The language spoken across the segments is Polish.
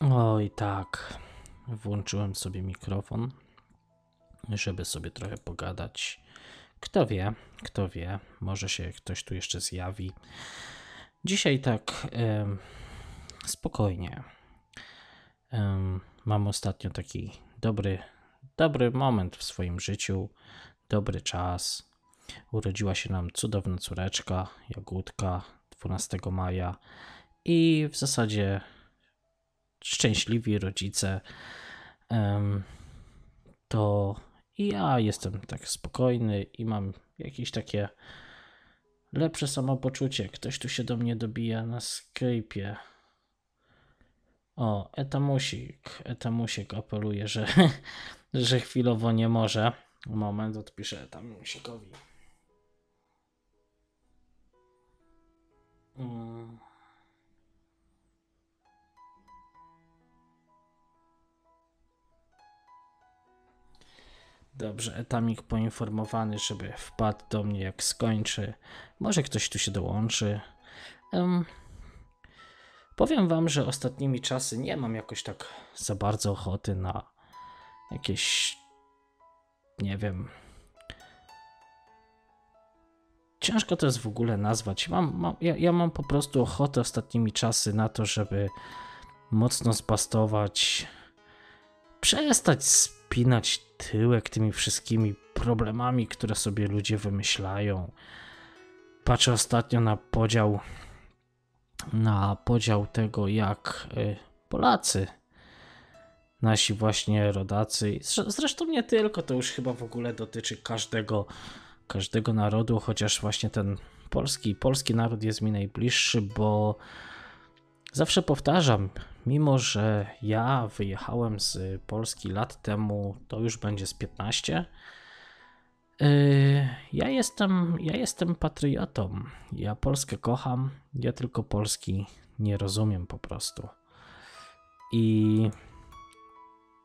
Oj, tak. Włączyłem sobie mikrofon, żeby sobie trochę pogadać. Kto wie, kto wie, może się ktoś tu jeszcze zjawi. Dzisiaj tak em, spokojnie. Em, mam ostatnio taki dobry, dobry moment w swoim życiu, dobry czas. Urodziła się nam cudowna córeczka, Jagódka, 12 maja i w zasadzie szczęśliwi rodzice, to ja jestem tak spokojny i mam jakieś takie lepsze samopoczucie. Ktoś tu się do mnie dobija na Skype'ie. O, Etamusik, Etamusik apeluje, że, że chwilowo nie może. Moment, odpiszę Etamusikowi. Mm. Dobrze, Etamik poinformowany, żeby wpadł do mnie jak skończy. Może ktoś tu się dołączy. Em, powiem wam, że ostatnimi czasy nie mam jakoś tak za bardzo ochoty na jakieś, nie wiem. Ciężko to jest w ogóle nazwać. Mam, mam, ja, ja mam po prostu ochotę ostatnimi czasy na to, żeby mocno zbastować, przestać spinać tyłek tymi wszystkimi problemami, które sobie ludzie wymyślają. Patrzę ostatnio na podział na podział tego, jak y, Polacy, nasi właśnie rodacy, zresztą nie tylko, to już chyba w ogóle dotyczy każdego, każdego narodu, chociaż właśnie ten polski, polski naród jest mi najbliższy, bo zawsze powtarzam, mimo że ja wyjechałem z Polski lat temu, to już będzie z 15. Yy, ja jestem, ja jestem patriotą. Ja Polskę kocham, ja tylko Polski nie rozumiem po prostu. I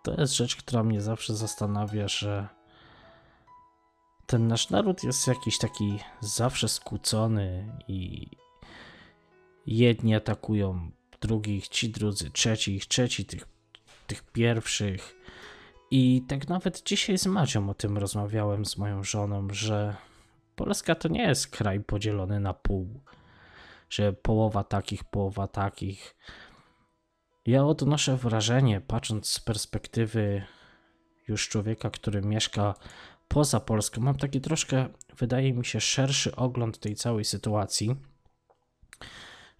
to jest rzecz, która mnie zawsze zastanawia, że ten nasz naród jest jakiś taki zawsze skłócony i jedni atakują drugich, ci drudzy, trzecich, trzeci tych, tych pierwszych. I tak nawet dzisiaj z Macią o tym rozmawiałem z moją żoną, że Polska to nie jest kraj podzielony na pół, że połowa takich, połowa takich. Ja odnoszę wrażenie, patrząc z perspektywy już człowieka, który mieszka poza Polską, mam taki troszkę, wydaje mi się, szerszy ogląd tej całej sytuacji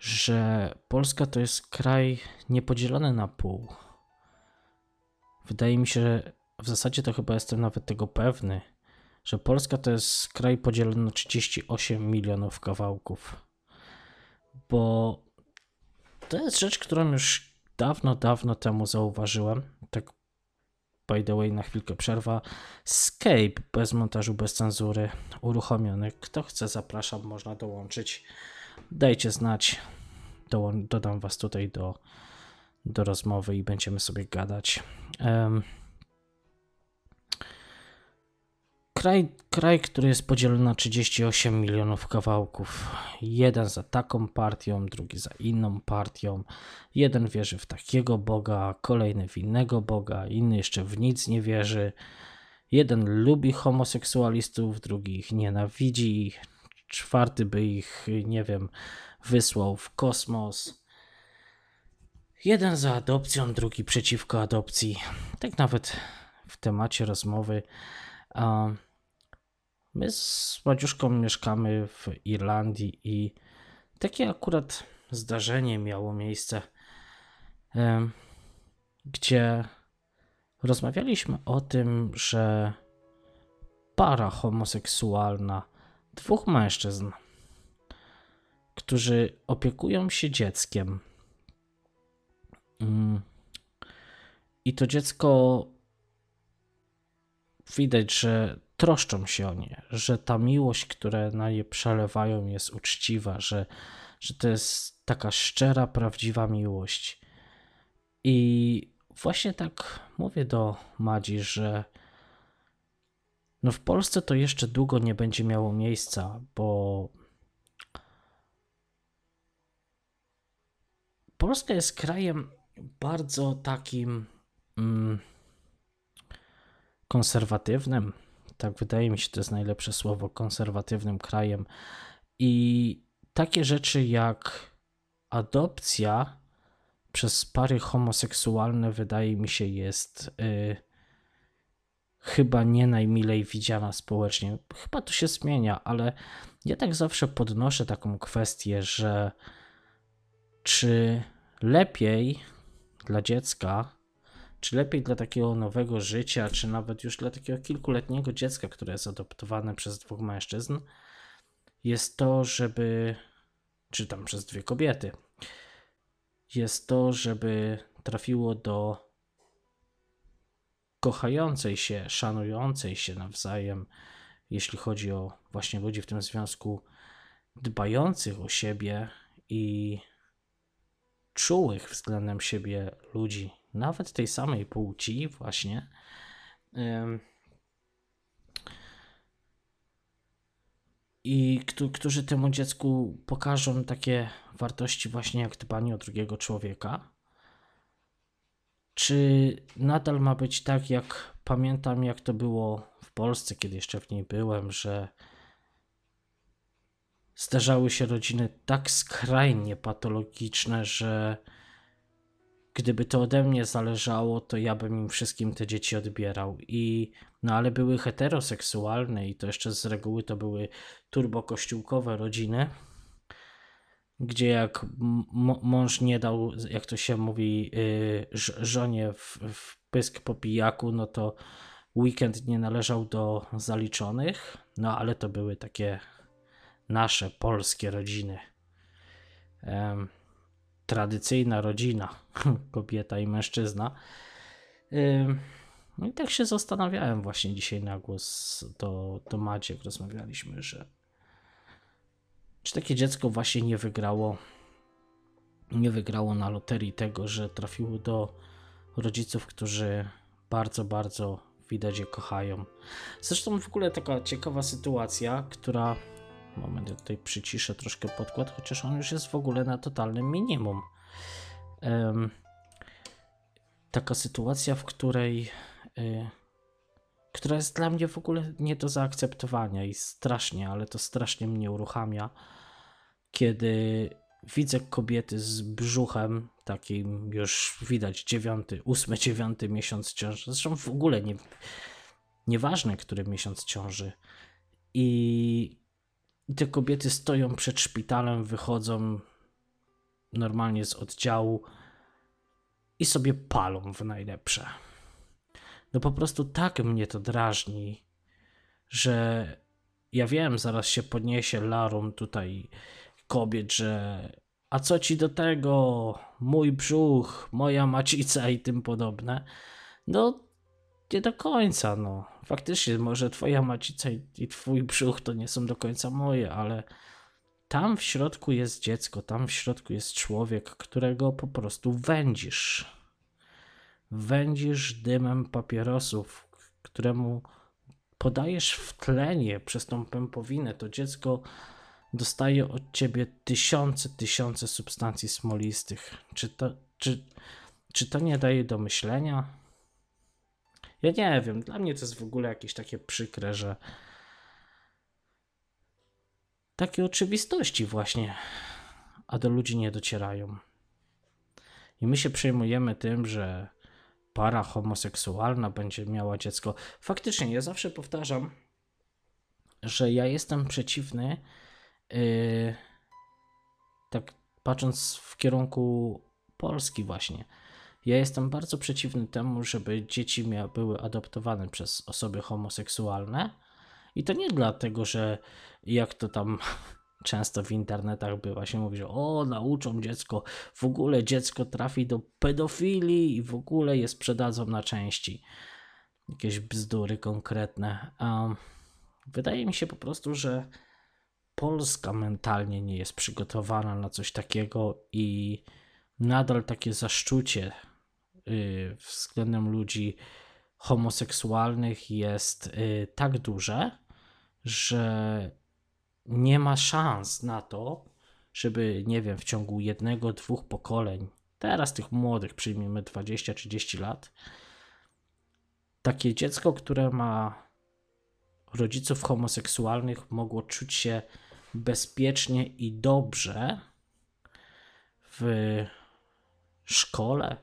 że Polska to jest kraj niepodzielony na pół. Wydaje mi się, że w zasadzie to chyba jestem nawet tego pewny, że Polska to jest kraj podzielony na 38 milionów kawałków. Bo to jest rzecz, którą już dawno, dawno temu zauważyłem. Tak by the way, na chwilkę przerwa. Skype bez montażu, bez cenzury, uruchomiony. Kto chce, zapraszam, można dołączyć dajcie znać. Do, dodam Was tutaj do, do rozmowy i będziemy sobie gadać. Um, kraj, kraj, który jest podzielony na 38 milionów kawałków. Jeden za taką partią, drugi za inną partią. Jeden wierzy w takiego Boga, kolejny w innego Boga, inny jeszcze w nic nie wierzy. Jeden lubi homoseksualistów, drugi ich nienawidzi, czwarty by ich, nie wiem, wysłał w kosmos. Jeden za adopcją, drugi przeciwko adopcji. Tak nawet w temacie rozmowy. My z Madziuszką mieszkamy w Irlandii i takie akurat zdarzenie miało miejsce, gdzie rozmawialiśmy o tym, że para homoseksualna dwóch mężczyzn, którzy opiekują się dzieckiem. Mm. I to dziecko widać, że troszczą się o nie, że ta miłość, która na nie przelewają, jest uczciwa, że, że to jest taka szczera, prawdziwa miłość. I właśnie tak mówię do Madzi, że no w Polsce to jeszcze długo nie będzie miało miejsca, bo Polska jest krajem bardzo takim mm, konserwatywnym, tak wydaje mi się, to jest najlepsze słowo, konserwatywnym krajem. I takie rzeczy jak adopcja przez pary homoseksualne, wydaje mi się, jest y, chyba nie najmilej widziana społecznie. Chyba to się zmienia, ale ja tak zawsze podnoszę taką kwestię, że czy lepiej dla dziecka, czy lepiej dla takiego nowego życia, czy nawet już dla takiego kilkuletniego dziecka, które jest adoptowane przez dwóch mężczyzn, jest to, żeby, czy tam przez dwie kobiety, jest to, żeby trafiło do kochającej się, szanującej się nawzajem, jeśli chodzi o właśnie ludzi w tym związku, dbających o siebie i czułych względem siebie ludzi, nawet tej samej płci, właśnie. I którzy temu dziecku pokażą takie wartości, właśnie jak dbanie o drugiego człowieka. Czy nadal ma być tak, jak pamiętam, jak to było w Polsce, kiedy jeszcze w niej byłem, że zdarzały się rodziny tak skrajnie patologiczne, że gdyby to ode mnie zależało, to ja bym im wszystkim te dzieci odbierał. I no ale były heteroseksualne i to jeszcze z reguły to były turbokościółkowe rodziny, gdzie jak mąż nie dał, jak to się mówi, yy, żonie w, w pysk po pijaku, no to weekend nie należał do zaliczonych, no ale to były takie nasze polskie rodziny. Um, tradycyjna rodzina, kobieta i mężczyzna. Um, no i tak się zastanawiałem właśnie dzisiaj na głos do, do Maciek rozmawialiśmy, że czy takie dziecko właśnie nie wygrało nie wygrało na loterii tego, że trafiło do rodziców, którzy bardzo, bardzo widać je kochają. Zresztą w ogóle taka ciekawa sytuacja, która Moment, ja tutaj przyciszę troszkę podkład, chociaż on już jest w ogóle na totalnym minimum. Um, taka sytuacja, w której y, która jest dla mnie w ogóle nie do zaakceptowania i strasznie, ale to strasznie mnie uruchamia, kiedy widzę kobiety z brzuchem, takim już widać dziewiąty, ósmy, dziewiąty miesiąc ciąży, zresztą w ogóle nie, nieważne, który miesiąc ciąży i i te kobiety stoją przed szpitalem, wychodzą normalnie z oddziału i sobie palą w najlepsze. No po prostu tak mnie to drażni, że ja wiem, zaraz się podniesie larum tutaj kobiet, że a co ci do tego, mój brzuch, moja macica i tym podobne. No nie do końca, no. Faktycznie, może twoja macica i, i twój brzuch to nie są do końca moje, ale tam w środku jest dziecko, tam w środku jest człowiek, którego po prostu wędzisz. Wędzisz dymem papierosów, któremu podajesz w tlenie przez tą pępowinę. To dziecko dostaje od ciebie tysiące, tysiące substancji smolistych. Czy to, czy, czy to nie daje do myślenia? Ja nie wiem, dla mnie to jest w ogóle jakieś takie przykre, że takie oczywistości właśnie, a do ludzi nie docierają. I my się przejmujemy tym, że para homoseksualna będzie miała dziecko. Faktycznie, ja zawsze powtarzam, że ja jestem przeciwny, yy, tak patrząc w kierunku Polski, właśnie ja jestem bardzo przeciwny temu, żeby dzieci miały, były adoptowane przez osoby homoseksualne. I to nie dlatego, że jak to tam często w internetach bywa się mówi, że o, nauczą dziecko, w ogóle dziecko trafi do pedofilii i w ogóle je sprzedadzą na części. Jakieś bzdury konkretne. Um, wydaje mi się po prostu, że Polska mentalnie nie jest przygotowana na coś takiego i nadal takie zaszczucie Y, względem ludzi homoseksualnych jest y, tak duże, że nie ma szans na to, żeby, nie wiem, w ciągu jednego, dwóch pokoleń teraz tych młodych, przyjmijmy 20-30 lat, takie dziecko, które ma rodziców homoseksualnych, mogło czuć się bezpiecznie i dobrze w szkole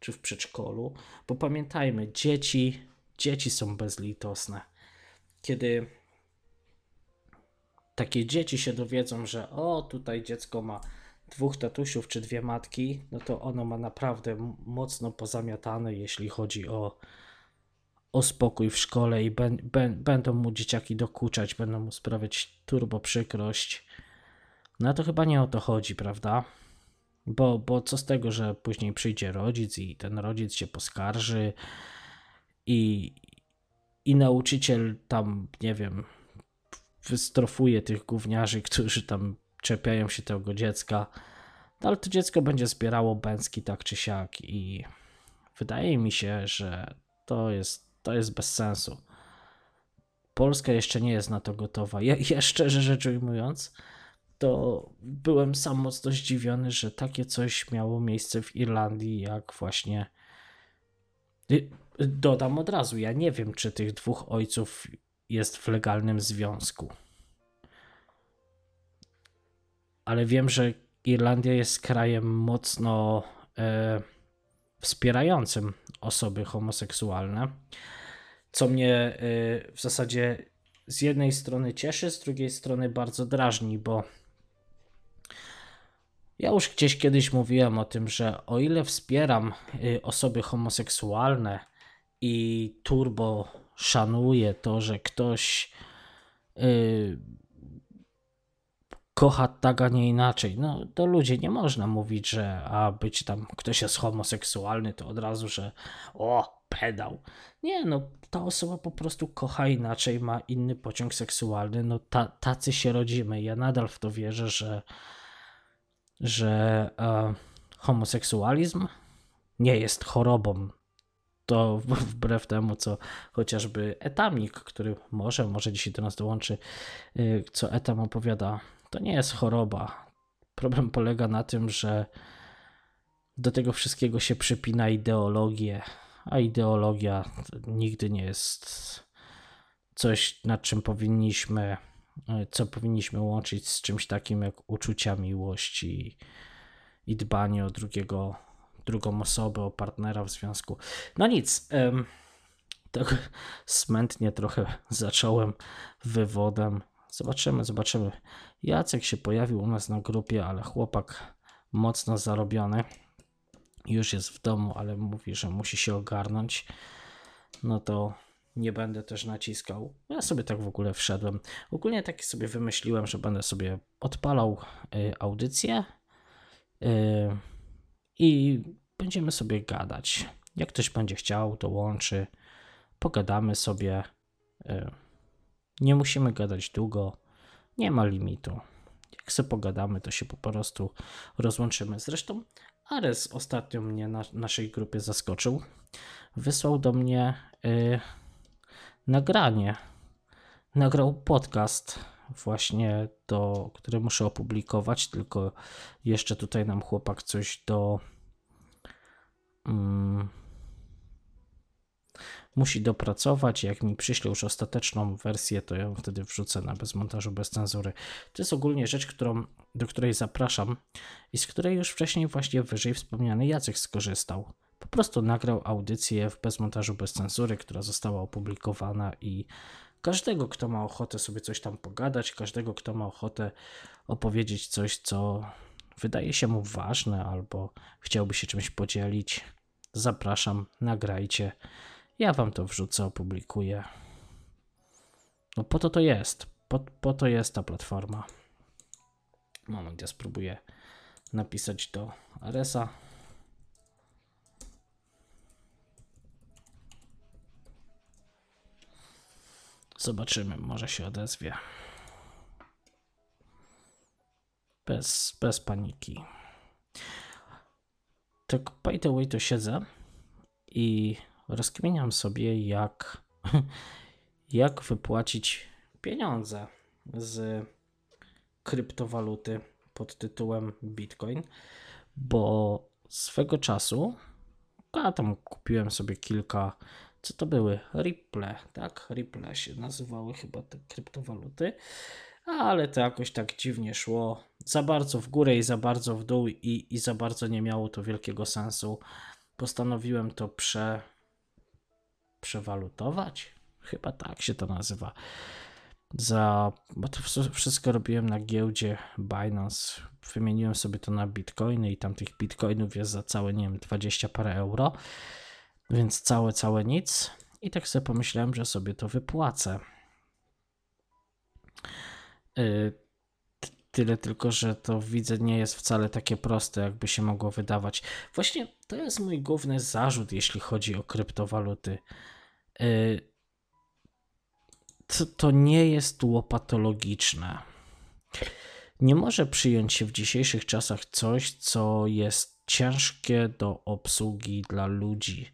czy w przedszkolu, bo pamiętajmy, dzieci, dzieci są bezlitosne. Kiedy takie dzieci się dowiedzą, że o, tutaj dziecko ma dwóch tatusiów czy dwie matki, no to ono ma naprawdę mocno pozamiatane, jeśli chodzi o, o spokój w szkole i ben, ben, będą mu dzieciaki dokuczać, będą mu sprawiać turbo przykrość. No to chyba nie o to chodzi, prawda? Bo, bo co z tego, że później przyjdzie rodzic i ten rodzic się poskarży i, i nauczyciel tam, nie wiem, wystrofuje tych gówniarzy, którzy tam czepiają się tego dziecka, no ale to dziecko będzie zbierało bęcki tak czy siak i wydaje mi się, że to jest, to jest bez sensu. Polska jeszcze nie jest na to gotowa. Ja, ja szczerze rzecz ujmując, to byłem sam mocno zdziwiony, że takie coś miało miejsce w Irlandii, jak właśnie. Y, dodam od razu, ja nie wiem, czy tych dwóch ojców jest w legalnym związku. Ale wiem, że Irlandia jest krajem mocno e, wspierającym osoby homoseksualne, co mnie e, w zasadzie z jednej strony cieszy, z drugiej strony bardzo drażni, bo ja już gdzieś kiedyś mówiłem o tym, że o ile wspieram y, osoby homoseksualne i turbo szanuję to, że ktoś yy, kocha tak, a nie inaczej. No to ludzie nie można mówić, że a być tam ktoś jest homoseksualny, to od razu, że o, pedał. Nie, no ta osoba po prostu kocha inaczej, ma inny pociąg seksualny. No ta, tacy się rodzimy. Ja nadal w to wierzę, że że e, homoseksualizm nie jest chorobą. To wbrew temu, co chociażby Etamik, który może, może dzisiaj do nas dołączy, y, co Etam opowiada, to nie jest choroba. Problem polega na tym, że do tego wszystkiego się przypina ideologię, a ideologia nigdy nie jest coś, nad czym powinniśmy E, co powinniśmy łączyć z czymś takim jak uczucia miłości i dbanie o drugiego, drugą osobę, o partnera w związku. No nic, tak smętnie trochę zacząłem wywodem. Zobaczymy, zobaczymy. Jacek się pojawił u nas na grupie, ale chłopak mocno zarobiony. Już jest w domu, ale mówi, że musi się ogarnąć. No to nie będę też naciskał. Ja sobie tak w ogóle wszedłem. Ogólnie tak sobie wymyśliłem, że będę sobie odpalał y, audycję y, i będziemy sobie gadać. Jak ktoś będzie chciał, dołączy, pogadamy sobie. Y, nie musimy gadać długo, nie ma limitu. Jak sobie pogadamy, to się po prostu rozłączymy. Zresztą Ares ostatnio mnie na naszej grupie zaskoczył. Wysłał do mnie nagranie. Nagrał podcast właśnie do, który muszę opublikować, tylko jeszcze tutaj nam chłopak coś do um, musi dopracować. Jak mi przyśle już ostateczną wersję, to ją wtedy wrzucę na bez montażu, bez cenzury. To jest ogólnie rzecz, którą, do której zapraszam i z której już wcześniej właśnie wyżej wspomniany Jacek skorzystał po prostu nagrał audycję w bezmontażu, bez cenzury, która została opublikowana i każdego, kto ma ochotę sobie coś tam pogadać, każdego, kto ma ochotę opowiedzieć coś, co wydaje się mu ważne albo chciałby się czymś podzielić, zapraszam, nagrajcie. Ja wam to wrzucę, opublikuję. No po to to jest. Po, po to jest ta platforma. Moment, ja spróbuję napisać do Aresa. Zobaczymy, może się odezwie. Bez, bez paniki. Tak by the way to siedzę i rozkminiam sobie, jak, jak wypłacić pieniądze z kryptowaluty pod tytułem Bitcoin, bo swego czasu, a tam kupiłem sobie kilka, co to były? Ripple, tak? Ripple się nazywały chyba te kryptowaluty, ale to jakoś tak dziwnie szło. Za bardzo w górę i za bardzo w dół i, i za bardzo nie miało to wielkiego sensu. Postanowiłem to prze, przewalutować, chyba tak się to nazywa za, bo to wszystko robiłem na giełdzie Binance, wymieniłem sobie to na bitcoiny i tam tych bitcoinów jest za całe, nie wiem, 20 parę euro, więc całe, całe nic i tak sobie pomyślałem, że sobie to wypłacę. Yy, tyle tylko, że to widzę nie jest wcale takie proste, jakby się mogło wydawać. Właśnie to jest mój główny zarzut, jeśli chodzi o kryptowaluty. Yy, to, to nie jest łopatologiczne. Nie może przyjąć się w dzisiejszych czasach coś, co jest ciężkie do obsługi dla ludzi.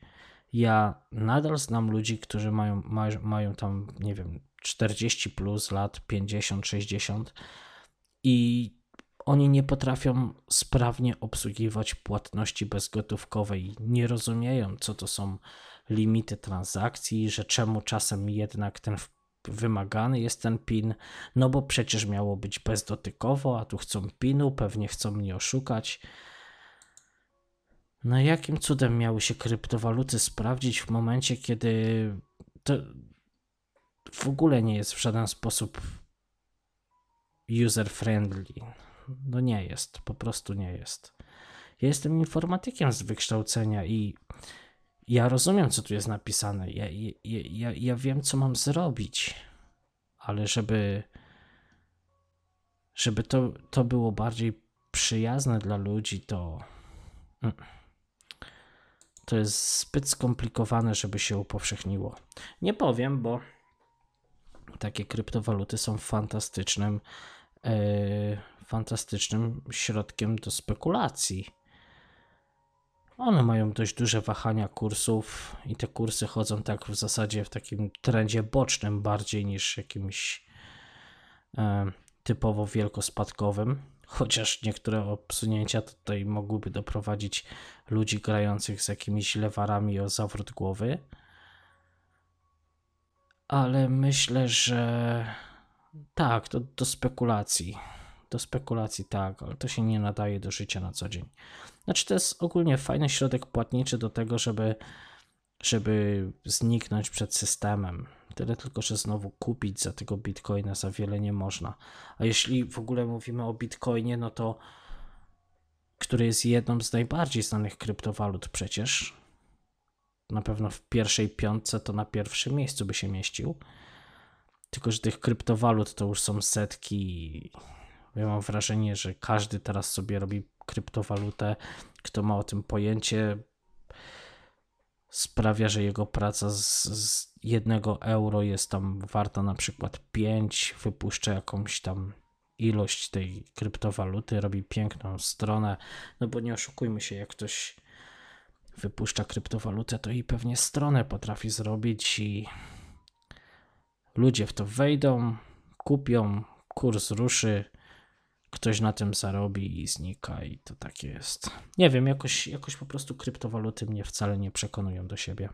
Ja nadal znam ludzi, którzy mają, mają, tam, nie wiem, 40 plus lat, 50, 60 i oni nie potrafią sprawnie obsługiwać płatności bezgotówkowej. Nie rozumieją, co to są limity transakcji, że czemu czasem jednak ten wymagany jest ten PIN, no bo przecież miało być bezdotykowo, a tu chcą PINu, pewnie chcą mnie oszukać. No jakim cudem miały się kryptowaluty sprawdzić w momencie, kiedy to w ogóle nie jest w żaden sposób user-friendly? No nie jest, po prostu nie jest. Ja jestem informatykiem z wykształcenia i ja rozumiem, co tu jest napisane. Ja, ja, ja, ja wiem, co mam zrobić, ale żeby, żeby to, to było bardziej przyjazne dla ludzi, to. Mm, to jest zbyt skomplikowane, żeby się upowszechniło. Nie powiem, bo takie kryptowaluty są fantastycznym, yy, fantastycznym środkiem do spekulacji one mają dość duże wahania kursów i te kursy chodzą tak w zasadzie w takim trendzie bocznym bardziej niż jakimś e, typowo wielkospadkowym. Chociaż niektóre obsunięcia tutaj mogłyby doprowadzić ludzi grających z jakimiś lewarami o zawrót głowy. Ale myślę, że tak, to do spekulacji do spekulacji tak, ale to się nie nadaje do życia na co dzień. Znaczy to jest ogólnie fajny środek płatniczy do tego, żeby, żeby zniknąć przed systemem. Tyle tylko, że znowu kupić za tego bitcoina za wiele nie można. A jeśli w ogóle mówimy o bitcoinie, no to który jest jedną z najbardziej znanych kryptowalut przecież. Na pewno w pierwszej piątce to na pierwszym miejscu by się mieścił. Tylko, że tych kryptowalut to już są setki ja mam wrażenie, że każdy teraz sobie robi kryptowalutę, kto ma o tym pojęcie, sprawia, że jego praca z, z jednego euro jest tam warta na przykład 5, wypuszcza jakąś tam ilość tej kryptowaluty, robi piękną stronę, no bo nie oszukujmy się, jak ktoś wypuszcza kryptowalutę, to i pewnie stronę potrafi zrobić i ludzie w to wejdą, kupią, kurs ruszy, ktoś na tym zarobi i znika i to tak jest. Nie wiem, jakoś, jakoś po prostu kryptowaluty mnie wcale nie przekonują do siebie.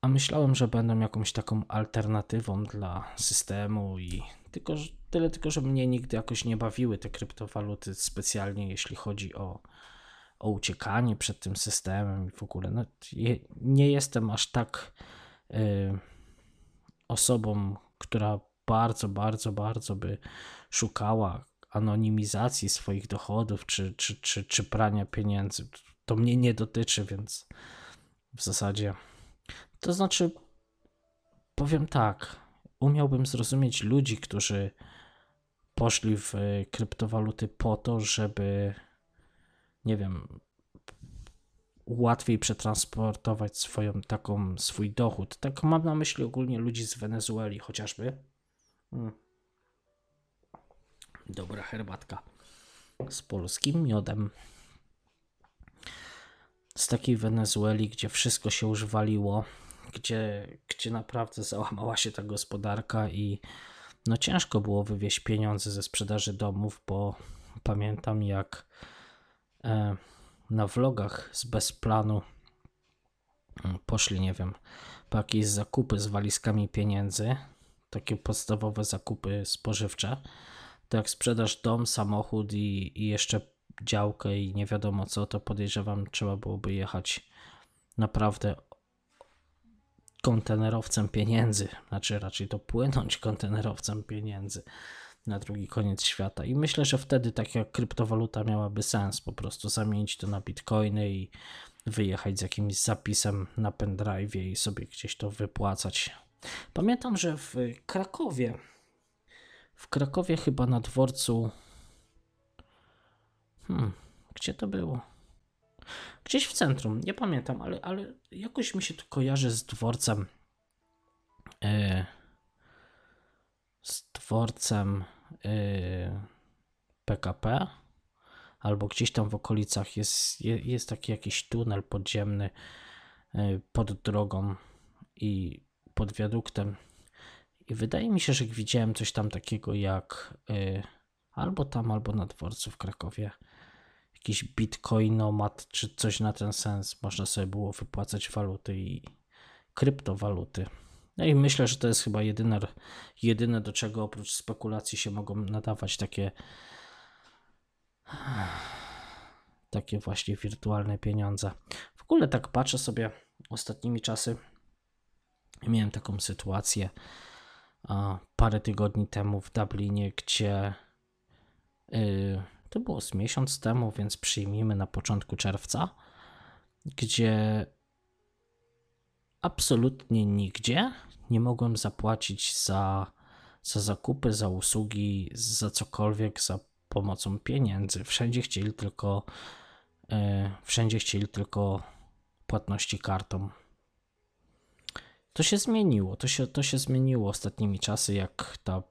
A myślałem, że będą jakąś taką alternatywą dla systemu i tylko, tyle tylko, że mnie nigdy jakoś nie bawiły te kryptowaluty specjalnie, jeśli chodzi o, o uciekanie przed tym systemem i w ogóle. No, nie jestem aż tak y, osobą, która bardzo, bardzo, bardzo by szukała anonimizacji swoich dochodów czy, czy, czy, czy prania pieniędzy. To mnie nie dotyczy, więc w zasadzie. To znaczy, powiem tak, umiałbym zrozumieć ludzi, którzy poszli w kryptowaluty po to, żeby, nie wiem, łatwiej przetransportować swoją taką swój dochód. Tak mam na myśli ogólnie ludzi z Wenezueli chociażby Hmm. Dobra herbatka z polskim miodem. Z takiej Wenezueli, gdzie wszystko się już waliło, gdzie, gdzie naprawdę załamała się ta gospodarka i no ciężko było wywieźć pieniądze ze sprzedaży domów, bo pamiętam jak e, na vlogach z bezplanu mm, poszli, nie wiem, po jakieś zakupy z walizkami pieniędzy, takie podstawowe zakupy spożywcze, to jak sprzedasz dom, samochód i, i jeszcze działkę i nie wiadomo co, to podejrzewam, trzeba byłoby jechać naprawdę kontenerowcem pieniędzy, znaczy raczej to płynąć kontenerowcem pieniędzy na drugi koniec świata. I myślę, że wtedy taka kryptowaluta miałaby sens, po prostu zamienić to na bitcoiny i wyjechać z jakimś zapisem na pendrive i sobie gdzieś to wypłacać. Pamiętam, że w Krakowie, w Krakowie chyba na dworcu, hmm, gdzie to było? Gdzieś w centrum, nie pamiętam, ale, ale jakoś mi się to kojarzy z dworcem. Yy, z dworcem PKP. Albo gdzieś tam w okolicach jest, jest taki jakiś tunel podziemny yy, pod drogą i pod wiaduktem. I wydaje mi się, że widziałem coś tam takiego jak yy, albo tam, albo na dworcu w Krakowie jakiś bitcoinomat czy coś na ten sens. Można sobie było wypłacać waluty i kryptowaluty. No i myślę, że to jest chyba jedyne, jedyne do czego oprócz spekulacji się mogą nadawać takie takie właśnie wirtualne pieniądze. W ogóle tak patrzę sobie ostatnimi czasy. Miałem taką sytuację parę tygodni temu w Dublinie, gdzie yy, to było z miesiąc temu, więc przyjmijmy na początku czerwca, gdzie absolutnie nigdzie nie mogłem zapłacić za, za zakupy, za usługi, za cokolwiek, za pomocą pieniędzy. Wszędzie chcieli tylko yy, wszędzie chcieli tylko płatności kartą. To się zmieniło, to się, to się zmieniło ostatnimi czasy, jak ta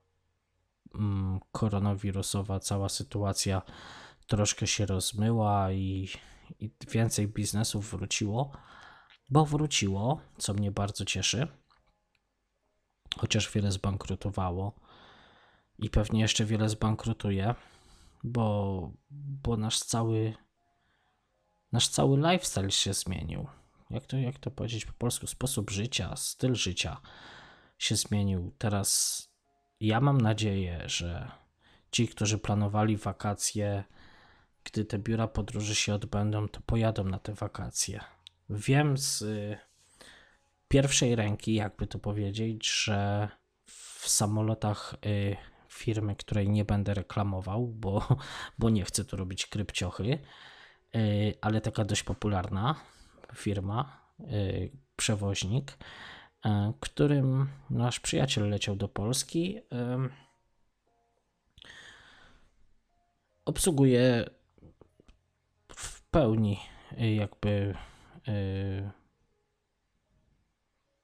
Mm, koronawirusowa cała sytuacja troszkę się rozmyła i, i więcej biznesów wróciło, bo wróciło, co mnie bardzo cieszy, chociaż wiele zbankrutowało i pewnie jeszcze wiele zbankrutuje, bo, bo nasz cały nasz cały lifestyle się zmienił. Jak to, jak to powiedzieć po polsku? Sposób życia, styl życia się zmienił. Teraz ja mam nadzieję, że ci, którzy planowali wakacje, gdy te biura podróży się odbędą, to pojadą na te wakacje. Wiem z y, pierwszej ręki, jakby to powiedzieć, że w samolotach y, firmy, której nie będę reklamował, bo, bo nie chcę tu robić krypciochy, y, ale taka dość popularna firma, przewoźnik, E, którym nasz przyjaciel leciał do Polski. Obsługuje w pełni jakby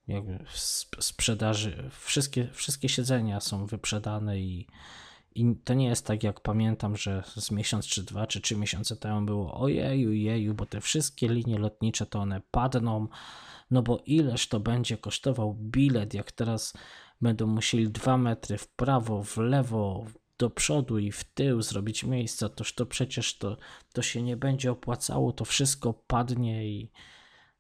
jakby sprzedaży. Wszystkie, wszystkie siedzenia są wyprzedane i, i to nie jest tak jak pamiętam, że z miesiąc czy dwa czy trzy miesiące temu było ojeju, jeju, bo te wszystkie linie lotnicze to one padną no bo ileż to będzie kosztował bilet, jak teraz będą musieli dwa metry w prawo, w lewo, do przodu i w tył zrobić miejsca, toż to przecież to, to się nie będzie opłacało, to wszystko padnie i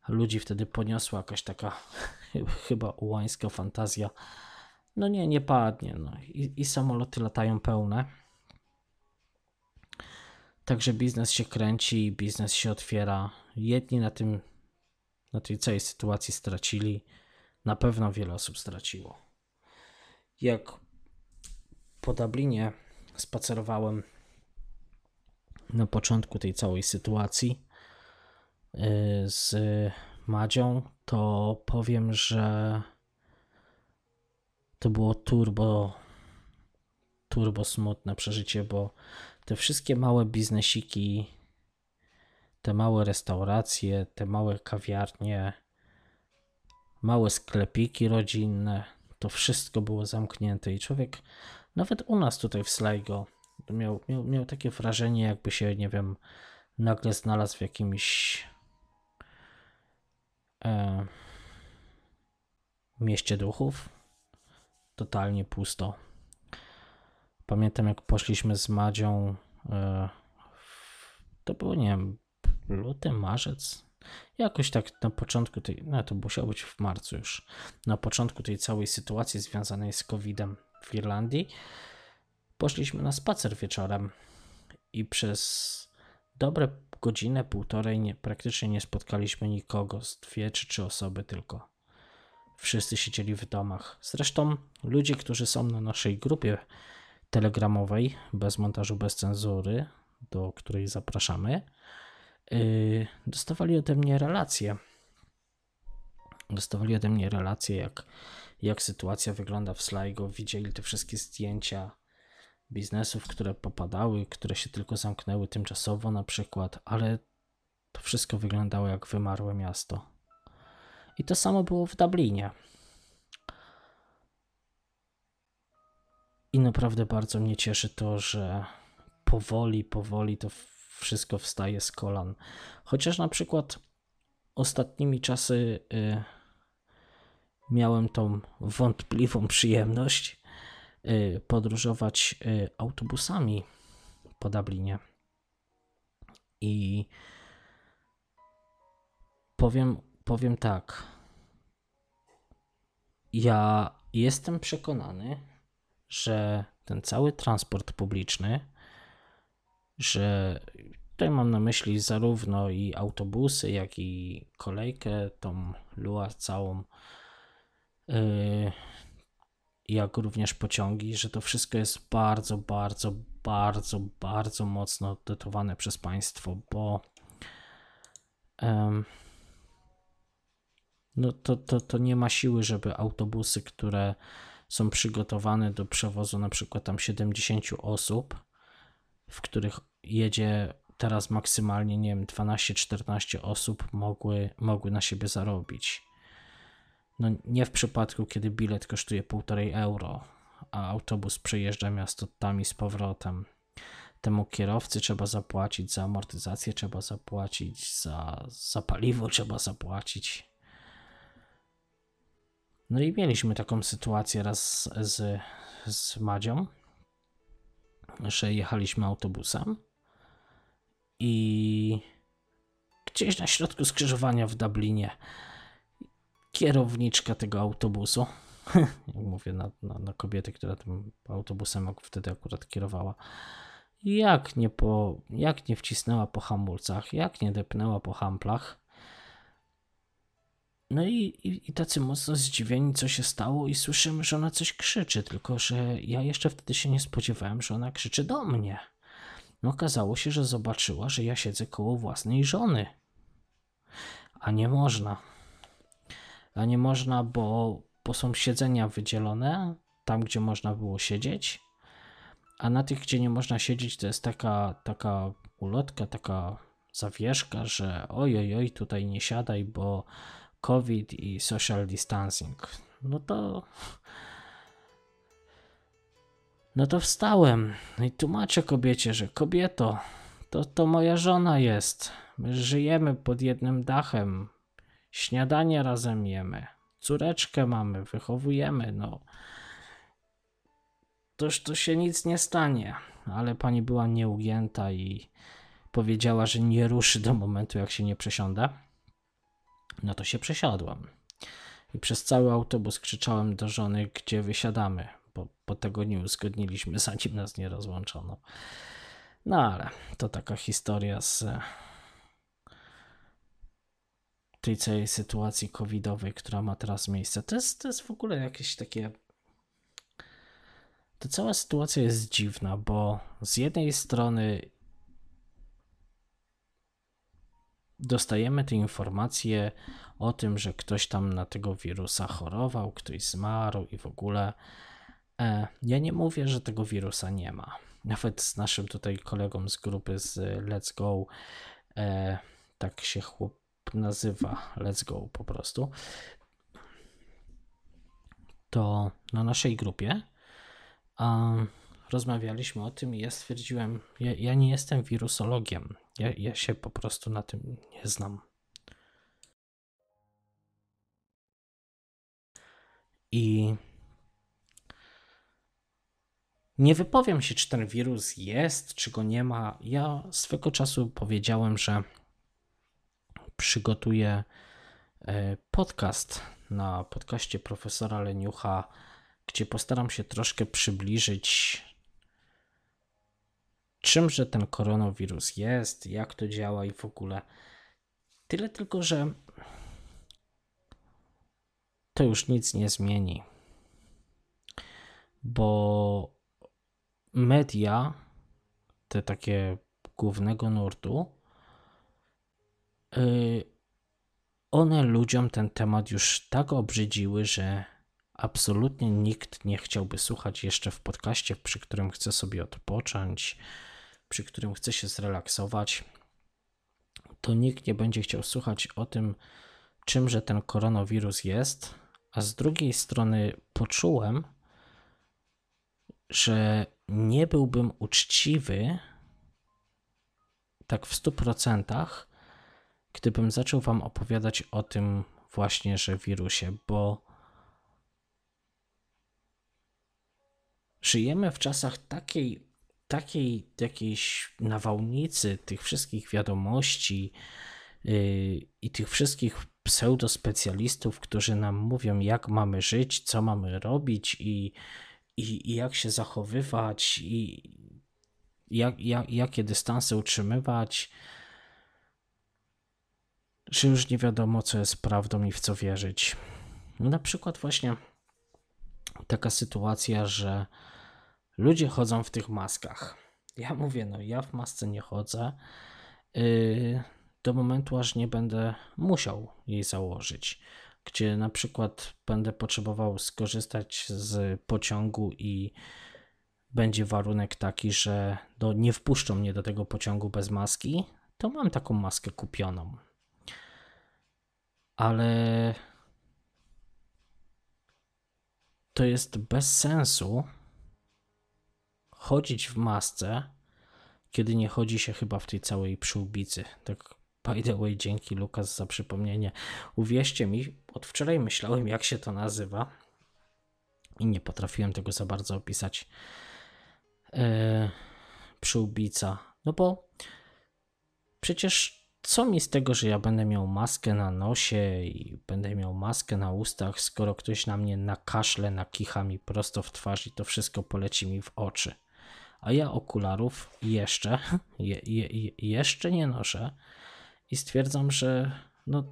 ludzi wtedy poniosła jakaś taka chyba ułańska fantazja. No nie, nie padnie. No. I, I samoloty latają pełne. Także biznes się kręci, biznes się otwiera. Jedni na tym na tej całej sytuacji stracili. Na pewno wiele osób straciło. Jak po Dublinie spacerowałem na początku tej całej sytuacji y, z Madzią, to powiem, że to było turbo, turbo smutne przeżycie, bo te wszystkie małe biznesiki te małe restauracje, te małe kawiarnie, małe sklepiki rodzinne, to wszystko było zamknięte i człowiek, nawet u nas tutaj w Sligo, miał, miał, miał takie wrażenie, jakby się, nie wiem, nagle znalazł w jakimś e, mieście duchów. Totalnie pusto. Pamiętam, jak poszliśmy z Madzią E, to było, nie wiem, luty, marzec. Jakoś tak na początku tej, no to musiało być w marcu już, na początku tej całej sytuacji związanej z COVID-em w Irlandii, poszliśmy na spacer wieczorem i przez dobre godzinę, półtorej nie, praktycznie nie spotkaliśmy nikogo, z dwie czy trzy osoby tylko. Wszyscy siedzieli w domach. Zresztą ludzie, którzy są na naszej grupie telegramowej, bez montażu, bez cenzury, do której zapraszamy, yy, dostawali ode mnie relacje. Dostawali ode mnie relacje, jak, jak sytuacja wygląda w Sligo. Widzieli te wszystkie zdjęcia biznesów, które popadały, które się tylko zamknęły tymczasowo, na przykład, ale to wszystko wyglądało jak wymarłe miasto. I to samo było w Dublinie. I naprawdę bardzo mnie cieszy to, że powoli, powoli to wszystko wstaje z kolan. Chociaż na przykład ostatnimi czasy y, miałem tą wątpliwą przyjemność y, podróżować y, autobusami po Dublinie. I powiem, powiem tak. Ja jestem przekonany, że ten cały transport publiczny, że tutaj mam na myśli zarówno i autobusy, jak i kolejkę, tą luę całą, yy, jak również pociągi, że to wszystko jest bardzo, bardzo, bardzo, bardzo mocno dotowane przez państwo, bo no to, to, to nie ma siły, żeby autobusy, które są przygotowane do przewozu na przykład tam 70 osób, w których jedzie teraz maksymalnie, nie wiem, 12-14 osób mogły, mogły na siebie zarobić. No nie w przypadku, kiedy bilet kosztuje 1,5 euro, a autobus przejeżdża miasto tam i z powrotem. Temu kierowcy trzeba zapłacić za amortyzację, trzeba zapłacić za, za paliwo, trzeba zapłacić. No i mieliśmy taką sytuację raz z, z Madzią, że jechaliśmy autobusem i gdzieś na środku skrzyżowania w Dublinie kierowniczka tego autobusu, mówię na, na, na kobietę, która tym autobusem wtedy akurat kierowała, jak nie, po, jak nie wcisnęła po hamulcach, jak nie depnęła po hamplach, no i, i, i, tacy mocno zdziwieni, co się stało, i słyszymy, że ona coś krzyczy, tylko że ja jeszcze wtedy się nie spodziewałem, że ona krzyczy do mnie. No okazało się, że zobaczyła, że ja siedzę koło własnej żony. A nie można. A nie można, bo, bo są siedzenia wydzielone tam, gdzie można było siedzieć, a na tych, gdzie nie można siedzieć, to jest taka, taka ulotka, taka zawieszka, że oj, oj, oj, tutaj nie siadaj, bo COVID i social distancing. No to. No to wstałem. No i tłumaczę kobiecie, że kobieto, to, to moja żona jest. My żyjemy pod jednym dachem. Śniadanie razem jemy. Córeczkę mamy, wychowujemy. No. Toż to się nic nie stanie. Ale pani była nieugięta i powiedziała, że nie ruszy do momentu, jak się nie przesiąda. No to się przesiadłam. I przez cały autobus krzyczałem do żony, gdzie wysiadamy, bo, bo tego nie uzgodniliśmy, zanim nas nie rozłączono. No ale to taka historia z tej całej sytuacji covidowej, która ma teraz miejsce. To jest, to jest w ogóle jakieś takie. Ta cała sytuacja jest dziwna, bo z jednej strony dostajemy te informacje o tym, że ktoś tam na tego wirusa chorował, ktoś zmarł i w ogóle. E, ja nie mówię, że tego wirusa nie ma. Nawet z naszym tutaj kolegą z grupy z Let's Go, e, tak się chłop nazywa, Let's Go po prostu, to na naszej grupie rozmawialiśmy o tym i ja stwierdziłem, ja, ja nie jestem wirusologiem, ja, ja się po prostu na tym nie znam. I Nie wypowiem się, czy ten wirus jest, czy go nie ma. Ja swego czasu powiedziałem, że przygotuję e, podcast na podcaście profesora Leniucha, gdzie postaram się troszkę przybliżyć, czymże ten koronawirus jest, jak to działa i w ogóle. Tyle tylko, że to już nic nie zmieni, bo media, te takie głównego nurtu, y, one ludziom ten temat już tak obrzydziły, że absolutnie nikt nie chciałby słuchać jeszcze w podcaście, przy którym chce sobie odpocząć, przy którym chce się zrelaksować. To nikt nie będzie chciał słuchać o tym, czymże ten koronawirus jest, a z drugiej strony poczułem, że nie byłbym uczciwy tak w 100%, gdybym zaczął Wam opowiadać o tym właśnie, że wirusie, bo żyjemy w czasach takiej, takiej jakiejś nawałnicy tych wszystkich wiadomości yy, i tych wszystkich pseudospecjalistów, którzy nam mówią, jak mamy żyć, co mamy robić i i, i jak się zachowywać, i jak, jak, jakie dystanse utrzymywać, że już nie wiadomo, co jest prawdą i w co wierzyć. No na przykład, właśnie taka sytuacja, że ludzie chodzą w tych maskach. Ja mówię, no ja w masce nie chodzę. Yy, do momentu, aż nie będę musiał jej założyć gdzie na przykład będę potrzebował skorzystać z pociągu i będzie warunek taki, że no nie wpuszczą mnie do tego pociągu bez maski, to mam taką maskę kupioną. Ale to jest bez sensu chodzić w masce, kiedy nie chodzi się chyba w tej całej przyłbicy. Tak by the way, dzięki Lukas za przypomnienie. Uwierzcie mi, od wczoraj myślałem, jak się to nazywa i nie potrafiłem tego za bardzo opisać. Eee, przyłbica. No bo przecież co mi z tego, że ja będę miał maskę na nosie i będę miał maskę na ustach, skoro ktoś na mnie nakaszle, nakicha mi prosto w twarz i to wszystko poleci mi w oczy. A ja okularów jeszcze, je, je, jeszcze nie noszę i stwierdzam, że no,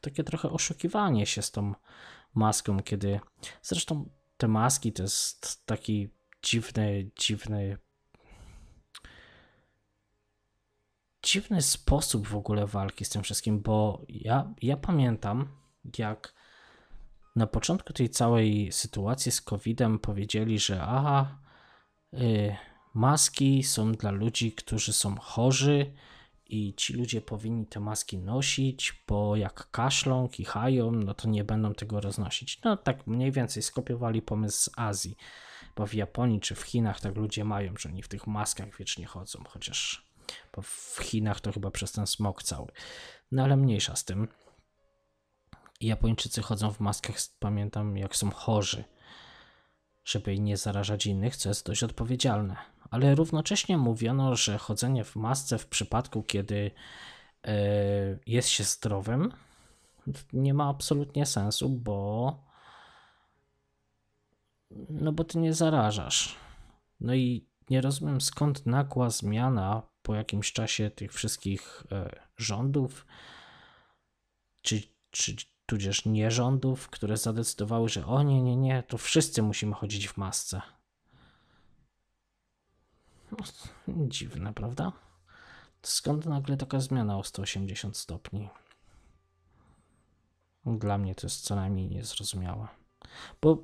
takie trochę oszukiwanie się z tą maską, kiedy zresztą te maski to jest taki dziwny, dziwny dziwny sposób w ogóle walki z tym wszystkim, bo ja, ja pamiętam, jak na początku tej całej sytuacji z COVID-em powiedzieli, że aha, maski są dla ludzi, którzy są chorzy, i ci ludzie powinni te maski nosić, bo jak kaszlą, kichają, no to nie będą tego roznosić. No tak mniej więcej skopiowali pomysł z Azji, bo w Japonii czy w Chinach tak ludzie mają, że oni w tych maskach wiecznie chodzą, chociaż w Chinach to chyba przez ten smog cały. No ale mniejsza z tym. Japończycy chodzą w maskach, pamiętam, jak są chorzy, żeby nie zarażać innych, co jest dość odpowiedzialne ale równocześnie mówiono, że chodzenie w masce w przypadku, kiedy e, jest się zdrowym, nie ma absolutnie sensu, bo no bo ty nie zarażasz. No i nie rozumiem skąd nagła zmiana po jakimś czasie tych wszystkich e, rządów, czy, czy tudzież nierządów, które zadecydowały, że o nie, nie, nie, to wszyscy musimy chodzić w masce. No, dziwne, prawda? Skąd nagle taka zmiana o 180 stopni? Dla mnie to jest co najmniej niezrozumiałe. Bo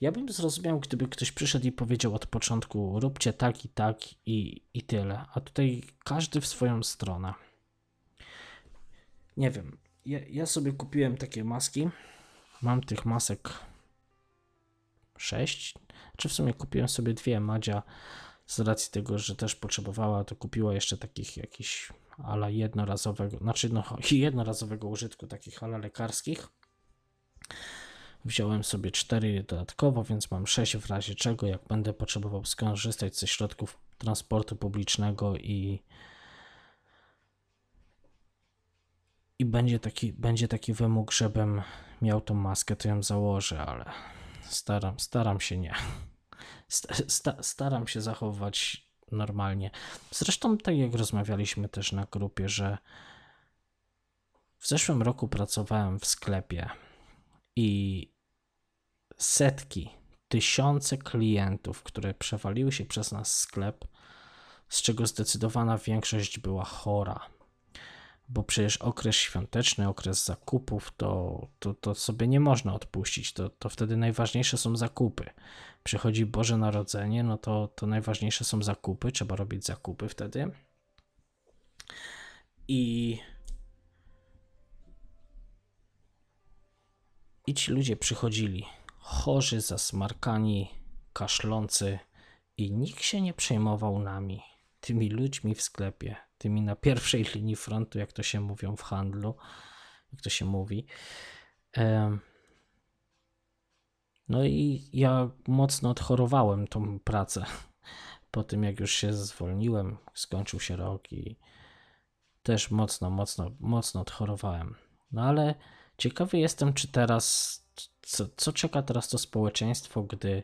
ja bym zrozumiał, gdyby ktoś przyszedł i powiedział od początku: róbcie tak i tak i, i tyle. A tutaj każdy w swoją stronę. Nie wiem. Ja, ja sobie kupiłem takie maski. Mam tych masek 6. Czy w sumie kupiłem sobie dwie. Madzia z racji tego, że też potrzebowała, to kupiła jeszcze takich jakichś ala jednorazowego, znaczy no, jednorazowego użytku, takich ala lekarskich. Wziąłem sobie 4 dodatkowo, więc mam 6 w razie czego, jak będę potrzebował skorzystać ze środków transportu publicznego i i będzie taki, będzie taki wymóg, żebym miał tą maskę, to ją założę, ale staram, staram się nie. Sta, staram się zachować normalnie. Zresztą, tak jak rozmawialiśmy też na grupie, że w zeszłym roku pracowałem w sklepie i setki, tysiące klientów, które przewaliły się przez nas sklep, z czego zdecydowana większość była chora. Bo przecież okres świąteczny, okres zakupów, to, to, to sobie nie można odpuścić. To, to wtedy najważniejsze są zakupy. Przychodzi Boże Narodzenie, no to, to najważniejsze są zakupy, trzeba robić zakupy wtedy. I I ci ludzie przychodzili, chorzy, zasmarkani, kaszlący, i nikt się nie przejmował nami, tymi ludźmi w sklepie, tymi na pierwszej linii frontu, jak to się mówią w handlu, jak to się mówi. No i ja mocno odchorowałem tą pracę. Po tym, jak już się zwolniłem, skończył się rok i też mocno, mocno, mocno odchorowałem. No ale Ciekawy jestem, czy teraz, co, co czeka teraz to społeczeństwo, gdy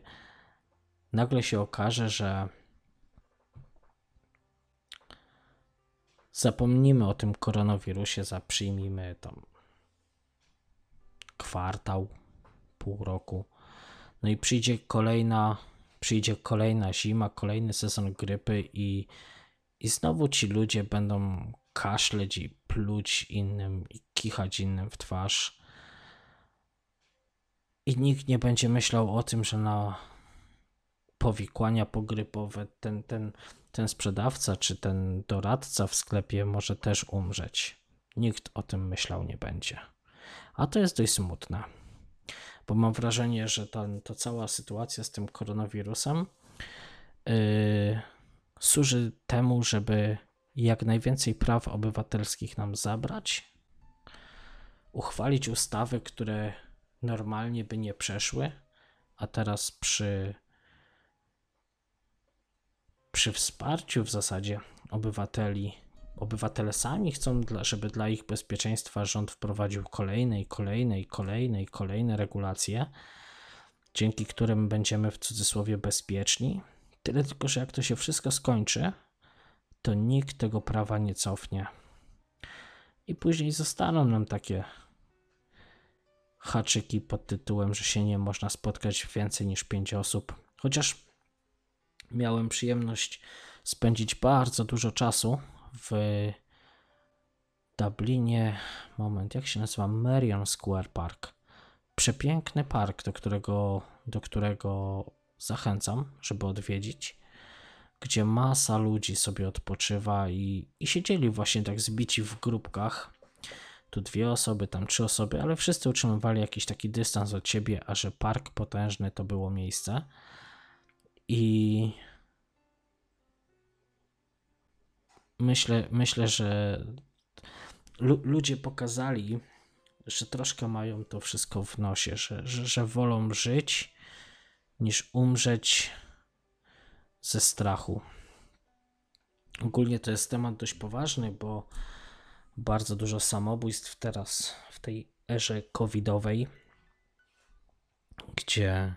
nagle się okaże, że zapomnimy o tym koronawirusie, zaprzyjmijmy tam kwartał, pół roku. No i przyjdzie kolejna, przyjdzie kolejna zima, kolejny sezon grypy i, i znowu ci ludzie będą kaszleć i pluć innym i kichać innym w twarz. I nikt nie będzie myślał o tym, że na powikłania pogrypowe ten, ten, ten sprzedawca czy ten doradca w sklepie może też umrzeć. Nikt o tym myślał nie będzie. A to jest dość smutne, bo mam wrażenie, że ta, ta cała sytuacja z tym koronawirusem yy, służy temu, żeby jak najwięcej praw obywatelskich nam zabrać, uchwalić ustawy, które normalnie by nie przeszły, a teraz przy, przy wsparciu w zasadzie obywateli, obywatele sami chcą, żeby dla ich bezpieczeństwa rząd wprowadził kolejne i kolejne i kolejne i kolejne regulacje, dzięki którym będziemy w cudzysłowie bezpieczni. Tyle tylko, że jak to się wszystko skończy, to nikt tego prawa nie cofnie. I później zostaną nam takie haczyki pod tytułem, że się nie można spotkać więcej niż pięć osób. Chociaż miałem przyjemność spędzić bardzo dużo czasu w Dublinie. Moment, jak się nazywa? Marion Square Park. Przepiękny park, do którego, do którego zachęcam, żeby odwiedzić gdzie masa ludzi sobie odpoczywa i, i siedzieli właśnie tak zbici w grupkach. Tu dwie osoby, tam trzy osoby, ale wszyscy utrzymywali jakiś taki dystans od siebie, a że park potężny to było miejsce. I myślę, myślę że ludzie pokazali, że troszkę mają to wszystko w nosie, że, że, że wolą żyć niż umrzeć ze strachu. Ogólnie to jest temat dość poważny, bo bardzo dużo samobójstw teraz w tej erze covidowej, gdzie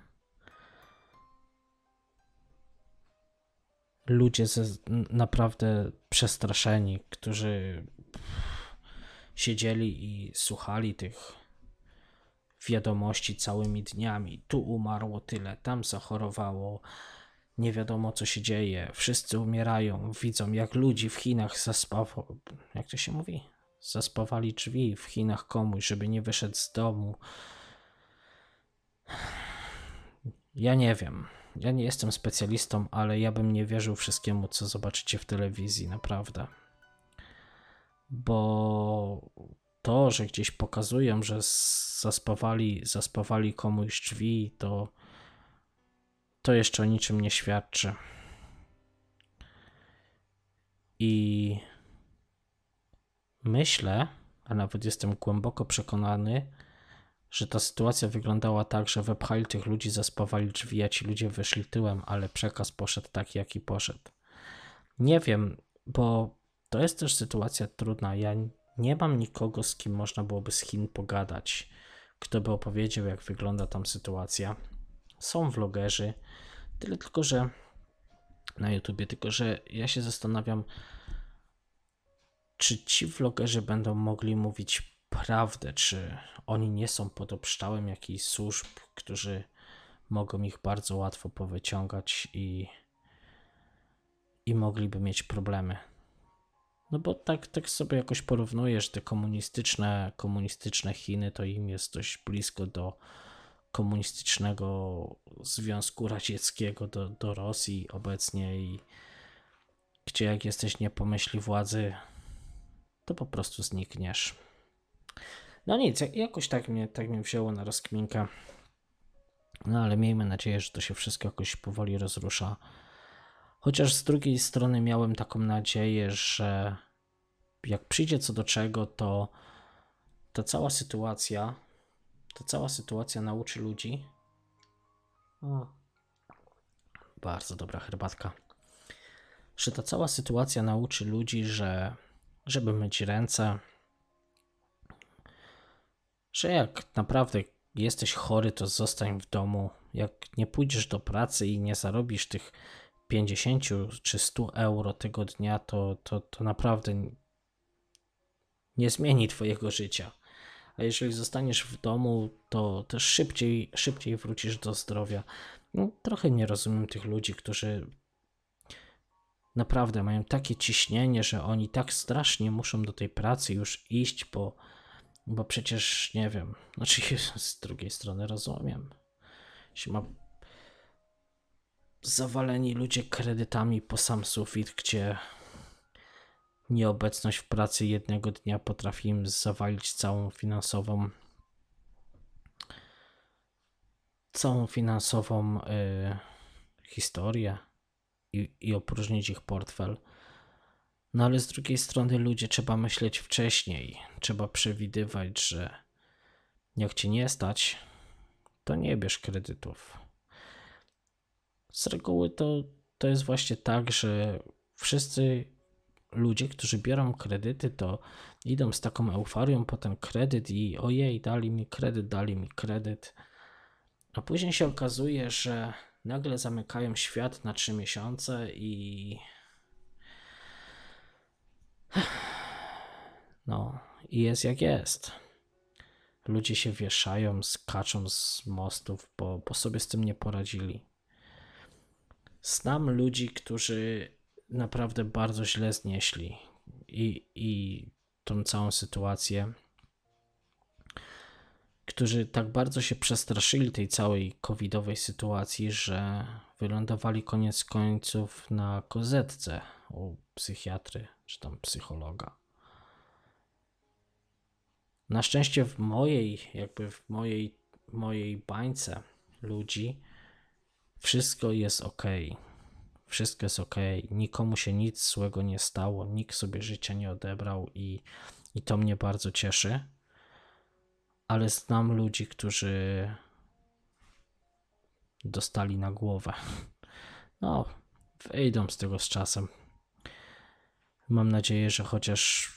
ludzie ze, naprawdę przestraszeni, którzy siedzieli i słuchali tych wiadomości całymi dniami. Tu umarło tyle, tam zachorowało, nie wiadomo co się dzieje, wszyscy umierają, widzą jak ludzi w Chinach zaspawa, jak to się mówi? Zaspawali drzwi w Chinach komuś, żeby nie wyszedł z domu. Ja nie wiem. Ja nie jestem specjalistą, ale ja bym nie wierzył wszystkiemu, co zobaczycie w telewizji, naprawdę. Bo to, że gdzieś pokazują, że zaspawali, zaspawali komuś drzwi, to to jeszcze o niczym nie świadczy. I myślę, a nawet jestem głęboko przekonany, że ta sytuacja wyglądała tak, że wepchali tych ludzi, zaspawali drzwi, a ci ludzie wyszli tyłem, ale przekaz poszedł taki, jaki poszedł. Nie wiem, bo to jest też sytuacja trudna. Ja nie mam nikogo, z kim można byłoby z Chin pogadać, kto by opowiedział, jak wygląda tam sytuacja. Są vlogerzy, tyle tylko, że na YouTubie, tylko że ja się zastanawiam, czy ci vlogerzy będą mogli mówić prawdę, czy oni nie są pod obszczałem jakichś służb, którzy mogą ich bardzo łatwo powyciągać i, i mogliby mieć problemy. No bo tak, tak sobie jakoś porównujesz te komunistyczne, komunistyczne Chiny, to im jest dość blisko do komunistycznego Związku Radzieckiego, do, do Rosji obecnie i gdzie jak jesteś nie pomyśli władzy, to po prostu znikniesz. No nic, jakoś tak mnie, tak mnie wzięło na rozkminkę. No ale miejmy nadzieję, że to się wszystko jakoś powoli rozrusza. Chociaż z drugiej strony miałem taką nadzieję, że jak przyjdzie co do czego, to ta cała sytuacja, ta cała sytuacja nauczy ludzi. O, bardzo dobra herbatka. Że ta cała sytuacja nauczy ludzi, że żeby myć ręce, że jak naprawdę jesteś chory, to zostań w domu. Jak nie pójdziesz do pracy i nie zarobisz tych 50 czy 100 euro tego dnia, to, to, to naprawdę nie zmieni Twojego życia. A jeżeli zostaniesz w domu, to też szybciej, szybciej wrócisz do zdrowia. No, trochę nie rozumiem tych ludzi, którzy naprawdę mają takie ciśnienie, że oni tak strasznie muszą do tej pracy już iść, bo bo przecież nie wiem, znaczy z drugiej strony rozumiem. Jeśli ma zawaleni ludzie kredytami po sam sufit, gdzie nieobecność w pracy jednego dnia potrafi im zawalić całą finansową całą finansową y, historię i, i opróżnić ich portfel no ale z drugiej strony ludzie trzeba myśleć wcześniej. Trzeba przewidywać, że jak cię nie stać, to nie bierz kredytów. Z reguły to, to jest właśnie tak, że wszyscy ludzie, którzy biorą kredyty, to idą z taką euforią po ten kredyt i ojej, dali mi kredyt, dali mi kredyt. A później się okazuje, że nagle zamykają świat na trzy miesiące i no i jest jak jest. Ludzie się wieszają, skaczą z mostów, bo, bo sobie z tym nie poradzili. Znam ludzi, którzy naprawdę bardzo źle znieśli i, i tą całą sytuację, którzy tak bardzo się przestraszyli tej całej covidowej sytuacji, że wylądowali koniec końców na kozetce u psychiatry czy tam psychologa. Na szczęście w mojej, jakby w mojej, mojej bańce ludzi wszystko jest ok. Wszystko jest ok. Nikomu się nic złego nie stało, nikt sobie życia nie odebrał i, i to mnie bardzo cieszy. Ale znam ludzi, którzy dostali na głowę. No, wyjdą z tego z czasem. Mam nadzieję, że chociaż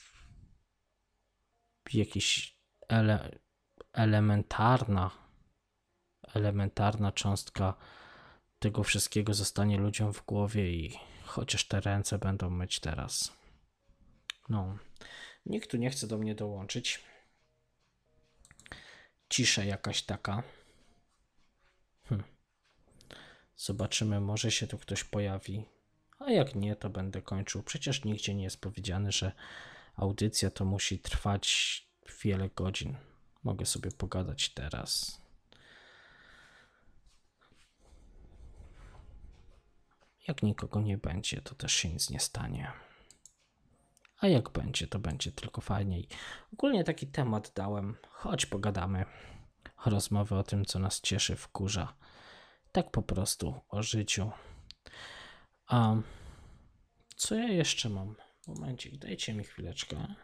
jakiś ele, elementarna, elementarna cząstka tego wszystkiego zostanie ludziom w głowie i chociaż te ręce będą myć teraz. No, nikt tu nie chce do mnie dołączyć. Cisza jakaś taka. Hm. Zobaczymy, może się tu ktoś pojawi. A jak nie, to będę kończył. Przecież nigdzie nie jest powiedziane, że audycja to musi trwać wiele godzin. Mogę sobie pogadać teraz. Jak nikogo nie będzie, to też się nic nie stanie. A jak będzie, to będzie tylko fajniej. Ogólnie taki temat dałem. Chodź, pogadamy. Rozmowy o tym, co nas cieszy, wkurza. Tak po prostu o życiu. A co ja jeszcze mam? Momencik, dajcie mi chwileczkę.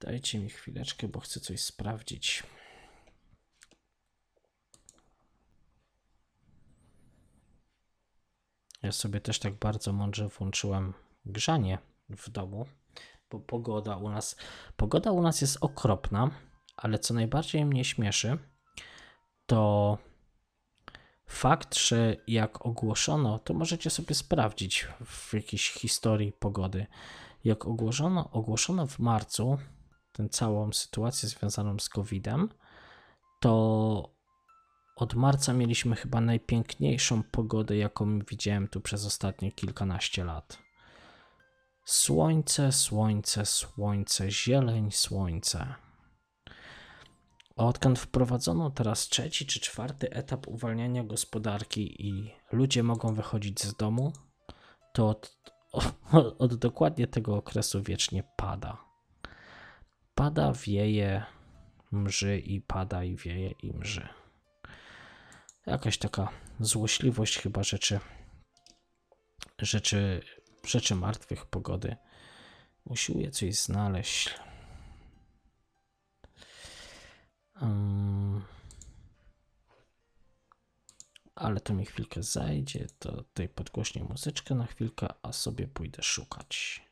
Dajcie mi chwileczkę, bo chcę coś sprawdzić. Ja sobie też tak bardzo mądrze włączyłem grzanie w domu, bo pogoda u nas, pogoda u nas jest okropna, ale co najbardziej mnie śmieszy, to fakt, że jak ogłoszono, to możecie sobie sprawdzić w jakiejś historii pogody, jak ogłoszono, ogłoszono w marcu tę całą sytuację związaną z COVID-em, to od marca mieliśmy chyba najpiękniejszą pogodę, jaką widziałem tu przez ostatnie kilkanaście lat. Słońce, słońce, słońce, zieleń, słońce. Odkąd wprowadzono teraz trzeci czy czwarty etap uwalniania gospodarki i ludzie mogą wychodzić z domu, to od, od, od dokładnie tego okresu wiecznie pada. Pada, wieje, mrzy i pada i wieje i mrzy. Jakaś taka złośliwość chyba rzeczy, rzeczy, rzeczy martwych pogody. Usiłuję coś znaleźć. Um, ale to mi chwilkę zajdzie. To tutaj podgłośnię muzyczkę na chwilkę, a sobie pójdę szukać.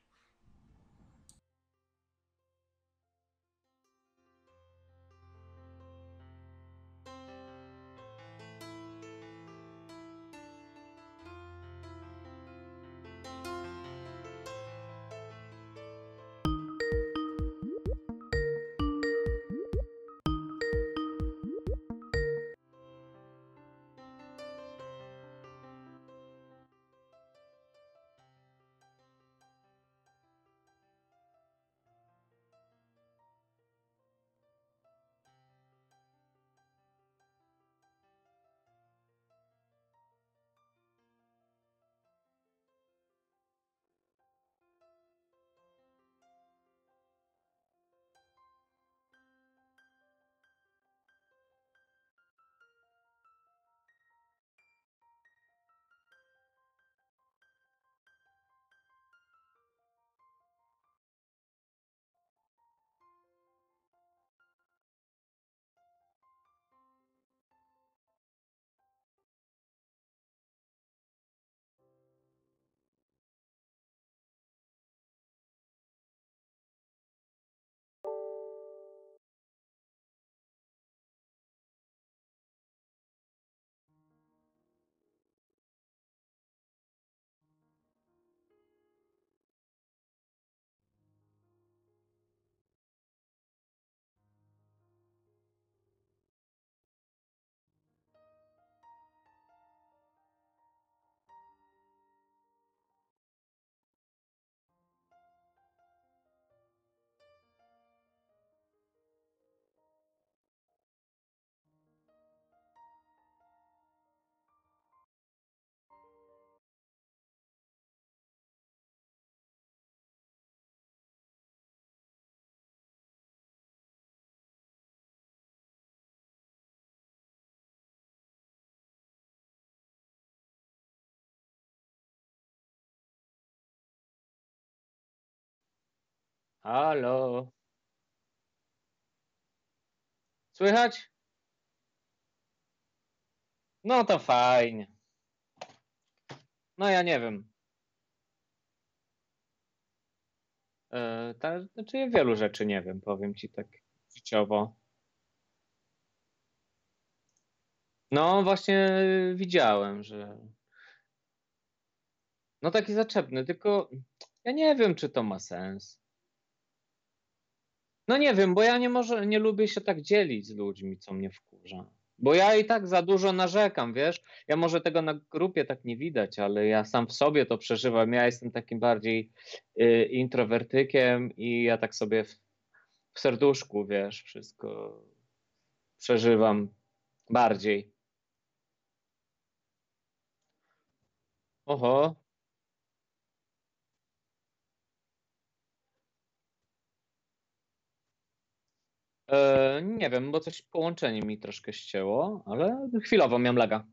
Halo. Słychać? No to fajnie. No ja nie wiem. E, ta, znaczy ja wielu rzeczy nie wiem, powiem ci tak życiowo. No właśnie widziałem, że no taki zaczepny, tylko ja nie wiem, czy to ma sens. No nie wiem, bo ja nie może, nie lubię się tak dzielić z ludźmi, co mnie wkurza. Bo ja i tak za dużo narzekam, wiesz? Ja może tego na grupie tak nie widać, ale ja sam w sobie to przeżywam. Ja jestem takim bardziej y, introwertykiem i ja tak sobie w, w serduszku, wiesz, wszystko przeżywam bardziej. Oho, E, nie wiem, bo coś połączenie mi troszkę ścięło, ale chwilowo miałem laga.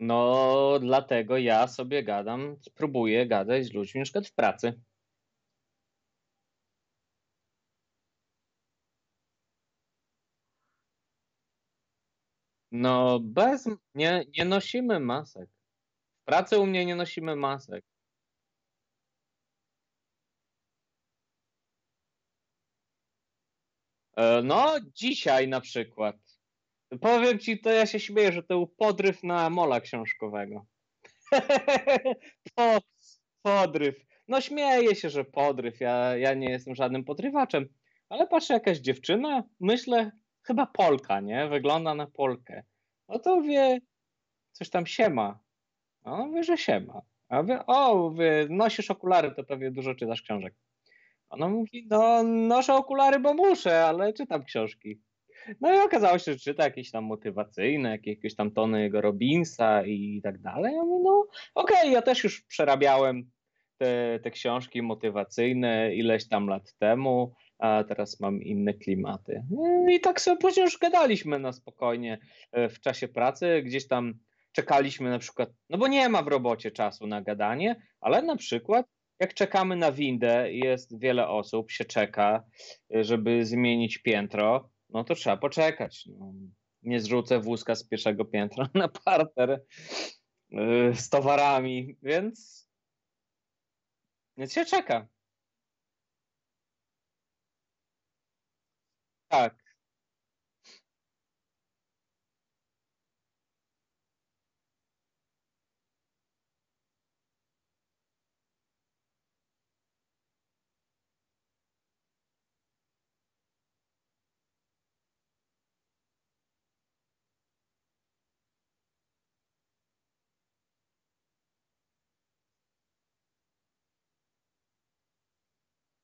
No, dlatego ja sobie gadam, próbuję gadać z ludźmi na przykład w pracy. No, bez, nie, nie nosimy masek. W pracy u mnie nie nosimy masek. E, No, dzisiaj na przykład. Powiem ci, to ja się śmieję, że to był podryw na mola książkowego. Po, podryw. No śmieję się, że podryw. Ja, ja nie jestem żadnym podrywaczem. Ale patrzę, jakaś dziewczyna, myślę, chyba Polka, nie? Wygląda na Polkę. No to wie, coś tam siema. No, wie, że siema. A wie, o, wie, nosisz okulary, to pewnie dużo czytasz książek. Ona mówi, no noszę okulary, bo muszę, ale czytam książki. No i okazało się, że czyta jakieś tam motywacyjne, jakieś tam tony jego Robinsa i tak dalej. Ja mówię, no okej, okay, ja też już przerabiałem te, te książki motywacyjne ileś tam lat temu, a teraz mam inne klimaty. No I tak sobie później już gadaliśmy na spokojnie e, w czasie pracy, gdzieś tam czekaliśmy na przykład, no bo nie ma w robocie czasu na gadanie, ale na przykład jak czekamy na windę jest wiele osób, się czeka, e, żeby zmienić piętro, no to trzeba poczekać. No, nie zrzucę wózka z pierwszego piętra na parter yy, z towarami, więc, więc się czeka. Tak.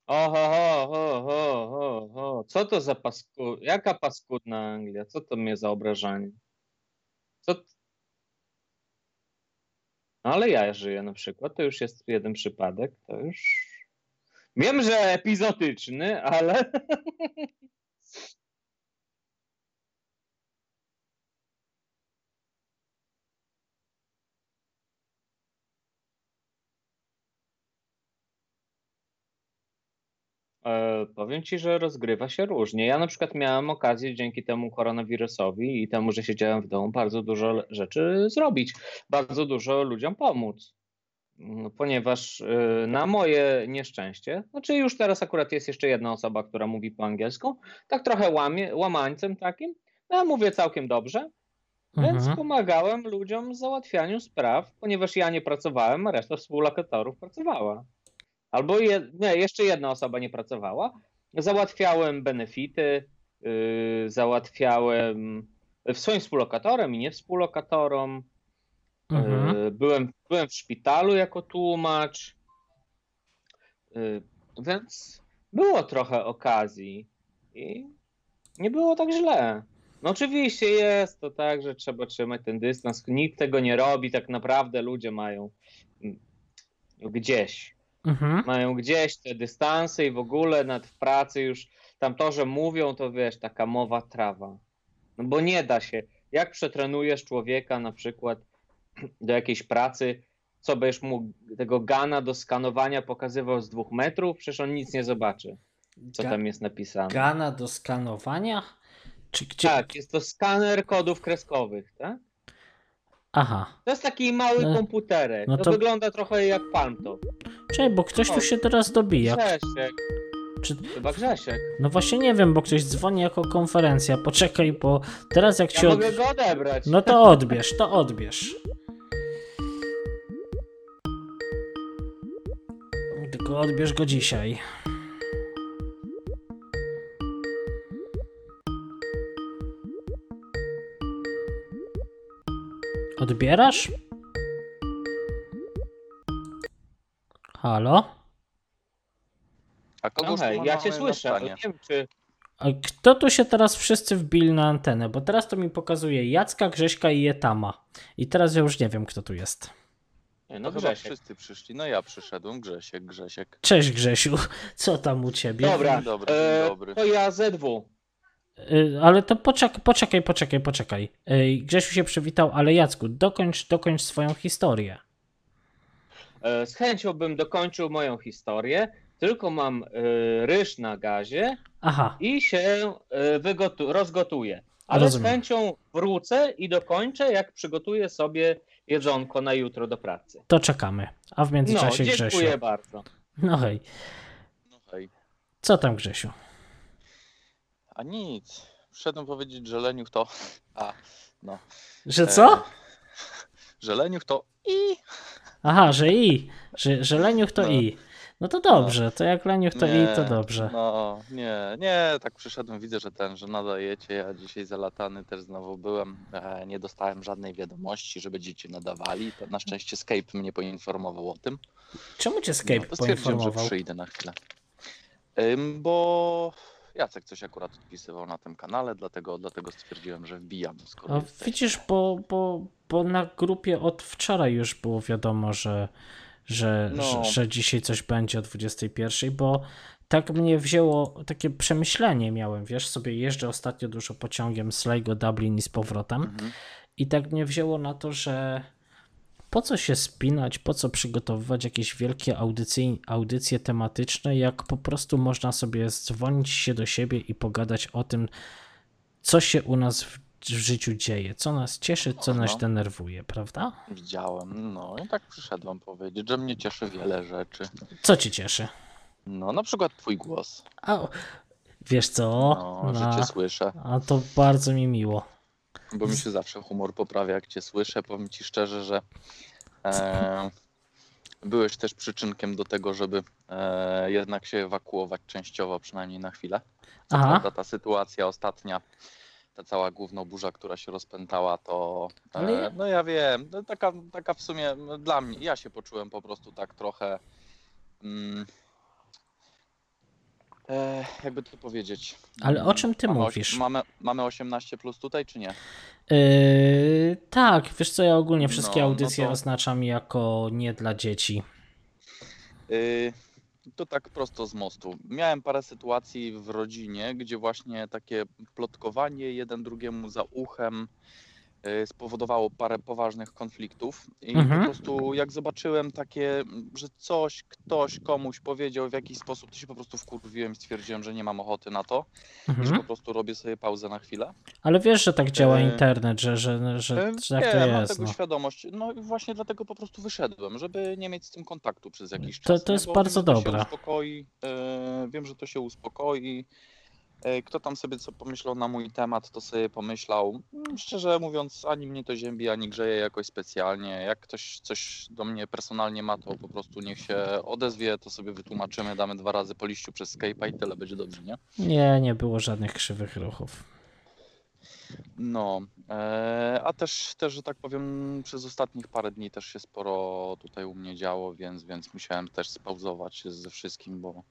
Oho, ho, ho, ho, ho. Co to za pasku... Jaka paskudna Anglia? Co to mnie za obrażanie? Co... No ale ja żyję na przykład, to już jest jeden przypadek, to już... Wiem, że epizodyczny, ale... E, powiem ci, że rozgrywa się różnie. Ja na przykład miałem okazję dzięki temu koronawirusowi i temu, że siedziałem w domu, bardzo dużo rzeczy zrobić, bardzo dużo ludziom pomóc. No, ponieważ e, na moje nieszczęście, znaczy już teraz akurat jest jeszcze jedna osoba, która mówi po angielsku, tak trochę łamie, łamańcem takim, no ja mówię całkiem dobrze, więc Mhm. pomagałem ludziom w załatwianiu spraw, ponieważ ja nie pracowałem, a reszta współlokatorów pracowała. Albo je, nie, jeszcze jedna osoba nie pracowała. Załatwiałem benefity, yy, załatwiałem swoim współlokatorem i nie współlokatorom. Mhm. Yy, byłem, byłem w szpitalu jako tłumacz. Yy, więc było trochę okazji i nie było tak źle. No oczywiście jest to tak, że trzeba trzymać ten dystans. Nikt tego nie robi, tak naprawdę ludzie mają mm, gdzieś Mhm. mają gdzieś te dystanse i w ogóle nad w pracy już tam to, że mówią, to wiesz, taka mowa trawa. No bo nie da się. Jak przetrenujesz człowieka na przykład do jakiejś pracy, co będziesz mu tego gana do skanowania pokazywał z dwóch metrów? Przecież on nic nie zobaczy, co Ga- tam jest napisane. Gana do skanowania? Czy gdzie? Tak, jest to skaner kodów kreskowych, tak? Aha. To jest taki mały No- komputerek. no to... to- wygląda trochę jak palmtop. Czekaj, bo ktoś tu O, się teraz dobija. Grzesiek, Czy... chyba Grzesiek. No właśnie nie wiem, bo ktoś dzwoni jako konferencja. Poczekaj, bo teraz jak Ja ci od... mogę go odebrać. No to odbierz, to odbierz. Tylko odbierz go dzisiaj. Odbierasz? Halo? A kogo No hej, ja cię słyszę, ale nie wiem czy... A kto tu się teraz wszyscy wbili na antenę? Bo teraz to mi pokazuje Jacka, Grześka i Jetama. I teraz ja już nie wiem, kto tu jest. Nie, No no chyba Grzesiek. wszyscy przyszli. No ja przyszedłem, Grzesiek, Grzesiek. Cześć Grzesiu, co tam u ciebie? Dobra, Dzień dobry, dzień e, dobry. to ja ZW. Y, Ale to poczekaj, poczekaj, poczekaj, poczekaj. Y, Grzesiu się przywitał, ale Jacku, dokończ, dokończ swoją historię. E, Z chęcią bym dokończył moją historię, tylko mam e, ryż na gazie Aha, i się e, wygotu- rozgotuję. Ale Rozumiem. z chęcią wrócę i dokończę, jak przygotuję sobie jedzonko na jutro do pracy. to czekamy. A w No, międzyczasie dziękuję Grzesiu. bardzo. No hej, No hej. co tam Grzesiu? A nic. Przyszedłem powiedzieć, że leniuch to... A, no. Że co? E, że leniuch to... I... Aha, że i, że, że leniuch to No. i. No to dobrze, to jak leniuch to i, to Nie, dobrze. No, nie, nie, tak przyszedłem, widzę, że ten, że nadajecie, ja dzisiaj zalatany też znowu byłem, e, nie dostałem żadnej wiadomości, że będziecie nadawali, to na szczęście Skype mnie poinformował o tym. Czemu cię Skype no, stwierdziłem, że poinformował? przyjdę na chwilę. Ym, bo Jacek coś akurat odpisywał na tym kanale, dlatego, dlatego stwierdziłem, że wbijam, skoro A jesteście. widzisz, bo, bo, bo na grupie od wczoraj już było wiadomo, że, że, No. że, że dzisiaj coś będzie o 21, bo tak mnie wzięło, takie przemyślenie miałem, wiesz, sobie jeżdżę ostatnio dużo pociągiem z Lego Dublin i z powrotem Mhm. i tak mnie wzięło na to, że po co się spinać, po co przygotowywać jakieś wielkie audycje, audycje tematyczne, jak po prostu można sobie dzwonić się do siebie i pogadać o tym, co się u nas w, w życiu dzieje, co nas cieszy, co No, nas no. denerwuje, prawda? Widziałem, no i tak przyszedłem powiedzieć, że mnie cieszy wiele rzeczy. Co ci cieszy? No, na przykład twój głos, A, wiesz co? no, że Na- cię słyszę. a to bardzo mi miło. Bo mi się zawsze humor poprawia, jak cię słyszę. Powiem ci szczerze, że e, byłeś też przyczynkiem do tego, żeby e, jednak się ewakuować częściowo, przynajmniej na chwilę. Co Aha. prawda ta sytuacja ostatnia, ta cała głównoburza, która się rozpętała, to e, no ja wiem, no, taka, taka w sumie no, dla mnie, ja się poczułem po prostu tak trochę mm, e, jakby to powiedzieć. Ale o czym ty mamy oś- mówisz? Mamy, mamy 18 plus tutaj, czy nie? Yy, tak, wiesz co, ja ogólnie wszystkie No, no audycje to- oznaczam jako nie dla dzieci. Yy, To tak prosto z mostu. Miałem parę sytuacji w rodzinie, gdzie właśnie takie plotkowanie jeden drugiemu za uchem spowodowało parę poważnych konfliktów. I Mhm. po prostu jak zobaczyłem takie, że coś ktoś komuś powiedział w jakiś sposób, to się po prostu wkurwiłem i stwierdziłem, że nie mam ochoty na to i że Mhm. po prostu robię sobie pauzę na chwilę. Ale wiesz, że tak działa E, internet, że, że, że, że tak nie, to mam jest. tego No. świadomość. No i właśnie dlatego po prostu wyszedłem, żeby nie mieć z tym kontaktu przez jakiś To- czas. to nie? jest bardzo dobre. To uspokoi, e, wiem, że to się uspokoi. E, kto tam sobie co pomyślał na mój temat, to sobie pomyślał. Mm, Szczerze mówiąc, ani mnie to ziębi, ani grzeje jakoś specjalnie. Jak ktoś coś do mnie personalnie ma, to po prostu niech się odezwie, to sobie wytłumaczymy, damy dwa razy po liściu przez Skype'a i tyle będzie dobrze, nie? Nie, nie było żadnych krzywych ruchów. No, e, a też, też, że tak powiem, przez ostatnich parę dni też się sporo tutaj u mnie działo, więc, więc musiałem też spauzować ze wszystkim, bo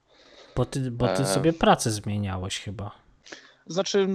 Bo ty, bo ty E, sobie pracę zmieniałeś chyba. znaczy,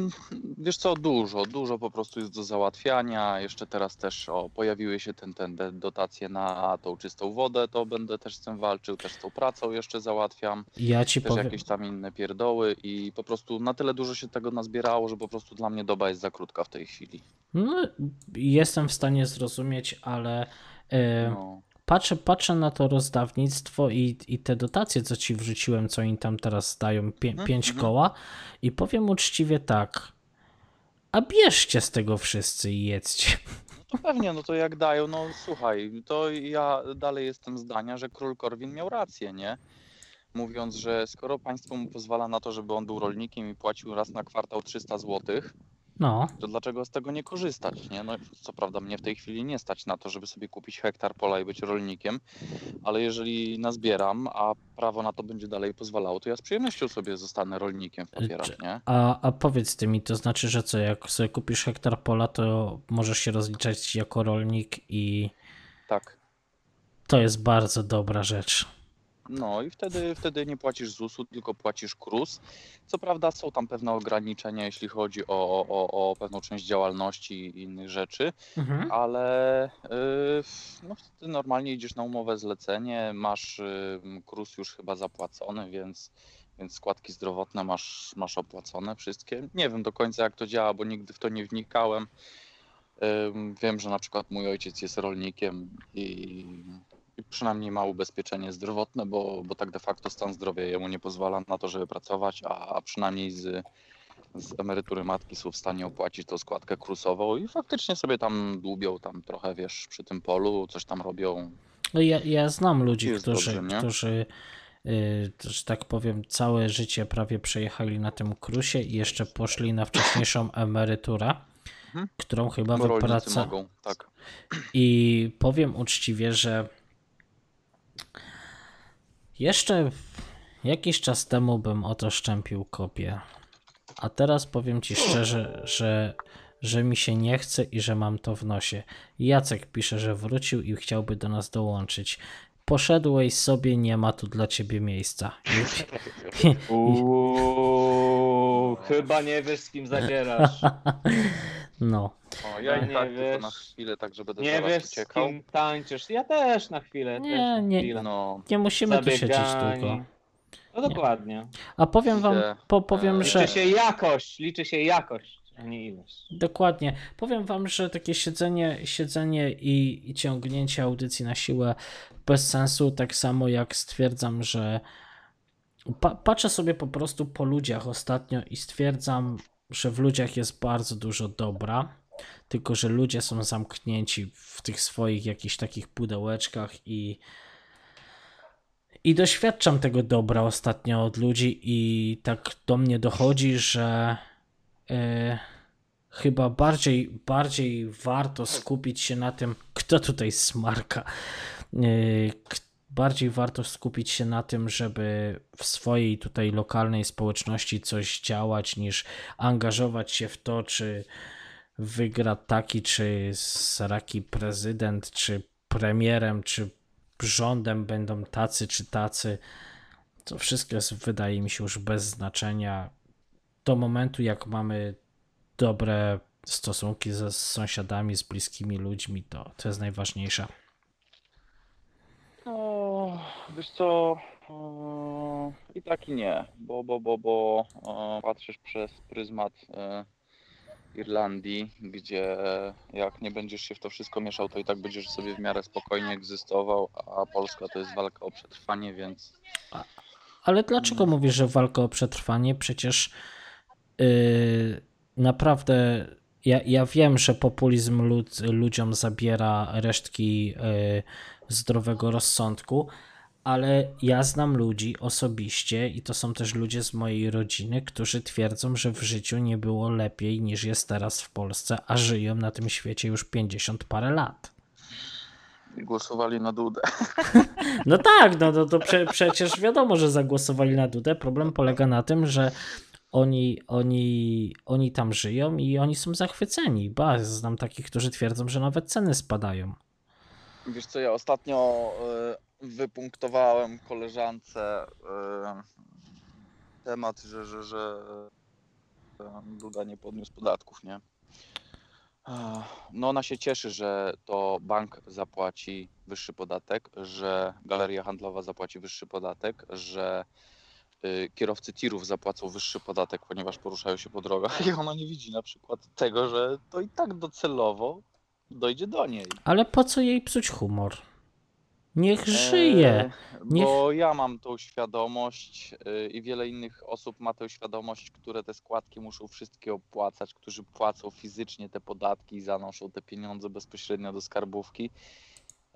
wiesz co, dużo, dużo po prostu jest do załatwiania. Jeszcze teraz też o, pojawiły się ten, ten dotacje na tą czystą wodę, to będę też z tym walczył, też z tą pracą jeszcze załatwiam. Ja ci Też powiem. jakieś tam inne pierdoły i po prostu na tyle dużo się tego nazbierało, że po prostu dla mnie doba jest za krótka w tej chwili. No, jestem w stanie zrozumieć, ale e, No. Patrzę, patrzę na to rozdawnictwo i, i te dotacje, co ci wrzuciłem, co im tam teraz dają, Mhm, pięć mhm. koła i powiem uczciwie tak, a bierzcie z tego wszyscy i jedzcie. No pewnie, no to jak dają, no słuchaj, to ja dalej jestem zdania, że król Korwin miał rację, nie? Mówiąc, że skoro państwo mu pozwala na to, żeby on był rolnikiem i płacił raz na kwartał 300 zł, No, to dlaczego z tego nie korzystać, nie? No co prawda mnie w tej chwili nie stać na to, żeby sobie kupić hektar pola i być rolnikiem, ale jeżeli nazbieram, a prawo na to będzie dalej pozwalało, to ja z przyjemnością sobie zostanę rolnikiem w papierach, nie? a, a powiedz ty mi, to znaczy, że co, jak sobie kupisz hektar pola, to możesz się rozliczać jako rolnik i Tak. to jest bardzo dobra rzecz. No i wtedy, wtedy nie płacisz ZUS-u, tylko płacisz KRUS. Co prawda są tam pewne ograniczenia, jeśli chodzi o, o, o pewną część działalności i innych rzeczy, Mhm. ale yy, no wtedy normalnie idziesz na umowę zlecenie, masz yy, KRUS już chyba zapłacony, więc, więc składki zdrowotne masz, masz opłacone wszystkie. Nie wiem do końca jak to działa, bo nigdy w to nie wnikałem. Wiem, że na przykład mój ojciec jest rolnikiem i przynajmniej ma ubezpieczenie zdrowotne, bo, bo tak de facto stan zdrowia jemu nie pozwala na to, żeby pracować, a, a przynajmniej z, z emerytury matki są w stanie opłacić tą składkę krusową i faktycznie sobie tam dłubią tam trochę, wiesz, przy tym polu, coś tam robią. No ja, ja znam ludzi, którzy, dobrze, którzy y, że tak powiem, całe życie prawie przejechali na tym krusie i jeszcze poszli na wcześniejszą emeryturę, Mhm. którą chyba Bo rolnicy wypraca. mogą, tak. I powiem uczciwie, że jeszcze jakiś czas temu bym o to szczępił kopię. A teraz powiem ci szczerze, że, że mi się nie chce i że mam to w nosie. Jacek pisze, że wrócił i chciałby do nas dołączyć. Poszedłeś sobie, nie ma tu dla ciebie miejsca. Uuu, chyba nie wiesz z kim zabierasz. No, O, ja No i nie tak tylko wiesz. na chwilę, tak Nie zaraz wiesz z uciekał. kim tańczysz. Ja też na chwilę. Nie, też na nie. Chwilę. No, nie musimy tu siedzieć Zabiegani. długo. No dokładnie. A powiem wam, Idę. po, powiem, Eee, że... Liczy się jakość, liczy się jakość, a nie ilość. Dokładnie. Powiem wam, że takie siedzenie, siedzenie i, i ciągnięcie audycji na siłę bez sensu, tak samo jak stwierdzam, że pa, patrzę sobie po prostu po ludziach ostatnio i stwierdzam, że w ludziach jest bardzo dużo dobra, tylko że ludzie są zamknięci w tych swoich jakichś takich pudełeczkach i i doświadczam tego dobra ostatnio od ludzi i tak do mnie dochodzi, że e, chyba bardziej, bardziej warto skupić się na tym, kto tutaj smarka. K- bardziej warto skupić się na tym, żeby w swojej tutaj lokalnej społeczności coś działać, niż angażować się w to, czy wygra taki, czy saraki prezydent, czy premierem, czy rządem będą tacy, czy tacy. To wszystko jest, wydaje mi się, już bez znaczenia. Do momentu, jak mamy dobre stosunki ze z sąsiadami, z bliskimi ludźmi, to, to jest najważniejsze. Wiesz co, e, i tak i nie, bo, bo, bo, bo e, patrzysz przez pryzmat e, Irlandii, gdzie jak nie będziesz się w to wszystko mieszał, to i tak będziesz sobie w miarę spokojnie egzystował, a Polska to jest walka o przetrwanie, więc Ale dlaczego mówisz, że walka o przetrwanie? Przecież yy, naprawdę ja, ja wiem, że populizm lud, ludziom zabiera resztki yy, zdrowego rozsądku, ale ja znam ludzi osobiście i to są też ludzie z mojej rodziny, którzy twierdzą, że w życiu nie było lepiej niż jest teraz w Polsce, a żyją na tym świecie już 50 parę lat. głosowali na Dudę. No tak, no, no to prze, przecież wiadomo, że zagłosowali na Dudę. Problem polega na tym, że oni, oni, oni tam żyją i oni są zachwyceni. Ba, znam takich, którzy twierdzą, że nawet ceny spadają. Wiesz co, ja ostatnio e, wypunktowałem koleżance e, temat, że, że, że e, Duda nie podniósł podatków, nie? Ech, No ona się cieszy, że to bank zapłaci wyższy podatek, że galeria handlowa zapłaci wyższy podatek, że kierowcy tirów zapłacą wyższy podatek, ponieważ poruszają się po drogach i ona nie widzi na przykład tego, że to i tak docelowo dojdzie do niej. Ale po co jej psuć humor? Niech żyje. E, Niech- Bo ja mam tą świadomość e, i wiele innych osób ma tę świadomość, które te składki muszą wszystkie opłacać, którzy płacą fizycznie te podatki i zanoszą te pieniądze bezpośrednio do skarbówki.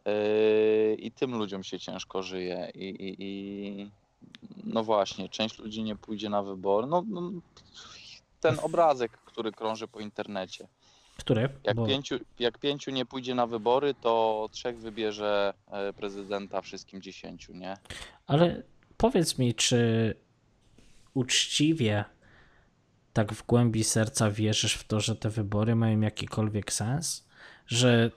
E, I tym ludziom się ciężko żyje. I, i, i no właśnie, część ludzi nie pójdzie na wybory. No, no, ten obrazek, który krąży po internecie. Który? Jak, Bo- pięciu, jak pięciu nie pójdzie na wybory, to trzech wybierze e, prezydenta wszystkim dziesięciu, nie? Ale powiedz mi, czy uczciwie tak w głębi serca wierzysz w to, że te wybory mają jakikolwiek sens? Że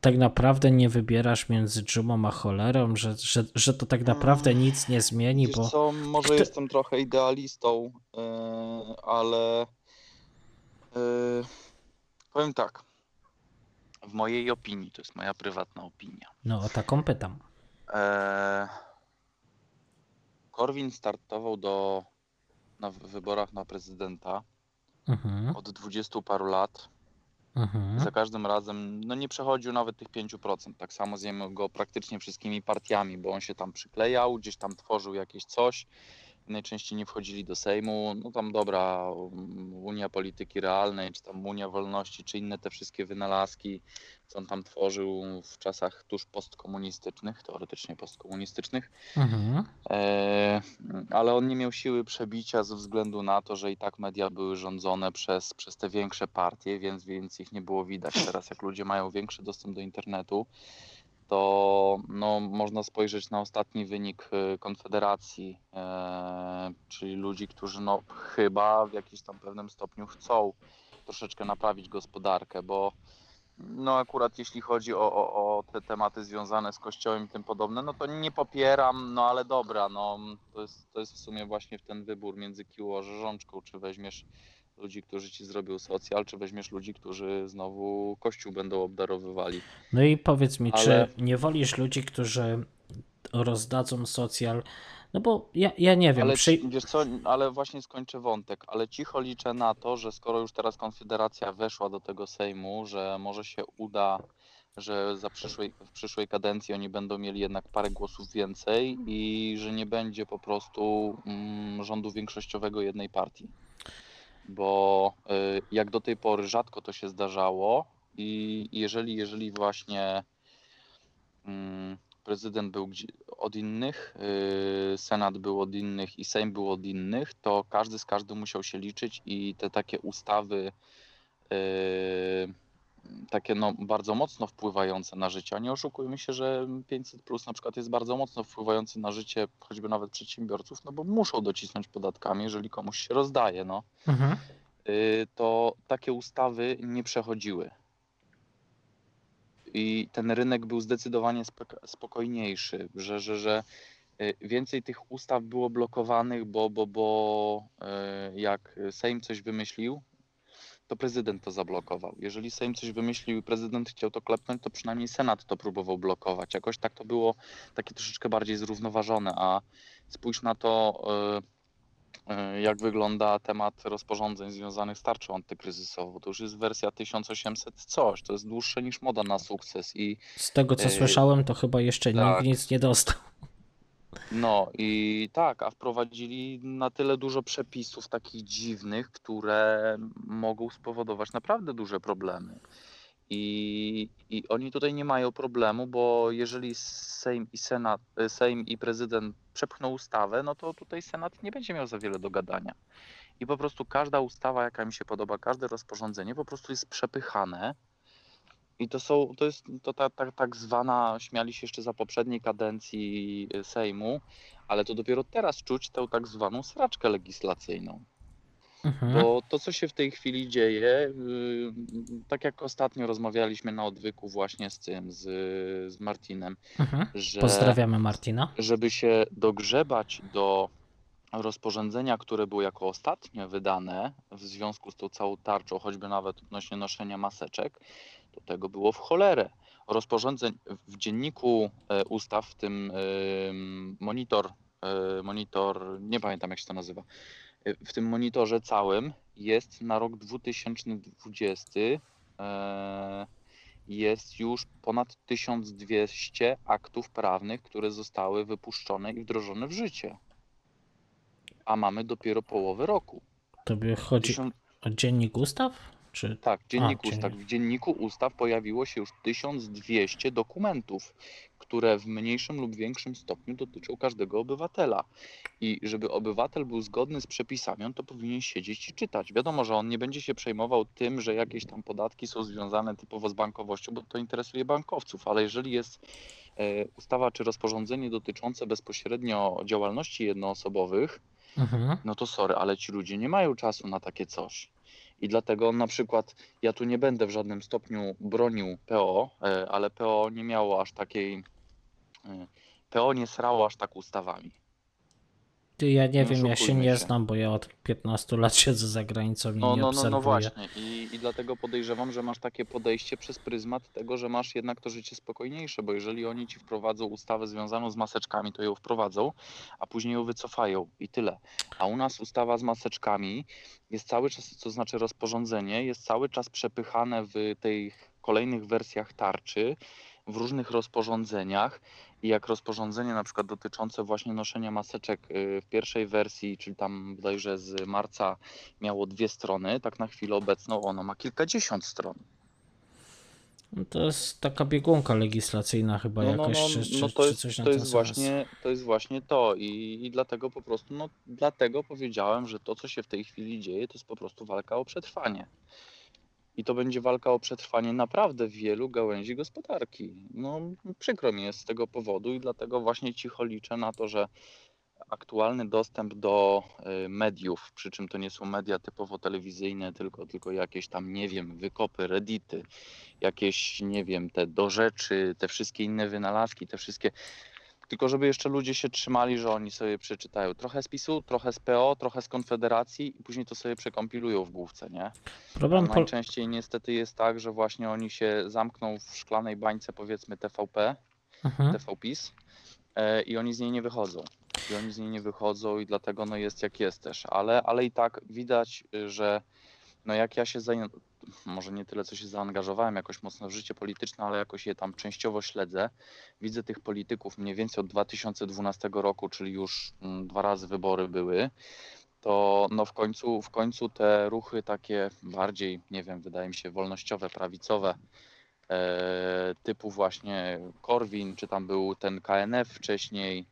tak naprawdę nie wybierasz między dżumą a cholerą, że, że, że to tak naprawdę Mm, nic nie zmieni, Wiesz bo co, może kto- jestem trochę idealistą, yy, ale yy, powiem tak. W mojej opinii, to jest moja prywatna opinia. no o taką pytam. Eee, Korwin startował do, na wyborach na prezydenta Mhm, od 20 paru lat. mhm. Za każdym razem no nie przechodził nawet tych 5%. Tak samo z jego praktycznie wszystkimi partiami, bo on się tam przyklejał, gdzieś tam tworzył jakieś coś. Najczęściej nie wchodzili do Sejmu. No tam dobra, um, Unia Polityki Realnej, czy tam Unia Wolności, czy inne te wszystkie wynalazki, co on tam tworzył w czasach tuż postkomunistycznych, teoretycznie postkomunistycznych. Mhm. E, ale on nie miał siły przebicia ze względu na to, że i tak media były rządzone przez, przez te większe partie, więc, więc ich nie było widać. Teraz jak ludzie mają większy dostęp do internetu, to no, można spojrzeć na ostatni wynik e, Konfederacji, e, czyli ludzi, którzy no, chyba w jakimś tam pewnym stopniu chcą troszeczkę naprawić gospodarkę, bo no akurat jeśli chodzi o, o, o te tematy związane z kościołem i tym podobne, no to nie popieram, no ale dobra, no to jest, to jest w sumie właśnie ten wybór między kiło a rzeżączką, czy weźmiesz ludzi, którzy ci zrobią socjal, czy weźmiesz ludzi, którzy znowu kościół będą obdarowywali. No i powiedz mi, Ale- czy nie wolisz ludzi, którzy rozdadzą socjal? No bo ja, ja nie wiem, Ale przy... wiesz co, ale właśnie skończę wątek, ale cicho liczę na to, że skoro już teraz Konfederacja weszła do tego Sejmu, że może się uda, że za przyszłej, w przyszłej kadencji oni będą mieli jednak parę głosów więcej i że nie będzie po prostu mm, rządu większościowego jednej partii. Bo y, jak do tej pory rzadko to się zdarzało i jeżeli, jeżeli właśnie mm, prezydent był od innych, yy, senat był od innych i sejm był od innych, to każdy z każdym musiał się liczyć i te takie ustawy yy, takie no, bardzo mocno wpływające na życie, a nie oszukujmy się, że 500 plus na przykład jest bardzo mocno wpływający na życie choćby nawet przedsiębiorców, no bo muszą docisnąć podatkami, jeżeli komuś się rozdaje, no Mhm. y, to takie ustawy nie przechodziły. I ten rynek był zdecydowanie spok- spokojniejszy, że, że, że y, więcej tych ustaw było blokowanych, bo, bo, bo y, jak Sejm coś wymyślił, to prezydent to zablokował. Jeżeli Sejm coś wymyślił i prezydent chciał to klepnąć, to przynajmniej Senat to próbował blokować. Jakoś tak to było takie troszeczkę bardziej zrównoważone, a spójrz na to, y, y, jak wygląda temat rozporządzeń związanych z tarczą antykryzysową. To już jest wersja 1800 coś, to jest dłuższe niż moda na sukces i Z tego co Yy, słyszałem, to chyba jeszcze tak. nikt nic nie dostał. No i tak, a wprowadzili na tyle dużo przepisów takich dziwnych, które mogą spowodować naprawdę duże problemy. I, I oni tutaj nie mają problemu, bo jeżeli Sejm i Senat, Sejm i prezydent przepchną ustawę, no to tutaj Senat nie będzie miał za wiele do gadania. I po prostu każda ustawa, jaka mi się podoba, każde rozporządzenie po prostu jest przepychane. I to są, to jest to ta, ta, tak zwana, śmiali się jeszcze za poprzedniej kadencji y, Sejmu, ale to dopiero teraz czuć tę tak zwaną sraczkę legislacyjną. Mhm. Bo to, co się w tej chwili dzieje, y, tak jak ostatnio rozmawialiśmy na odwyku właśnie z tym, z, z Martinem, Mhm. że Pozdrawiamy Martina. żeby się dogrzebać do rozporządzenia, które było jako ostatnie wydane w związku z tą całą tarczą, choćby nawet odnośnie noszenia maseczek, to tego było w cholerę. Rozporządzeń w dzienniku e, ustaw, w tym monitor, e, monitor, nie pamiętam jak się to nazywa, e, w tym monitorze całym jest na rok 2020 e, jest już ponad 1200 aktów prawnych, które zostały wypuszczone i wdrożone w życie. A mamy dopiero połowę roku. Tobie chodzi o dziennik ustaw? Czy... Tak, dziennik A, ustaw. dziennik. W dzienniku ustaw pojawiło się już 1200 dokumentów, które w mniejszym lub większym stopniu dotyczą każdego obywatela. I żeby obywatel był zgodny z przepisami, on to powinien siedzieć i czytać. Wiadomo, że on nie będzie się przejmował tym, że jakieś tam podatki są związane typowo z bankowością, bo to interesuje bankowców, ale jeżeli jest e, ustawa czy rozporządzenie dotyczące bezpośrednio działalności jednoosobowych, Mhm. no to sorry, ale ci ludzie nie mają czasu na takie coś. I dlatego na przykład ja tu nie będę w żadnym stopniu bronił PO, e, ale PO nie miało aż takiej. e, PO nie srało aż tak ustawami. Ty, ja nie Nie wiem, ja się nie się. znam, bo ja od 15 lat siedzę za granicą i No, nie no, no, obserwuję. no właśnie. I, I dlatego podejrzewam, że masz takie podejście przez pryzmat tego, że masz jednak to życie spokojniejsze, bo jeżeli oni ci wprowadzą ustawę związaną z maseczkami, to ją wprowadzą, a później ją wycofają i tyle. A u nas ustawa z maseczkami jest cały czas, to znaczy rozporządzenie, jest cały czas przepychane w tych kolejnych wersjach tarczy, w różnych rozporządzeniach i jak rozporządzenie na przykład dotyczące właśnie noszenia maseczek y, w pierwszej wersji, czyli tam bodajże z marca miało dwie strony, tak na chwilę obecną ono ma kilkadziesiąt stron. No to jest taka biegunka legislacyjna chyba No, no, jakaś, no, czy, czy, no to jest, coś na to jest właśnie, to jest właśnie to I, i dlatego po prostu, no dlatego powiedziałem, że to co się w tej chwili dzieje, to jest po prostu walka o przetrwanie. I to będzie walka o przetrwanie naprawdę wielu gałęzi gospodarki. No przykro mi jest z tego powodu i dlatego właśnie cicho liczę na to, że aktualny dostęp do y, mediów, przy czym to nie są media typowo telewizyjne, tylko, tylko jakieś tam, nie wiem, wykopy, reddity, jakieś, nie wiem, te do rzeczy, te wszystkie inne wynalazki, te wszystkie. Tylko żeby jeszcze ludzie się trzymali, że oni sobie przeczytają trochę z PiSu, trochę z PO, trochę z Konfederacji i później to sobie przekompilują w główce, nie? Problem najczęściej niestety jest tak, że właśnie oni się zamkną w szklanej bańce, powiedzmy TVP, Mhm. TVPiS e, i oni z niej nie wychodzą. I oni z niej nie wychodzą i dlatego no jest jak jest też. Ale, ale i tak widać, y, że no jak ja się. Może nie tyle co się zaangażowałem jakoś mocno w życie polityczne, ale jakoś je tam częściowo śledzę. Widzę tych polityków mniej więcej od 2012 roku, czyli już mm, dwa razy wybory były. To no w końcu, w końcu te ruchy takie bardziej, nie wiem, wydaje mi się wolnościowe, prawicowe, e, typu właśnie Korwin, czy tam był ten KNF wcześniej,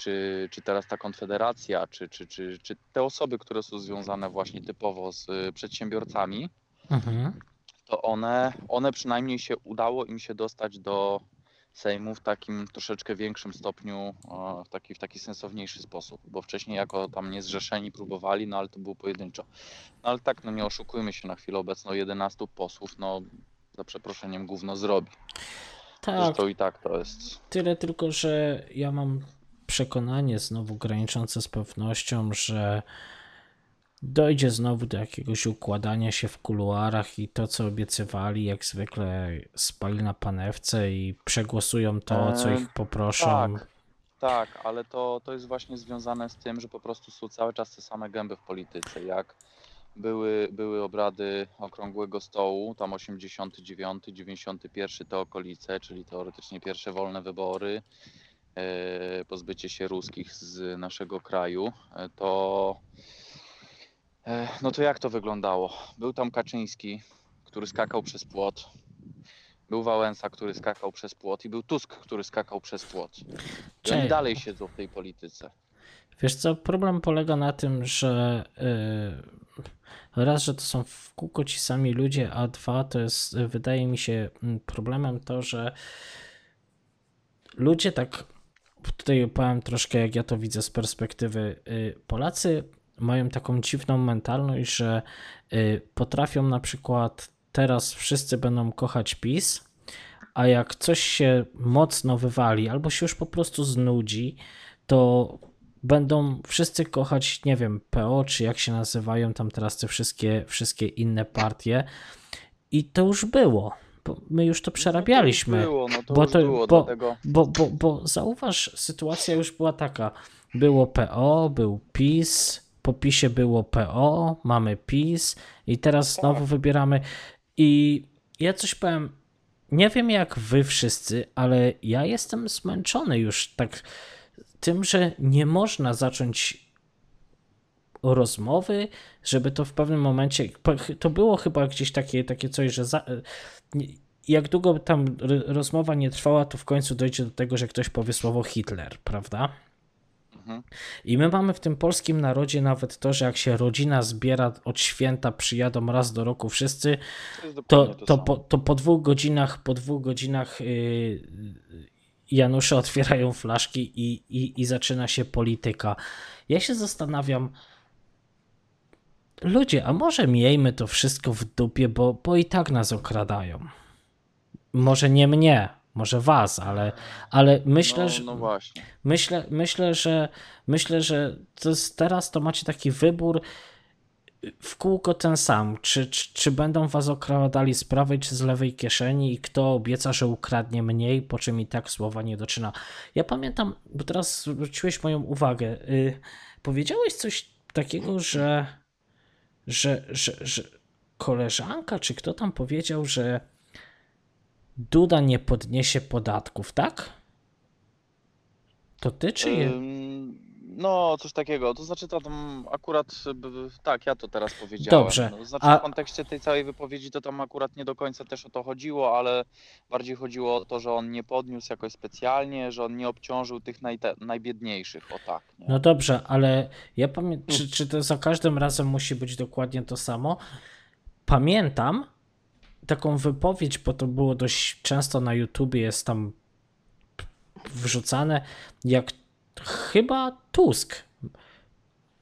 czy, czy teraz ta Konfederacja, czy, czy, czy, czy te osoby, które są związane właśnie typowo z y, przedsiębiorcami, Mhm. to one, one przynajmniej się udało im się dostać do Sejmu w takim troszeczkę większym stopniu, e, w taki, w taki sensowniejszy sposób, bo wcześniej jako tam niezrzeszeni próbowali, no ale to było pojedynczo. No ale tak, no nie oszukujmy się na chwilę obecną, 11 posłów, no za przeproszeniem gówno zrobi. Tak, Zresztą i tak to jest tyle tylko, że ja mam przekonanie znowu graniczące z pewnością, że dojdzie znowu do jakiegoś układania się w kuluarach i to, co obiecywali, jak zwykle spali na panewce i przegłosują to, co ich poproszą. tak. Tak, ale to, to jest właśnie związane z tym, że po prostu są cały czas te same gęby w polityce. Jak były, były obrady okrągłego stołu, tam 89, 91 te okolice, czyli teoretycznie pierwsze wolne wybory, e, pozbycie się ruskich z naszego kraju, e, to no to jak to wyglądało? Był tam Kaczyński, który skakał przez płot. Był Wałęsa, który skakał przez płot i był Tusk, który skakał przez płot. I oni dalej siedzą w tej polityce. Wiesz co, problem polega na tym, że yy, raz, że to są w kółko ci sami ludzie, a dwa, to jest, wydaje mi się, problemem to, że ludzie tak, tutaj powiem troszkę jak ja to widzę z perspektywy, y, Polacy mają taką dziwną mentalność, że y, potrafią na przykład teraz wszyscy będą kochać PiS, a jak coś się mocno wywali albo się już po prostu znudzi, to będą wszyscy kochać, nie wiem, PO, czy jak się nazywają tam teraz te wszystkie, wszystkie inne partie. I to już było. My już to przerabialiśmy. No to było, no to bo to- było, bo- dlatego... Bo, bo, bo zauważ, sytuacja już była taka. Było PO, był PiS, po PiSie było PO, mamy PiS i teraz znowu wybieramy. I ja coś powiem, nie wiem jak wy wszyscy, ale ja jestem zmęczony już tak tym, że nie można zacząć rozmowy, żeby to w pewnym momencie. To było chyba gdzieś takie, takie coś, że za, jak długo tam rozmowa nie trwała, to w końcu dojdzie do tego, że ktoś powie słowo Hitler, prawda? Mhm. I my mamy w tym polskim narodzie nawet to, że jak się rodzina zbiera od święta, przyjadą raz do roku wszyscy, To, to, to, po, to po dwóch godzinach, po dwóch godzinach yy, Janusze otwierają flaszki i, i, i zaczyna się polityka. Ja się zastanawiam, ludzie, a może miejmy to wszystko w dupie, bo, bo i tak nas okradają. Może nie mnie, może was, ale, ale myślę, no, że no właśnie. myślę, myślę, że myślę, że to jest, teraz to macie taki wybór w kółko ten sam. Czy, czy, czy będą was okradali z prawej czy z lewej kieszeni i kto obieca, że ukradnie mniej, po czym i tak słowa nie doczyna. Ja pamiętam, bo teraz zwróciłeś moją uwagę. Y, powiedziałeś coś takiego, że, że, że, że koleżanka, czy kto tam powiedział, że Duda nie podniesie podatków, tak? To ty czy je? No, coś takiego. To znaczy, to tam akurat, b- tak, ja to teraz powiedziałem. Dobrze, No, znaczy, a- w kontekście tej całej wypowiedzi to tam akurat nie do końca też o to chodziło, ale bardziej chodziło o to, że on nie podniósł jakoś specjalnie, że on nie obciążył tych najte- najbiedniejszych, o tak. Nie? No dobrze, ale ja pamiętam, czy, czy to za każdym razem musi być dokładnie to samo? Pamiętam taką wypowiedź, bo to było dość często na YouTubie, jest tam wrzucane, jak chyba Tusk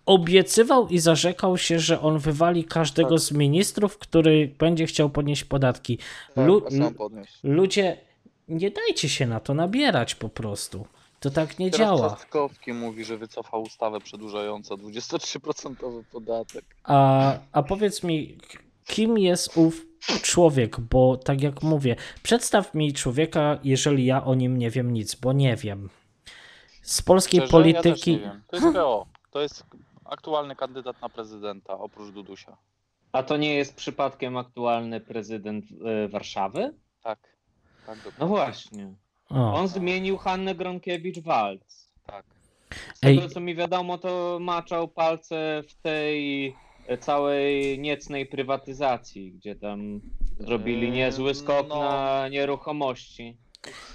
obiecywał i zarzekał się, że on wywali każdego Tak. z ministrów, który będzie chciał podnieść podatki. Tak, Lu- ludzie, nie dajcie się na to nabierać po prostu. To tak nie Teraz działa. Trzaskowski mówi, że wycofał ustawę przedłużającą 23% podatek. A, a powiedz mi, kim jest ów człowiek? Bo tak jak mówię, przedstaw mi człowieka, jeżeli ja o nim nie wiem nic, bo nie wiem. Z polskiej Szczerze, ja też polityki. nie wiem. To jest PO. To jest aktualny kandydat na prezydenta, oprócz Dudusia. A to nie jest przypadkiem aktualny prezydent e, Warszawy? Tak. Tak. No właśnie. o, On zmienił Hannę Gronkiewicz-Waltz. tak. Z tego Ej. co mi wiadomo, to maczał palce w tej całej niecnej prywatyzacji, gdzie tam zrobili niezły skok no. na nieruchomości.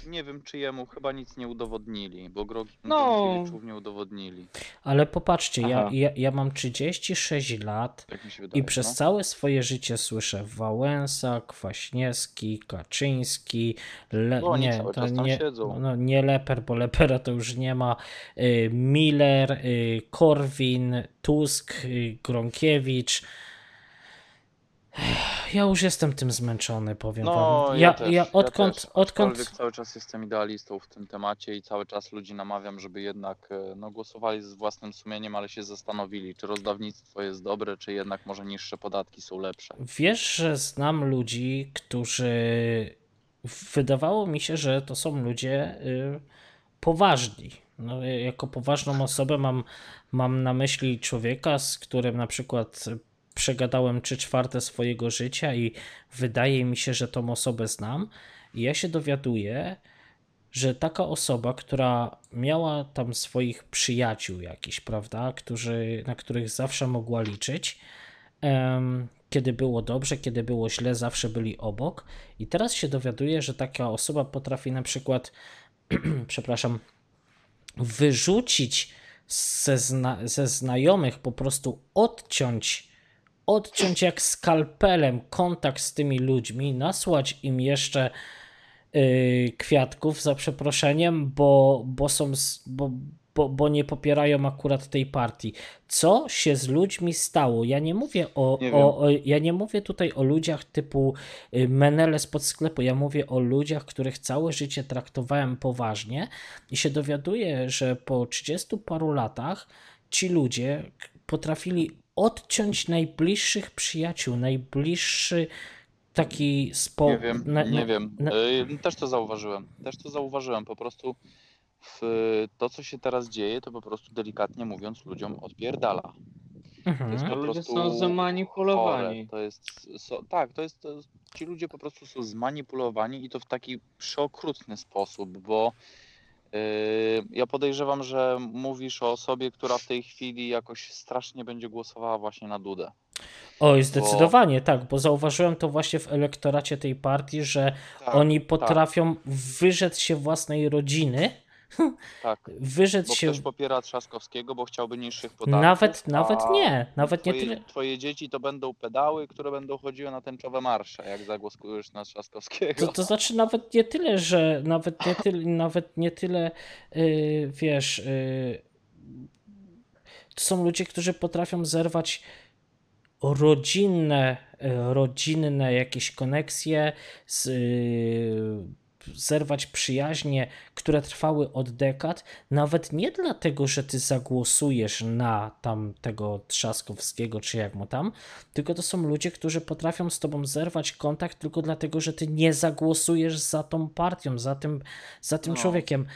Nie wiem czyjemu, chyba nic nie udowodnili, bo Gro- No. Nie udowodnili. ale popatrzcie, ja, ja, ja mam 36 lat Tak wydaje. i przez no. całe swoje życie słyszę Wałęsa, Kwaśniewski, Kaczyński, Le... Oni nie, to nie, siedzą. no, nie Leper, bo Lepera to już nie ma, y, Miller, y, Korwin, Tusk, y, Gronkiewicz. Ja już jestem tym zmęczony, powiem No, wam. ja, Ja, też, ja odkąd, też, odkąd, cały czas jestem idealistą w tym temacie i cały czas ludzi namawiam, żeby jednak e, no, głosowali z własnym sumieniem, ale się zastanowili, czy rozdawnictwo jest dobre, czy jednak może niższe podatki są lepsze. Wiesz, że znam ludzi, którzy wydawało mi się, że to są ludzie y, poważni. No, jako poważną osobę mam, mam na myśli człowieka, z którym na przykład przegadałem trzy czwarte swojego życia i wydaje mi się, że tą osobę znam. I ja się dowiaduję, że taka osoba, która miała tam swoich przyjaciół jakiś, prawda, którzy, na których zawsze mogła liczyć, em, kiedy było dobrze, kiedy było źle, zawsze byli obok. I teraz się dowiaduję, że taka osoba potrafi na przykład, przepraszam, wyrzucić ze, zna, ze znajomych, po prostu odciąć, odciąć jak skalpelem kontakt z tymi ludźmi, nasłać im jeszcze yy, kwiatków za przeproszeniem, bo, bo są, bo, bo, bo nie popierają akurat tej partii. Co się z ludźmi stało? Ja nie mówię o, Nie o, o ja nie mówię tutaj o ludziach typu y, Menele spod sklepu, ja mówię o ludziach, których całe życie traktowałem poważnie i się dowiaduję, że po 30 paru latach ci ludzie potrafili odciąć najbliższych przyjaciół, najbliższy taki spo... Nie wiem, na- nie na- wiem. na- Y, Też to zauważyłem. Też to zauważyłem. Po prostu w to, co się teraz dzieje, to po prostu delikatnie mówiąc ludziom odpierdala. To jest Mhm. po Ludzie prostu są zamanipulowani. Chore. To jest, so, tak, to jest, to ci ludzie po prostu są zmanipulowani i to w taki przeokrutny sposób, bo ja podejrzewam, że mówisz o osobie, która w tej chwili jakoś strasznie będzie głosowała właśnie na Dudę. Oj, zdecydowanie tak, bo zauważyłem to właśnie w elektoracie tej partii, że Tak, oni potrafią wyrzec się własnej rodziny, tak. wyrzec Bo się ktoś popiera Trzaskowskiego, bo chciałby niższych podatków. nawet, nawet nie, nawet nie twoje, tyle. Twoje dzieci to będą pedały, które będą chodziły na tęczowe marsze, jak zagłoskujesz na Trzaskowskiego. To, to znaczy nawet nie tyle, że nawet nie tyle, nawet nie tyle yy, wiesz, yy, to są ludzie, którzy potrafią zerwać rodzinne, rodzinne jakieś koneksje, z, y, zerwać przyjaźnie, które trwały od dekad, nawet nie dlatego, że ty zagłosujesz na tam tego Trzaskowskiego, czy jak mu tam, tylko to są ludzie, którzy potrafią z tobą zerwać kontakt tylko dlatego, że ty nie zagłosujesz za tą partią, za tym, za tym No. człowiekiem.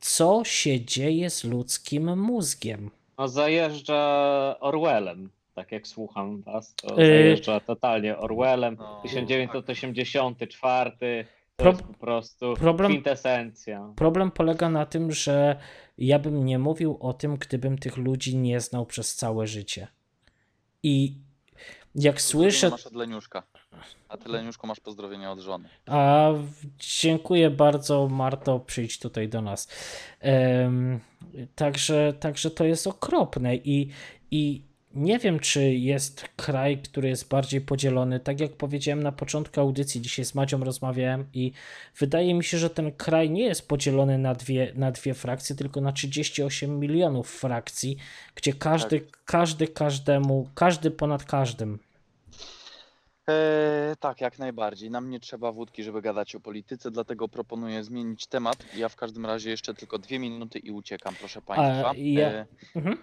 Co się dzieje z ludzkim mózgiem? No zajeżdża Orwellem. Tak jak słucham was, to Yy. zajeżdża totalnie Orwellem. No, 1984 to Pro- jest po prostu problem- kwintesencja. Problem polega na tym, że ja bym nie mówił o tym, gdybym tych ludzi nie znał przez całe życie. I jak słyszę. Masz od Leniuszka. A ty, Leniuszko, masz pozdrowienia od żony. A dziękuję bardzo, Marto, przyjdź tutaj do nas. Em, także, także to jest okropne i, i nie wiem, czy jest kraj, który jest bardziej podzielony. Tak jak powiedziałem na początku audycji, dzisiaj z Madzią rozmawiałem i wydaje mi się, że ten kraj nie jest podzielony na dwie, na dwie frakcje, tylko na 38 milionów frakcji, gdzie każdy, każdy każdemu, każdy ponad każdym. Eee, tak, jak najbardziej. Nam nie trzeba wódki, żeby gadać o polityce, dlatego proponuję zmienić temat. Ja w każdym razie jeszcze tylko dwie minuty i uciekam, proszę Państwa. ja- Eee, Mhm.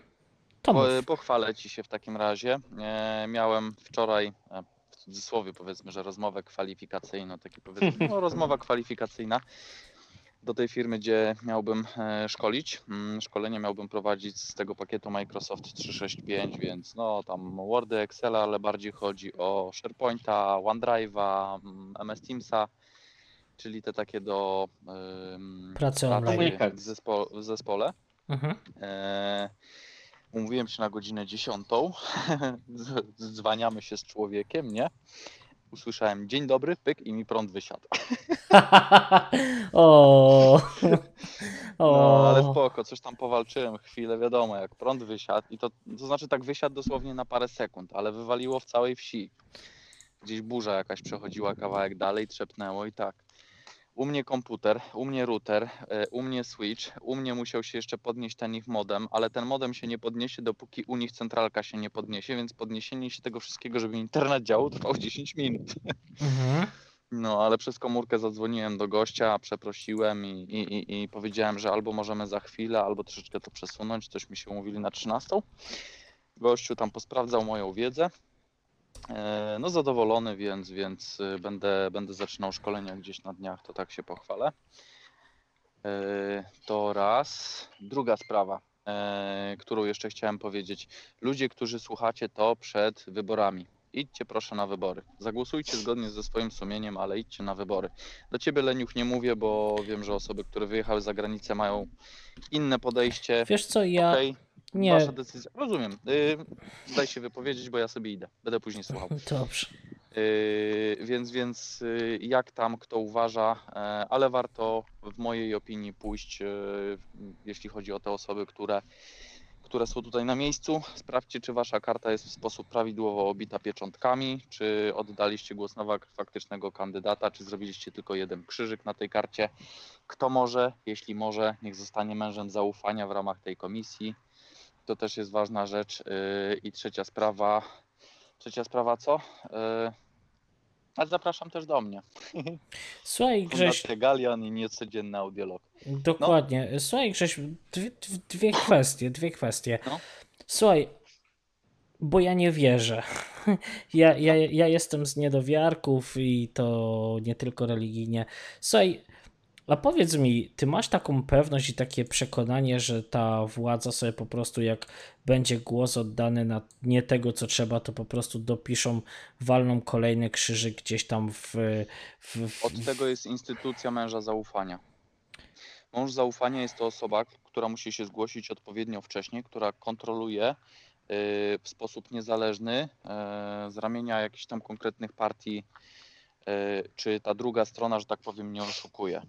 To po, mów. pochwalę Ci się w takim razie. Eee, miałem wczoraj, e, w cudzysłowie powiedzmy, że rozmowę kwalifikacyjną, taki powiedzmy, no, rozmowa kwalifikacyjna do tej firmy, gdzie miałbym e, szkolić. Mm, Szkolenie miałbym prowadzić z tego pakietu Microsoft 365, więc no tam Wordy, Excel, ale bardziej chodzi o SharePointa, OneDrive'a, mm, MS Teamsa, czyli te takie do ym, Pracy pracy online. Komunikacji. w, zespo, w zespole. Mhm. E, umówiłem się na godzinę 10. Z- Dzwaniamy się z człowiekiem, nie? Usłyszałem dzień dobry, pyk i mi prąd wysiadł. o. o. No, ale spoko, coś tam powalczyłem chwilę, wiadomo, jak prąd wysiadł i to, to znaczy tak wysiadł dosłownie na parę sekund, ale wywaliło w całej wsi. Gdzieś burza jakaś przechodziła kawałek dalej, trzepnęło i tak. U mnie komputer, u mnie router, e, u mnie switch, u mnie musiał się jeszcze podnieść ten ich modem, ale ten modem się nie podniesie, dopóki u nich centralka się nie podniesie, więc podniesienie się tego wszystkiego, żeby internet działał, trwało 10 minut. Mhm. No, ale przez komórkę zadzwoniłem do gościa, przeprosiłem i, i, i, i powiedziałem, że albo możemy za chwilę, albo troszeczkę to przesunąć. Coś mi się umówili na 13. Gościu tam posprawdzał moją wiedzę. E, No zadowolony, więc, więc y, będę, będę zaczynał szkolenia gdzieś na dniach, to tak się pochwalę. E, To raz. Druga sprawa, e, którą jeszcze chciałem powiedzieć. Ludzie, którzy słuchacie to przed wyborami. Idźcie proszę na wybory. Zagłosujcie zgodnie ze swoim sumieniem, ale idźcie na wybory. Do ciebie Leniuch nie mówię, bo wiem, że osoby, które wyjechały za granicę mają inne podejście. Wiesz co, ja Okej, nie. wasza decyzja. Rozumiem. Yy, daj się wypowiedzieć, bo ja sobie idę. Będę później słuchał. Dobrze. Yy, więc, więc yy, jak tam kto uważa, e, ale warto w mojej opinii pójść, yy, jeśli chodzi o te osoby, które, które są tutaj na miejscu. Sprawdźcie, czy wasza karta jest w sposób prawidłowo obita pieczątkami, czy oddaliście głos na faktycznego kandydata, czy zrobiliście tylko jeden krzyżyk na tej karcie. Kto może, jeśli może, niech zostanie mężem zaufania w ramach tej komisji. To też jest ważna rzecz. Yy, I trzecia sprawa. Trzecia sprawa co? Yy, ale zapraszam też do mnie. Słuchaj, Grześ, Galian i niecodzienny audiolog. dokładnie. Słuchaj, Grześ, dwie, dwie kwestie, dwie kwestie. No. Słuchaj, bo ja nie wierzę. Ja, ja, ja jestem z niedowiarków i to nie tylko religijnie. Słuchaj, a powiedz mi, ty masz taką pewność i takie przekonanie, że ta władza sobie po prostu jak będzie głos oddany na nie tego, co trzeba, to po prostu dopiszą, walną kolejny krzyżyk gdzieś tam w... w, w Od tego jest instytucja męża zaufania. Mąż zaufania jest to osoba, która musi się zgłosić odpowiednio wcześnie, która kontroluje yy, w sposób niezależny yy, z ramienia jakichś tam konkretnych partii, czy ta druga strona, że tak powiem, nie oszukuje.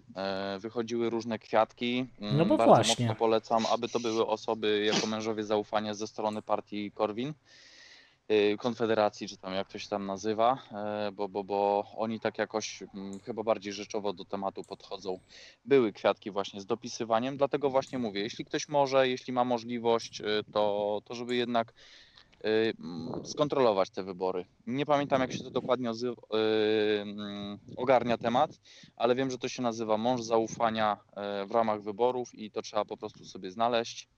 Yy, Wychodziły różne kwiatki. Mm, No bo Bardzo właśnie. mocno polecam, aby to były osoby jako mężowie zaufania ze strony partii Korwin. y, Konfederacji, czy tam jak to się tam nazywa, e, bo, bo, bo oni tak jakoś mm, chyba bardziej rzeczowo do tematu podchodzą. Były kwiatki właśnie z dopisywaniem, dlatego właśnie mówię, jeśli ktoś może, jeśli ma możliwość, to, to żeby jednak skontrolować te wybory. Nie pamiętam, jak się to dokładnie y, ogarnia temat, ale wiem, że to się nazywa mąż zaufania y, w ramach wyborów i to trzeba po prostu sobie znaleźć.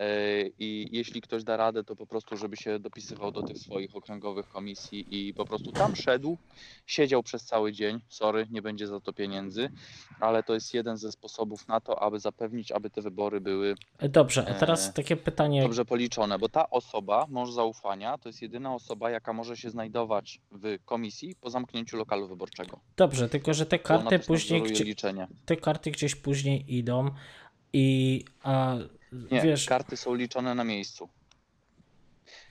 Y, I jeśli ktoś da radę, to po prostu, żeby się dopisywał do tych swoich okręgowych komisji i po prostu tam szedł, siedział przez cały dzień. Sorry, nie będzie za to pieniędzy, ale to jest jeden ze sposobów na to, aby zapewnić, aby te wybory były Dobrze, a teraz Eee, takie pytanie. dobrze policzone, bo ta osoba, mąż zaufania, to jest jedyna osoba, jaka może się znajdować w komisji po zamknięciu lokalu wyborczego. Dobrze, tylko że te karty później. Gdzie, te karty gdzieś później idą i a, Nie, wiesz. karty są liczone na miejscu.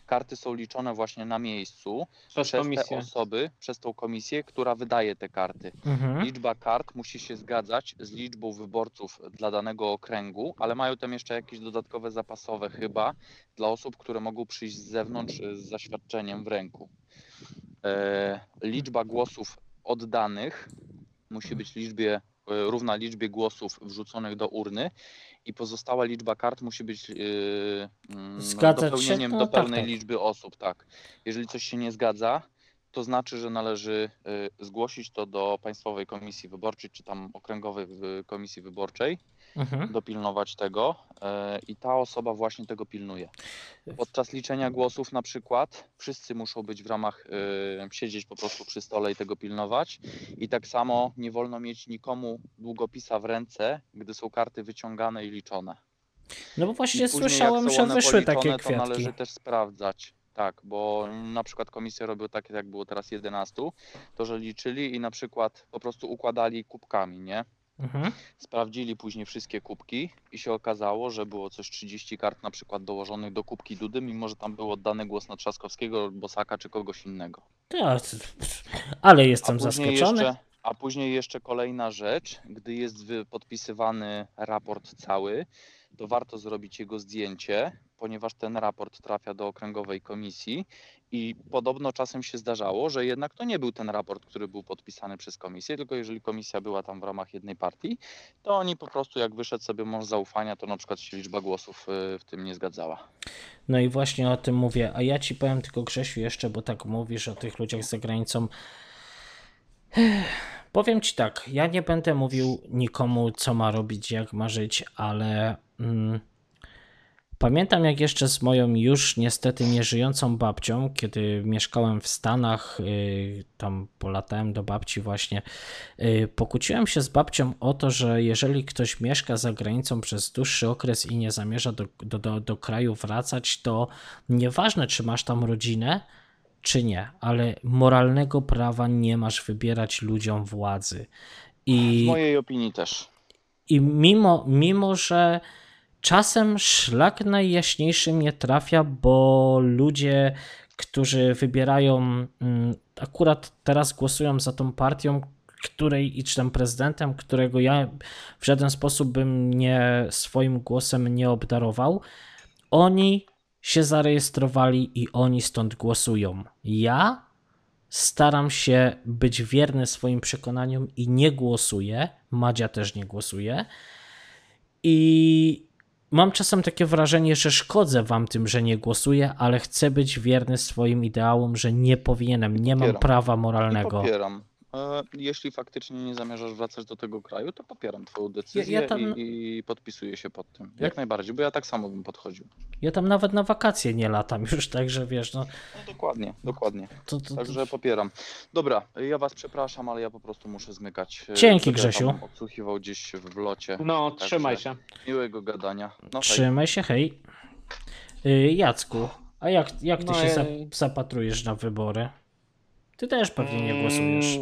Karty są liczone właśnie na miejscu Przez przez te osoby, przez tą komisję, która wydaje te karty. Mhm. Liczba kart musi się zgadzać z liczbą wyborców dla danego okręgu, ale mają tam jeszcze jakieś dodatkowe zapasowe chyba dla osób, które mogą przyjść z zewnątrz e, z zaświadczeniem w ręku. E, liczba głosów oddanych musi być liczbie, e, równa liczbie głosów wrzuconych do urny i pozostała liczba kart musi być e, mm, się? dopełnieniem No do tak, pełnej tak. liczby osób. Tak. Jeżeli coś się nie zgadza, to znaczy, że należy y, zgłosić to do Państwowej Komisji Wyborczej, czy tam Okręgowej y, Komisji Wyborczej, Mhm. dopilnować tego y, i ta osoba właśnie tego pilnuje. Podczas liczenia głosów na przykład wszyscy muszą być w ramach, y, siedzieć po prostu przy stole i tego pilnować i tak samo nie wolno mieć nikomu długopisa w ręce, gdy są karty wyciągane i liczone. No bo właśnie później, słyszałem, że wyszły takie policzone, To kwiatki. należy też sprawdzać. Tak, bo na przykład komisje robią takie, jak było teraz 11, to że liczyli i na przykład po prostu układali kubkami, nie? Mhm. Sprawdzili później wszystkie kubki i się okazało, że było coś 30 kart na przykład dołożonych do kubki Dudy, mimo że tam był oddany głos na Trzaskowskiego, Bosaka czy kogoś innego. Ja, ale jestem zaskoczony. jeszcze, a później jeszcze kolejna rzecz, gdy jest podpisywany raport cały, to warto zrobić jego zdjęcie, ponieważ ten raport trafia do okręgowej komisji i podobno czasem się zdarzało, że jednak to nie był ten raport, który był podpisany przez komisję, tylko jeżeli komisja była tam w ramach jednej partii, to oni po prostu jak wyszedł sobie mąż zaufania, to na przykład się liczba głosów y, w tym nie zgadzała. No i właśnie o tym mówię. A ja ci powiem tylko Grzesiu jeszcze, bo tak mówisz o tych ludziach za granicą. Powiem ci tak, ja nie będę mówił nikomu, co ma robić, jak ma żyć, ale pamiętam jak jeszcze z moją już niestety nieżyjącą babcią, kiedy mieszkałem w Stanach, yy, tam polatałem do babci właśnie, yy, pokłóciłem się z babcią o to, że jeżeli ktoś mieszka za granicą przez dłuższy okres i nie zamierza do, do, do, do kraju wracać, to nieważne czy masz tam rodzinę, czy nie, ale moralnego prawa nie masz wybierać ludziom władzy. W I, mojej opinii też. i mimo, mimo, że czasem szlak najjaśniejszy mnie trafia, bo ludzie, którzy wybierają, mm, akurat teraz głosują za tą partią, której i czy tam prezydentem, którego ja w żaden sposób bym nie swoim głosem nie obdarował, oni się zarejestrowali i oni stąd głosują. Ja staram się być wierny swoim przekonaniom i nie głosuję. Madzia też nie głosuje. I mam czasem takie wrażenie, że szkodzę wam tym, że nie głosuję, ale chcę być wierny swoim ideałom, że nie powinienem, nie mam Popieram. prawa I moralnego. popieram. E, Jeśli faktycznie nie zamierzasz wracać do tego kraju, to popieram Twoją decyzję ja tam- i, i podpisuję się pod tym. Ja- Jak najbardziej, bo ja tak samo bym podchodził. Ja tam nawet na wakacje nie latam już, także wiesz, no No, dokładnie, dokładnie. to, to, to, Także popieram. Dobra, ja Was przepraszam, ale ja po prostu muszę zmykać. E, Dzięki, Grzesiu. Odsłuchiwał gdzieś w locie. No, Także trzymaj się. Miłego gadania. No hej. Trzymaj się, hej. Y, Jacku, a jak, jak ty No, się ja- za, zapatrujesz na wybory? Ty też pewnie nie głosujesz.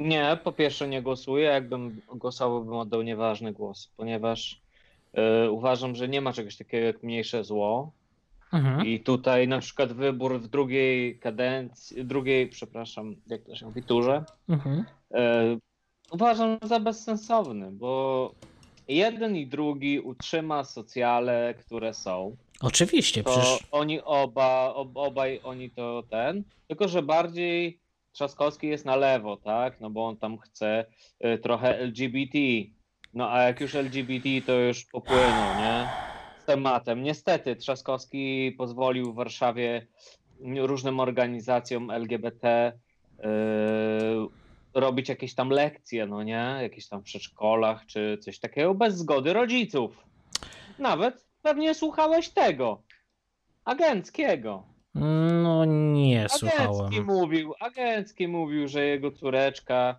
Nie, po pierwsze nie głosuję. Jakbym głosował, bym oddał nieważny głos, ponieważ e, uważam, że nie ma czegoś takiego jak mniejsze zło. Mhm. I tutaj na przykład wybór w drugiej kadencji, drugiej, przepraszam, jak to się mówi, turze, Mhm. e, uważam za bezsensowny, bo jeden i drugi utrzyma socjale, które są. Oczywiście, to przecież oni oba, ob, obaj oni to ten, tylko że bardziej Trzaskowski jest na lewo, tak? No bo on tam chce y, trochę LGBT. No a jak już LGBT, to już popłynął, nie? tematem. Niestety Trzaskowski pozwolił w Warszawie różnym organizacjom LGBT yy, robić jakieś tam lekcje, no nie? Jakieś tam w przedszkolach czy coś takiego bez zgody rodziców. Nawet pewnie słuchałeś tego. Agenckiego. No nie Agencki słuchałem. mówił, Agencki mówił, że jego córeczka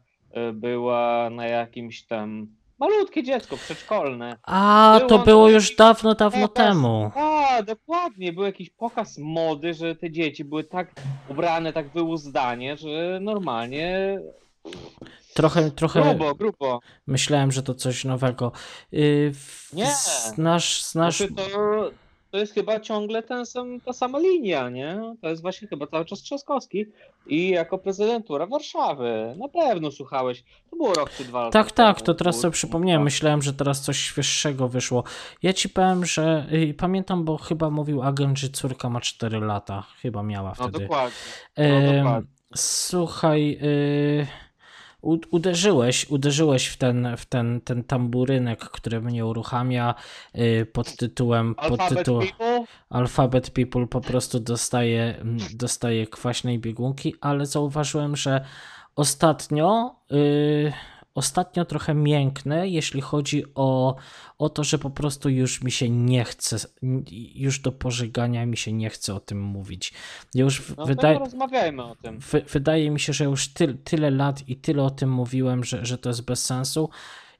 y, była na jakimś tam malutkie dziecko przedszkolne. A, to Było już dawno, dawno pokaz. temu. A, dokładnie, był jakiś pokaz mody, że te dzieci były tak ubrane, tak wyuzdanie, że normalnie Trochę, trochę grubo, grubo. myślałem, że to coś nowego. Yy, Nie. Znasz, znasz, Znaczy to, to jest chyba ciągle ten sam, ta sama linia, nie? To jest właśnie chyba cały czas Trzaskowski i jako prezydentura Warszawy. Na pewno słuchałeś. To było rok czy dwa lata Tak, tak, temu. to teraz sobie przypomniałem. Myślałem, że teraz coś świeższego wyszło. Ja ci powiem, że y, pamiętam, bo chyba mówił agent, że córka ma 4 lata. Chyba miała No wtedy. dokładnie. No, dokładnie. słuchaj, y, uderzyłeś, uderzyłeś w ten, w ten, ten tamburynek, który mnie uruchamia y, pod tytułem, pod People? Alphabet People po prostu dostaje, mm, dostaje kwaśnej biegunki, ale zauważyłem, że ostatnio, y, ostatnio trochę mięknę, jeśli chodzi o, o to, że po prostu już mi się nie chce, już do pożegania mi się nie chce o tym mówić. Już No wydaje, rozmawiajmy o tym. wy, wydaje mi się, że już ty, tyle lat i tyle o tym mówiłem, że, że to jest bez sensu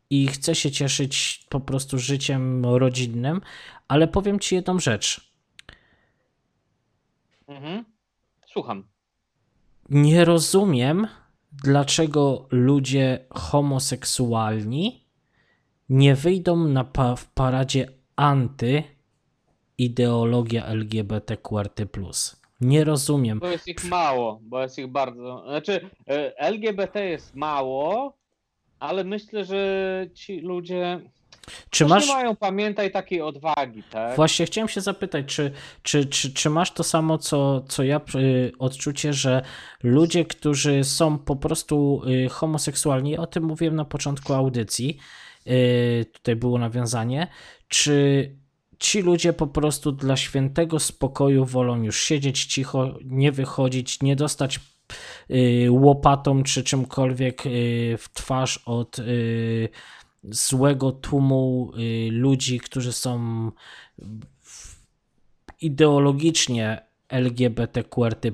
i chcę się cieszyć po prostu życiem rodzinnym, ale powiem ci jedną rzecz. Mhm. Słucham. Nie rozumiem, dlaczego ludzie homoseksualni nie wyjdą na pa- w paradzie anty ideologia LGBTQRT+. Nie rozumiem. Bo jest ich mało, bo jest ich bardzo. Znaczy, e, LGBT jest mało, ale myślę, że ci ludzie Czy też masz... nie mają, pamiętaj, takiej odwagi, tak? Właśnie chciałem się zapytać, czy, czy, czy, czy masz to samo, co, co ja, y, odczucie, że ludzie, którzy są po prostu y, homoseksualni, o tym mówiłem na początku audycji, y, tutaj było nawiązanie, czy ci ludzie po prostu dla świętego spokoju wolą już siedzieć cicho, nie wychodzić, nie dostać y, łopatą czy czymkolwiek y, w twarz od y, złego tłumu y, ludzi, którzy są ideologicznie LGBTQRT+,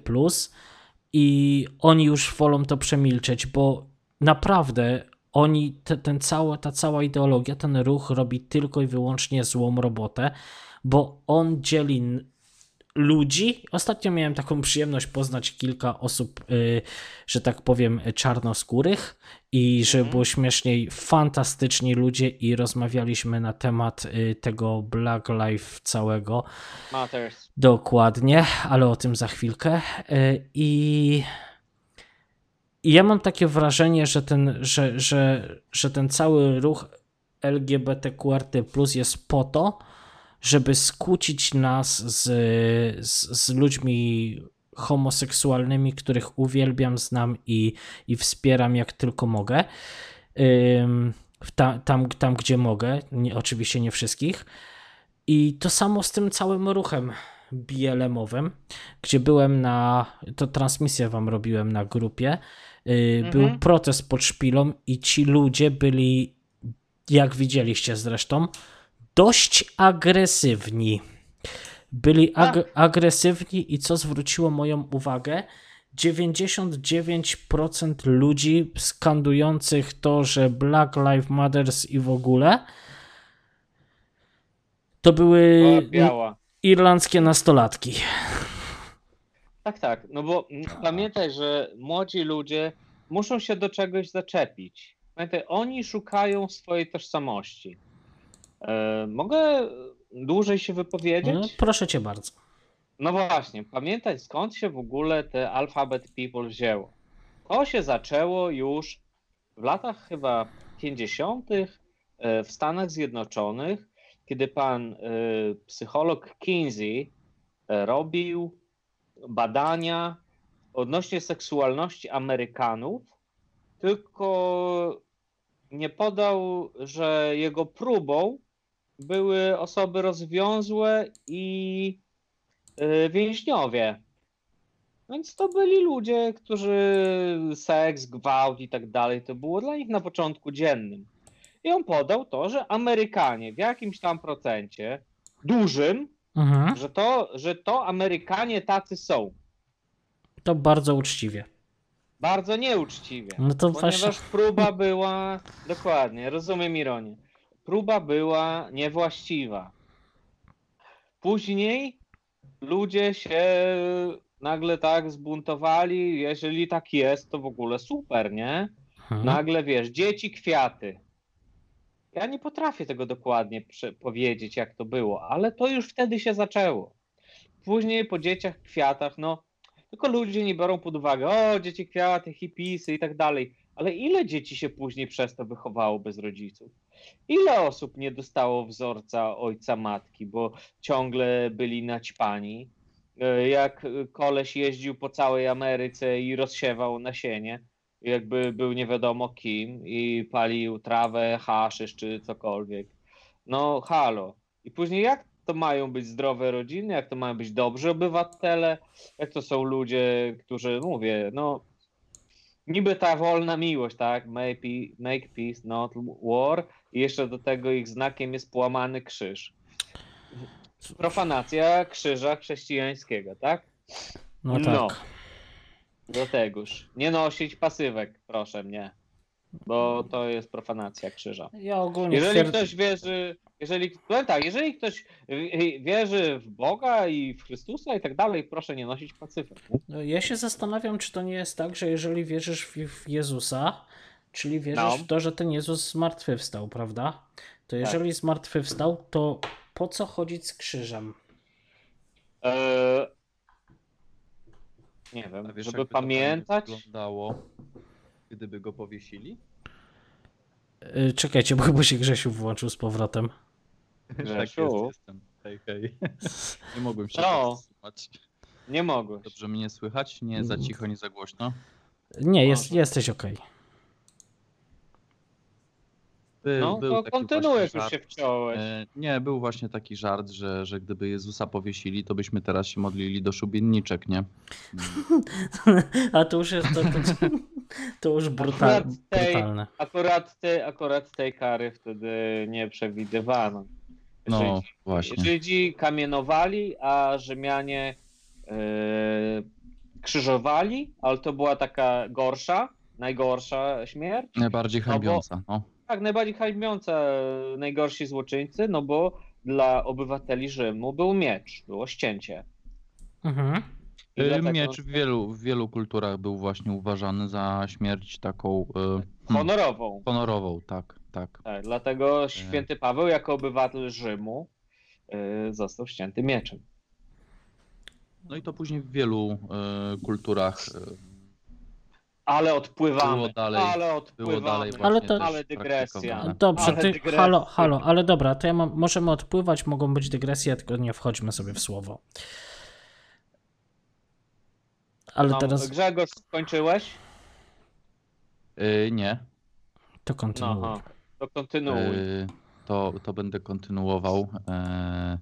i oni już wolą to przemilczeć, bo naprawdę oni, te, ten cała, ta cała ideologia, ten ruch robi tylko i wyłącznie złą robotę, bo on dzieli ludzi. Ostatnio miałem taką przyjemność poznać kilka osób, y, że tak powiem, czarnoskórych i że Mhm. było śmieszniej, fantastyczni ludzie i rozmawialiśmy na temat y, tego Black Life całego. Matters. Dokładnie, ale o tym za chwilkę. Y, I, i ja mam takie wrażenie, że ten, że, że, że ten cały ruch LGBTQRT jest po to, żeby skłócić nas z, z, z ludźmi homoseksualnymi, których uwielbiam, znam i, i wspieram jak tylko mogę. Ym, ta, tam, tam, gdzie mogę, nie, oczywiście nie wszystkich. I to samo z tym całym ruchem BLM-owym, gdzie byłem na, to transmisję wam robiłem na grupie, yy, był Mhm. protest pod szpilą i ci ludzie byli, jak widzieliście zresztą, dość agresywni. Byli ag- agresywni i co zwróciło moją uwagę, 99% ludzi skandujących to, że Black Lives Matters i w ogóle to były biała. irlandzkie nastolatki. Tak, tak. No bo pamiętaj, że młodzi ludzie muszą się do czegoś zaczepić. Pamiętaj, oni szukają swojej tożsamości. E, mogę dłużej się wypowiedzieć? No, proszę cię bardzo. No właśnie, pamiętaj skąd się w ogóle te Alphabet People wzięło. To się zaczęło już w latach chyba 50. e, w Stanach Zjednoczonych, kiedy pan e, psycholog Kinsey robił badania odnośnie seksualności Amerykanów, tylko nie podał, że jego próbą były osoby rozwiązłe i y, więźniowie. Więc to byli ludzie, którzy seks, gwałt i tak dalej, to było dla nich na początku dziennym. I on podał to, że Amerykanie w jakimś tam procencie, dużym, Mhm. że to, że to Amerykanie tacy są. To bardzo uczciwie. Bardzo nieuczciwie. No to Ponieważ właśnie. próba była, dokładnie, rozumiem ironię. Próba była niewłaściwa. Później ludzie się nagle tak zbuntowali, jeżeli tak jest, to w ogóle super, nie? Mhm. Nagle wiesz, dzieci, kwiaty. Ja nie potrafię tego dokładnie powiedzieć, jak to było, ale to już wtedy się zaczęło. Później po dzieciach, kwiatach, no, tylko ludzie nie biorą pod uwagę, o, dzieci, kwiaty, hipisy i tak dalej. Ale ile dzieci się później przez to wychowało bez rodziców? Ile osób nie dostało wzorca ojca, matki, bo ciągle byli naćpani? E, Jak koleś jeździł po całej Ameryce i rozsiewał nasienie, jakby był nie wiadomo kim i palił trawę, haszysz czy cokolwiek. No halo. I później jak to mają być zdrowe rodziny, jak to mają być dobrzy obywatele, jak to są ludzie, którzy, mówię, no niby ta wolna miłość, tak, make, make peace, not war i jeszcze do tego ich znakiem jest połamany krzyż. Profanacja krzyża chrześcijańskiego, tak? No no. tak. Do tegoż. Nie nosić pasywek, proszę mnie. Bo to jest profanacja krzyża. Ja ogólnie Jeżeli ktoś wierzy, jeżeli, powiem tak, jeżeli ktoś y, wierzy w Boga i w Chrystusa i tak dalej, proszę nie nosić pasywek. No, Ja się zastanawiam, czy to nie jest tak, że jeżeli wierzysz w, w Jezusa, czyli wierzysz No. w to, że ten Jezus zmartwychwstał, prawda? Tak. To jeżeli zmartwychwstał, to po co chodzić z krzyżem? Eee, nie wiem, wiesz, żeby to fajnie pamiętać. wyglądało, gdyby go powiesili? Yy, czekajcie, bo chyba się Grzesiu włączył z powrotem. Grzesiu? Tak jest, jestem. Hej, hej. Nie mogłem się No. powstrzymać. Nie mogłeś. Dobrze mnie słychać? Nie za cicho, nie za głośno? Nie, jest, jesteś okej. No był to taki kontynuuj, jak właśnie już się żart. wciąłeś. E, Nie, był właśnie taki żart, że, że gdyby Jezusa powiesili, to byśmy teraz się modlili do szubienniczek, nie? A to już jest to, to, to już brutal, Akurat tej- brutalne. Akurat, te, akurat tej kary wtedy nie przewidywano. No, Żydzi, właśnie. Żydzi kamienowali, a Rzymianie e, krzyżowali, ale to była taka gorsza, najgorsza śmierć. Najbardziej No bo- hańbiąca, no. Tak, najbardziej hańbiąca, najgorsi złoczyńcy, no bo dla obywateli Rzymu był miecz, było ścięcie. Mhm. Y, Miecz w wielu, w wielu kulturach był właśnie uważany za śmierć taką y, hmm, Honorową. honorową, tak, tak. Tak, dlatego święty Paweł jako obywatel Rzymu e, został ścięty mieczem. No i to później w wielu y, kulturach y, Ale odpływamy. Było dalej- ale odpływamy. było dalej Ale to- Ale dygresja. Dobrze, Ale ty, dygresja. halo, halo, ale dobra, to ja mam, możemy odpływać, mogą być dygresje, tylko nie wchodźmy sobie w słowo. Ale No, teraz Grzegorz, skończyłeś? Y, nie. to No, kontynuuj. aha. To kontynuuj. Y, to, to będę kontynuował. E,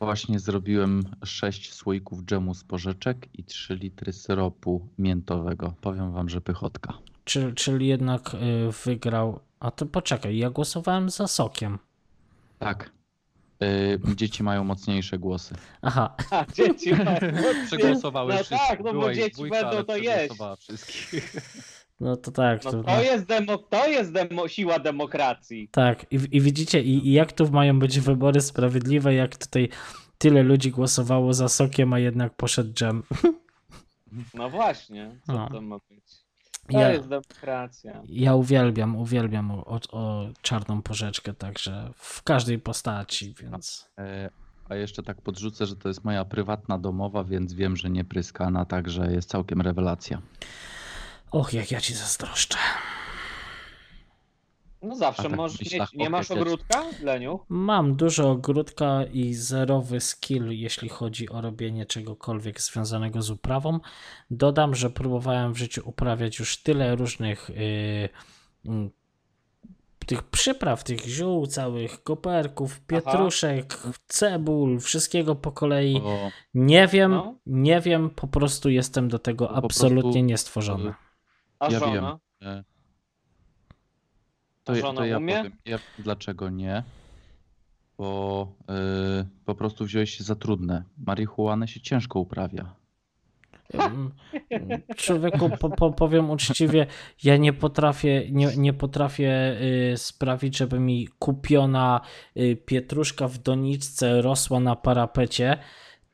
właśnie zrobiłem 6 słoików dżemu z porzeczek i 3 litry syropu miętowego. Powiem wam, że pychotka. Czyli, czyli jednak y, wygrał. A to poczekaj, ja głosowałem za sokiem. Tak. Y, dzieci mają mocniejsze głosy. Aha, A, dzieci mają- Przegłosowały No wszystkich. tak, no bo dzieci dwójka, będą to jeść. wszystkich. No to tak. No To, to jest, demo, to jest demo, siła demokracji. Tak, i, i widzicie, i, i jak tu mają być wybory sprawiedliwe, jak tutaj tyle ludzi głosowało za sokiem, a jednak poszedł dżem. No właśnie, co No. to ma być? To Ja, jest demokracja. ja uwielbiam, uwielbiam o, o, o czarną porzeczkę, także w każdej postaci, więc. E, A jeszcze tak podrzucę, że to jest moja prywatna domowa, więc wiem, że nie pryskana, także jest całkiem rewelacja. Och, jak ja ci zazdroszczę. No zawsze tak możesz mieć. Nie masz ogródka, Leniu? Mam dużo ogródka i zerowy skill, jeśli chodzi o robienie czegokolwiek związanego z uprawą. Dodam, że próbowałem w życiu uprawiać już tyle różnych yy, mm, tych przypraw, tych ziół całych, koperków, pietruszek, cebul, wszystkiego po kolei. O, Nie wiem, No. nie wiem, po prostu jestem do tego Po absolutnie prostu, niestworzony. A Ja żona? e, to, A żona to ja umie? powiem, ja, dlaczego nie. Bo y, po prostu wziąłeś się za trudne. Marihuanę się ciężko uprawia. Człowieku, po, po, powiem uczciwie, ja nie potrafię, nie, nie potrafię y, sprawić, żeby mi kupiona y, pietruszka w doniczce rosła na parapecie,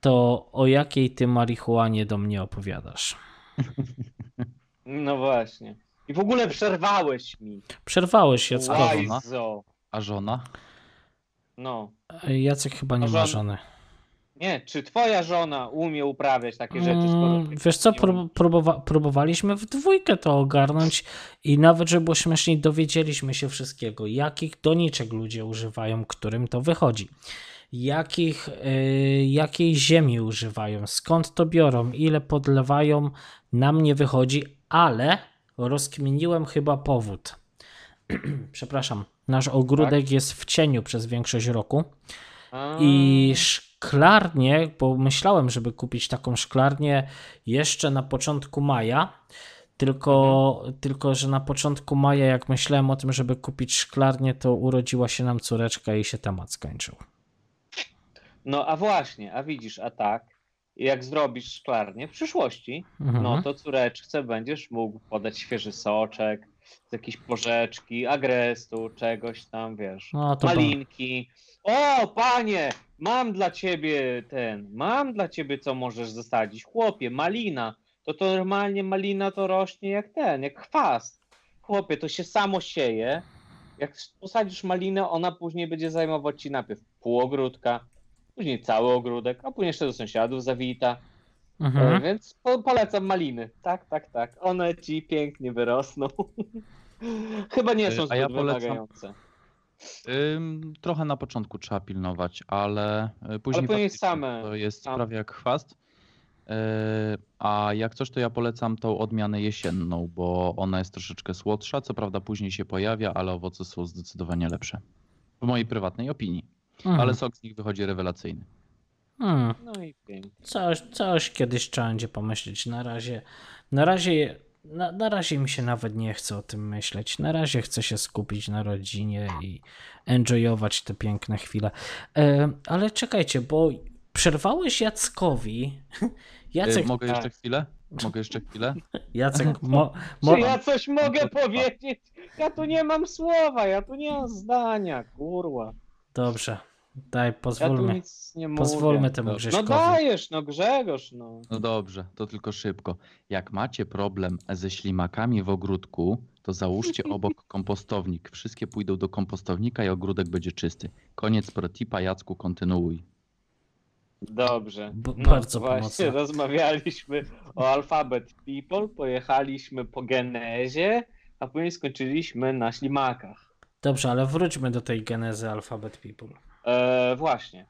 to o jakiej ty marihuanie do mnie opowiadasz? No właśnie. I w ogóle przerwałeś mi. Przerwałeś Jackowi. Łajzo. A żona? No. Jacek chyba nie A ma żony. Nie, czy twoja żona umie uprawiać takie rzeczy? skoro Mm, ty Wiesz co, nie umiesz? prób- próbowa- próbowaliśmy w dwójkę to ogarnąć i nawet, żeby było śmieszniej, dowiedzieliśmy się wszystkiego. Jakich doniczek ludzie używają, którym to wychodzi. Jakich, y, jakiej ziemi używają, skąd to biorą, ile podlewają, nam nie wychodzi, ale rozkminiłem chyba powód. Przepraszam, nasz ogródek jest w cieniu przez większość roku. A, I szklarnię, bo myślałem, żeby kupić taką szklarnię jeszcze na początku maja. Tylko, tylko, że na początku maja, jak myślałem o tym, żeby kupić szklarnię, to urodziła się nam córeczka i się temat skończył. No a właśnie, a widzisz, a tak, jak zrobisz szklarnię w przyszłości, Mhm. no to córeczce będziesz mógł podać świeży soczek, z jakiejś porzeczki, agrestu, czegoś tam, wiesz, No malinki. O, panie, mam dla ciebie ten, mam dla ciebie co możesz zasadzić. Chłopie, malina, to to normalnie malina to rośnie jak ten, jak chwast. Chłopie, to się samo sieje. Jak posadzisz malinę, ona później będzie zajmować ci najpierw pół ogródka, później cały ogródek, a później jeszcze do sąsiadów zawita. E, Mhm. Więc po, polecam maliny. Tak, tak, tak. One ci pięknie wyrosną. Chyba nie Y, są a zbyt ja polecam- wymagające. Ym, trochę na początku trzeba pilnować, ale y, później później faktycznie same- to jest sam- prawie jak chwast. Y, A jak coś, to ja polecam tą odmianę jesienną, bo ona jest troszeczkę słodsza. Co prawda później się pojawia, ale owoce są zdecydowanie lepsze. W mojej prywatnej opinii. Mhm. Ale sok z nich wychodzi rewelacyjny. Hmm. No i pięknie. Coś, coś kiedyś trzeba będzie pomyśleć. Na razie, na razie, na, na razie mi się nawet nie chce o tym myśleć. Na razie chcę się skupić na rodzinie i enjoyować te piękne chwile. E, ale czekajcie, bo przerwałeś Jackowi. Jacek, Mogę tak. jeszcze chwilę? Mogę jeszcze chwilę? Jacek, mo, mo, Czy ja coś mogę powiedzieć? Ja tu nie mam słowa, ja tu nie mam zdania, kurwa. dobrze, daj, Ja tu pozwólmy, nic nie mówię. pozwólmy temu No No Grześkowi. dajesz, no Grzegorz, no. No dobrze, to tylko szybko. Jak macie problem ze ślimakami w ogródku, to załóżcie obok kompostownik. Wszystkie pójdą do kompostownika i ogródek będzie czysty. Koniec protipa, Jacku, kontynuuj. Dobrze. B- No, bardzo właśnie pomocne. rozmawialiśmy o Alphabet People, pojechaliśmy po genezie, a później skończyliśmy na ślimakach. Dobrze, ale wróćmy do tej genezy Alphabet People. E, właśnie.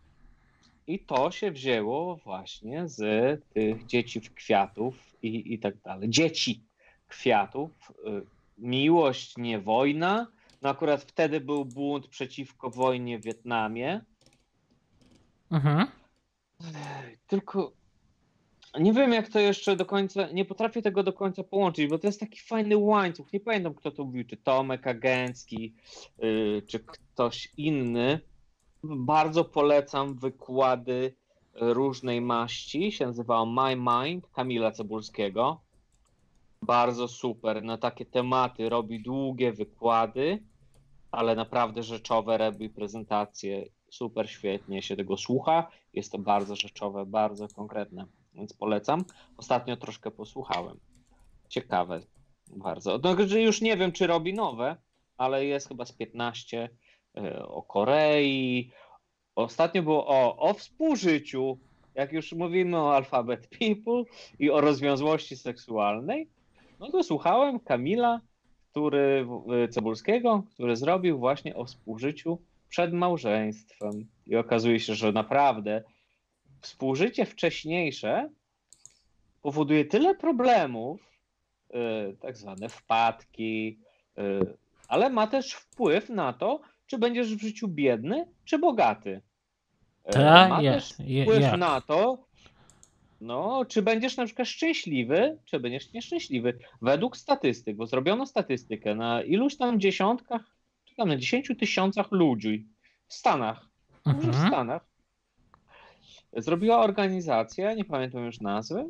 I to się wzięło właśnie z tych dzieci w kwiatów i, i tak dalej. Dzieci kwiatów. y, Miłość, nie wojna. No akurat wtedy był bunt przeciwko wojnie w Wietnamie. Mhm. Tylko nie wiem, jak to jeszcze do końca, nie potrafię tego do końca połączyć, bo to jest taki fajny łańcuch. Nie pamiętam, kto to mówił, czy Tomek Agencki, yy, czy ktoś inny. Bardzo polecam wykłady różnej maści. Się nazywało My Mind Kamila Cebulskiego. Bardzo super. Na takie tematy robi długie wykłady, ale naprawdę rzeczowe robi prezentacje. Super świetnie się tego słucha. Jest to bardzo rzeczowe, bardzo konkretne, więc polecam. Ostatnio troszkę posłuchałem. Ciekawe bardzo. No, już nie wiem, czy robi nowe, ale jest chyba z 15 y, o Korei. Ostatnio było o, o współżyciu. Jak już mówimy o Alphabet People i o rozwiązłości seksualnej, no to słuchałem Kamila, który, y, Cebulskiego, który zrobił właśnie o współżyciu przed małżeństwem. I okazuje się, że naprawdę współżycie wcześniejsze powoduje tyle problemów, y, tak zwane wpadki, ale ma też wpływ na to, czy będziesz w życiu biedny, czy bogaty. E, Ta, ma je- też wpływ na to, no, czy będziesz na przykład szczęśliwy, czy będziesz nieszczęśliwy. Według statystyk, bo zrobiono statystykę na iluś tam dziesiątkach, czy tam na dziesięciu tysiącach ludzi w Stanach, może w Mhm. Stanach, zrobiła organizacja, nie pamiętam już nazwy,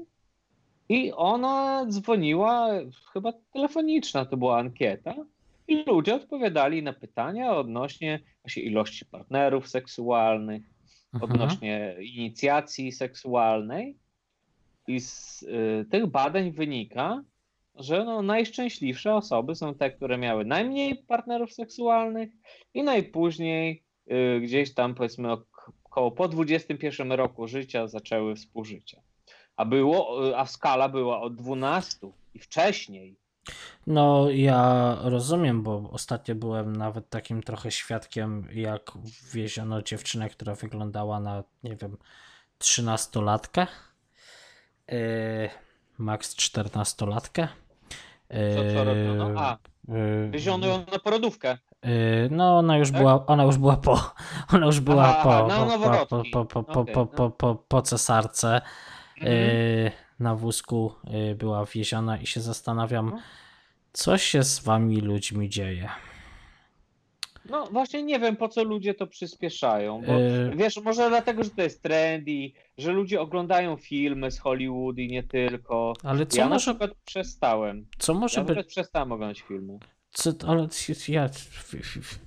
i ona dzwoniła, chyba telefoniczna to była ankieta, i ludzie odpowiadali na pytania odnośnie właśnie ilości partnerów seksualnych, Mhm. odnośnie inicjacji seksualnej. I z y, tych badań wynika, że no, najszczęśliwsze osoby są te, które miały najmniej partnerów seksualnych i najpóźniej y, gdzieś tam powiedzmy ok- około po 21 roku życia zaczęły współżycie. A było, y, a skala była od 12 i wcześniej. No, ja rozumiem, bo ostatnio byłem nawet takim trochę świadkiem, jak wieziono dziewczynę, która wyglądała na, nie wiem, 13-latkę. Yy, max 14-latkę. Co, co robiono? A, Yy, wieziono ją na porodówkę. Yy, No, ona już Tak? była, ona już była po, ona już była Aha, po, aha, na po, po, po, po, po, po, po, no. po, po, po cesarce. Mhm. Na wózku yy, była wieziona i się zastanawiam, No. co się z wami ludźmi dzieje. No właśnie nie wiem, po co ludzie to przyspieszają, bo Yy, wiesz, może dlatego, że to jest trendy, że ludzie oglądają filmy z Hollywood i nie tylko. ale co ja na może, przykład przestałem. co może Ja być, nawet przestałem oglądać filmy. co, ale ja,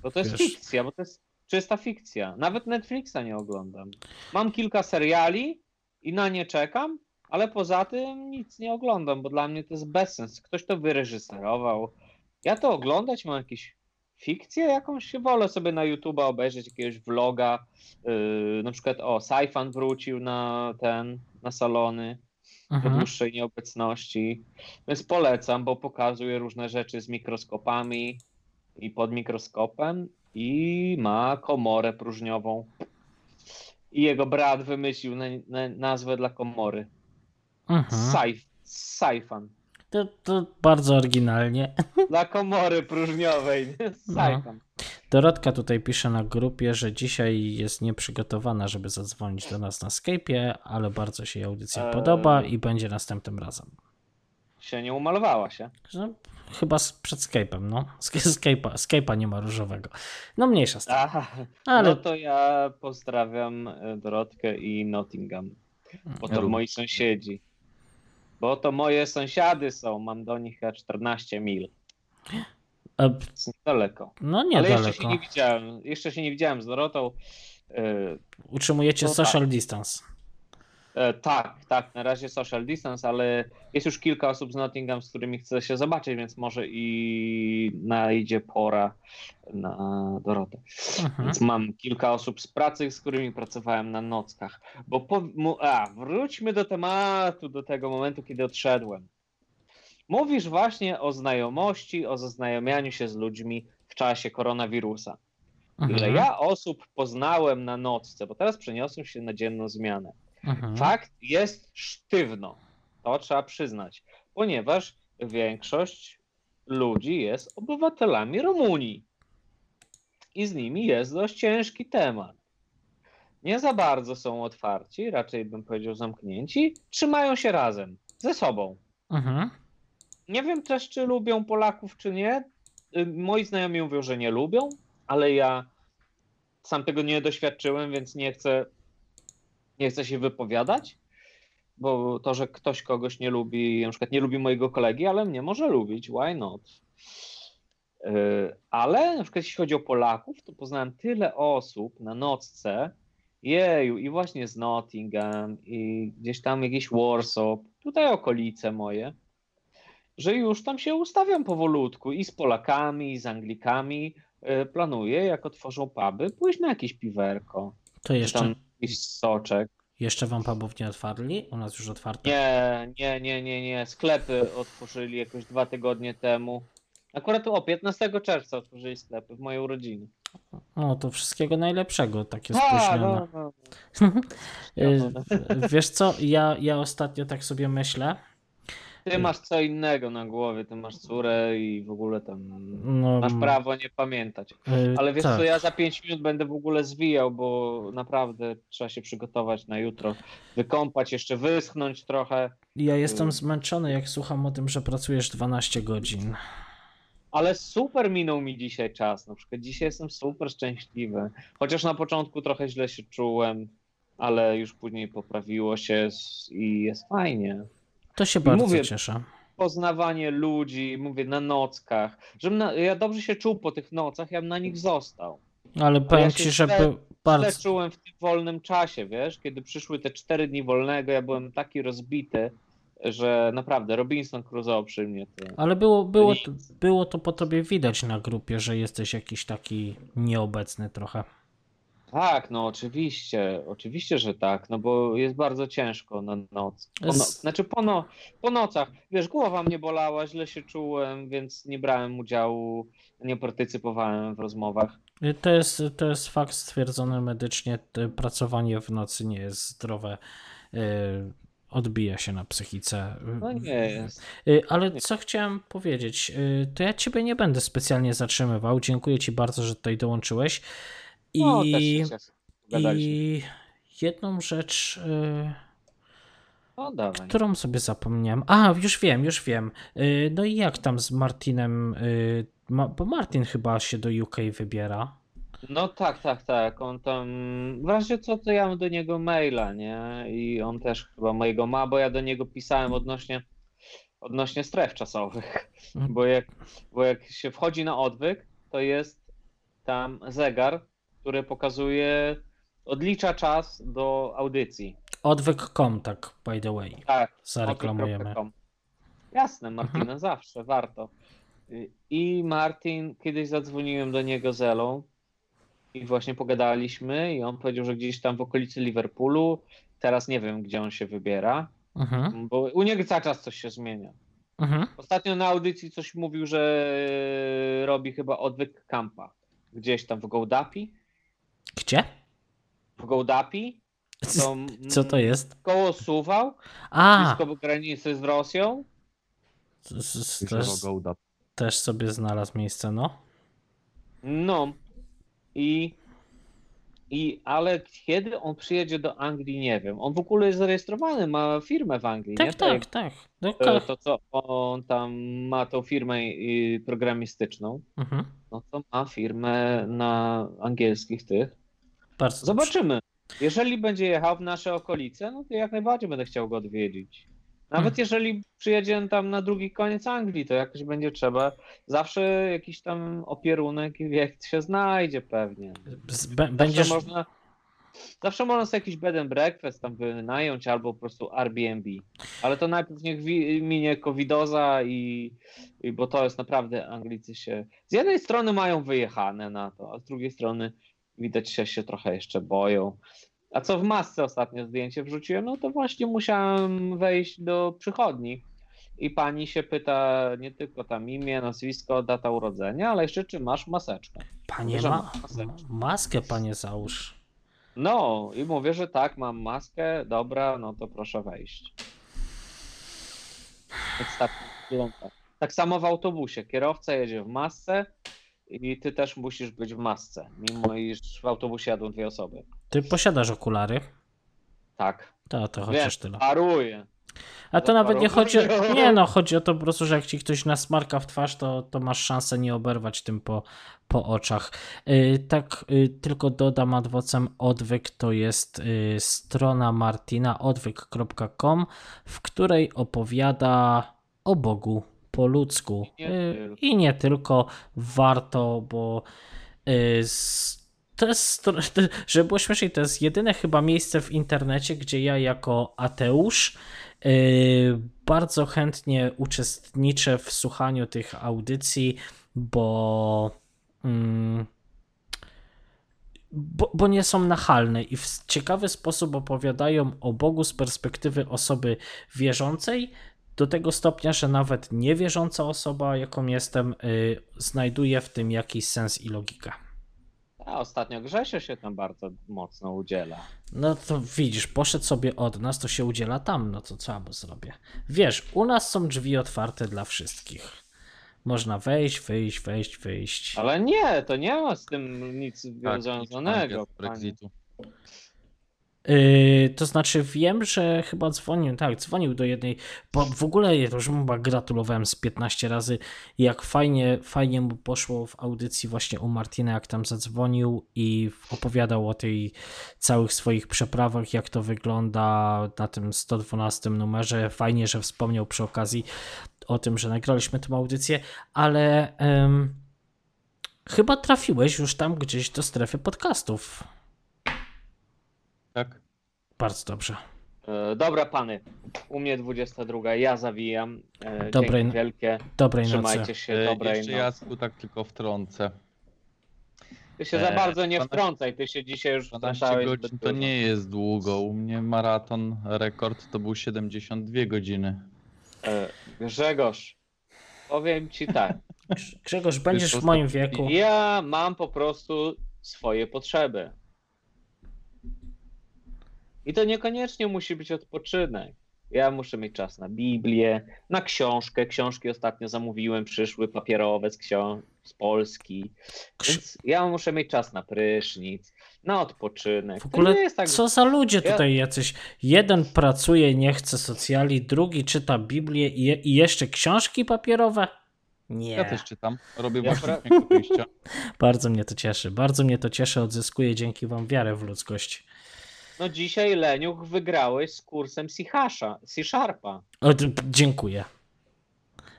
Bo to jest wiesz, fikcja, bo to jest czysta fikcja. Nawet Netflixa nie oglądam. Mam kilka seriali i na nie czekam, ale poza tym nic nie oglądam, bo dla mnie to jest bezsens. Ktoś to wyreżyserował. Ja to oglądać mam jakieś fikcję jakąś wolę sobie na YouTube obejrzeć jakiegoś vloga. Yy, na przykład o, Saifan wrócił na ten, na salony po mhm. dłuższej nieobecności. Więc polecam, bo pokazuje różne rzeczy z mikroskopami i pod mikroskopem i ma komorę próżniową. I jego brat wymyślił na, na, nazwę dla komory. Mhm. Saif, Saifan. To, to bardzo oryginalnie. Dla komory próżniowej. No. Saifan. Dorotka tutaj pisze na grupie, że dzisiaj jest nieprzygotowana, żeby zadzwonić do nas na Skype'ie, ale bardzo się jej audycja Eee. podoba i będzie następnym razem. Się nie umalowała się. Że chyba z- przed Skype'em, no. Sk- Skype'a, Skype'a nie ma różowego. No mniejsza z tym. Aha. Ale No to ja pozdrawiam e, Dorotkę i Nottingham. Bo to moi sąsiedzi. Bo to moje sąsiady są. Mam do nich chyba 14 mil. Jest niedaleko. no Ale jeszcze się nie widziałem. Jeszcze się nie widziałem z Dorotą. E, Utrzymujecie No social distance. E, tak, tak, na razie social distance, ale jest już kilka osób z Nottingham, z którymi chcę się zobaczyć, więc może i najdzie pora na Dorotę. Mhm. Więc mam kilka osób z pracy, z którymi pracowałem na nockach. Bo po, a, wróćmy do tematu, do tego momentu, kiedy odszedłem. Mówisz właśnie o znajomości, o zaznajomianiu się z ludźmi w czasie koronawirusa. Ile Mhm. ja osób poznałem na nocce, bo teraz przeniosłem się na dzienną zmianę. Mhm. Fakt jest sztywno. To trzeba przyznać, ponieważ większość ludzi jest obywatelami Rumunii. I z nimi jest dość ciężki temat. Nie za bardzo są otwarci, raczej bym powiedział zamknięci, trzymają się razem, ze sobą. Mhm. Nie wiem też, czy lubią Polaków, czy nie. Y, Moi znajomi mówią, że nie lubią, ale ja sam tego nie doświadczyłem, więc nie chcę, nie chcę się wypowiadać, bo to, że ktoś kogoś nie lubi, na przykład nie lubi mojego kolegi, ale mnie może lubić, why not? Y, Ale na przykład jeśli chodzi o Polaków, to poznałem tyle osób na nocce, jeju, i właśnie z Nottingham, i gdzieś tam jakiś Warsaw, tutaj okolice moje, że już tam się ustawiam powolutku i z Polakami, i z Anglikami. y, Planuję, jak otworzą puby, pójść na jakieś piwerko, To jeszcze, tam jakiś soczek. jeszcze wam pubów nie otwarli? U nas już otwarte. Nie, nie, nie, nie, nie. Sklepy otworzyli jakoś dwa tygodnie temu. Akurat o 15 czerwca otworzyli sklepy w mojej urodziny. No to wszystkiego najlepszego, takie spóźnione. no, no. Y, Wiesz co, ja, ja ostatnio tak sobie myślę, Ty masz co innego na głowie, ty masz córę i w ogóle tam No, masz prawo nie pamiętać. y, Ale wiesz tak. co, ja za 5 minut będę w ogóle zwijał, bo naprawdę trzeba się przygotować na jutro. Wykąpać, jeszcze wyschnąć trochę. Ja jestem y- zmęczony, jak słucham o tym, że pracujesz 12 godzin. Ale super minął mi dzisiaj czas. Na przykład dzisiaj jestem super szczęśliwy. Chociaż na początku trochę źle się czułem, ale już później poprawiło się i jest fajnie. To się bardzo mówię- cieszę. Poznawanie ludzi, mówię, na nockach. Żebym na, ja dobrze się czuł po tych nocach, ja bym na nich został. Ale powiem ja ci, że źle- bardzo. Źle czułem w tym wolnym czasie, wiesz? Kiedy przyszły te cztery dni wolnego, ja byłem taki rozbity, że naprawdę Robinson Crusoe przy mnie. To... Ale było, było, było to po tobie widać na grupie, że jesteś jakiś taki nieobecny trochę. Tak, no oczywiście, oczywiście, że tak, no bo jest bardzo ciężko na noc. Po no, znaczy po, no, po nocach, wiesz, głowa mnie bolała, źle się czułem, więc nie brałem udziału, nie partycypowałem w rozmowach. Y, To jest, to jest fakt stwierdzony medycznie. Pracowanie w nocy nie jest zdrowe. y, Odbija się na psychice. No nie jest. Y, Ale co chciałem powiedzieć, y, to ja ciebie nie będę specjalnie zatrzymywał. Dziękuję ci bardzo, że tutaj dołączyłeś. I, No. Gadaliśmy. i jedną rzecz, No którą sobie zapomniałem. A, już wiem, już wiem. Y, No i jak tam z Martinem? y, Bo Martin chyba się do UK wybiera. No tak, tak, tak. On tam. W razie co, to ja mam do niego maila, nie? I on też chyba mojego ma, bo ja do niego pisałem odnośnie, odnośnie stref czasowych. Mhm. Bo jak, bo jak się wchodzi na odwyk, to jest tam zegar, który pokazuje, odlicza czas do audycji. Odwyk.com, tak by the way. Tak, Zareklamujemy. Jasne, Martina, zawsze, warto. Y, I Martin, kiedyś zadzwoniłem do niego z Elą i właśnie pogadaliśmy i on powiedział, że gdzieś tam w okolicy Liverpoolu, teraz nie wiem, gdzie on się wybiera, Mhm, bo u niego cały czas coś się zmienia. mhm. Ostatnio na audycji coś mówił, że robi chyba odwyk kampa. Gdzieś tam w Gołdapi. Gdzie? W Gołdapi. To, Co to jest? Koło Suwał, A, blisko granicy z Rosją. też, też sobie znalazł miejsce, no. No i, i ale kiedy on przyjedzie do Anglii, nie wiem. On w ogóle jest zarejestrowany, ma firmę w Anglii, nie? Tak, To tak, tak. No, To, ka- to co on tam ma tą firmę programistyczną, mhm. no to ma firmę na angielskich tych. Bardzo dobrze. Zobaczymy. Jeżeli będzie jechał w nasze okolice, no to jak najbardziej będę chciał go odwiedzić. Nawet Hmm. jeżeli przyjedzie tam na drugi koniec Anglii, to jakoś będzie trzeba. Zawsze jakiś tam opierunek i wiek się znajdzie pewnie. Z- b- Zawsze Będziesz, można, zawsze można sobie jakiś bed and breakfast tam wynająć albo po prostu Airbnb. Ale to najpierw niech minie covidoza i, i bo to jest naprawdę Anglicy się. Z jednej strony mają wyjechane na to, a z drugiej strony widać się, się trochę jeszcze boją. A co w masce ostatnio zdjęcie wrzuciłem, no to właśnie musiałem wejść do przychodni. I pani się pyta nie tylko tam imię, nazwisko, data urodzenia, ale jeszcze czy masz maseczkę. panie ma, ma maseczkę. maskę, panie załóż. No i mówię, że tak, mam maskę, dobra, no to proszę wejść. Więc tak. Tak samo w autobusie. Kierowca jedzie w masce i ty też musisz być w masce, mimo iż w autobusie jadą dwie osoby. Ty posiadasz okulary? Tak. To, to chociaż Wiesz, tyle. paruję. A to nawet nie chodzi nie no, chodzi o to po prostu, że jak ci ktoś nasmarka w twarz, to, to masz szansę nie oberwać tym po, po oczach. Y, tak, y, tylko dodam adwocem odwyk to jest y, strona Martina odwyk.com, w której opowiada o Bogu po ludzku. I nie Y, tylko. I nie tylko warto, bo y, to jest, żeby było śmieszniej, to jest jedyne chyba miejsce w internecie, gdzie ja jako ateusz y, bardzo chętnie uczestniczę w słuchaniu tych audycji, bo, mm, bo, bo nie są nachalne i w ciekawy sposób opowiadają o Bogu z perspektywy osoby wierzącej, do tego stopnia, że nawet niewierząca osoba, jaką jestem, y, znajduje w tym jakiś sens i logikę. A ostatnio Grzesio się tam bardzo mocno udziela. No to widzisz, poszedł sobie od nas, to się udziela tam, no to co mu zrobię? Wiesz, u nas są drzwi otwarte dla wszystkich. Można wejść, wyjść, wejść, wyjść. Ale nie, to nie ma z tym nic Tak, związanego. z Brexitu. Yy, to znaczy wiem, że chyba dzwonił, tak, dzwonił do jednej, bo w ogóle już mu gratulowałem z 15 razy, jak fajnie, fajnie mu poszło w audycji właśnie u Martina, jak tam zadzwonił i opowiadał o tej całych swoich przeprawach, jak to wygląda na tym 112 numerze. Fajnie, że wspomniał przy okazji o tym, że nagraliśmy tę audycję, ale chyba trafiłeś już tam gdzieś do strefy podcastów. Tak? Bardzo dobrze. E, Dobra, pany. U mnie 22. Ja zawijam. E, Dobrej- Dzięki wielkie. Dobrej Trzymajcie nocy. się. E, Dobrej Jeszcze nocy. Jacku tak tylko wtrącę. Ty się za e, bardzo nie 12 wtrącaj. Ty się dzisiaj już 12 wtrącałeś godzin to nie jest długo. U mnie maraton rekord to był 72 godziny. E, Grzegorz, powiem ci tak. Grzegorz, będziesz w moim wieku. Ja mam po prostu swoje potrzeby. I to niekoniecznie musi być odpoczynek. Ja muszę mieć czas na Biblię, na książkę. Książki ostatnio zamówiłem, przyszły papierowe z, książ- z Polski. Więc ja muszę mieć czas na prysznic, na odpoczynek. W ogóle tak, co za ludzie Ja- tutaj jacyś. Jeden pracuje, nie chce socjali, drugi czyta Biblię i, je, i jeszcze książki papierowe? Nie. Ja też czytam. Robię Ja właśnie pra- wyjścia. Bardzo mnie to cieszy. Bardzo mnie to cieszy. Odzyskuję dzięki wam wiarę w ludzkość. No dzisiaj, Leniuch, wygrałeś z kursem C-Hasha, C-Sharpa. O, d- dziękuję.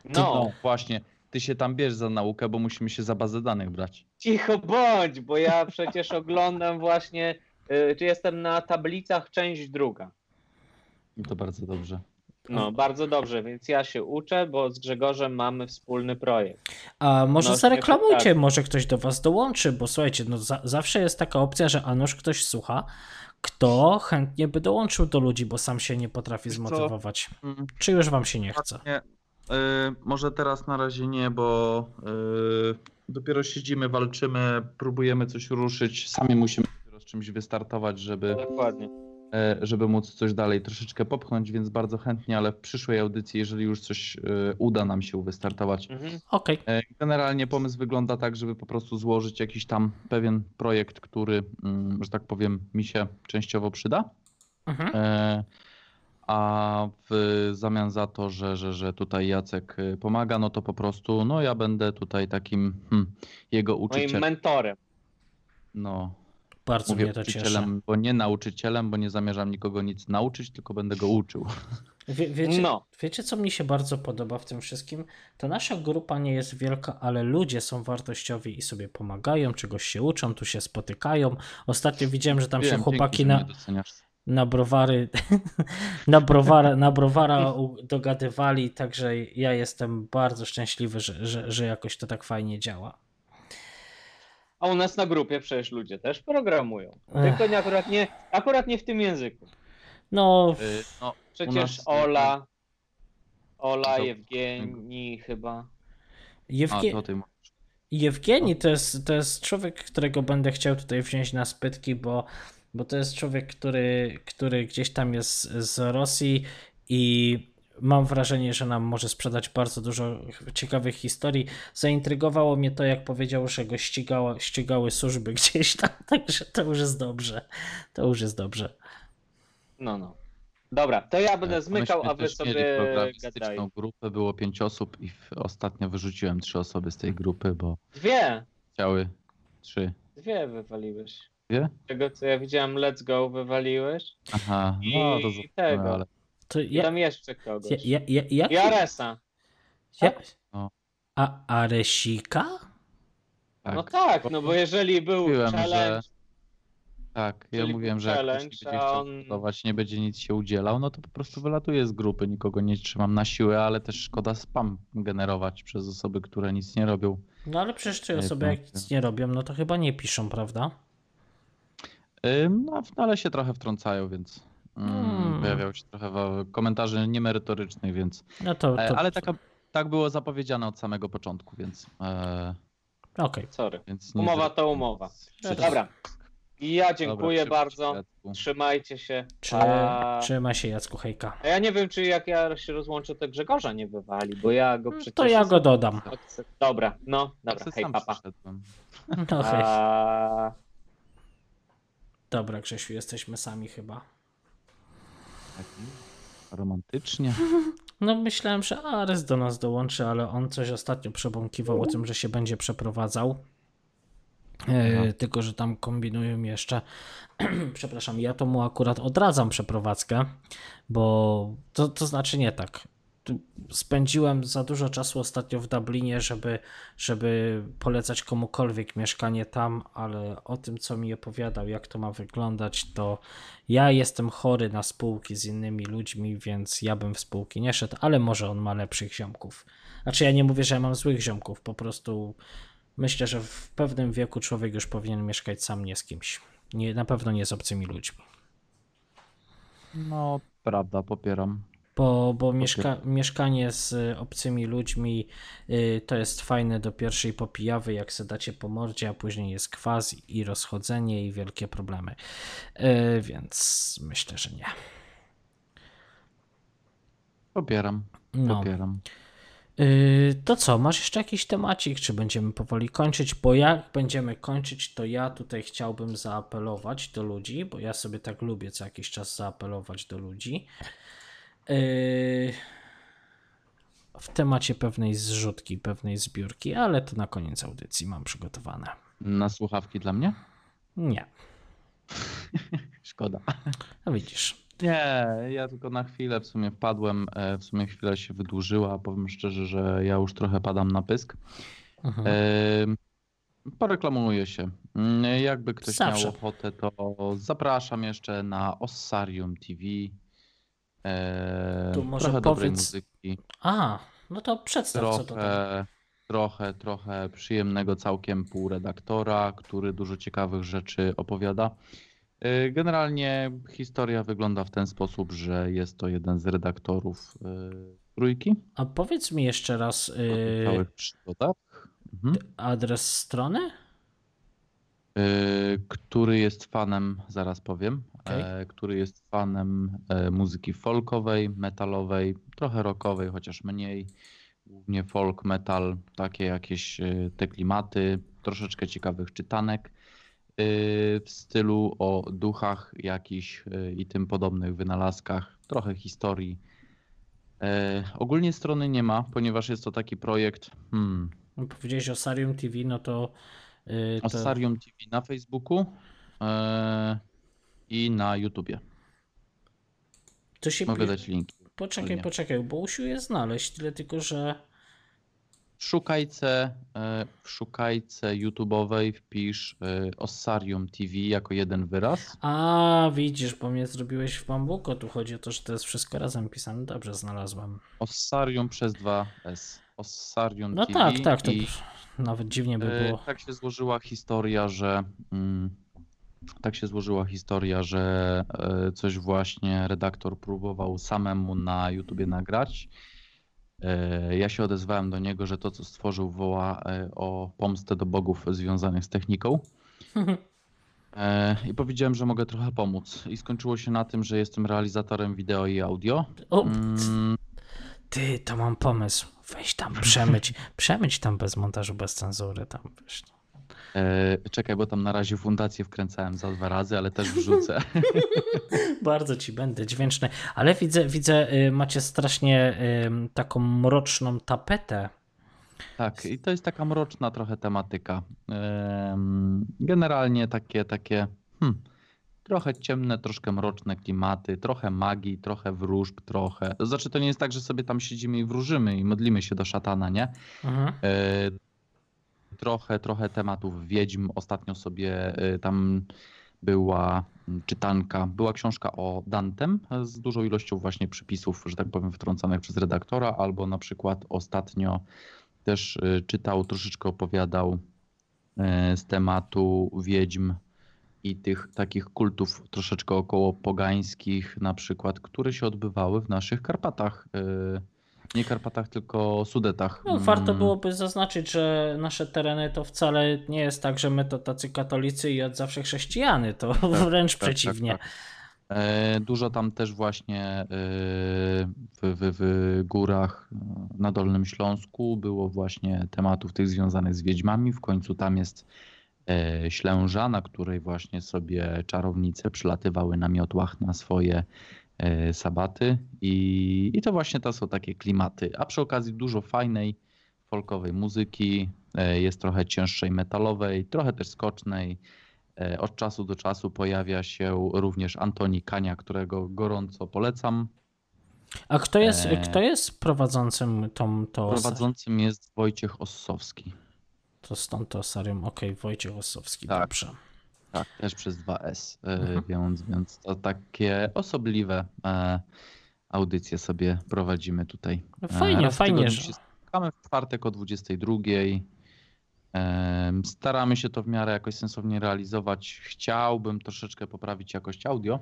No, No właśnie. Ty się tam bierz za naukę, bo musimy się za bazę danych brać. cicho bądź, bo ja przecież oglądam właśnie, y, czy jestem na tablicach część druga. I to bardzo dobrze. No, bardzo dobrze, więc ja się uczę, bo z Grzegorzem mamy wspólny projekt. A może No, zareklamujcie, może ktoś do was dołączy, bo słuchajcie, no za, zawsze jest taka opcja, że a nuż ktoś słucha, kto chętnie by dołączył do ludzi, bo sam się nie potrafi Wiesz co? zmotywować. Mm, Czy już wam się nie chce? Nie, y, może teraz na razie nie, bo y, dopiero siedzimy, walczymy, próbujemy coś ruszyć. Sami musimy dopiero z czymś wystartować, żeby, Dokładnie. E, żeby móc coś dalej troszeczkę popchnąć, więc bardzo chętnie, ale w przyszłej audycji, jeżeli już coś y, uda nam się wystartować. Mhm. Okej. E, Generalnie pomysł wygląda tak, żeby po prostu złożyć jakiś tam pewien projekt, który, mm, że tak powiem, mi się częściowo przyda. Mhm. E, A w zamian za to, że, że, że tutaj Jacek pomaga, no to po prostu, no ja będę tutaj takim hmm, jego Moim uczycielem. mentorem. No, Bardzo mówię mnie to cieszy. bo nie nauczycielem, bo nie zamierzam nikogo nic nauczyć, tylko będę go uczył. Wie, wiecie, No. wiecie, co mi się bardzo podoba w tym wszystkim? To nasza grupa nie jest wielka, ale ludzie są wartościowi i sobie pomagają, czegoś się uczą, tu się spotykają. Ostatnio widziałem, że tam Wiem, się dzięki, chłopaki że na, na browary, na browara, na browara dogadywali, także ja jestem bardzo szczęśliwy, że, że, że jakoś to tak fajnie działa. A u nas na grupie przecież ludzie też programują. Tylko nie akurat nie, akurat nie w tym języku. No, Y, No, Przecież nas- Ola, Ola, Do- Jewgenii chyba. a Jewgie... to ty. Jewgeni to jest, to jest człowiek, którego będę chciał tutaj wziąć na spytki, bo, bo to jest człowiek, który, który gdzieś tam jest z Rosji i mam wrażenie, że nam może sprzedać bardzo dużo ciekawych historii. Zaintrygowało mnie to, jak powiedział, że go ścigało, ścigały służby gdzieś tam, także to już jest dobrze. To już jest dobrze. No, no. Dobra, to ja będę Tak, zmykał, a wy sobie gadaj. grupę, było pięć osób i w- ostatnio wyrzuciłem trzy osoby z tej grupy, bo Dwie, chciały trzy. dwie wywaliłeś. Dwie? Tego, co ja widziałem, Let's Go wywaliłeś. Aha, I no to tego. zrozumiałe, ale To I ja, tam jeszcze kogoś. ja, ja, ja, jak, I Aresa. ja, No. a Aresika? tak. No tak, no bo jeżeli był Mówiłem, challenge, Tak, ja mówiłem, że jak ktoś challenge, nie będzie a chciał on- pracować, nie będzie nic się udzielał, no to po prostu wylatuje z grupy, nikogo nie trzymam na siłę, ale też szkoda spam generować przez osoby, które nic nie robią. No ale przecież te Nie, osoby jak nic nie robią, no to chyba nie piszą, prawda? Ym, No, ale się trochę wtrącają, więc Hmm. pojawiały się trochę komentarzy niemerytorycznych, więc No to, E, to Ale taka, tak było zapowiedziane od samego początku, więc e, Okej. Sorry. Więc nie Umowa to umowa. Przy- Dobra. I ja Dobra, dziękuję szybko, bardzo. Jacku. Trzymajcie się. Czy, A... Trzymaj się, Jacku, hejka. A ja nie wiem, czy jak ja się rozłączę, to Grzegorza nie wywali, bo ja go przecież... To ja go dodam. Dobra, no, dobra, Ja hej, sam papa. No hej. A... Dobra, Grzesiu, jesteśmy sami chyba. Tak, Romantycznie. No myślałem, że Ares do nas dołączy, ale on coś ostatnio przebąkiwał o tym, że się będzie przeprowadzał. E, tylko, że tam kombinują jeszcze. Przepraszam, ja to mu akurat odradzam przeprowadzkę, bo to, to znaczy nie tak. Spędziłem za dużo czasu ostatnio w Dublinie, żeby, żeby polecać komukolwiek mieszkanie tam, ale o tym, co mi opowiadał, jak to ma wyglądać, to ja jestem chory na spółki z innymi ludźmi, więc ja bym w spółki nie szedł, ale może on ma lepszych ziomków. Znaczy, ja nie mówię, że ja mam złych ziomków, po prostu myślę, że w pewnym wieku człowiek już powinien mieszkać sam, nie z kimś. Nie, na pewno nie z obcymi ludźmi. No, prawda, popieram. Bo, bo mieszka mieszkanie z y, obcymi ludźmi y, to jest fajne do pierwszej popijawy, jak se dacie po mordzie, a później jest kwas i rozchodzenie i wielkie problemy. Y, więc myślę, że nie. Popieram. No. To co, masz jeszcze jakiś temacik, czy będziemy powoli kończyć? Bo jak będziemy kończyć, to ja tutaj chciałbym zaapelować do ludzi, bo ja sobie tak lubię co jakiś czas zaapelować do ludzi. Y, w temacie pewnej zrzutki, pewnej zbiórki, ale to na koniec audycji mam przygotowane. Na słuchawki dla mnie? Nie, Szkoda. no widzisz. Nie, ja tylko na chwilę w sumie wpadłem, e, w sumie chwila się wydłużyła. Powiem szczerze, że ja już trochę padam na pysk. Mhm. E, Poreklamuję się. Mm, Jakby ktoś Zawsze. miał ochotę, to zapraszam jeszcze na Ossarium TV. E, Tu może trochę powiedz- muzyki, A, no to przedstaw co to tam. trochę, trochę, trochę przyjemnego całkiem półredaktora, który dużo ciekawych rzeczy opowiada. E, Generalnie historia wygląda w ten sposób, że jest to jeden z redaktorów e, trójki A powiedz mi jeszcze raz o y, całych przygodach. Mhm. adres strony? Y, który jest fanem, zaraz powiem, Okej. e, który jest fanem e, muzyki folkowej, metalowej, trochę rockowej, chociaż mniej, głównie folk, metal, takie jakieś e, te klimaty, troszeczkę ciekawych czytanek w stylu o duchach jakichś i tym podobnych wynalazkach, trochę historii. Ogólnie strony nie ma, ponieważ jest to taki projekt, hmm, No, Powiedziałeś o Sarium TV, no to. Yy, to Ossarium TV na Facebooku e, i na YouTubie. to się. Mogę dać linki. Poczekaj, poczekaj, bo usiłuję znaleźć, tyle tylko, że. W szukajce, e, w szukajce YouTube'owej wpisz e, Ossarium TV jako jeden wyraz. A, widzisz, bo mnie zrobiłeś w bambuko. Tu chodzi o to, że to jest wszystko razem pisane. Dobrze, znalazłem. Ossarium przez 2S. Ossarium No TV. tak, tak, to i, nawet dziwnie by e, było. Tak się złożyła historia, że mm, tak się złożyła historia, że e, coś właśnie redaktor próbował samemu na YouTubie nagrać. E, Ja się odezwałem do niego, że to, co stworzył, woła e, o pomstę do bogów związanych z techniką. I powiedziałem, że mogę trochę pomóc. I skończyło się na tym, że jestem realizatorem wideo i audio. O, Mm, ty, to mam pomysł. Weź tam, przemyć. Przemyć tam bez montażu, bez cenzury. Tam, wiesz. E, Czekaj, bo tam na razie fundację wkręcałem za dwa razy, ale też wrzucę. Bardzo ci będę dźwięczny. Ale widzę, widzę, y, macie strasznie taką mroczną tapetę. Tak, i to jest taka mroczna trochę tematyka. Em, Generalnie takie, takie hmm, trochę ciemne, troszkę mroczne klimaty, trochę magii, trochę wróżb, trochę. To znaczy, to nie jest tak, że sobie tam siedzimy i wróżymy i modlimy się do szatana, nie? Mhm. Trochę, trochę tematów wiedźm. Ostatnio sobie e, tam była czytanka, była książka o Dantem z dużą ilością właśnie przypisów, że tak powiem, wtrącanych przez redaktora, albo na przykład ostatnio też e, czytał, troszeczkę opowiadał e, z tematu wiedźm i tych takich kultów troszeczkę około pogańskich, na przykład, które się odbywały w naszych Karpatach. Nie Karpatach, tylko Sudetach. No, warto Mm, byłoby zaznaczyć, że nasze tereny to wcale nie jest tak, że my to tacy katolicy i od zawsze chrześcijany, to wręcz tak, przeciwnie. tak, E, Dużo tam też właśnie e, w, w, w górach e, na Dolnym Śląsku było właśnie tematów tych związanych z wiedźmami. W końcu tam jest Ślęża, na której właśnie sobie czarownice przylatywały na miotłach na swoje sabaty i, i to właśnie to są takie klimaty. A przy okazji dużo fajnej folkowej muzyki, e, jest trochę cięższej metalowej, trochę też skocznej. E, Od czasu do czasu pojawia się również Antoni Kania, którego gorąco polecam. A kto jest, Eee. kto jest prowadzącym tą, to, Prowadzącym jest Wojciech Ossowski. to stąd to osarium? Okej, Wojciech Ossowski, Tak. dobrze. Tak, też przez 2S, e, Mhm. więc, więc to takie osobliwe e, audycje sobie prowadzimy tutaj. No E, fajnie, raz fajnie, się spotykamy w czwartek o 22. Em, Staramy się to w miarę jakoś sensownie realizować. Chciałbym troszeczkę poprawić jakość audio.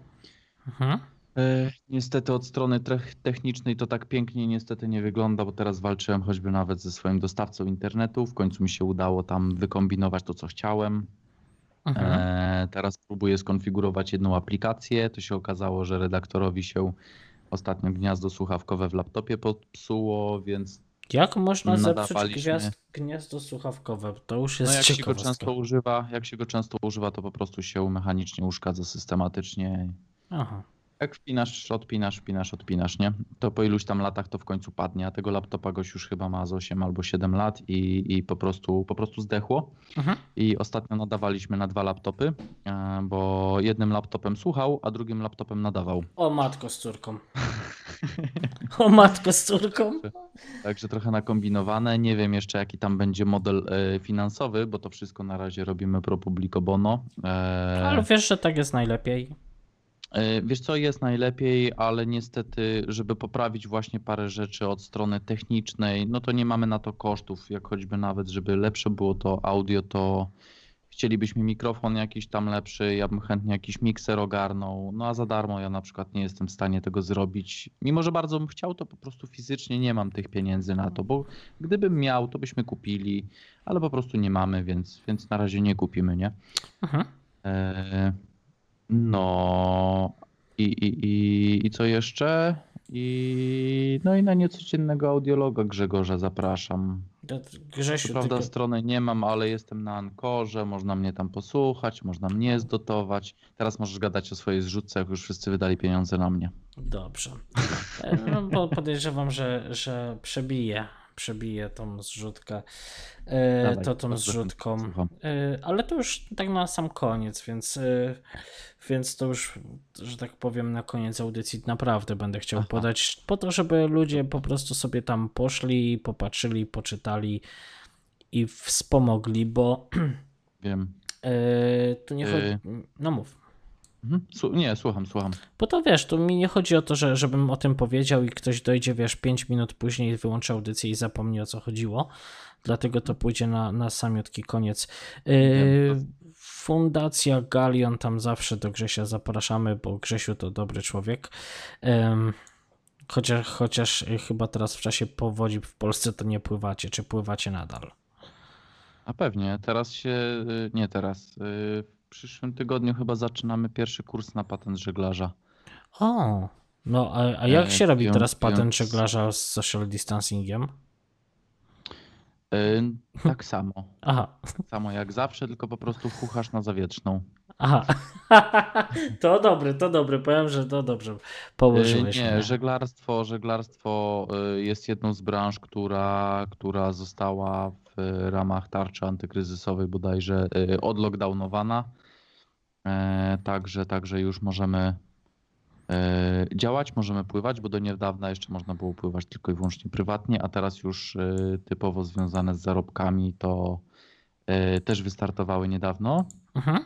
Mhm. E, Niestety od strony technicznej to tak pięknie niestety nie wygląda, bo teraz walczyłem choćby nawet ze swoim dostawcą internetu. W końcu mi się udało tam wykombinować to, co chciałem. E, teraz próbuję skonfigurować jedną aplikację. To się okazało, że redaktorowi się ostatnio gniazdo słuchawkowe w laptopie popsuło, więc Jak można zepsuć gwiazd, gniazdo słuchawkowe? To już no jest jak się go często używa, jak się go często używa, to po prostu się mechanicznie uszkadza systematycznie. Aha. Jak wpinasz, odpinasz, wpinasz, odpinasz, nie? To po iluś tam latach to w końcu padnie, a tego laptopa goś już chyba ma z 8 albo 7 lat i, i po, prostu, po prostu zdechło. Mhm. I ostatnio nadawaliśmy na dwa laptopy, e, bo jednym laptopem słuchał, a drugim laptopem nadawał. O matko z córką. O matko z córką. Także trochę nakombinowane. Nie wiem jeszcze jaki tam będzie model e, finansowy, bo to wszystko na razie robimy pro publico bono. E, Ale wiesz, że tak jest najlepiej. E, Wiesz co, jest najlepiej, ale niestety, żeby poprawić właśnie parę rzeczy od strony technicznej, no to nie mamy na to kosztów. Jak choćby nawet, żeby lepsze było to audio, to chcielibyśmy mikrofon jakiś tam lepszy, ja bym chętnie jakiś mikser ogarnął, no a za darmo ja na przykład nie jestem w stanie tego zrobić. Mimo, że bardzo bym chciał, to po prostu fizycznie nie mam tych pieniędzy na to, bo gdybym miał, to byśmy kupili, ale po prostu nie mamy, więc, więc na razie nie kupimy, nie? Mhm. E, No i, i, i, i co jeszcze? I, no i na niecodziennego audiologa Grzegorza zapraszam. To- Co Grzesiu, prawda tylko... strony nie mam, ale jestem na Ankorze, można mnie tam posłuchać, można mnie zdotować. Teraz możesz gadać o swojej zrzutce, jak już wszyscy wydali pieniądze na mnie. Dobrze. E, No, bo podejrzewam, że, że przebije, przebije tą zrzutkę. E, Dawaj, to tą zrzutką. E, ale to już tak na sam koniec, więc, e, więc to już, że tak powiem, na koniec audycji naprawdę będę chciał Aha. podać, po to, żeby ludzie po prostu sobie tam poszli, popatrzyli, poczytali i wspomogli, bo Wiem. tu nie chodzi. No mów. Mhm. Nie, słucham, słucham. Bo to wiesz, tu mi nie chodzi o to, że, żebym o tym powiedział i ktoś dojdzie, wiesz, 5 minut później, wyłączy audycję i zapomni o co chodziło. Dlatego to pójdzie na, na samiutki koniec. Yy, Fundacja Galion, tam zawsze do Grzesia zapraszamy, bo Grzesiu to dobry człowiek. Ym, chociaż, chociaż y, chyba teraz w czasie powodzi w Polsce to nie pływacie, czy pływacie nadal? A pewnie, teraz się, y, nie teraz, y, przyszłym tygodniu chyba zaczynamy pierwszy kurs na patent żeglarza. O, no a, a jak E, się robi piąt- teraz patent piąt- żeglarza z social distancingiem? Y, Tak samo. Aha, Tak samo jak zawsze, tylko po prostu chuchasz na zawietrzną. Aha. To dobry, to dobry. Powiem, że to dobrze położyłeś. Nie, mnie. żeglarstwo, żeglarstwo y, jest jedną z branż, która, która została w ramach tarczy antykryzysowej bodajże y, odlockdownowana. E, Także, także już możemy e, działać, możemy pływać, bo do niedawna jeszcze można było pływać tylko i wyłącznie prywatnie, a teraz już e, typowo związane z zarobkami to też wystartowały niedawno. Mhm.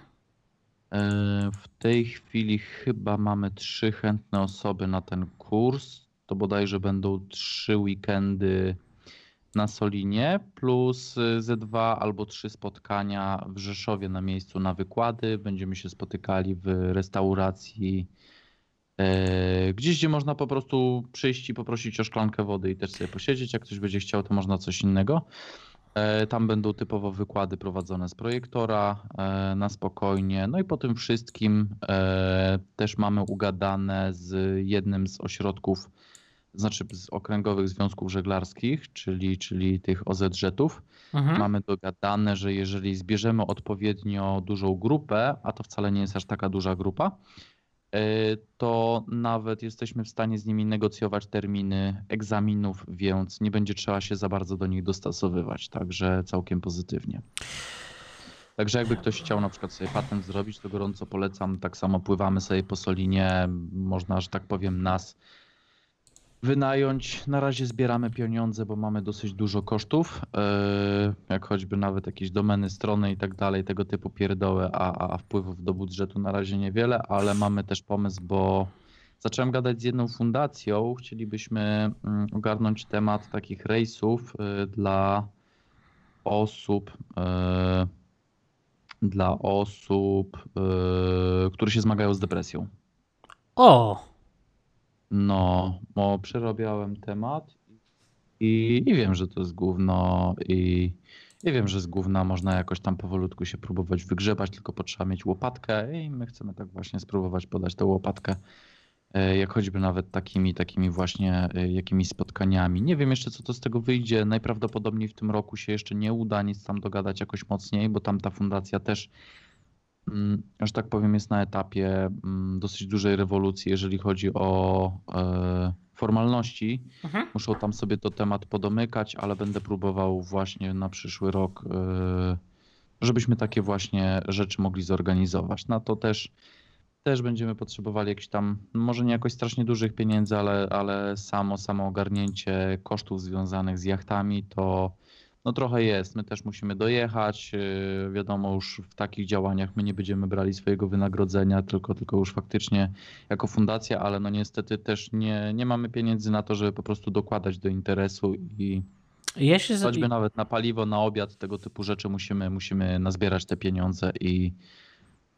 W tej chwili chyba mamy trzy chętne osoby na ten kurs. To bodajże będą trzy weekendy na Solinie, plus y, ze dwa albo trzy spotkania w Rzeszowie na miejscu na wykłady. Będziemy się spotykali w restauracji E, Gdzieś, gdzie można po prostu przyjść i poprosić o szklankę wody i też sobie posiedzieć. Jak ktoś będzie chciał, to można coś innego. E, Tam będą typowo wykłady prowadzone z projektora e, na spokojnie. No i po tym wszystkim też mamy ugadane z jednym z ośrodków, znaczy z okręgowych związków żeglarskich, czyli, czyli tych OZŻ-ów. Mhm. Mamy dogadane, że jeżeli zbierzemy odpowiednio dużą grupę, a to wcale nie jest aż taka duża grupa, e, to nawet jesteśmy w stanie z nimi negocjować terminy egzaminów, więc nie będzie trzeba się za bardzo do nich dostosowywać, także całkiem pozytywnie. Także jakby ktoś chciał na przykład sobie patent zrobić, to gorąco polecam. Tak samo pływamy sobie po Solinie, można, że tak powiem, nas wynająć. Na razie zbieramy pieniądze, bo mamy dosyć dużo kosztów, yy, jak choćby nawet jakieś domeny, strony i tak dalej, tego typu pierdoły, a, a wpływów do budżetu na razie niewiele, ale mamy też pomysł, bo zacząłem gadać z jedną fundacją, chcielibyśmy mm, ogarnąć temat takich rejsów yy, dla osób, yy, dla osób, które się zmagają z depresją. O! No, bo przerobiałem temat i, i wiem, że to jest gówno i, i wiem, że z gówna można jakoś tam powolutku się próbować wygrzebać, tylko potrzeba mieć łopatkę i my chcemy tak właśnie spróbować podać tę łopatkę, e, jak choćby nawet takimi, takimi właśnie e, jakimiś spotkaniami. Nie wiem jeszcze, co to z tego wyjdzie. Najprawdopodobniej w tym roku się jeszcze nie uda nic tam dogadać jakoś mocniej, bo tam ta fundacja też że tak powiem, jest na etapie mm, dosyć dużej rewolucji, jeżeli chodzi o e, formalności. Mhm. Muszą tam sobie to temat podomykać, ale będę próbował właśnie na przyszły rok, e, żebyśmy takie właśnie rzeczy mogli zorganizować. Na to też, też będziemy potrzebowali jakichś tam, może nie jakoś strasznie dużych pieniędzy, ale, ale samo, samo ogarnięcie kosztów związanych z jachtami to no trochę jest. My też musimy dojechać. Yy, Wiadomo, już w takich działaniach my nie będziemy brali swojego wynagrodzenia, tylko, tylko już faktycznie jako fundacja, ale no niestety też nie, nie mamy pieniędzy na to, żeby po prostu dokładać do interesu i Ja choćby nawet na paliwo, na obiad, tego typu rzeczy musimy, musimy nazbierać te pieniądze i,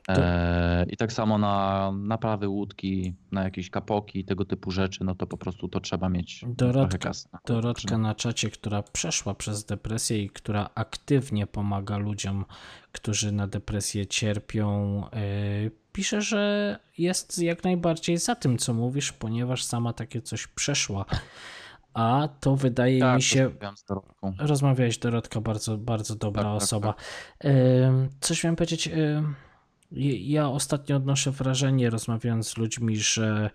e, i tak samo na naprawy łódki, na jakieś kapoki, tego typu rzeczy, no to po prostu to trzeba mieć trochę Dorotka, kasy. Dorotka na czacie, która przeszła przez depresję i która aktywnie pomaga ludziom, którzy na depresję cierpią, yy, pisze, że jest jak najbardziej za tym, co mówisz, ponieważ sama takie coś przeszła. A to wydaje Tak, mi się. z Dorotką. Rozmawiałeś, Dorotka, bardzo, bardzo dobra Tak, tak, osoba. Ym, Coś miałem powiedzieć. je- Ja ostatnio odnoszę wrażenie, rozmawiając z ludźmi, że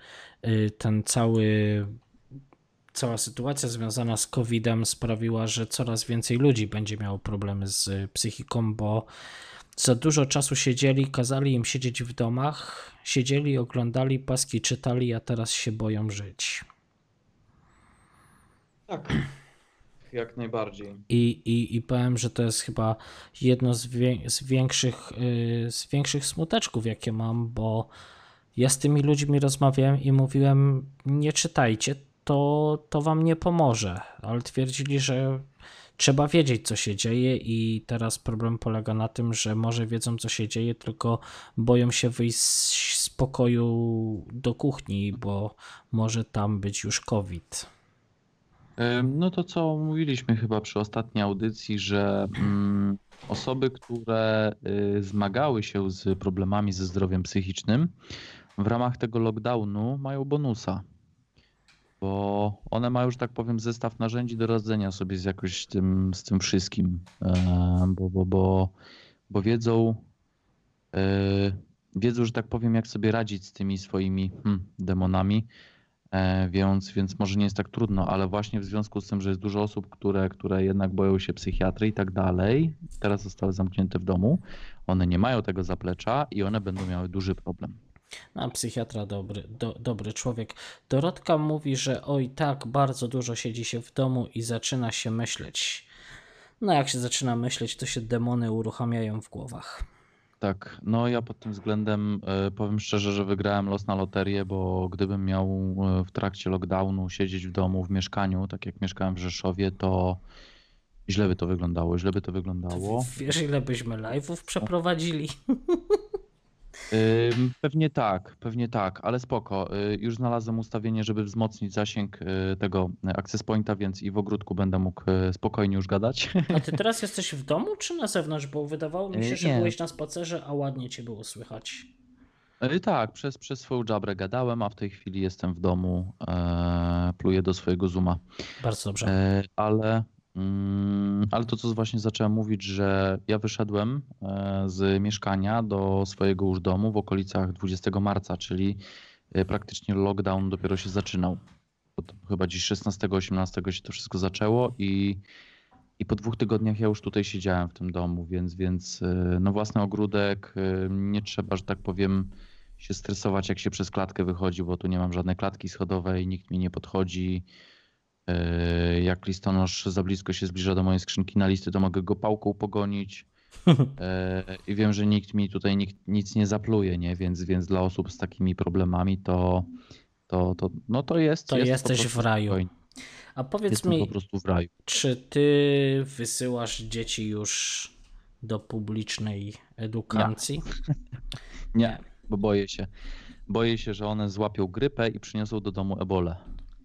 y, ten cały, cała sytuacja związana z COVID-em sprawiła, że coraz więcej ludzi będzie miało problemy z psychiką, bo za dużo czasu siedzieli, kazali im siedzieć w domach, siedzieli, oglądali paski, czytali, a teraz się boją żyć. Tak, jak najbardziej. I, i, I powiem, że to jest chyba jedno z, wie, z, większych, y, z większych smuteczków, jakie mam, bo ja z tymi ludźmi rozmawiałem i mówiłem, nie czytajcie, to, to wam nie pomoże. Ale twierdzili, że trzeba wiedzieć, co się dzieje, i teraz problem polega na tym, że może wiedzą, co się dzieje, tylko boją się wyjść z pokoju do kuchni, bo może tam być już COVID. No to co mówiliśmy chyba przy ostatniej audycji, że mm, osoby, które y, zmagały się z problemami ze zdrowiem psychicznym, w ramach tego lockdownu mają bonusa. Bo one mają, że tak powiem, zestaw narzędzi do radzenia sobie z jakoś tym, z tym wszystkim. Bo, bo, bo, bo wiedzą, e, wiedzą, że tak powiem, jak sobie radzić z tymi swoimi hmm, demonami. E, Więc, więc może nie jest tak trudno, ale właśnie w związku z tym, że jest dużo osób, które, które jednak boją się psychiatry i tak dalej, teraz zostały zamknięte w domu, one nie mają tego zaplecza i one będą miały duży problem. No, psychiatra dobry, do, dobry człowiek. Dorotka mówi, że oj tak, bardzo dużo siedzi się w domu i zaczyna się myśleć. No jak się zaczyna myśleć, to się demony uruchamiają w głowach. Tak, no ja pod tym względem e, powiem szczerze, że wygrałem los na loterię, bo gdybym miał e, w trakcie lockdownu siedzieć w domu, w mieszkaniu, tak jak mieszkałem w Rzeszowie, to źle by to wyglądało, źle by to wyglądało. Wiesz, ile byśmy live'ów przeprowadzili? Pewnie tak, pewnie tak, ale spoko. Y, Już znalazłem ustawienie, żeby wzmocnić zasięg y, tego access pointa, więc i w ogródku będę mógł y, spokojnie już gadać. A ty teraz jesteś w domu czy na zewnątrz? Bo wydawało mi się, że nie. byłeś na spacerze, a ładnie cię było słychać. Y, Tak, przez, przez swoją jabrę gadałem, a w tej chwili jestem w domu, e, pluję do swojego Zooma. Bardzo dobrze. E, Ale, mm, ale to, co właśnie zacząłem mówić, że ja wyszedłem e, z mieszkania do swojego już domu w okolicach 20 marca, czyli e, praktycznie lockdown dopiero się zaczynał. Chyba dziś 16-18 się to wszystko zaczęło i, i po dwóch tygodniach ja już tutaj siedziałem w tym domu, więc, więc e, no własny ogródek, nie trzeba, że tak powiem, się stresować, jak się przez klatkę wychodzi, bo tu nie mam żadnej klatki schodowej, nikt mi nie podchodzi. E, Jak listonosz za blisko się zbliża do mojej skrzynki na listy, to mogę go pałką pogonić. E, I wiem, że nikt mi tutaj nikt, nic nie zapluje, nie? Więc, więc dla osób z takimi problemami to, to, to, no to jest. To jest jesteś w raju. spokojnie. A powiedz Jestem mi, po prostu w raju. czy ty wysyłasz dzieci już do publicznej edukacji? Nie, bo boję się. Boję się, że one złapią grypę i przyniosą do domu ebolę.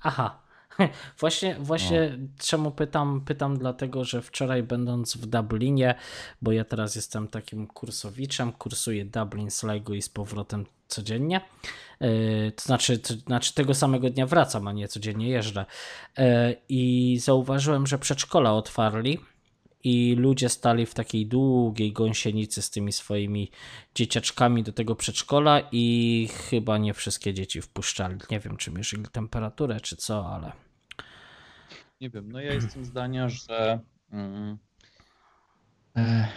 Aha. Właśnie, właśnie czemu pytam? Pytam dlatego, że wczoraj będąc w Dublinie, bo ja teraz jestem takim kursowiczem, kursuję Dublin, Sligo i z powrotem codziennie. Yy, To znaczy, to znaczy tego samego dnia wracam, a nie codziennie jeżdżę. Yy, I zauważyłem, że przedszkola otwarli i ludzie stali w takiej długiej gąsienicy z tymi swoimi dzieciaczkami do tego przedszkola i chyba nie wszystkie dzieci wpuszczali. Nie wiem, czy mierzyli temperaturę, czy co, ale Nie wiem, no ja jestem zdania, że mm, eh,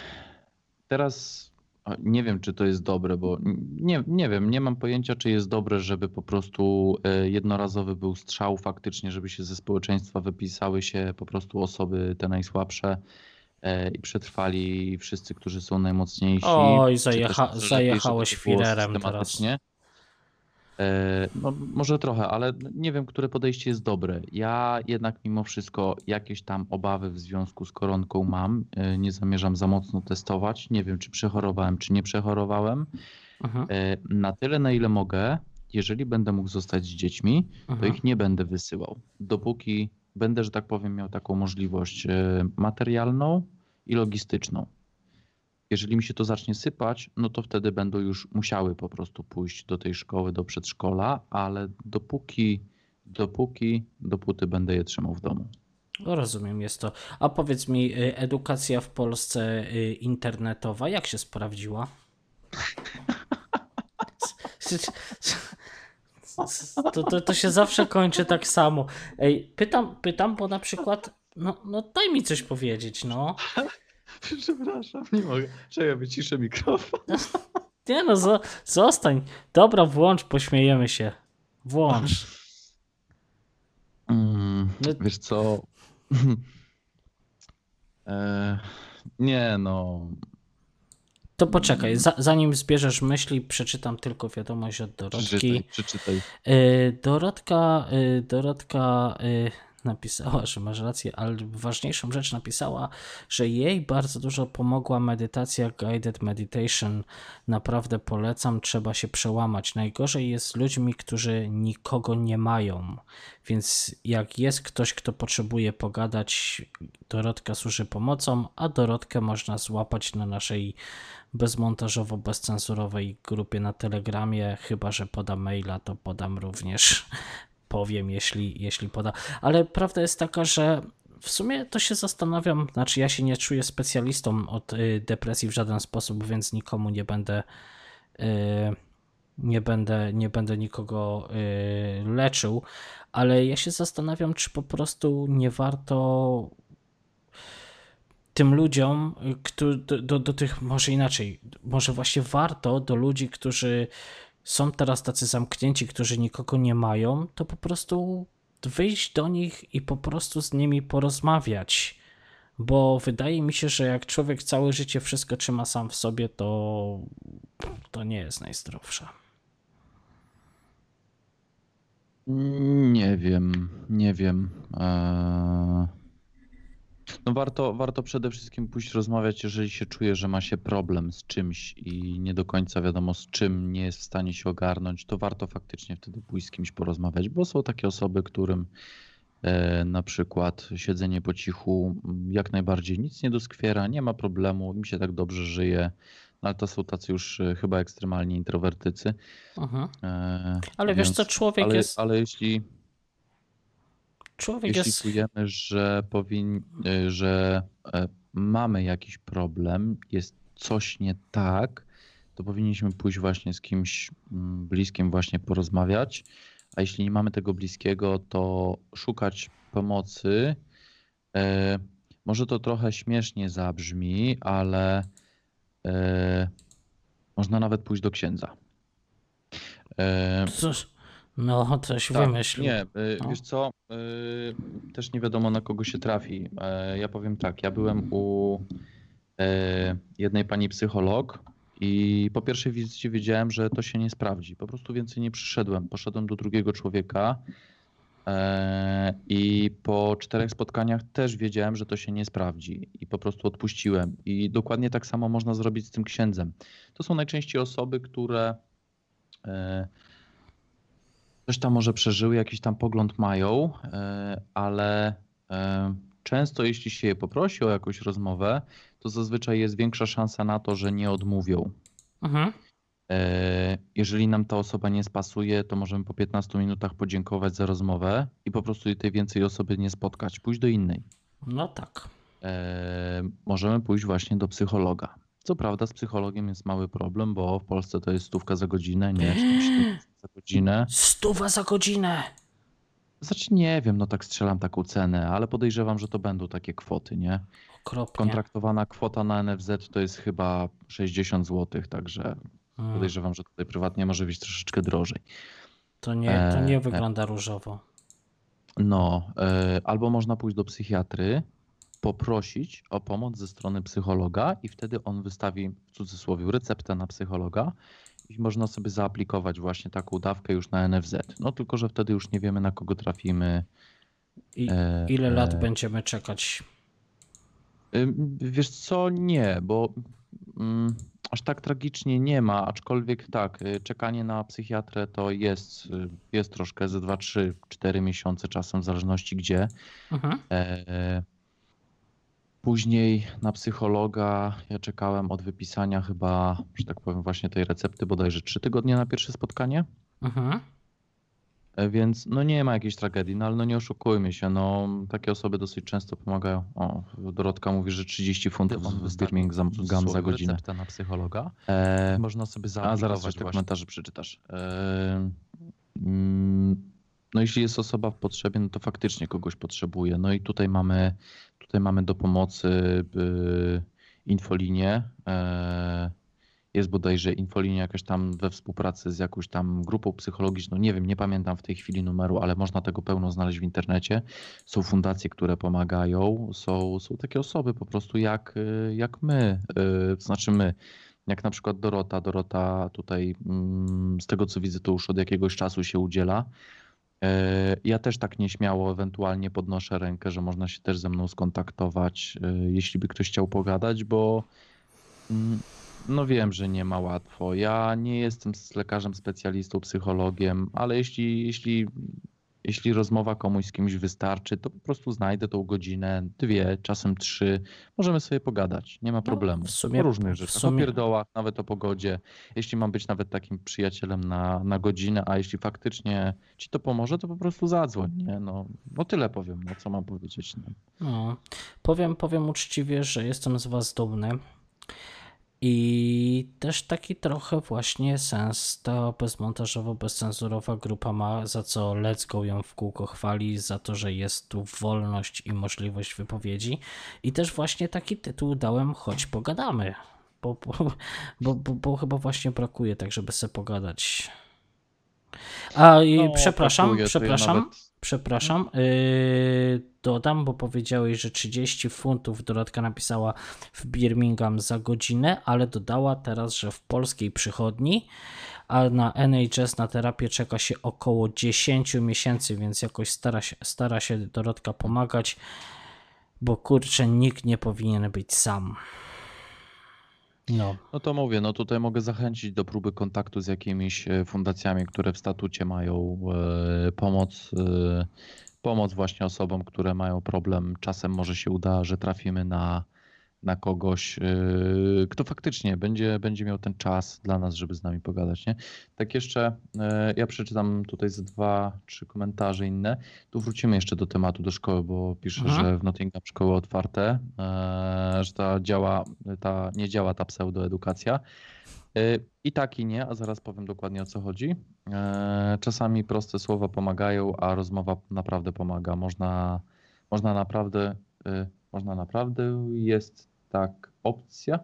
teraz nie wiem, czy to jest dobre, bo nie, nie wiem, nie mam pojęcia, czy jest dobre, żeby po prostu e, jednorazowy był strzał faktycznie, żeby się ze społeczeństwa wypisały się po prostu osoby te najsłabsze e, i przetrwali wszyscy, którzy są najmocniejsi. Oj, zajecha- zajechałeś firerem teraz. E, No, może trochę, ale nie wiem, które podejście jest dobre. Ja jednak mimo wszystko jakieś tam obawy w związku z koronką mam. E, Nie zamierzam za mocno testować. Nie wiem, czy przechorowałem, czy nie przechorowałem. mhm, E, Na tyle, na ile mogę, jeżeli będę mógł zostać z dziećmi, to mhm. ich nie będę wysyłał. Dopóki będę, że tak powiem, miał taką możliwość materialną i logistyczną. Jeżeli mi się to zacznie sypać, no to wtedy będą już musiały po prostu pójść do tej szkoły, do przedszkola, ale dopóki, dopóki, dopóty będę je trzymał w domu. No, Rozumiem, jest to. A powiedz mi, y, edukacja w Polsce y, internetowa, jak się sprawdziła? To, to, to się zawsze kończy tak samo. Ej, pytam, pytam, bo na przykład, no, no daj mi coś powiedzieć, no. Przepraszam, nie mogę. Czekaj, wyciszę mikrofon. Nie no, zo, zostań. Dobra, włącz, pośmiejemy się. Włącz. Mm, No- wiesz co? e, nie no. To poczekaj, za, zanim zbierzesz myśli, przeczytam tylko wiadomość od Dorotki. Przeczytaj, przeczytaj. Y, Dorotka, y, Dorotka y, napisała, że masz rację, ale ważniejszą rzecz napisała, że jej bardzo dużo pomogła medytacja guided meditation. Naprawdę polecam, trzeba się przełamać. Najgorzej jest z ludźmi, którzy nikogo nie mają. Więc jak jest ktoś, kto potrzebuje pogadać, Dorotka służy pomocą, a Dorotkę można złapać na naszej bezmontażowo, bezcensurowej grupie na Telegramie, chyba że poda maila, to podam również, powiem, jeśli, jeśli poda. Ale prawda jest taka, że w sumie to się zastanawiam, znaczy ja się nie czuję specjalistą od y, depresji w żaden sposób, więc nikomu nie będę y, nie będę, nie będę nikogo y, leczył, ale ja się zastanawiam, czy po prostu nie warto tym ludziom, do, do, do tych, może inaczej, może właśnie warto do ludzi, którzy są teraz tacy zamknięci, którzy nikogo nie mają, to po prostu wyjść do nich i po prostu z nimi porozmawiać. Bo wydaje mi się, że jak człowiek całe życie wszystko trzyma sam w sobie, to to nie jest najzdrowsze. Nie wiem, nie wiem. Eee, No warto, warto przede wszystkim pójść rozmawiać, jeżeli się czuje, że ma się problem z czymś i nie do końca wiadomo z czym nie jest w stanie się ogarnąć, to warto faktycznie wtedy pójść z kimś porozmawiać, bo są takie osoby, którym e, na przykład siedzenie po cichu jak najbardziej nic nie doskwiera, nie ma problemu, im się tak dobrze żyje, no ale to są tacy już e, chyba ekstremalni introwertycy. E, Ale wiesz więc- co, człowiek ale, jest. ale jeśli, Człowiek jeśli jest. czujemy, że, powin, y, że e, mamy jakiś problem, jest coś nie tak, to powinniśmy pójść właśnie z kimś mm, bliskim, właśnie porozmawiać. A jeśli nie mamy tego bliskiego, to szukać pomocy. E, Może to trochę śmiesznie zabrzmi, ale e, można nawet pójść do księdza. E, Cóż, no, coś tak, wymyślił. Nie, y, No. wiesz co, y, też nie wiadomo na kogo się trafi. E, Ja powiem tak, ja byłem u e, jednej pani psycholog i po pierwszej wizycie wiedziałem, że to się nie sprawdzi. Po prostu więcej nie przyszedłem. Poszedłem do drugiego człowieka e, i po czterech spotkaniach też wiedziałem, że to się nie sprawdzi i po prostu odpuściłem. I dokładnie tak samo można zrobić z tym księdzem. To są najczęściej osoby, które coś tam może przeżyły, jakiś tam pogląd mają, e, ale e, często jeśli się je poprosi o jakąś rozmowę, to zazwyczaj jest większa szansa na to, że nie odmówią. Mhm. E, Jeżeli nam ta osoba nie spasuje, to możemy po 15 minutach podziękować za rozmowę i po prostu tej więcej osoby nie spotkać, pójść do innej. No tak. Możemy pójść właśnie do psychologa. Co prawda z psychologiem jest mały problem, bo w Polsce to jest stówka za godzinę, nie, czy tam 7 za godzinę. Stuwa za godzinę. Znaczy nie wiem, no tak strzelam taką cenę, ale podejrzewam, że to będą takie kwoty, nie? Okropnie. Kontraktowana kwota na NFZ to jest chyba 60 zł, także Mm, podejrzewam, że tutaj prywatnie może być troszeczkę drożej. To nie, to nie e, wygląda różowo. No, e, albo można pójść do psychiatry, poprosić o pomoc ze strony psychologa i wtedy on wystawi w cudzysłowie receptę na psychologa i można sobie zaaplikować właśnie taką dawkę już na NFZ. No tylko, że wtedy już nie wiemy na kogo trafimy. I e, ile lat e, będziemy czekać? Wiesz co, nie, bo mm, aż tak tragicznie nie ma, aczkolwiek tak, y, czekanie na psychiatrę to jest, y, jest troszkę ze 2, 3, 4 miesiące czasem, w zależności gdzie. Mhm. E, Później na psychologa ja czekałem od wypisania chyba, że tak powiem, właśnie tej recepty bodajże 3 tygodnie na pierwsze spotkanie. Mhm. E, Więc no nie ma jakiejś tragedii, no ale no nie oszukujmy się, no takie osoby dosyć często pomagają. O, Dorotka mówi, że 30 funtów Birmingham w za godzinę. receptę na psychologa. E, Można sobie a zaaplikować zaraz coś te właśnie. komentarze przeczytasz. E, mm, no jeśli jest osoba w potrzebie, no to faktycznie kogoś potrzebuje. No i tutaj mamy, tutaj mamy do pomocy y, infolinię. E, jest bodajże infolinia jakaś tam we współpracy z jakąś tam grupą psychologiczną. Nie wiem, nie pamiętam w tej chwili numeru, ale można tego pełno znaleźć w internecie. Są fundacje, które pomagają. Są, są takie osoby po prostu jak, y, jak my, y, znaczy my jak na przykład Dorota. Dorota tutaj, mm, z tego co widzę, to już od jakiegoś czasu się udziela. E, Ja też tak nieśmiało ewentualnie podnoszę rękę, że można się też ze mną skontaktować, e, jeśli by ktoś chciał pogadać, bo mm, no wiem, że nie ma łatwo. Ja nie jestem lekarzem specjalistą, psychologiem, ale jeśli, jeśli, jeśli rozmowa komuś z kimś wystarczy, to po prostu znajdę tą godzinę, dwie, czasem trzy. Możemy sobie pogadać, nie ma problemu. No, w sumie- o różnych w rzeczach, sumie- o pierdołach, nawet o pogodzie. Jeśli mam być nawet takim przyjacielem na, na godzinę, a jeśli faktycznie ci to pomoże, to po prostu zadzwoń, nie? No, no tyle powiem, no co mam powiedzieć. No. No, powiem, powiem uczciwie, że jestem z Was dumny. I też taki trochę właśnie sens ta bezmontażowo, bezcenzurowa grupa ma, za co Let's Go ją w kółko chwali, za to, że jest tu wolność i możliwość wypowiedzi. I też właśnie taki tytuł dałem, choć pogadamy. Bo, bo, bo, bo, chyba właśnie brakuje tak, żeby sobie pogadać. A i No, przepraszam, brakuje, to ja przepraszam. nawet- Przepraszam, yy, dodam, bo powiedziałeś, że 30 funtów Dorotka napisała w Birmingham za godzinę, ale dodała teraz, że w polskiej przychodni, a na NHS na terapię czeka się około 10 miesięcy, więc jakoś stara się, stara się Dorotka pomagać. bo kurczę, nikt nie powinien być sam. No. No to mówię, no tutaj mogę zachęcić do próby kontaktu z jakimiś e, fundacjami, które w statucie mają e, pomoc, e, pomoc właśnie osobom, które mają problem. Czasem może się uda, że trafimy na na kogoś, yy, kto faktycznie będzie, będzie miał ten czas dla nas, żeby z nami pogadać. Nie? Tak jeszcze, yy, ja przeczytam tutaj z dwa, trzy komentarze inne. Tu wrócimy jeszcze do tematu, do szkoły, bo pisze, Aha. że w Nottingham szkoły otwarte, yy, że ta działa, ta, nie działa ta pseudoedukacja. I tak i nie, a zaraz powiem dokładnie o co chodzi. Czasami proste słowa pomagają, a rozmowa naprawdę pomaga. Można, można naprawdę, można naprawdę jest tak, opcja.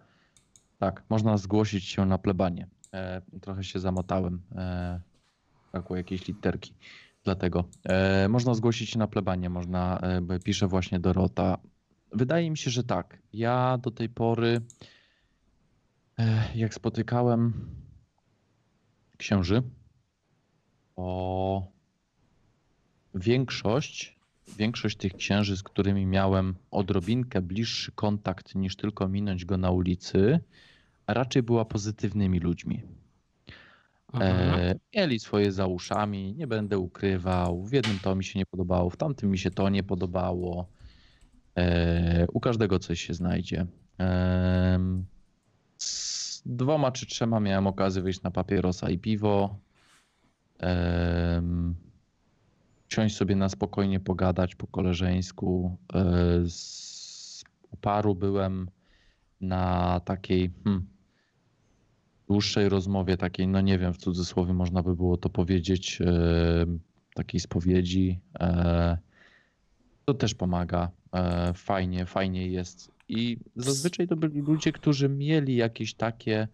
Tak, można zgłosić się na plebanie. E, trochę się zamotałem. E, brakło jakiejś literki. Dlatego e, można zgłosić się na plebanie, można, e, pisze właśnie Dorota. Wydaje mi się, że tak. Ja do tej pory, e, jak spotykałem księży, o większość większość tych księży, z którymi miałem odrobinkę bliższy kontakt niż tylko minąć go na ulicy, raczej była pozytywnymi ludźmi. E, mieli swoje za uszami, nie będę ukrywał. W jednym to mi się nie podobało, w tamtym mi się to nie podobało. E, u każdego coś się znajdzie. E, z dwoma czy trzema miałem okazję wyjść na papierosa i piwo. E, siąść sobie na spokojnie pogadać po koleżeńsku. E, z paru byłem na takiej hmm, dłuższej rozmowie, takiej, no nie wiem, w cudzysłowie można by było to powiedzieć, e, takiej spowiedzi. E, to też pomaga. Fajnie, fajnie jest. I zazwyczaj to byli ludzie, którzy mieli jakieś takie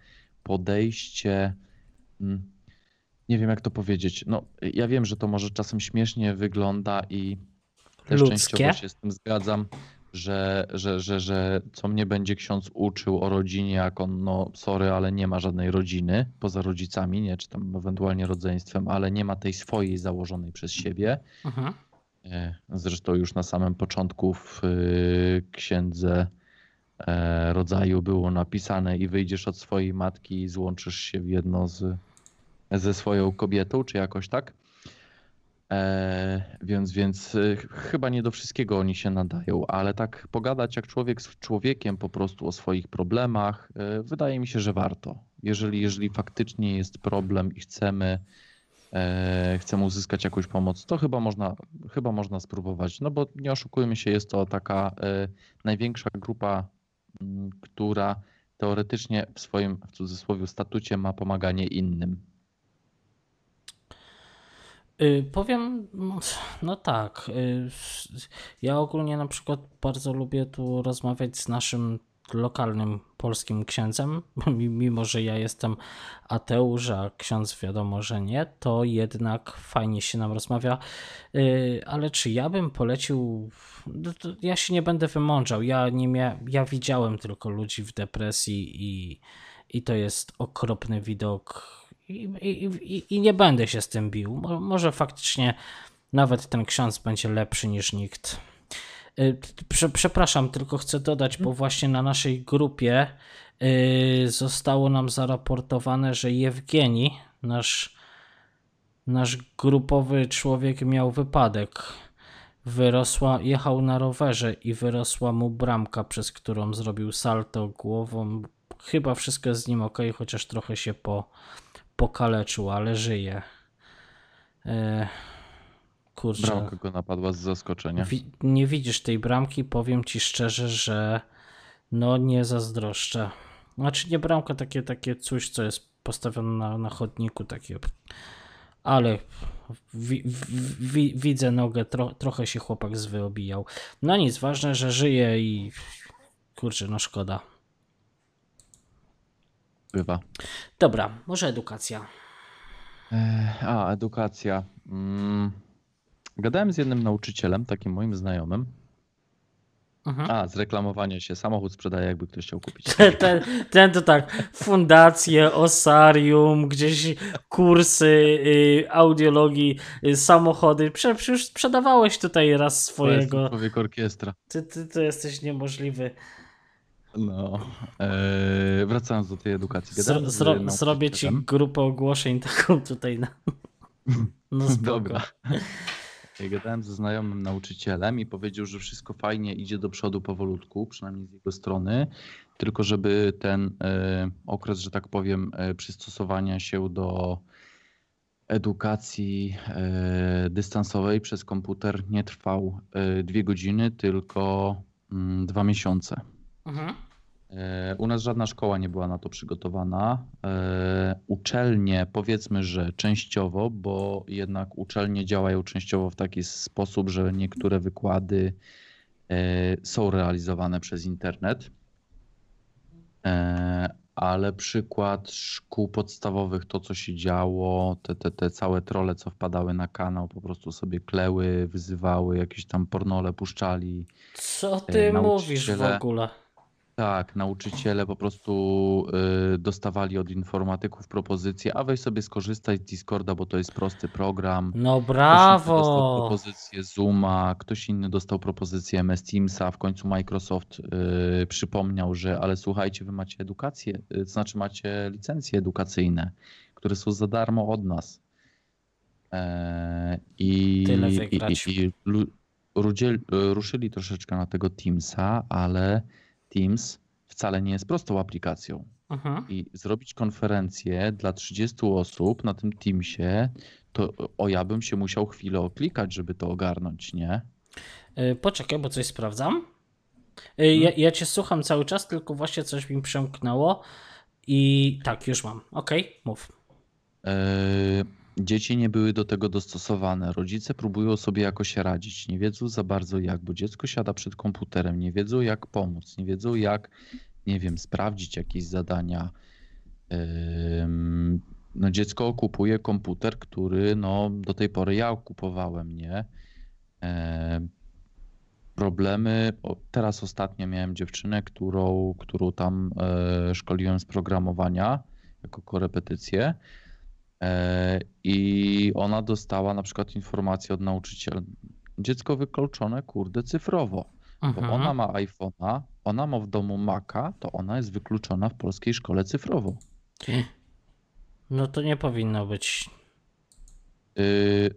podejście. Hmm, nie wiem jak to powiedzieć. No, ja wiem, że to może czasem śmiesznie wygląda i też Ludzkie? częściowo się z tym zgadzam, że, że, że, że co mnie będzie ksiądz uczył o rodzinie, jak on, no sorry, ale nie ma żadnej rodziny poza rodzicami, nie, czy tam ewentualnie rodzeństwem, ale nie ma tej swojej założonej przez siebie. Mhm. E, zresztą już na samym początku w y, księdze e, rodzaju było napisane i wyjdziesz od swojej matki i złączysz się w jedno z ze swoją kobietą, czy jakoś tak. E, więc, więc e, chyba nie do wszystkiego oni się nadają, ale tak pogadać jak człowiek z człowiekiem po prostu o swoich problemach, e, wydaje mi się, że warto. Jeżeli, jeżeli faktycznie jest problem i chcemy, e, chcemy uzyskać jakąś pomoc, to chyba można, chyba można spróbować. No bo nie oszukujmy się, jest to taka e, największa grupa, m, która teoretycznie w swoim, w cudzysłowie, statucie ma pomaganie innym. Y, powiem, no tak. Y, ja ogólnie na przykład bardzo lubię tu rozmawiać z naszym lokalnym polskim księdzem, mimo że ja jestem ateusz, a ksiądz wiadomo, że nie, to jednak fajnie się nam rozmawia. Y, ale czy ja bym polecił, no ja się nie będę wymączał, ja, nie mia... ja widziałem tylko ludzi w depresji i, i to jest okropny widok i, i, i, nie będę się z tym bił. Może faktycznie nawet ten ksiądz będzie lepszy niż nikt. Y, prze, przepraszam, tylko chcę dodać, bo właśnie na naszej grupie yy, zostało nam zaraportowane, że Jewgeni, nasz, nasz grupowy człowiek, miał wypadek. Wyrosła, jechał na rowerze i wyrosła mu bramka, przez którą zrobił salto głową. Chyba wszystko jest z nim ok, chociaż trochę się po, pokaleczył, ale żyje. E, kurczę. Bramka go napadła z zaskoczenia. Wi nie widzisz tej bramki, powiem ci szczerze, że no nie zazdroszczę. Znaczy nie bramka, takie, takie coś, co jest postawione na, na chodniku, takie. Ale wi wi widzę nogę, tro trochę się chłopak zwyobijał. No nic, ważne, że żyje i kurczę, no szkoda bywa. Dobra, może edukacja. E, a, edukacja. Mm. Gadałem z jednym nauczycielem, takim moim znajomym. Mhm. A, zreklamowanie się. Samochód sprzedaje, jakby ktoś chciał kupić. Ten, ten to tak, fundacje, osarium, gdzieś kursy y, audiologii, y, samochody. Prze, przecież sprzedawałeś tutaj raz To jest swojego. człowiek orkiestra. Ty, ty to jesteś niemożliwy. No. Eee, wracając do tej edukacji. Zro, zro, zrobię ci grupę ogłoszeń taką tutaj na. No. Dobra. Gadałem ze znajomym nauczycielem i powiedział, że wszystko fajnie idzie do przodu powolutku, przynajmniej z jego strony, tylko żeby ten e, okres, że tak powiem, e, przystosowania się do edukacji e, dystansowej przez komputer nie trwał dwie godziny, tylko mm, dwa miesiące. Mhm. E, U nas żadna szkoła nie była na to przygotowana. E, Uczelnie powiedzmy, że częściowo, bo jednak uczelnie działają częściowo w taki sposób, że niektóre wykłady e, są realizowane przez internet. Ale przykład szkół podstawowych, to co się działo, te, te, te całe trole, co wpadały na kanał, po prostu sobie kleły, wyzywały, jakieś tam pornole puszczali. Co ty mówisz w ogóle? Tak, nauczyciele po prostu y, dostawali od informatyków propozycje, a weź sobie skorzystaj z Discorda, bo to jest prosty program. No Ktoś inny dostał brawo! propozycję Zooma, ktoś inny dostał propozycję MS Teamsa. W końcu Microsoft y, przypomniał, że ale słuchajcie, wy macie edukację, y, to znaczy macie licencje edukacyjne, które są za darmo od nas. E, I, Tyle i, wygrać. i, i lu- rudzie- ruszyli troszeczkę na tego Teamsa, ale Teams wcale nie jest prostą aplikacją. Mhm. I zrobić konferencję dla 30 osób na tym Teamsie, to o ja bym się musiał chwilę oklikać, żeby to ogarnąć, nie? Y, Poczekaj, bo coś sprawdzam. Y, Mhm. Ja, ja cię słucham cały czas, tylko właśnie coś mi przemknęło. I tak, już mam. Okej, mów. Eee, dzieci nie były do tego dostosowane. Rodzice próbują sobie jakoś radzić. Nie wiedzą za bardzo jak, bo dziecko siada przed komputerem, nie wiedzą jak pomóc, nie wiedzą jak, nie wiem, sprawdzić jakieś zadania. No dziecko kupuje komputer, który no do tej pory ja kupowałem, nie? Em, Problemy. Teraz ostatnio miałem dziewczynę, którą, którą tam e, szkoliłem z programowania jako korepetycję. E, I ona dostała na przykład informację od nauczyciela. Dziecko wykluczone, kurde, cyfrowo. Bo Mhm. ona ma iPhone'a, ona ma w domu Maca, to ona jest wykluczona w polskiej szkole cyfrowo. No to nie powinno być. Yy,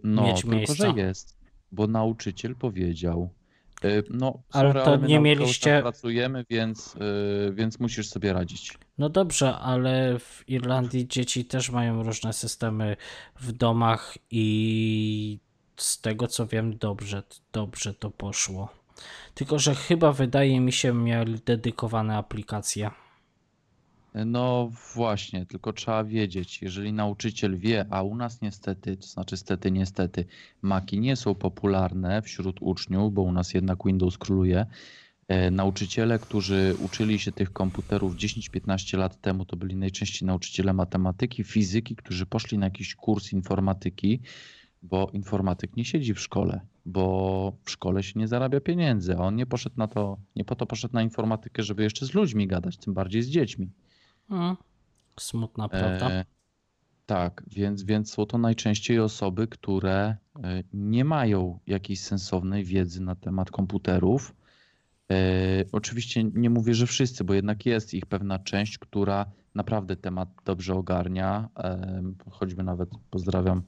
no, Mieć tylko miejsca. że jest, bo nauczyciel powiedział. Yy, no, Ale sorry, to my nie mieliście- pracujemy, więc, yy, więc musisz sobie radzić. No dobrze, ale w Irlandii dzieci też mają różne systemy w domach i z tego co wiem, dobrze, dobrze to poszło. Tylko, że chyba wydaje mi się, mieli dedykowane aplikacje. No właśnie, tylko trzeba wiedzieć, jeżeli nauczyciel wie, a u nas niestety, to znaczy stety, niestety, Maki nie są popularne wśród uczniów, bo u nas jednak Windows króluje. E, Nauczyciele, którzy uczyli się tych komputerów 10-15 lat temu, to byli najczęściej nauczyciele matematyki, fizyki, którzy poszli na jakiś kurs informatyki, bo informatyk nie siedzi w szkole, bo w szkole się nie zarabia pieniędzy, a on nie poszedł na to, nie po to poszedł na informatykę, żeby jeszcze z ludźmi gadać, tym bardziej z dziećmi. Mm. Smutna prawda. E, tak, więc, więc są to najczęściej osoby, które e, nie mają jakiejś sensownej wiedzy na temat komputerów. E, oczywiście nie mówię, że wszyscy, bo jednak jest ich pewna część, która naprawdę temat dobrze ogarnia. E, choćby nawet pozdrawiam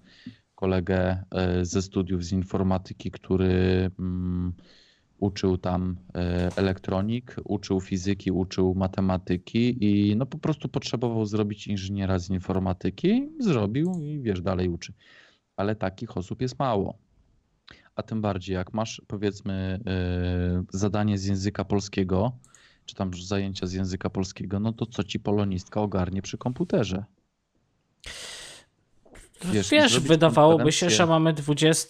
kolegę e, ze studiów z informatyki, który mm, uczył tam e, elektronik, uczył fizyki, uczył matematyki i no po prostu potrzebował zrobić inżyniera z informatyki, zrobił i wiesz, dalej uczy. Ale takich osób jest mało. A tym bardziej, jak masz powiedzmy e, zadanie z języka polskiego, czy tam zajęcia z języka polskiego, no to co ci polonistka ogarnie przy komputerze? Wiesz, wiesz, wydawałoby się, że mamy XX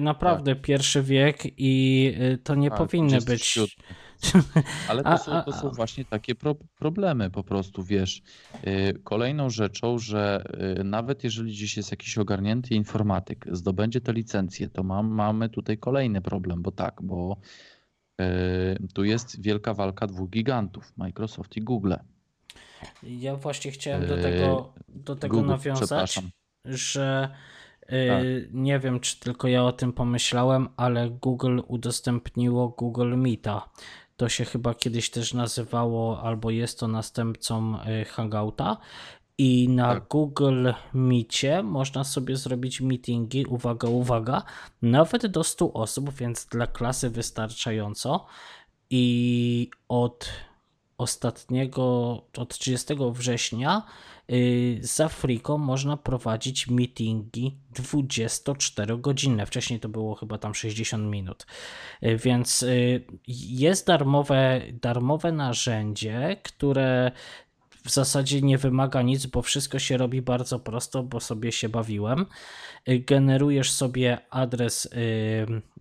naprawdę pierwszy wiek i y, to nie Tak, powinny być. 27. Ale to, A- są, a- to są a- właśnie takie pro, problemy po prostu, wiesz. Y, Kolejną rzeczą, że y, nawet jeżeli gdzieś jest jakiś ogarnięty informatyk, zdobędzie tę licencję, to mam, mamy tutaj kolejny problem, bo tak, bo Tu jest wielka walka dwóch gigantów, Microsoft i Google. Ja właśnie chciałem do tego, do tego Google, nawiązać, przepraszam. Że y, nie wiem, czy tylko ja o tym pomyślałem, ale Google udostępniło Google Meeta. To się chyba kiedyś też nazywało, albo jest to następcą y, Hangouta. I na Tak. Google Meetie można sobie zrobić meetingi, uwaga, uwaga, nawet do 100 osób, więc dla klasy wystarczająco. I od ostatniego, od 30 września yy, za Frico można prowadzić meetingi 24-godzinne. Wcześniej to było chyba tam 60 minut. Yy, Więc yy, jest darmowe, darmowe narzędzie, które w zasadzie nie wymaga nic, bo wszystko się robi bardzo prosto, bo sobie się bawiłem. Y, Generujesz sobie adres,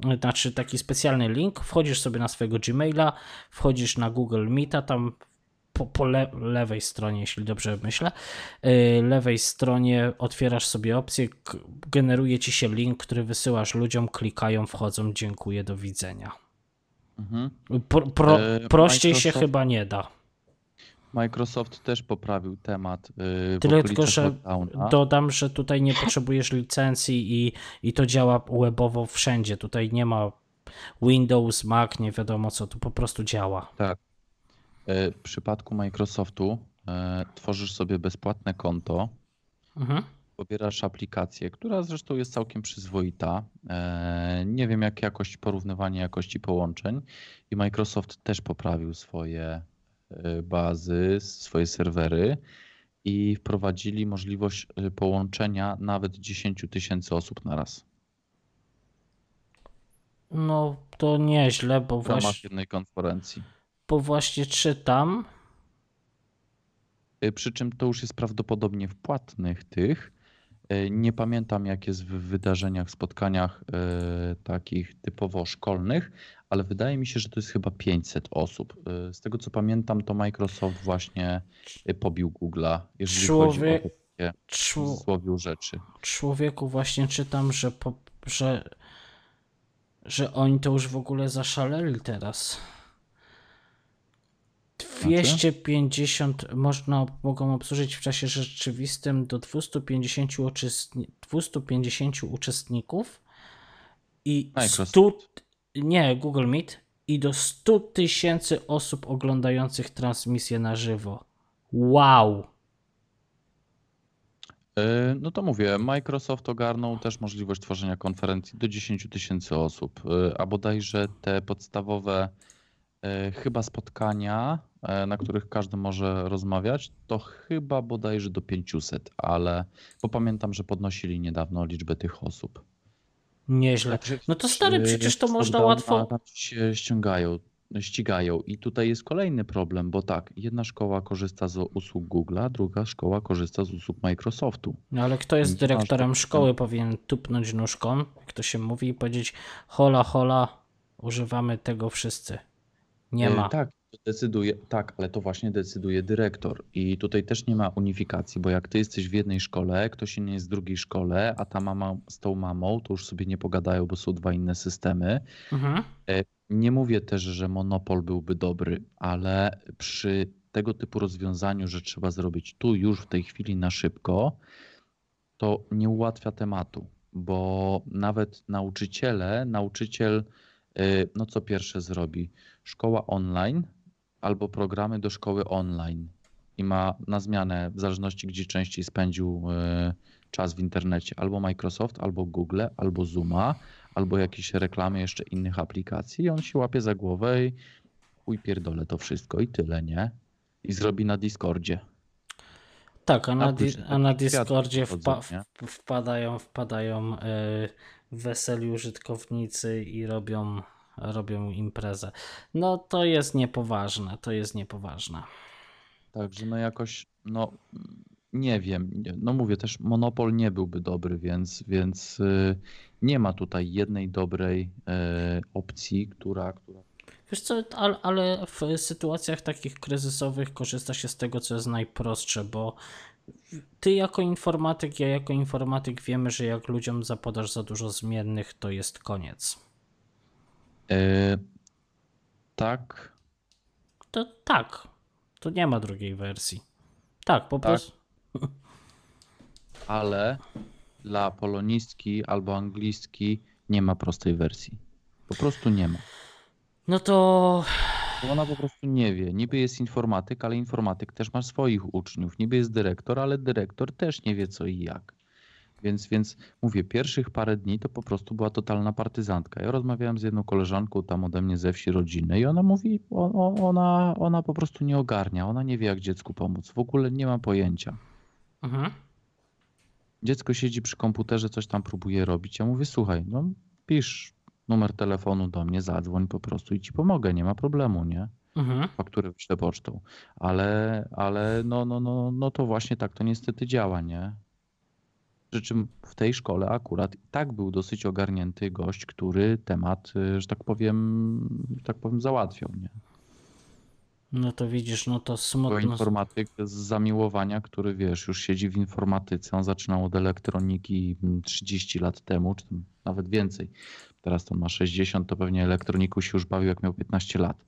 yy, znaczy taki specjalny link, wchodzisz sobie na swojego Gmaila, wchodzisz na Google Meeta, tam po, po le, lewej stronie, jeśli dobrze myślę, yy, lewej stronie otwierasz sobie opcję, generuje ci się link, który wysyłasz ludziom, klikają, wchodzą, dziękuję, do widzenia. Mhm. Pro, pro, E, prościej się Microsoft- chyba nie da. Microsoft też poprawił temat. Yy, Tyle tylko, że lockdowna. dodam, że tutaj nie potrzebujesz licencji i, i to działa webowo wszędzie. Tutaj nie ma Windows, Mac, nie wiadomo co, tu po prostu działa. Tak. E, W przypadku Microsoftu e, tworzysz sobie bezpłatne konto, Mhm. pobierasz aplikację, która zresztą jest całkiem przyzwoita. E, Nie wiem jak jakość, porównywanie jakości połączeń i Microsoft też poprawił swoje bazy, swoje serwery i wprowadzili możliwość e, połączenia nawet 10 tysięcy osób na raz No to nieźle, bo w ramach właśnie, jednej konferencji. bo właśnie czytam. Y, Przy czym to już jest prawdopodobnie w płatnych tych. Y, Nie pamiętam jak jest w wydarzeniach, spotkaniach y, takich typowo szkolnych, ale wydaje mi się, że to jest chyba 500 osób. Y, Z tego co pamiętam, to Microsoft właśnie pobił Google'a, jeżeli chodzi Człowiek- o takie Czł- rzeczy. człowieku właśnie czytam, że, po, że, że oni to już w ogóle zaszaleli teraz. 250 można, mogą obsłużyć w czasie rzeczywistym do 250, uczestni- 250 uczestników i Microsoft. 100, nie, Google Meet i do 100 tysięcy osób oglądających transmisję na żywo. Wow! Y, No to mówię, Microsoft ogarnął też możliwość tworzenia konferencji do 10 tysięcy osób, y, a bodajże te podstawowe chyba spotkania, y, na których każdy może rozmawiać, to chyba bodajże do 500, ale bo pamiętam, że podnosili niedawno liczbę tych osób. Nieźle. No to stary, przecież to można łatwo. Się ściągają, ścigają i tutaj jest kolejny problem, bo tak, jedna szkoła korzysta z usług Google'a, druga szkoła korzysta z usług Microsoftu. No ale kto jest dyrektorem szkoły, powinien tupnąć nóżką, jak to się mówi, i powiedzieć: hola, hola, używamy tego wszyscy. Nie E, ma. Tak, decyduje, tak, ale to właśnie decyduje dyrektor. I tutaj też nie ma unifikacji, bo jak ty jesteś w jednej szkole, ktoś inny jest w drugiej szkole, a ta mama z tą mamą, to już sobie nie pogadają, bo są dwa inne systemy. Mhm. Nie mówię też, że monopol byłby dobry, ale przy tego typu rozwiązaniu, że trzeba zrobić tu już w tej chwili na szybko, to nie ułatwia tematu, bo nawet nauczyciele, nauczyciel, no co pierwsze zrobi? Szkoła online albo programy do szkoły online i ma na zmianę, w zależności gdzie częściej spędził y, czas w internecie, albo Microsoft, albo Google, albo Zooma, albo jakieś reklamy jeszcze innych aplikacji i on się łapie za głowę i uj pierdolę to wszystko i tyle, nie? I zrobi na Discordzie. Tak, a na, a na Discordzie wpa- wpadają, wpadają y, weseli użytkownicy i robią, robią imprezę. No to jest niepoważne, to jest niepoważne. Także no jakoś, no nie wiem, no mówię też monopol nie byłby dobry, więc, więc y, nie ma tutaj jednej dobrej y, opcji, która, która Wiesz co, ale w sytuacjach takich kryzysowych korzysta się z tego, co jest najprostsze, bo ty jako informatyk, ja jako informatyk wiemy, że jak ludziom zapodasz za dużo zmiennych, to jest koniec. y, Tak, To tak. To nie ma drugiej wersji. Tak, po Tak. prostu. ale dla polonistki albo anglistki nie ma prostej wersji. Po prostu nie ma. No to. Bo ona po prostu nie wie. Niby jest informatyk, ale informatyk też ma swoich uczniów. Niby jest dyrektor, ale dyrektor też nie wie co i jak. Więc, więc mówię, pierwszych parę dni to po prostu była totalna partyzantka. Ja rozmawiałem z jedną koleżanką tam ode mnie ze wsi rodziny i ona mówi, ona, ona po prostu nie ogarnia, ona nie wie jak dziecku pomóc. W ogóle nie ma pojęcia. Mhm. Dziecko siedzi przy komputerze, coś tam próbuje robić. Ja mówię, słuchaj, no pisz numer telefonu do mnie, zadzwoń po prostu i ci pomogę, nie ma problemu, nie? Mhm. Fakturę wyślę pocztą. Ale, ale no, no, no, no to właśnie tak to niestety działa, nie? Przy czym w tej szkole akurat i tak był dosyć ogarnięty gość, który temat, y, że tak powiem, że tak powiem, załatwiał, nie? No to widzisz, no to smutno. informatyk z zamiłowania, który wiesz, już siedzi w informatyce. On zaczynał od elektroniki mm, 30 lat temu, czy nawet więcej. Teraz to ma 60, to pewnie elektroniką się już bawił jak miał 15 lat.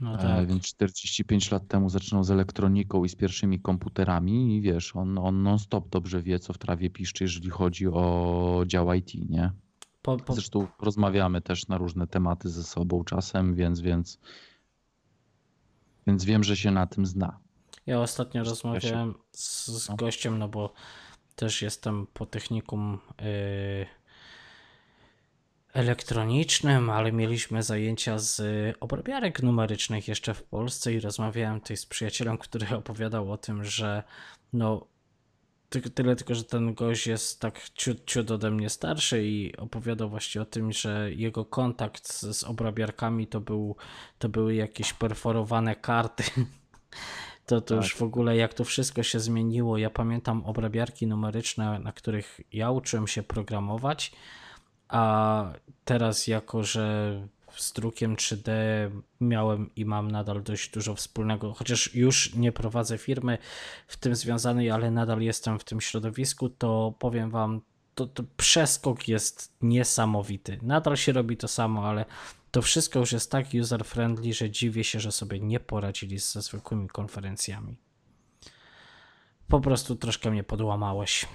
No E, tak. Więc 45 lat temu zaczynał z elektroniką i z pierwszymi komputerami i wiesz, on, on non-stop dobrze wie, co w trawie piszczy, jeżeli chodzi o dział IT, nie? Po, po, Zresztą rozmawiamy też na różne tematy ze sobą czasem, więc, więc, więc wiem, że się na tym zna. Ja ostatnio Ja się- rozmawiałem z, z no. gościem, no bo też jestem po technikum y, elektronicznym, ale mieliśmy zajęcia z obrabiarek numerycznych jeszcze w Polsce i rozmawiałem tutaj z przyjacielem, który opowiadał o tym, że no ty, tyle tylko, że ten gość jest tak ciut, ciut ode mnie starszy i opowiadał właśnie o tym, że jego kontakt z, z obrabiarkami to, był, to były jakieś perforowane karty. To, to już Tak. w ogóle jak to wszystko się zmieniło. Ja pamiętam obrabiarki numeryczne, na których ja uczyłem się programować, a teraz jako, że z drukiem 3D miałem i mam nadal dość dużo wspólnego, chociaż już nie prowadzę firmy w tym związanej, ale nadal jestem w tym środowisku, to powiem wam, to, to przeskok jest niesamowity. Nadal się robi to samo, ale to wszystko już jest tak user-friendly, że dziwię się, że sobie nie poradzili ze zwykłymi konferencjami. Po prostu troszkę mnie podłamałeś.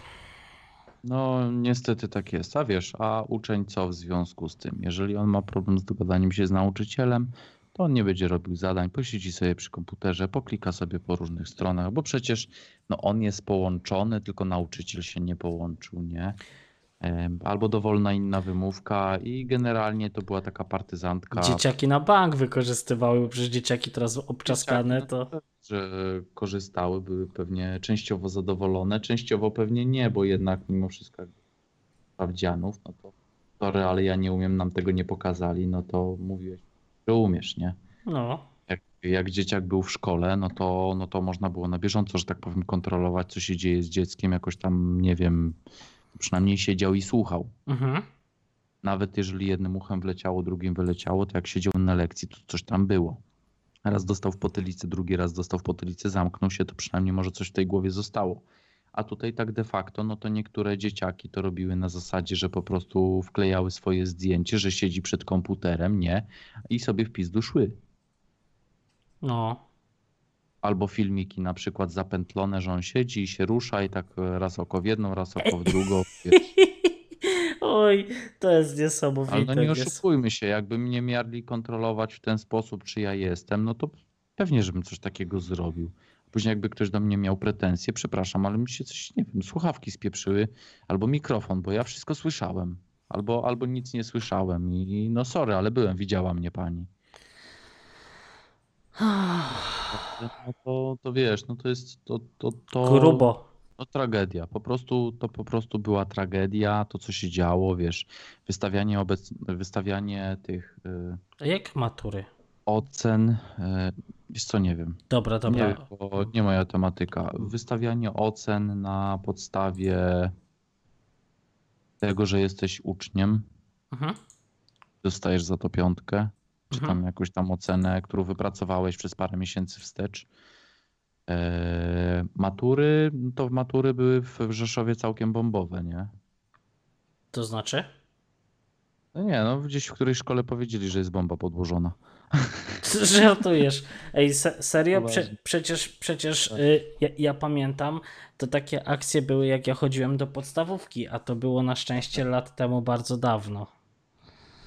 No, niestety tak jest. A wiesz, a uczeń co w związku z tym? Jeżeli on ma problem z dogadaniem się z nauczycielem, to on nie będzie robił zadań, posiedzi sobie przy komputerze, poklika sobie po różnych stronach, bo przecież no, on jest połączony, tylko nauczyciel się nie połączył, nie? Albo dowolna inna wymówka i generalnie to była taka partyzantka. Dzieciaki na bank wykorzystywały, bo przecież dzieciaki teraz obczaskane to... że korzystały, były pewnie częściowo zadowolone, częściowo pewnie nie, bo jednak mimo wszystko sprawdzianów, no to sorry, ale ja nie umiem, nam tego nie pokazali, no to mówiłeś, że umiesz, nie? No, Jak, jak dzieciak był w szkole, no to, no to można było na bieżąco, że tak powiem, kontrolować, co się dzieje z dzieckiem, jakoś tam, nie wiem, przynajmniej siedział i słuchał. mhm. Nawet jeżeli jednym uchem wleciało, drugim wyleciało, to jak siedział na lekcji, to coś tam było. Raz dostał w potylicę, drugi raz dostał w potylicę, zamknął się, to przynajmniej może coś w tej głowie zostało. A tutaj tak de facto, no to niektóre dzieciaki to robiły na zasadzie, że po prostu wklejały swoje zdjęcie, że siedzi przed komputerem, nie? I sobie w pizdu szły. no. Albo filmiki na przykład zapętlone, że on siedzi i się rusza i tak raz oko w jedną, raz oko w drugą. wiesz. Oj, to jest niesamowite. Ale no nie oszukujmy się, jakby mnie mieli kontrolować w ten sposób, czy ja jestem, no to pewnie, żebym coś takiego zrobił. Później jakby ktoś do mnie miał pretensje, przepraszam, ale mi się coś, nie wiem, słuchawki spieprzyły, albo mikrofon, bo ja wszystko słyszałem, albo, albo nic nie słyszałem i no sorry, ale byłem, widziała mnie pani. No to, to wiesz, no to jest, to, to, to, Grubo. to tragedia. Po prostu, to po prostu była tragedia, to co się działo, wiesz, wystawianie, obec... wystawianie tych y, jak matury? ocen, y, co, nie wiem, Dobra, dobra. nie, bo nie moja tematyka. Wystawianie ocen na podstawie tego, że jesteś uczniem, Mhm. dostajesz za to piątkę, czy Mhm. tam jakąś tam ocenę, którą wypracowałeś przez parę miesięcy wstecz. E, matury, to matury były w Rzeszowie całkiem bombowe, nie? To znaczy? No nie, no gdzieś w którejś szkole powiedzieli, że jest bomba podłożona. Żartujesz. Ej, se, serio? Prze, przecież przecież y, ja, ja pamiętam, to takie akcje były jak ja chodziłem do podstawówki, a to było na szczęście lat temu bardzo dawno.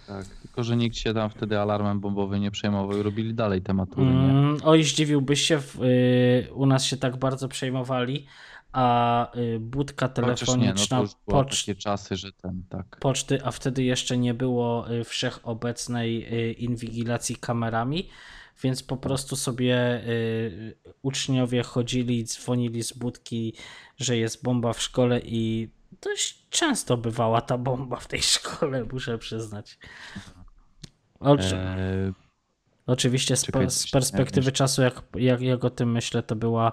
Tak, tylko że nikt się tam wtedy alarmem bombowym nie przejmował i robili dalej te matury? Mm, oj, zdziwiłbyś się, w, y, u nas się tak bardzo przejmowali, a y, budka Chociaż nie, no telefoniczna to już były pocz, takie czasy, że ten, tak. poczty, a wtedy jeszcze nie było y, wszechobecnej y, inwigilacji kamerami, więc po prostu sobie y, uczniowie chodzili, dzwonili z budki, że jest bomba w szkole i dość często bywała ta bomba w tej szkole, muszę przyznać. Oczy, E, Oczywiście z, czekaj, z perspektywy miałem czasu, jak, jak, jak o tym myślę, to była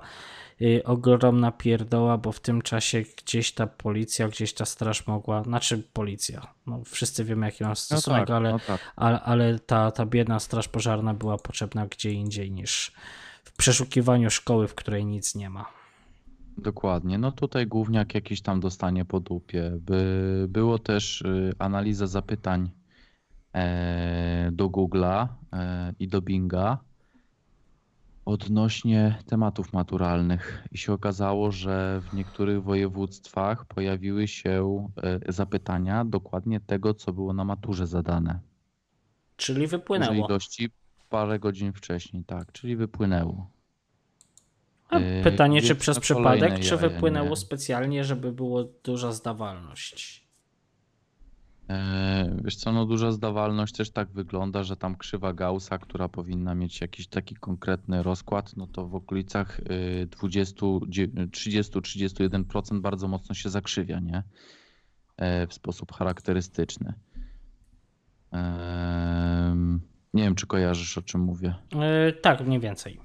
y, ogromna pierdoła, bo w tym czasie gdzieś ta policja, gdzieś ta straż mogła, znaczy policja, no wszyscy wiemy jaki mam no stosunek, tak, ale, no tak. ale, ale ta, ta biedna straż pożarna była potrzebna gdzie indziej niż w przeszukiwaniu szkoły, w której nic nie ma. Dokładnie. No tutaj główniak jakiś tam dostanie po dupie. By, było też y, analiza zapytań e, do Google'a e, i do Binga odnośnie tematów maturalnych. I się okazało, że w niektórych województwach pojawiły się e, zapytania dokładnie tego, co było na maturze zadane. Czyli wypłynęło. ilości parę godzin wcześniej, tak, czyli wypłynęło. A Yy, pytanie, czy przez przypadek, czy wypłynęło nie? specjalnie, żeby było duża zdawalność? E, Wiesz co, no duża zdawalność też tak wygląda, że tam krzywa Gaussa, która powinna mieć jakiś taki konkretny rozkład, no to w okolicach y, 20, dzie- 30-31% bardzo mocno się zakrzywia, nie? E, W sposób charakterystyczny. Nie wiem, czy kojarzysz, o czym mówię. Yy, tak, mniej więcej.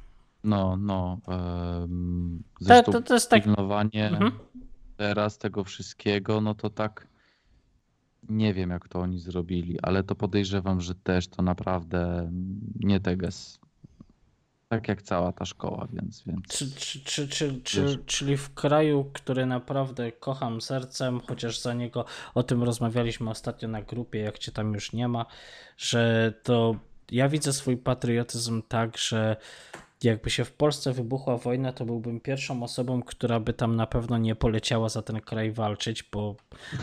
No, no. To, Zresztą to, to jest tak. pilnowanie Mhm. teraz tego wszystkiego, no to tak nie wiem, jak to oni zrobili, ale to podejrzewam, że też to naprawdę nie teges. Tak jak cała ta szkoła, więc, więc Czy, czy, czy, czy, czy, czyli w kraju, który naprawdę kocham sercem, chociaż za niego o tym rozmawialiśmy ostatnio na grupie, jak cię tam już nie ma, że to ja widzę swój patriotyzm tak, że jakby się w Polsce wybuchła wojna, to byłbym pierwszą osobą, która by tam na pewno nie poleciała za ten kraj walczyć, bo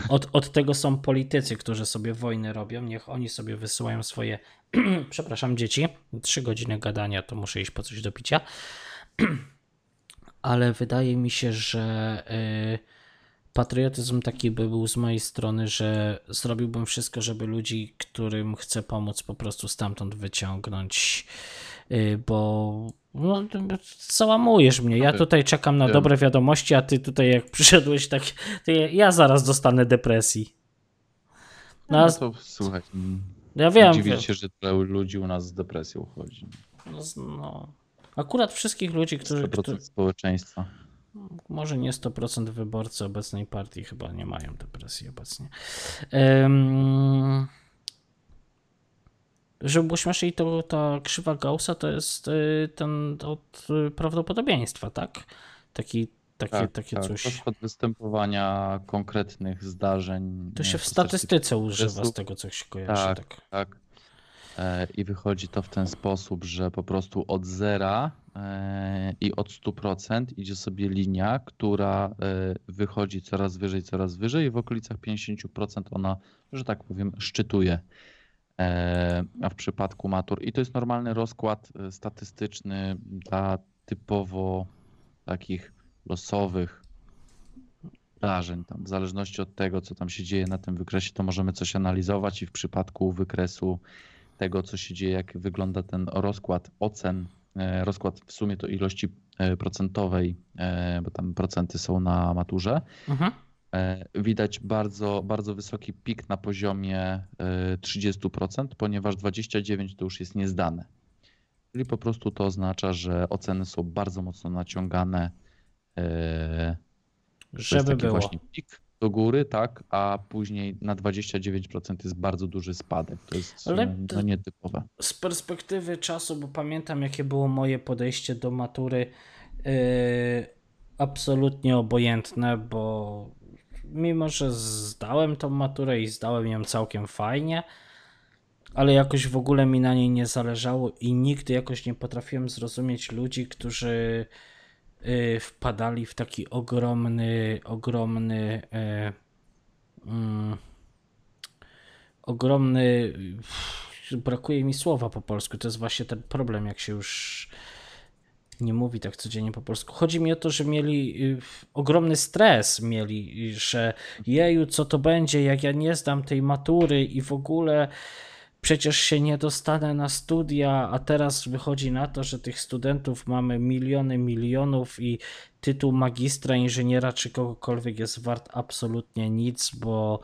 od, od tego są politycy, którzy sobie wojny robią. Niech oni sobie wysyłają swoje, przepraszam, dzieci. Trzy godziny gadania, to muszę iść po coś do picia. Ale wydaje mi się, że y, patriotyzm taki by był z mojej strony, że zrobiłbym wszystko, żeby ludzi, którym chcę pomóc, po prostu stamtąd wyciągnąć, y, bo no, załamujesz mnie. Ja tutaj czekam na dobre wiadomości, a ty tutaj jak przyszedłeś, tak ja, zaraz dostanę depresji. No, no to słuchaj, ja wiem, dziwić wiem. się, że tyle ludzi u nas z depresją chodzi. No, no. Akurat wszystkich ludzi, którzy, 100% którzy społeczeństwa. może nie 100% wyborcy obecnej partii chyba nie mają depresji obecnie. Um, żeby śmieszniej, to ta krzywa Gaussa to jest y, ten od y, prawdopodobieństwa, tak? Taki, takie, Tak, takie tak. coś. Od występowania konkretnych zdarzeń. To się w statystyce używa z tego, co się kojarzy. Tak. Tak. Tak. E, I wychodzi to w ten sposób, że po prostu od zera e, i od 100% idzie sobie linia, która e, wychodzi coraz wyżej, coraz wyżej i w okolicach 50% ona, że tak powiem, szczytuje. E, A w przypadku matur, i to jest normalny rozkład e, statystyczny dla typowo takich losowych zdarzeń. Tam, w zależności od tego, co tam się dzieje na tym wykresie, to możemy coś analizować i w przypadku wykresu tego, co się dzieje, jak wygląda ten rozkład ocen, e, rozkład w sumie to ilości procentowej, bo tam procenty są na maturze, Mhm. E, widać bardzo, bardzo wysoki pik na poziomie e, 30%, ponieważ 29% to już jest niezdane. Czyli po prostu to oznacza, że oceny są bardzo mocno naciągane. e, to jest Żeby taki było. właśnie pik do góry, tak, a później na 29% jest bardzo duży spadek. To jest Ale e, to- no, nietypowe. z perspektywy czasu, bo pamiętam, jakie było moje podejście do matury, yy, absolutnie obojętne, bo mimo, że zdałem tą maturę i zdałem ją całkiem fajnie, ale jakoś w ogóle mi na niej nie zależało i nigdy jakoś nie potrafiłem zrozumieć ludzi, którzy y, wpadali w taki ogromny, ogromny, y, mm, ogromny. Brakuje mi słowa po polsku. To jest właśnie ten problem, jak się już nie mówi tak codziennie po polsku. Chodzi mi o to, że mieli y, ogromny stres, mieli, że jeju, co to będzie, jak ja nie zdam tej matury i w ogóle przecież się nie dostanę na studia, a teraz wychodzi na to, że tych studentów mamy miliony, milionów i tytuł magistra, inżyniera czy kogokolwiek jest wart absolutnie nic, bo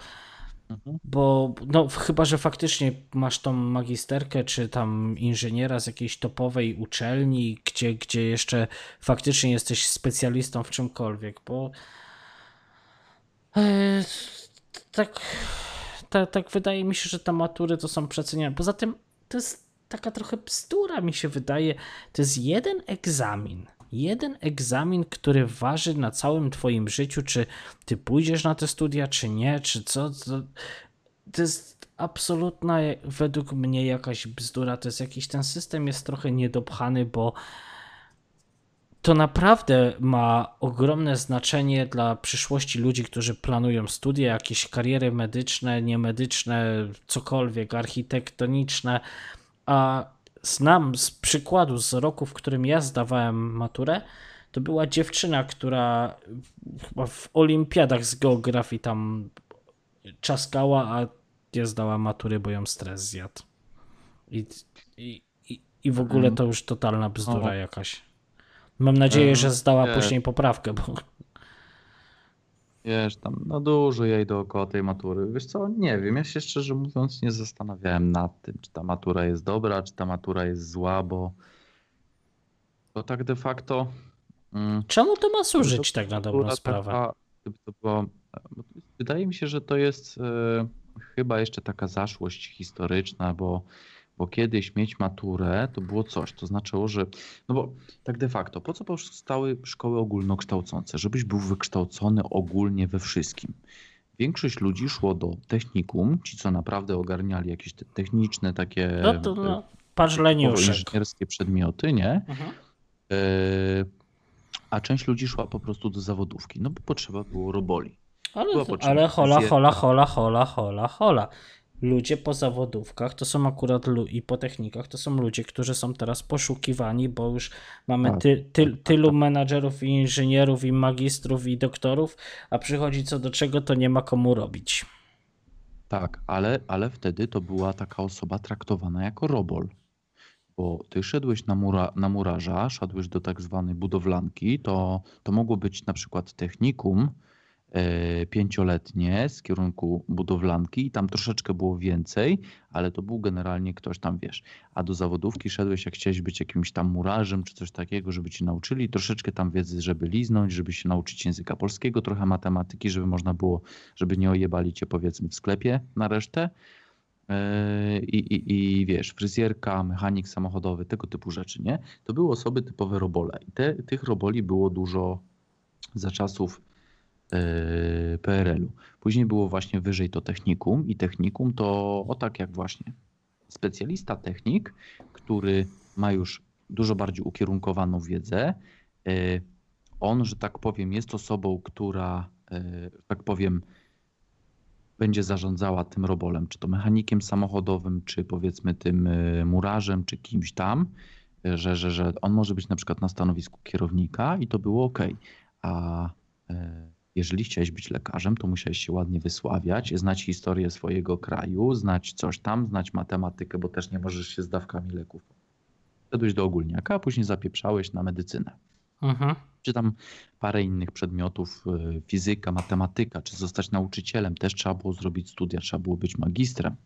Mhm. Bo no, chyba, że faktycznie masz tą magisterkę, czy tam inżyniera z jakiejś topowej uczelni, gdzie, gdzie jeszcze faktycznie jesteś specjalistą w czymkolwiek, bo e, tak, tak, tak wydaje mi się, że te matury to są przeceniane. Poza tym to jest taka trochę bzdura mi się wydaje. To jest jeden egzamin jeden egzamin, który waży na całym Twoim życiu, czy Ty pójdziesz na te studia, czy nie, czy co. To, to jest absolutna, według mnie, jakaś bzdura. To jest jakiś ten system jest trochę niedopchany, bo to naprawdę ma ogromne znaczenie dla przyszłości ludzi, którzy planują studia, jakieś kariery medyczne, niemedyczne, cokolwiek, architektoniczne. A znam z przykładu z roku, w którym ja zdawałem maturę, to była dziewczyna, która chyba w olimpiadach z geografii tam czaskała, a nie zdała matury, bo ją stres zjadł. I, i, i w ogóle mhm. to już totalna bzdura jakaś. Mam nadzieję, że zdała później poprawkę, bo Wiesz, tam no dużo jej dookoła tej matury. Wiesz co, nie wiem, ja się szczerze mówiąc nie zastanawiałem nad tym, czy ta matura jest dobra, czy ta matura jest zła, bo to tak de facto... Mm, Czemu to ma służyć tak na dobrą sprawę? Taka, to było, wydaje mi się, że to jest e, chyba jeszcze taka zaszłość historyczna, bo bo kiedyś mieć maturę to było coś, to znaczyło, że, no bo tak de facto, po co powstały szkoły ogólnokształcące? Żebyś był wykształcony ogólnie we wszystkim. Większość ludzi szło do technikum, ci co naprawdę ogarniali jakieś te techniczne takie no to, no, inżynierskie przedmioty, nie? Mhm. E, a część ludzi szła po prostu do zawodówki, no bo potrzeba było roboli. Ale, ale hola, hola, hola, hola, hola, hola ludzie po zawodówkach to są akurat i po technikach to są ludzie, którzy są teraz poszukiwani, bo już mamy tak, ty, ty, tak, tak, tylu menadżerów i inżynierów i magistrów i doktorów, a przychodzi co do czego, to nie ma komu robić. Tak, ale, ale wtedy to była taka osoba traktowana jako robol. Bo ty szedłeś na, mura, na murarza, szedłeś do tak zwanej budowlanki, to, to mogło być na przykład technikum, pięcioletnie z kierunku budowlanki i tam troszeczkę było więcej, ale to był generalnie ktoś tam, wiesz, a do zawodówki szedłeś, jak chciałeś być jakimś tam murarzem czy coś takiego, żeby ci nauczyli, troszeczkę tam wiedzy, żeby liznąć, żeby się nauczyć języka polskiego, trochę matematyki, żeby można było, żeby nie ojebali cię powiedzmy w sklepie na resztę. E, I, i, I wiesz, fryzjerka, mechanik samochodowy, tego typu rzeczy, nie? To były osoby typowe robole. I te, tych roboli było dużo za czasów E, PRL-u. Później było właśnie wyżej to technikum i technikum to o tak jak właśnie specjalista technik, który ma już dużo bardziej ukierunkowaną wiedzę. E, on, że tak powiem, jest osobą, która, e, tak powiem, będzie zarządzała tym robolem, czy to mechanikiem samochodowym, czy powiedzmy tym murarzem, czy kimś tam, że, że, że on może być na przykład na stanowisku kierownika i to było ok. A jeżeli chciałeś być lekarzem, to musiałeś się ładnie wysławiać, znać historię swojego kraju, znać coś tam, znać matematykę, bo też nie możesz się z dawkami leków. Szedłeś do ogólniaka, a później zapieprzałeś na medycynę. Mhm. Czy tam parę innych przedmiotów, y, fizyka, matematyka, czy zostać nauczycielem. Też trzeba było zrobić studia, trzeba było być magistrem.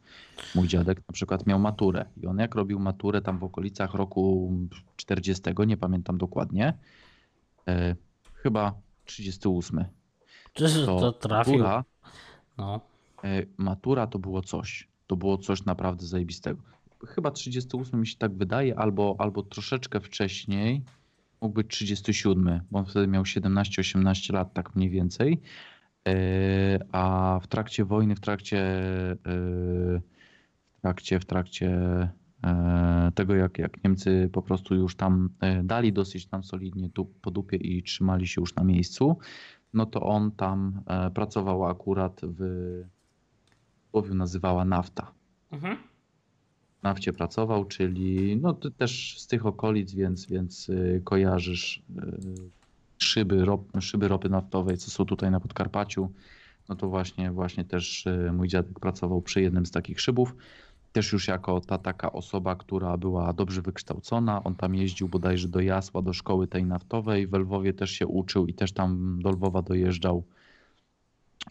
Mój dziadek na przykład miał maturę i on jak robił maturę tam w okolicach roku 40, nie pamiętam dokładnie, e, chyba 38 to, to trafił. Matura, no. E, matura to było coś. To było coś naprawdę zajebistego. Chyba 38 mi się tak wydaje, albo, albo troszeczkę wcześniej. Mógł być 37, bo on wtedy miał 17-18 lat, tak mniej więcej. E, a w trakcie wojny, w trakcie, e, w trakcie, w trakcie tego, jak, jak Niemcy po prostu już tam dali dosyć tam solidnie tu po dupie i trzymali się już na miejscu, no to on tam e, pracował akurat w Słowiu nazywała nafta. Mhm. nafcie pracował, czyli no ty też z tych okolic, więc, więc y, kojarzysz y, szyby, rop, szyby ropy naftowej, co są tutaj na Podkarpaciu. No to właśnie, właśnie też mój dziadek pracował przy jednym z takich szybów. Też już jako ta taka osoba, która była dobrze wykształcona. On tam jeździł bodajże do Jasła, do szkoły tej naftowej. W Lwowie też się uczył i też tam do Lwowa dojeżdżał.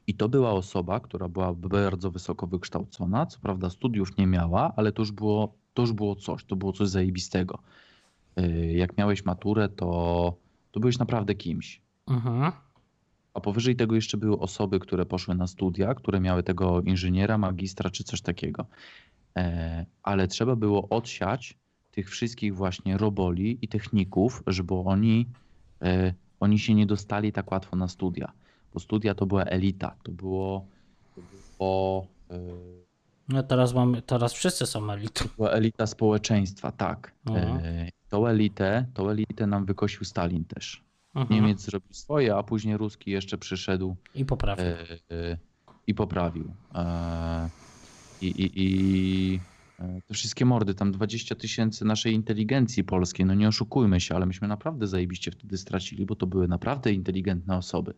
I to była osoba, która była bardzo wysoko wykształcona. Co prawda studiów nie miała, ale to już było, to już było coś, to było coś zajebistego. Yy, Jak miałeś maturę, to, to byłeś naprawdę kimś. Mhm. A powyżej tego jeszcze były osoby, które poszły na studia, które miały tego inżyniera, magistra czy coś takiego. E, Ale trzeba było odsiać tych wszystkich właśnie roboli i techników, żeby oni, e, oni się nie dostali tak łatwo na studia. Bo studia to była elita, to było, to było, e, No teraz mamy, teraz wszyscy są elitą. była elita społeczeństwa, tak. Mhm. E, Tą elitę, tą elitę nam wykosił Stalin też. Mhm. Niemiec zrobił swoje, a później Ruski jeszcze przyszedł I poprawił. e, e, i poprawił. I, i, i e, te wszystkie mordy, tam 20 tysięcy naszej inteligencji polskiej, no nie oszukujmy się, ale myśmy naprawdę zajebiście wtedy stracili, bo to były naprawdę inteligentne osoby.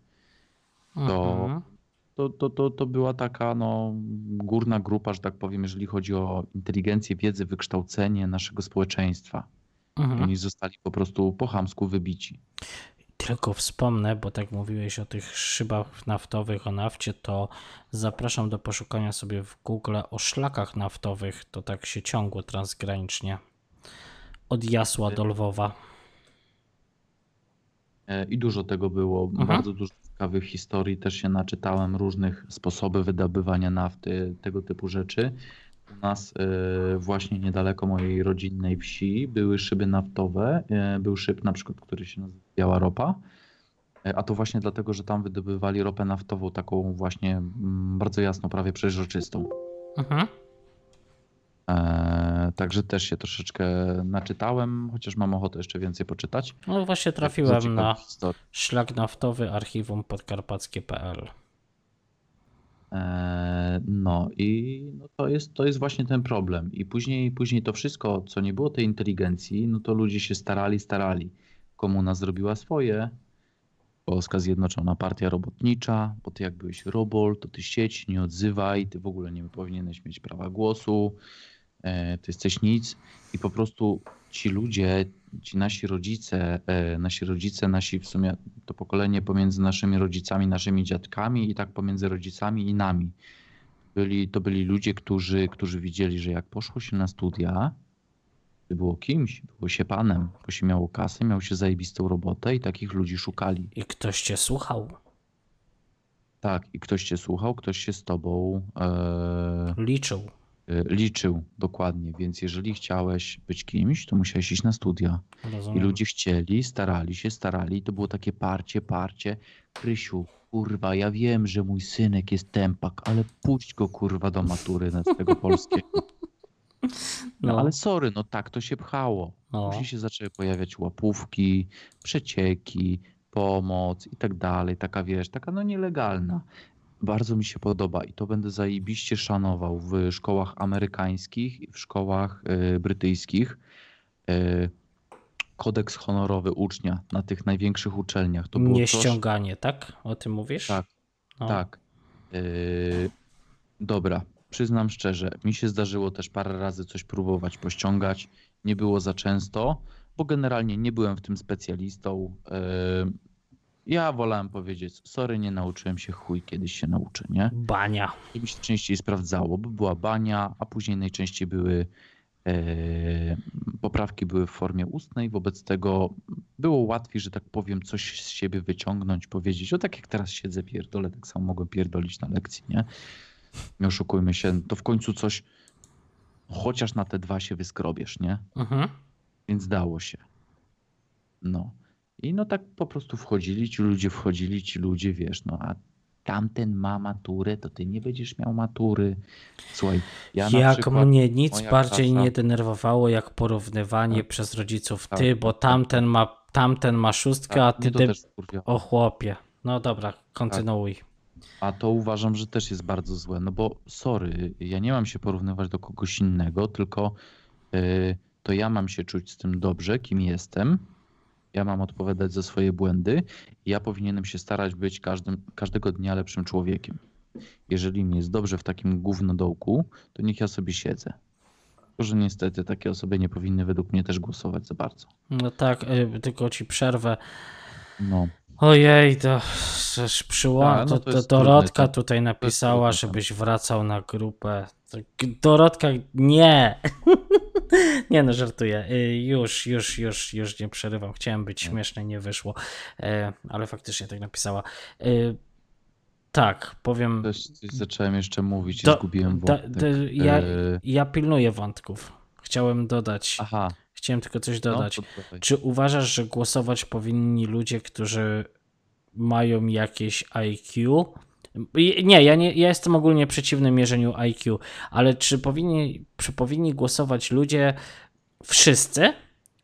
to- Mhm. To, to, to, to była taka no, górna grupa, że tak powiem, jeżeli chodzi o inteligencję, wiedzę, wykształcenie naszego społeczeństwa. Mhm. Oni zostali po prostu po chamsku wybici. Tylko wspomnę, bo tak mówiłeś o tych szybach naftowych, o nafcie, to zapraszam do poszukania sobie w Google o szlakach naftowych. To tak się ciągło transgranicznie. Od Jasła do Lwowa. E, I dużo tego było, Mhm. bardzo dużo ciekawych historii, też się naczytałem różnych sposoby wydobywania nafty, tego typu rzeczy. U nas e, właśnie niedaleko mojej rodzinnej wsi były szyby naftowe, e, był szyb na przykład, który się nazywa Biała Ropa, E, a to właśnie dlatego, że tam wydobywali ropę naftową, taką właśnie mm, bardzo jasno, prawie przeźroczystą. Mhm. E, Także też się troszeczkę naczytałem, chociaż mam ochotę jeszcze więcej poczytać. No właśnie trafiłem na historie. szlak naftowy archiwum podkarpackie.pl. E, No i no to, jest, to jest właśnie ten problem. I później, później to wszystko, co nie było tej inteligencji, no to ludzie się starali, starali. Komuna zrobiła swoje. Polska Zjednoczona Partia Robotnicza, bo ty jak byłeś robol, to ty sieć, nie odzywaj, ty w ogóle nie powinieneś mieć prawa głosu, e, ty jesteś nic. I po prostu ci ludzie, ci nasi rodzice, e, nasi rodzice, nasi w sumie to pokolenie pomiędzy naszymi rodzicami, naszymi dziadkami i tak pomiędzy rodzicami i nami. Byli, to byli ludzie, którzy, którzy widzieli, że jak poszło się na studia, to było kimś, było się panem, bo się miało kasę, miał się zajebistą robotę i takich ludzi szukali. I ktoś cię słuchał, Tak, i ktoś cię słuchał, ktoś się z tobą e, liczył. E, liczył dokładnie, więc jeżeli chciałeś być kimś, to musiałeś iść na studia. I Rozumiem. ludzie chcieli, starali się, starali. To było takie parcie, parcie. Krysiu, kurwa, ja wiem, że mój synek jest tempak, ale puść go, kurwa, do matury na- z tego polskiego. No, No. ale sorry, no tak to się pchało. No. Później się zaczęły pojawiać łapówki, przecieki, pomoc i tak dalej. Taka, wiesz, taka no nielegalna. Bardzo mi się podoba i to będę zajebiście szanował w szkołach amerykańskich i w szkołach y, brytyjskich. Y, kodeks honorowy ucznia na tych największych uczelniach. To było Nie coś, ściąganie, tak? O tym mówisz? Tak, No. tak. Yy, dobra, przyznam szczerze, mi się zdarzyło też parę razy coś próbować pościągać. Nie było za często, bo generalnie nie byłem w tym specjalistą. Yy, ja wolałem powiedzieć, sorry, nie nauczyłem się chuj, kiedyś się nauczę, nie? Bania. To mi się częściej sprawdzało, bo była bania, a później najczęściej były e, poprawki były w formie ustnej, wobec tego było łatwiej, że tak powiem, coś z siebie wyciągnąć, powiedzieć, o tak jak teraz siedzę, pierdolę, tak samo mogłem pierdolić na lekcji, nie? Nie oszukujmy się, to w końcu coś, chociaż na te dwa się wyskrobiesz, nie? Mhm. Więc dało się. No. I no tak po prostu wchodzili, ci ludzie wchodzili, ci ludzie, wiesz, no a tamten ma maturę, to ty nie będziesz miał matury. Słuchaj, ja jak przykład, mnie nic bardziej klasa- nie denerwowało, jak porównywanie Tak. przez rodziców. Tak, Ty, bo tamten ma, tamten ma szóstkę, a tak, ty, mnie to ty... wkurwia. O chłopie. No dobra, kontynuuj. A to uważam, że też jest bardzo złe, no bo sorry, ja nie mam się porównywać do kogoś innego, tylko y, to ja mam się czuć z tym dobrze, kim jestem. Ja mam odpowiadać za swoje błędy ja powinienem się starać być każdym, każdego dnia lepszym człowiekiem. Jeżeli mi jest dobrze w takim gównodołku, to niech ja sobie siedzę. Tylko, że niestety takie osoby nie powinny według mnie też głosować za bardzo. No tak, y, tylko ci przerwę. No, Ojej, to przecież przyło... A, no to, to to Dorotka trudne, to- tutaj napisała, żebyś wracał na grupę. Dorotka, nie! nie no, żartuję. Y, Już, już, już, już nie przerywam. Chciałem być śmieszny, nie wyszło. E, Ale faktycznie tak napisała. Y, Tak, powiem... też coś zacząłem jeszcze mówić i Do- zgubiłem wątek. da- ja, Y, ja pilnuję wątków. Chciałem dodać, Aha, chciałem tylko coś no, dodać. dawaj. Czy uważasz, że głosować powinni ludzie, którzy mają jakieś IQ? Nie, ja, nie, ja jestem ogólnie przeciwny mierzeniu IQ, ale czy powinni, czy powinni głosować ludzie wszyscy?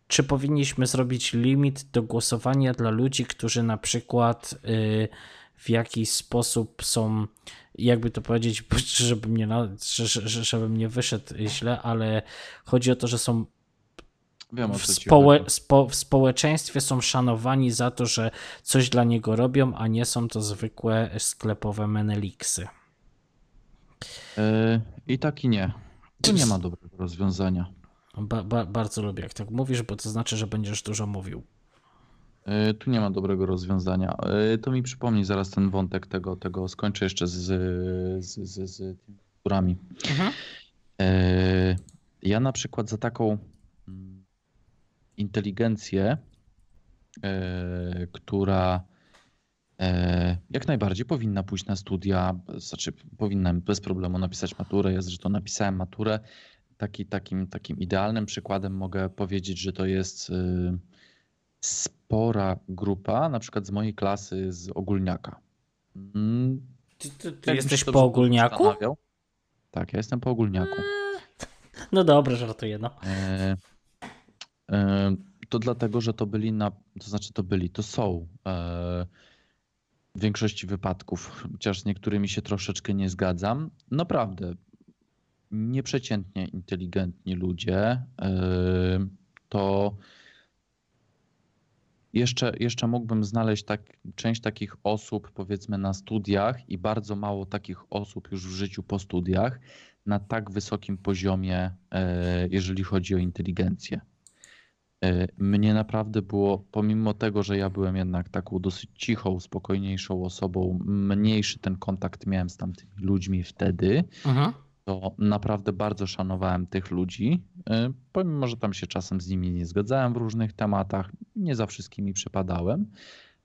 Czy powinniśmy zrobić limit do głosowania dla ludzi, którzy na przykład y, w jakiś sposób są, jakby to powiedzieć, żebym nie, żebym nie wyszedł źle, ale chodzi o to, że są Wiem, w, społe, spo, w społeczeństwie są szanowani za to, że coś dla niego robią, a nie są to zwykłe sklepowe meneliksy. E, I tak i nie. Tu nie ma dobrego rozwiązania. Ba, ba, bardzo lubię, jak tak mówisz, bo to znaczy, że będziesz dużo mówił. E, Tu nie ma dobrego rozwiązania. E, To mi przypomni zaraz ten wątek tego, tego skończę jeszcze z, z, z, z tymi kulturami. E, Ja na przykład za taką inteligencję, e, która e, jak najbardziej powinna pójść na studia, znaczy powinnam bez problemu napisać maturę. Ja zresztą napisałem maturę. Taki, takim, takim idealnym przykładem mogę powiedzieć, że to jest y, spora grupa, na przykład z mojej klasy z ogólniaka. Mm, Ty, ty, ty jesteś po ogólniaku? Tak, ja jestem po ogólniaku. No dobra, żartuję, no. To dlatego, że to byli na, to znaczy to byli, to są e, w większości wypadków, chociaż z niektórymi się troszeczkę nie zgadzam. Naprawdę, nieprzeciętnie inteligentni ludzie to jeszcze, jeszcze mógłbym znaleźć tak, część takich osób, powiedzmy, na studiach i bardzo mało takich osób już w życiu po studiach na tak wysokim poziomie, e, jeżeli chodzi o inteligencję. E, Mnie naprawdę było, pomimo tego, że ja byłem jednak taką dosyć cichą, spokojniejszą osobą, mniejszy ten kontakt miałem z tamtymi ludźmi wtedy, Mhm. to naprawdę bardzo szanowałem tych ludzi, e, pomimo, że tam się czasem z nimi nie zgadzałem w różnych tematach, nie za wszystkimi przypadałem,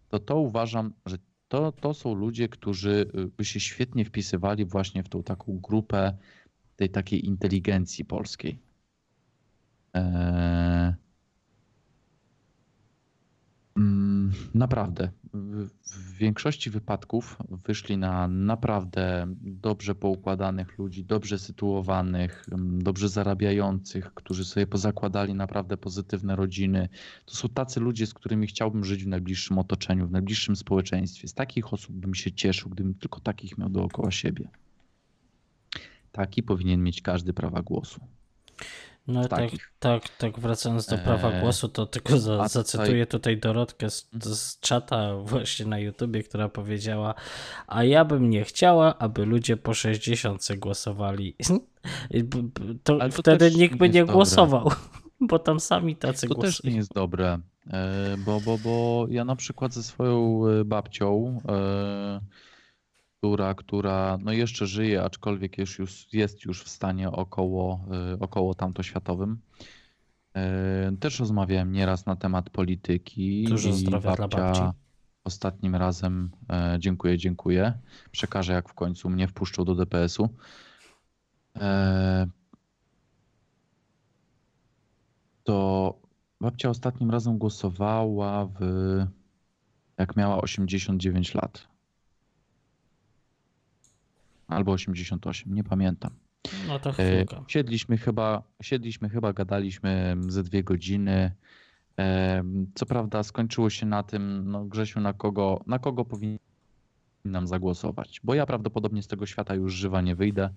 to to uważam, że to, to są ludzie, którzy y, by się świetnie wpisywali właśnie w tą taką grupę tej takiej inteligencji polskiej. Eee, mm, Naprawdę. W większości wypadków wyszli na naprawdę dobrze poukładanych ludzi, dobrze sytuowanych, mm, dobrze zarabiających, którzy sobie pozakładali naprawdę pozytywne rodziny. To są tacy ludzie, z którymi chciałbym żyć w najbliższym otoczeniu, w najbliższym społeczeństwie. Z takich osób bym się cieszył, gdybym tylko takich miał dookoła siebie. Taki powinien mieć każdy prawa głosu. No tak, tak, tak, wracając do prawa Eee, głosu, to tylko za, tutaj- zacytuję tutaj Dorotkę z, z czata właśnie na YouTubie, która powiedziała, a ja bym nie chciała, aby ludzie po 60 głosowali. To to wtedy nikt by nie dobre. głosował, bo tam sami tacy To też nie głosują. jest dobre, e, bo, bo, bo ja na przykład ze swoją e, babcią, e, która, która no jeszcze żyje, aczkolwiek jest już, jest już w stanie około, e, około tamtoświatowym, e, też rozmawiałem nieraz na temat polityki Dużo zdrowia dla babci. ostatnim razem, e, dziękuję, dziękuję, przekażę jak w końcu mnie wpuszczą do DPS-u. To babcia ostatnim razem głosowała w jak miała 89 lat. Albo 88, nie pamiętam. No to E, chwilkę. Siedliśmy chyba, siedliśmy chyba, gadaliśmy ze dwie godziny. Co prawda skończyło się na tym, no Grzesiu, na kogo, na kogo powinnam zagłosować, bo ja prawdopodobnie z tego świata już żywa nie wyjdę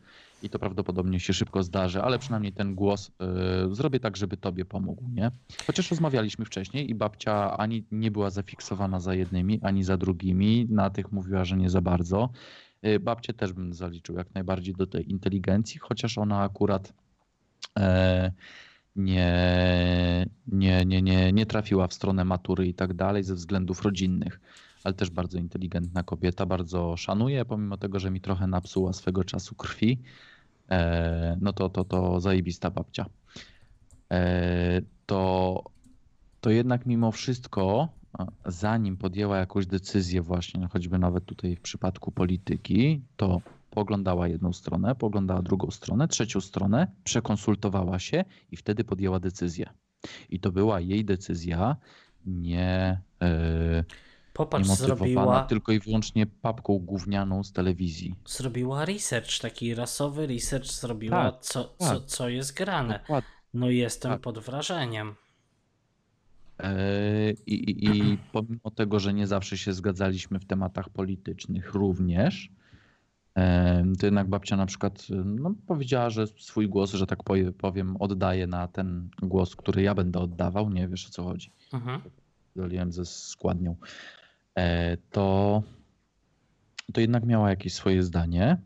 i to prawdopodobnie się szybko zdarzy, ale przynajmniej ten głos e, zrobię tak, żeby tobie pomógł, nie? Chociaż rozmawialiśmy wcześniej i babcia ani nie była zafiksowana za jednymi, ani za drugimi, na tych mówiła, że nie za bardzo. Y, Babcię też bym zaliczył jak najbardziej do tej inteligencji, chociaż ona akurat e, nie, nie, nie, nie, nie trafiła w stronę matury i tak dalej ze względów rodzinnych. Ale też bardzo inteligentna kobieta, bardzo szanuję, pomimo tego, że mi trochę napsuła swego czasu krwi. E, no to, to, to zajebista babcia. E, to, to jednak mimo wszystko, zanim podjęła jakąś decyzję właśnie, choćby nawet tutaj w przypadku polityki, to poglądała jedną stronę, poglądała drugą stronę, trzecią stronę, przekonsultowała się i wtedy podjęła decyzję. I to była jej decyzja, nie, e, Popatrz, nie zrobiła, tylko i wyłącznie papką gównianą z telewizji. zrobiła research, taki rasowy research zrobiła, Tak, co, tak. co, co jest grane. Dokładnie. No jestem Tak. pod wrażeniem. E, I, i, I pomimo tego, że nie zawsze się zgadzaliśmy w tematach politycznych również, to jednak babcia na przykład no, powiedziała, że swój głos, że tak powie- powiem, oddaje na ten głos, który ja będę oddawał. Nie wiesz o co chodzi. Mhm. Doliłem ze składnią. E, To, to jednak miała jakieś swoje zdanie,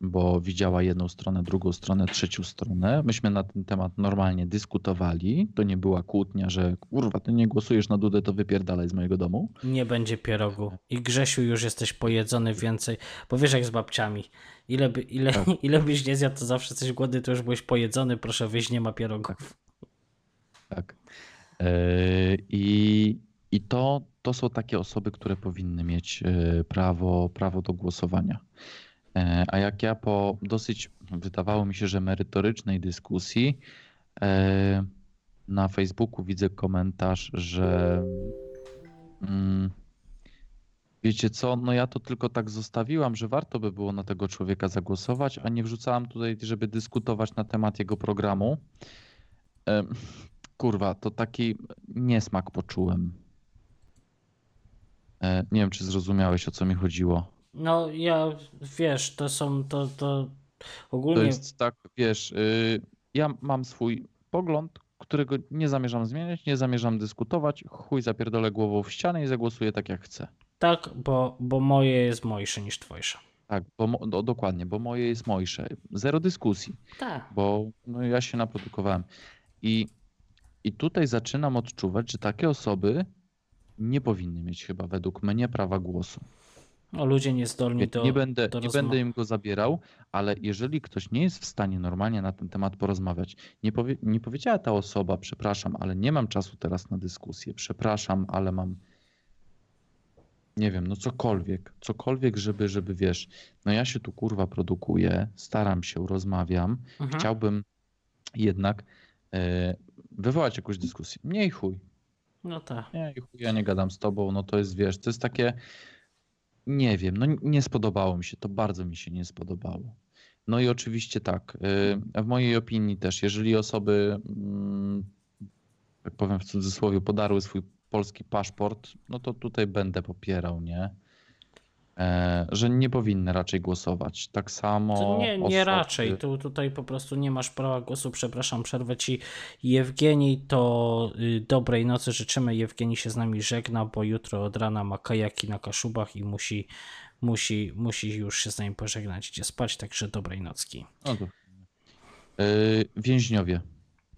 bo widziała jedną stronę, drugą stronę, trzecią stronę. Myśmy na ten temat normalnie dyskutowali. To nie była kłótnia, że kurwa, ty nie głosujesz na Dudę, to wypierdalaj z mojego domu. Nie będzie pierogu. I Grzesiu już jesteś pojedzony więcej, bo wiesz jak z babciami. Ile, by, ile, Tak. ile byś nie zjadł, to zawsze coś głodny, to już byłeś pojedzony, proszę wyjść, nie ma pierogów. Tak. E, I, i to, to są takie osoby, które powinny mieć e, prawo, prawo do głosowania. E, A jak ja po dosyć, wydawało mi się, że merytorycznej dyskusji e, na Facebooku widzę komentarz, że mm, wiecie co, no ja to tylko tak zostawiłam, że warto by było na tego człowieka zagłosować, a nie wrzucałam tutaj, żeby dyskutować na temat jego programu. Em, Kurwa, to taki niesmak poczułem. E, Nie wiem, czy zrozumiałeś, o co mi chodziło. No ja, wiesz, to są, to, to To ogólnie, jest tak, wiesz, y, ja mam swój pogląd, którego nie zamierzam zmieniać, nie zamierzam dyskutować, chuj zapierdolę głową w ścianę i zagłosuję tak, jak chcę. tak, bo, bo moje jest mojsze niż twojsze. Tak, bo, do, dokładnie, bo moje jest mojsze. Zero dyskusji, Tak. bo no, ja się naprodukowałem. I, I tutaj zaczynam odczuwać, że takie osoby nie powinny mieć chyba według mnie prawa głosu. No, ludzie niezdolni do, nie będę, do nie będę im go zabierał, ale jeżeli ktoś nie jest w stanie normalnie na ten temat porozmawiać, nie, powie, nie powiedziała ta osoba, przepraszam, ale nie mam czasu teraz na dyskusję, przepraszam, ale mam, nie wiem, no cokolwiek, cokolwiek, żeby, żeby wiesz, no ja się tu kurwa produkuję, staram się, rozmawiam, Mhm. chciałbym jednak e, wywołać jakąś dyskusję. Nie i chuj, No tak. nie, chuj, ja nie gadam z tobą, no to jest, wiesz, to jest takie, nie wiem, no nie spodobało mi się, to bardzo mi się nie spodobało. No i oczywiście tak, y, w mojej opinii też, jeżeli osoby, mm, tak powiem w cudzysłowie, podarły swój polski paszport, no to tutaj będę popierał, nie? E, Że nie powinny raczej głosować. Tak samo. To nie, nie osoby- raczej. Tu, tutaj po prostu nie masz prawa głosu. Przepraszam, przerwę ci. Jewgenii, to y, dobrej nocy życzymy. Jewgenii się z nami żegna, bo jutro od rana ma kajaki na Kaszubach i musi, musi, musi już się z nami pożegnać. Idzie spać, także dobrej nocki. No to... Y, Więźniowie.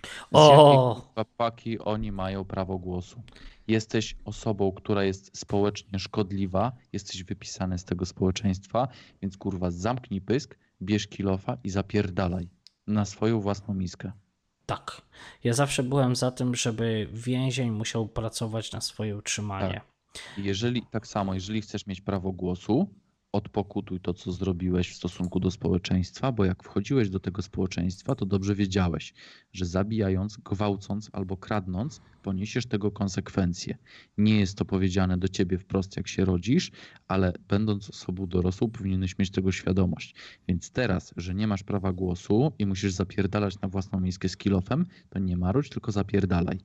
Z O! jakiej paki oni mają prawo głosu? Jesteś osobą, która jest społecznie szkodliwa, jesteś wypisany z tego społeczeństwa, więc kurwa zamknij pysk, bierz kilofa i zapierdalaj na swoją własną miskę. Tak. Ja zawsze byłem za tym, żeby więzień musiał pracować na swoje utrzymanie. I Jeżeli tak samo, jeżeli chcesz mieć prawo głosu, odpokutuj to, co zrobiłeś w stosunku do społeczeństwa, bo jak wchodziłeś do tego społeczeństwa, to dobrze wiedziałeś, że zabijając, gwałcąc albo kradnąc, poniesiesz tego konsekwencje. Nie jest to powiedziane do ciebie wprost, jak się rodzisz, ale będąc osobą dorosłą, powinieneś mieć tego świadomość. Więc teraz, że nie masz prawa głosu i musisz zapierdalać na własną miskę z kilofem, to nie maruć, tylko zapierdalaj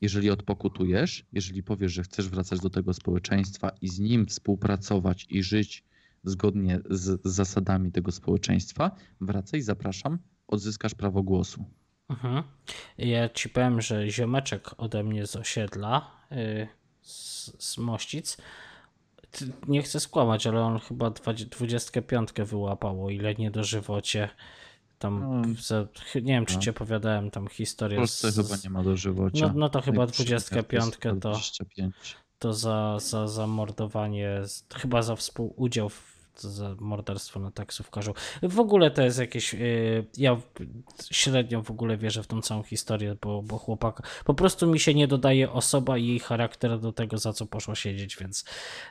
jeżeli odpokutujesz, jeżeli powiesz, że chcesz wracać do tego społeczeństwa i z nim współpracować i żyć zgodnie z zasadami tego społeczeństwa, wracaj, zapraszam, odzyskasz prawo głosu. Mhm. Ja ci powiem, że ziomeczek ode mnie z osiedla, yy, z, z Mościc, nie chcę skłamać, ale on chyba 20 25 wyłapał, o ile nie dożywocie. Tam, No. za, nie wiem, czy No. ci opowiadałem tam W historię. Polsce z, chyba nie ma dożywocia. No, no to chyba Najwyższy kar to jest 25 chyba to, 25. to za, za, za mordowanie, z- chyba za współudział w za morderstwo na taksówkarzu. W ogóle to jest jakieś. Yy, ja średnio w ogóle wierzę w tą całą historię, bo, bo chłopak. Po prostu mi się nie dodaje osoba i jej charakter do tego, za co poszło siedzieć, więc.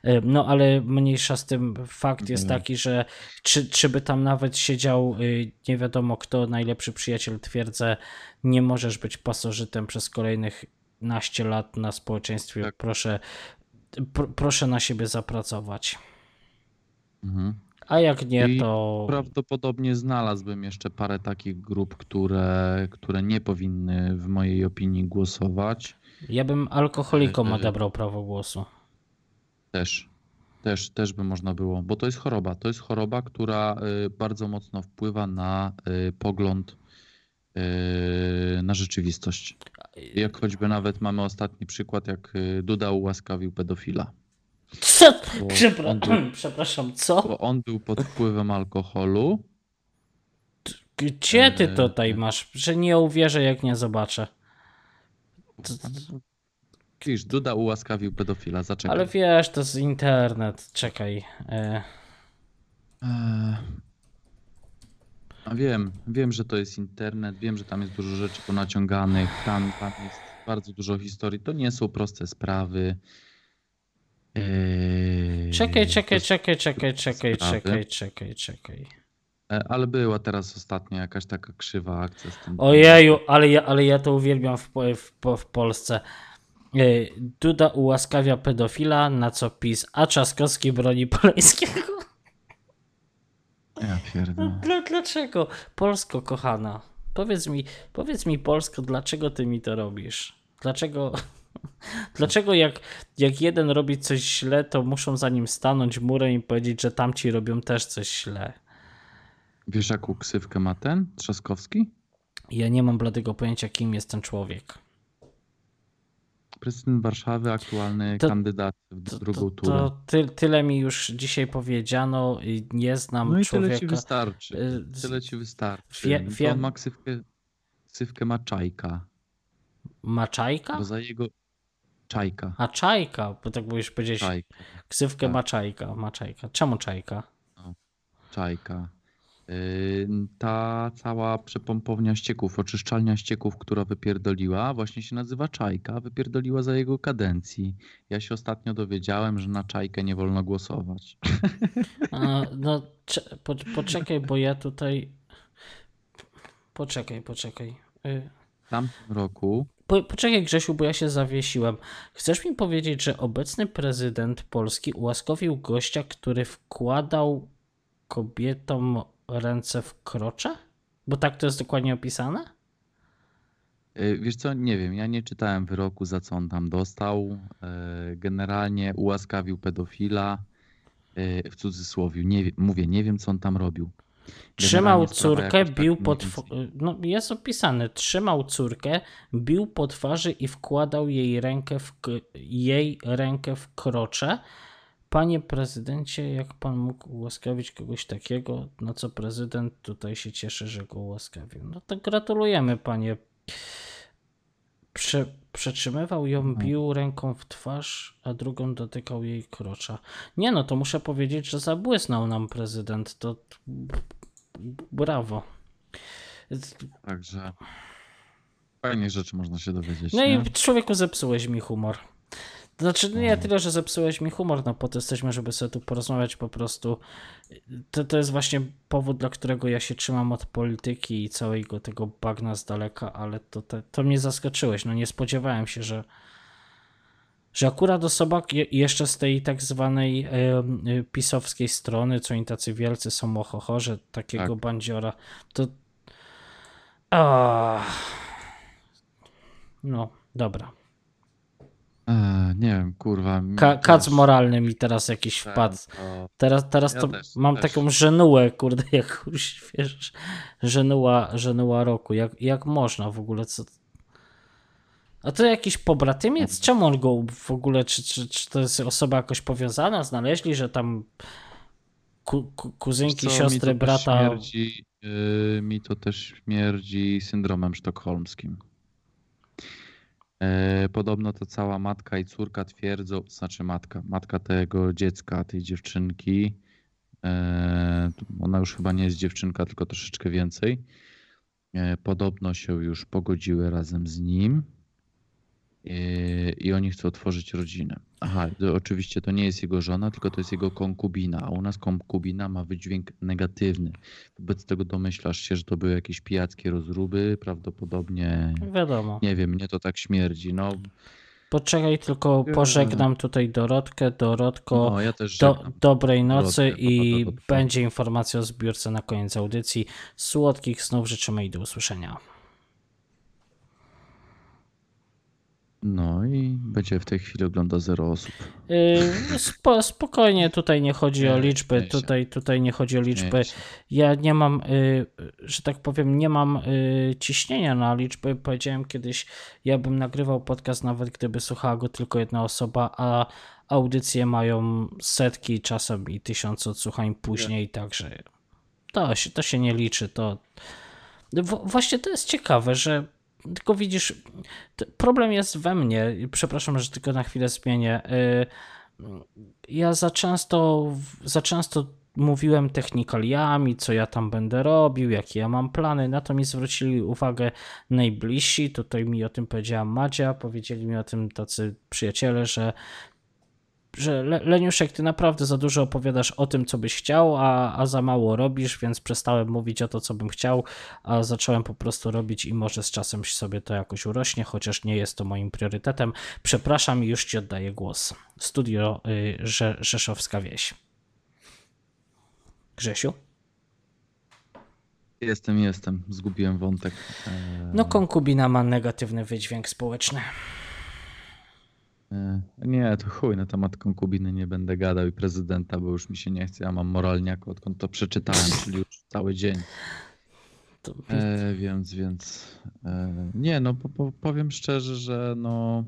Yy, no ale mniejsza z tym fakt jest Mhm. taki, że czy, czy by tam nawet siedział yy, nie wiadomo kto, najlepszy przyjaciel twierdzę, nie możesz być pasożytem przez kolejnych naście lat na społeczeństwie. Tak. Proszę, pr, proszę na siebie zapracować. Mhm. A jak nie, I to. Prawdopodobnie znalazłbym jeszcze parę takich grup, które, które nie powinny w mojej opinii głosować. Ja bym alkoholikom odebrał prawo głosu. Też. Też, też by można było, bo to jest choroba. To jest choroba, która y, bardzo mocno wpływa na y, pogląd y, na rzeczywistość. Jak choćby nawet mamy ostatni przykład, jak y, Duda ułaskawił pedofila. Co? Przepra- był, Przepraszam, co? bo on był pod wpływem alkoholu. Gdzie ty Yy, tutaj masz? Że nie uwierzę, jak nie zobaczę. Widzisz, Duda ułaskawił pedofila, zaczekaj. Ale wiesz, to jest internet. Czekaj. E, Eee, wiem, wiem, że to jest internet, wiem, że tam jest dużo rzeczy ponaciąganych, tam, tam jest bardzo dużo historii. To nie są proste sprawy. Eee, Czekaj, czekaj, czekaj, czekaj, czekaj, czekaj, czekaj, czekaj. Ale była teraz ostatnio jakaś taka krzywa akcja z tym. Ojeju, ale ja, ale ja to uwielbiam w, w, w Polsce. E, Duda ułaskawia pedofila, na co PiS, a Trzaskowski broni Polańskiego. Ja No, pierdolę. dla, dlaczego? Polsko, kochana. Powiedz mi, powiedz mi, Polsko, dlaczego ty mi to robisz? Dlaczego, dlaczego jak, jak jeden robi coś źle, to muszą za nim stanąć murem i powiedzieć, że tamci robią też coś źle? Wiesz, jaką ksywkę ma ten Trzaskowski? Ja nie mam bladego pojęcia, kim jest ten człowiek. Prezydent Warszawy, aktualny To- kandydat w To, drugą turę. to ty, tyle mi już dzisiaj powiedziano i nie znam No i człowieka. tyle ci wystarczy. y, Tyle ci wystarczy. Wie- No to wiem- on ma ksywkę, ksywkę ma Czajka. Maczajka? Bo za jego Czajka. A czajka, bo tak byś powiedzieć, Czajka. ksywkę tak. Maczajka, Maczajka. Czemu czajka? Czajka. Ta cała przepompownia ścieków, oczyszczalnia ścieków, która wypierdoliła, właśnie się nazywa Czajka. Wypierdoliła za jego kadencji. Ja się ostatnio dowiedziałem, że na Czajkę nie wolno głosować. A, no, po, poczekaj, bo ja tutaj. Poczekaj, poczekaj. Y, W tamtym roku Po, poczekaj, Grzesiu, bo ja się zawiesiłem. Chcesz mi powiedzieć, że obecny prezydent Polski ułaskawił gościa, który wkładał kobietom ręce w krocze? Bo tak to jest dokładnie opisane? Yy, Wiesz co, nie wiem, ja nie czytałem wyroku, za co on tam dostał. Yy, Generalnie ułaskawił pedofila, yy, w cudzysłowie. Nie, mówię, nie wiem, co on tam robił. Trzymał córkę, tak bił pod. więcej- No, jest opisane. Trzymał córkę, bił po twarzy i wkładał jej rękę w, jej rękę w krocze. Panie prezydencie, jak pan mógł ułaskawić kogoś takiego? Na co prezydent tutaj się cieszy, że go ułaskawił. No to gratulujemy, panie. Prze, przetrzymywał ją, Mhm. bił ręką w twarz, a drugą dotykał jej krocza. Nie no, to muszę powiedzieć, że zabłysnął nam prezydent. To brawo. Także fajnie rzeczy można się dowiedzieć. No nie? i człowieku zepsułeś mi humor. Znaczy nie tyle, że zepsułeś mi humor, no po to jesteśmy, żeby sobie tu porozmawiać po prostu. To, to jest właśnie powód, dla którego ja się trzymam od polityki i całego tego bagna z daleka, ale to, to, to mnie zaskoczyłeś. No nie spodziewałem się, że, że akurat osoba je- jeszcze z tej tak zwanej e, pisowskiej strony, co oni tacy wielcy są ohoho, że takiego Tak. bandziora, to... A... No, dobra. E, nie wiem, kurwa. mi Ka- kac też moralny mi teraz jakiś ten, wpadł. to- Teraz, teraz Ja to też, mam też. taką żenułę, kurde, jakąś, wiesz, żenuła, żenuła roku. Jak, jak można w ogóle, co... A to jakiś pobratymiec? Czemu on go w ogóle, czy, czy, czy to jest osoba jakoś powiązana? Znaleźli, że tam ku, ku, kuzynki, co, mi siostry, też brata... Śmierdzi, yy, mi to też śmierdzi syndromem sztokholmskim. E, podobno to cała matka i córka twierdzą, znaczy matka, matka tego dziecka, tej dziewczynki, e, ona już chyba nie jest dziewczynka, tylko troszeczkę więcej. E, podobno się już pogodziły razem z nim i oni chcą otworzyć rodzinę. Aha, to oczywiście to nie jest jego żona, tylko to jest jego konkubina, a u nas konkubina ma wydźwięk negatywny. Wobec tego domyślasz się, że to były jakieś pijackie rozruby, prawdopodobnie, Wiadomo. nie wiem, mnie to tak śmierdzi. No, Poczekaj, tylko pożegnam tutaj Dorotkę. Dorotko, no ja do, dobrej nocy Dorotkę, i będzie informacja o zbiórce na koniec audycji. Słodkich snów życzymy i do usłyszenia. No i będzie w tej chwili ogląda zero osób. Yy, Spo, spokojnie, tutaj nie chodzi o Nie, liczby, tutaj, tutaj nie chodzi o liczby. Nie. Ja nie mam, y, że tak powiem, nie mam y, ciśnienia na liczby. Powiedziałem kiedyś, ja bym nagrywał podcast nawet gdyby słuchała go tylko jedna osoba, a audycje mają setki, czasem i tysiące odsłuchań później, także to się, to się nie liczy. To właśnie to jest ciekawe, że tylko widzisz, problem jest we mnie. Przepraszam, że tylko na chwilę zmienię. Y, Ja za często, za często mówiłem technikaliami, co ja tam będę robił, jakie ja mam plany. Na to mi zwrócili uwagę najbliżsi. Tutaj mi o tym powiedziała Madzia, powiedzieli mi o tym tacy przyjaciele, że że Le- Leniuszek, ty naprawdę za dużo opowiadasz o tym, co byś chciał, a, a za mało robisz, więc przestałem mówić o to, co bym chciał, a zacząłem po prostu robić i może z czasem sobie to jakoś urośnie, chociaż nie jest to moim priorytetem. Przepraszam i już ci oddaję głos. Studio y, Rze- Rzeszowska Wieś. Grzesiu? Jestem, jestem. Zgubiłem wątek. No konkubina ma negatywny wydźwięk społeczny. E, Nie, to chuj, na temat konkubiny nie będę gadał i prezydenta, bo już mi się nie chce. Ja mam moralniaka, odkąd to przeczytałem, czyli już cały dzień. E, więc, więc e, nie, no po, po, powiem szczerze, że no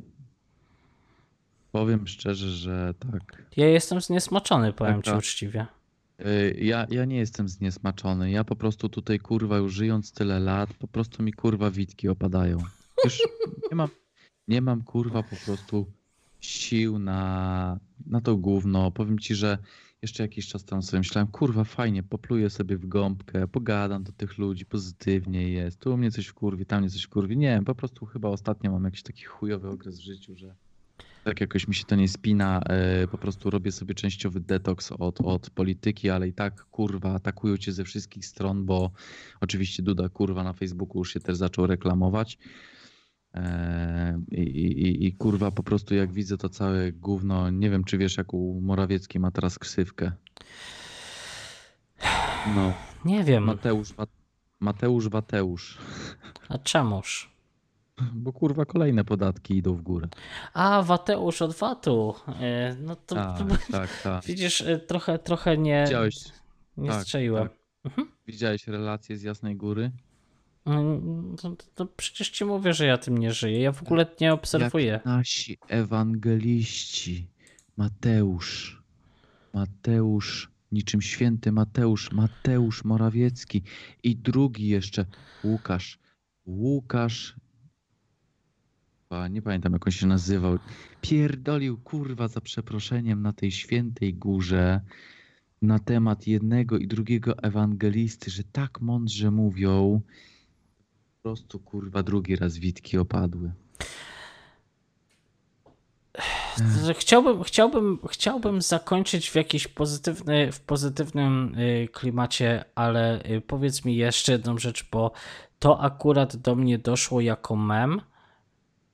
powiem szczerze, że tak. ja jestem zniesmaczony, powiem ci Taka- uczciwie. E, Ja, ja nie jestem zniesmaczony. Ja po prostu tutaj kurwa już żyjąc tyle lat, po prostu mi kurwa witki opadają. Już nie mam, nie mam kurwa po prostu sił na, na to gówno. Powiem ci, że jeszcze jakiś czas temu sobie myślałem, kurwa fajnie, popluję sobie w gąbkę, pogadam do tych ludzi, pozytywnie jest. Tu mnie coś wkurwi, tam mnie coś wkurwi. Nie wiem, po prostu chyba ostatnio mam jakiś taki chujowy okres w życiu, że tak jakoś mi się to nie spina. e, Po prostu robię sobie częściowy detoks od, od polityki, ale i tak kurwa atakują cię ze wszystkich stron, bo oczywiście Duda kurwa na Facebooku już się też zaczął reklamować. E, I, i, I kurwa po prostu jak widzę to całe gówno, nie wiem czy wiesz jaką Morawiecki ma teraz ksywkę. No, Nie wiem, Mateusz, Mateusz Wateusz. a czemuż? Bo kurwa kolejne podatki idą w górę. A, Wateusz od Watu. E, No to, Tak, to tak, tak. widzisz, e, trochę, trochę nie, Widziałeś, nie tak, strzeliłem. tak. Mhm. widziałeś relacje z Jasnej Góry? Mm, To, przecież ci mówię, że ja tym nie żyję. Ja w ogóle nie obserwuję. Jak nasi ewangeliści. Mateusz. Mateusz, niczym święty Mateusz. Mateusz Morawiecki. I drugi jeszcze, Łukasz. Łukasz. Nie pamiętam jak on się nazywał. Pierdolił kurwa za przeproszeniem na tej świętej górze na temat jednego i drugiego ewangelisty, że tak mądrze mówią. Prostu kurwa drugi raz witki opadły. Chciałbym, chciałbym, chciałbym zakończyć w jakiś pozytywny, w pozytywnym y, klimacie, ale y, powiedz mi jeszcze jedną rzecz, bo to akurat do mnie doszło jako mem,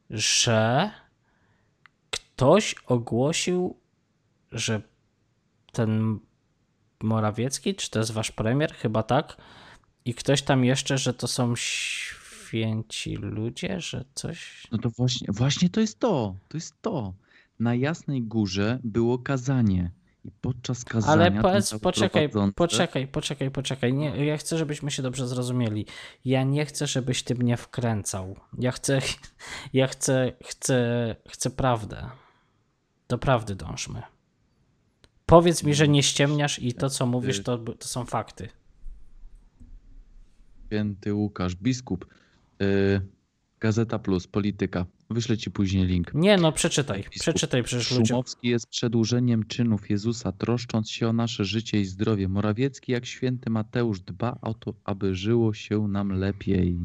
że ktoś ogłosił, że ten Morawiecki, czy to jest wasz premier, chyba tak, i ktoś tam jeszcze, że to są święci ludzie, że coś. No to właśnie, właśnie to jest to. To jest to. Na Jasnej Górze było kazanie. I podczas kazania. Ale powiedz, cały poczekaj, prowadzący- poczekaj, poczekaj, poczekaj. Nie, ja chcę, żebyśmy się dobrze zrozumieli. Ja nie chcę, żebyś ty mnie wkręcał. Ja chcę, ja chcę, chcę, chcę prawdę. Do prawdy dążmy. Powiedz mi, że nie ściemniasz i to, co mówisz, to, to są fakty. Święty Łukasz, biskup. Y, Gazeta Plus, polityka. Wyślę ci później link. Nie, no przeczytaj, przeczytaj przecież. Szumowski jest przedłużeniem czynów Jezusa, troszcząc się o nasze życie i zdrowie. Morawiecki, jak święty Mateusz, dba o to, aby żyło się nam lepiej.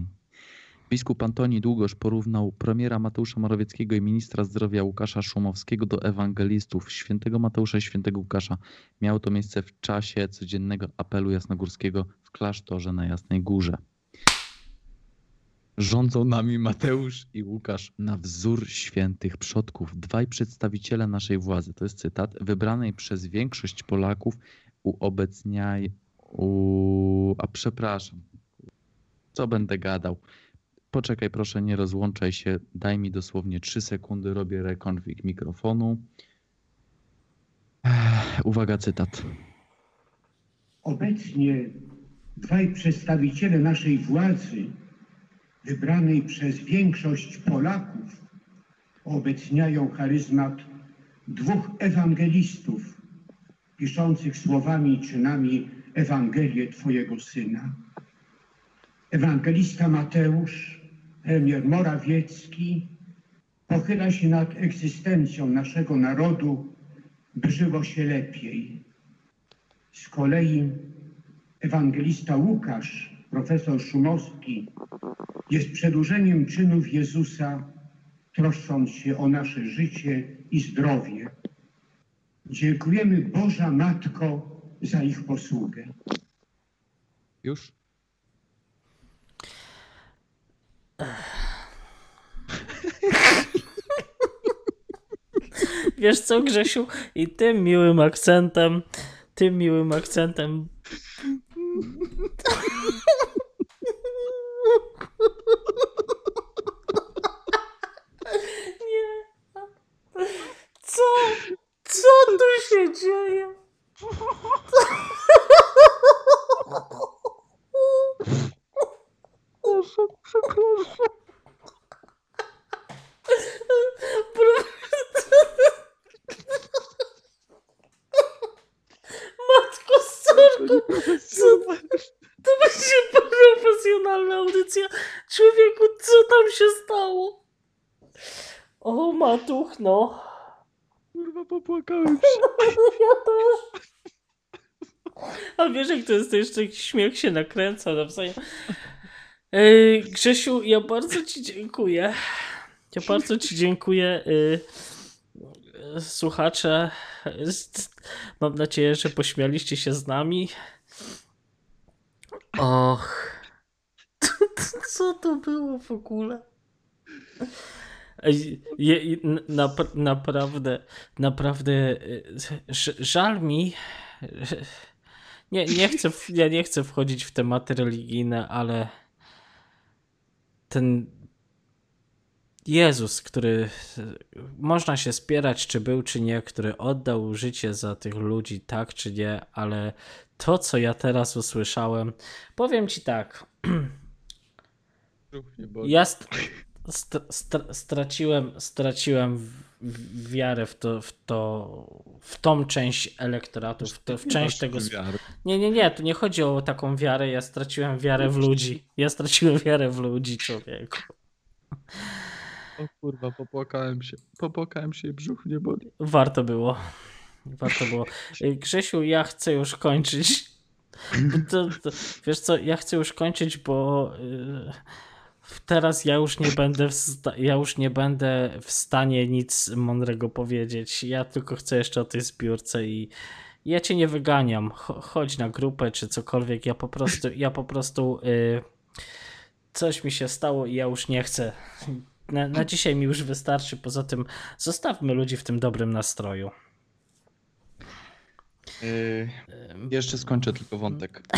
Biskup Antoni Długosz porównał premiera Mateusza Morawieckiego i ministra zdrowia Łukasza Szumowskiego do ewangelistów świętego Mateusza i świętego Łukasza. Miało to miejsce w czasie codziennego apelu jasnogórskiego w klasztorze na Jasnej Górze. Rządzą nami Mateusz i Łukasz na wzór świętych przodków, dwaj przedstawiciele naszej władzy. To jest cytat, wybranej przez większość Polaków uobecniaj. U... A przepraszam, co będę gadał? Poczekaj, proszę, nie rozłączaj się. Daj mi dosłownie 3 sekundy, robię rekonfig mikrofonu. Uwaga, cytat. Obecnie dwaj przedstawiciele naszej władzy, wybranej przez większość Polaków, obecniają charyzmat dwóch ewangelistów, piszących słowami i czynami Ewangelię Twojego Syna. Ewangelista Mateusz, premier Morawiecki, pochyla się nad egzystencją naszego narodu, by żyło się lepiej. Z kolei ewangelista Łukasz, profesor Szumowski, jest przedłużeniem czynów Jezusa, troszcząc się o nasze życie i zdrowie. Dziękujemy Boża Matko za ich posługę. Już? Wiesz co, Grzesiu? I tym miłym akcentem, tym miłym akcentem. Nie. Co? Co tu się dzieje? Matko z córką, co to będzie profesjonalna audycja. Człowieku, co tam się stało? O, matuch, no. Kurwa, popłakałem się. Ja też. A wiesz, jak to jest, to jeszcze śmiech się nakręca nawzajem. Ej, Grzesiu, ja bardzo ci dziękuję. Ja bardzo ci dziękuję. y, y, Słuchacze, mam nadzieję, że pośmialiście się z nami. Och. Co to było w ogóle? Je, na, naprawdę, naprawdę ż- żal mi. Nie, nie chcę, ja nie chcę wchodzić w tematy religijne, ale ten Jezus, który można się spierać, czy był, czy nie, który oddał życie za tych ludzi, tak czy nie, ale to, co ja teraz usłyszałem, powiem ci tak. Ja st- st- st- straciłem, straciłem wiarę w to, w to, w tą część elektoratu, w, to, w część tego. sp- Nie, nie, nie, tu nie chodzi o taką wiarę. Ja straciłem wiarę w ludzi. Ja straciłem wiarę w ludzi, człowieku. O kurwa, popłakałem się. Popłakałem się i brzuch nie boli. Warto było. Warto było. Grzesiu, ja chcę już kończyć. To, to, wiesz co, ja chcę już kończyć, bo. y, Teraz ja już nie będę w ja już nie będę w stanie nic mądrego powiedzieć. Ja tylko chcę jeszcze o tej zbiórce i ja cię nie wyganiam. Cho- chodź na grupę czy cokolwiek. Ja po prostu ja po prostu y, coś mi się stało i ja już nie chcę. Na, na dzisiaj mi już wystarczy. Poza tym zostawmy ludzi w tym dobrym nastroju. Yy, jeszcze skończę tylko wątek.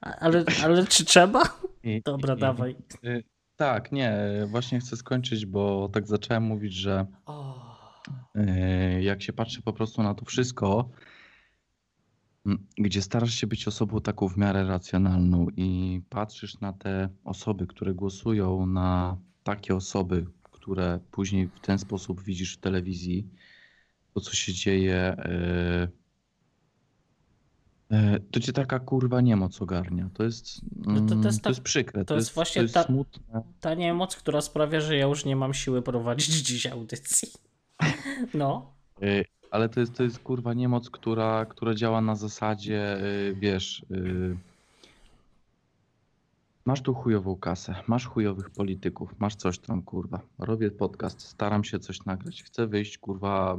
Ale, ale czy trzeba? I- Dobra, i- dawaj. yy, Tak, nie, właśnie chcę skończyć, bo tak zacząłem mówić, że Yy, jak się patrzy po prostu na to wszystko, gdzie starasz się być osobą taką w miarę racjonalną i patrzysz na te osoby, które głosują na takie osoby, które później w ten sposób widzisz w telewizji, to co się dzieje, yy, to cię taka kurwa niemoc ogarnia. To jest, No to- to mm, jest to jest przykre, to jest właśnie to jest ta- smutne. Ta niemoc, która sprawia, że ja już nie mam siły prowadzić dziś audycji. No. Y, Ale to jest, to jest kurwa niemoc, która, która działa na zasadzie, y, wiesz, masz tu chujową kasę, masz chujowych polityków, masz coś tam, kurwa. Robię podcast, staram się coś nagrać, chcę wyjść, kurwa,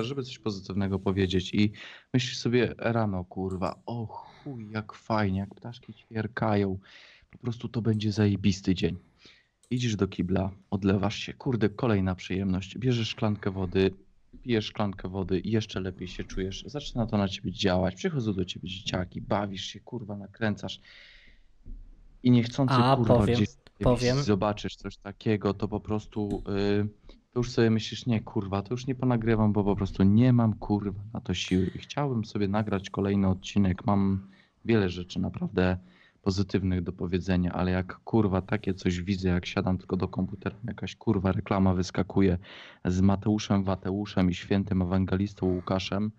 żeby coś pozytywnego powiedzieć i myślisz sobie rano, kurwa, o chuj, jak fajnie, jak ptaszki ćwierkają, po prostu to będzie zajebisty dzień. Idziesz do kibla, odlewasz się, kurde, kolejna przyjemność. Bierzesz szklankę wody, pijesz szklankę wody i jeszcze lepiej się czujesz. Zaczyna to na ciebie działać. Przychodzą do ciebie dzieciaki, bawisz się, kurwa, nakręcasz. I niechcący, A, kurwa, powiem, gdzieś powiem. zobaczysz coś takiego, to po prostu y, to już sobie myślisz, nie, kurwa, to już nie ponagrywam, bo po prostu nie mam, kurwa, na to siły. I chciałbym sobie nagrać kolejny odcinek. Mam wiele rzeczy naprawdę pozytywnych do powiedzenia, ale jak kurwa takie coś widzę, jak siadam tylko do komputera, jakaś kurwa reklama wyskakuje z Mateuszem Wateuszem i świętym ewangelistą Łukaszem,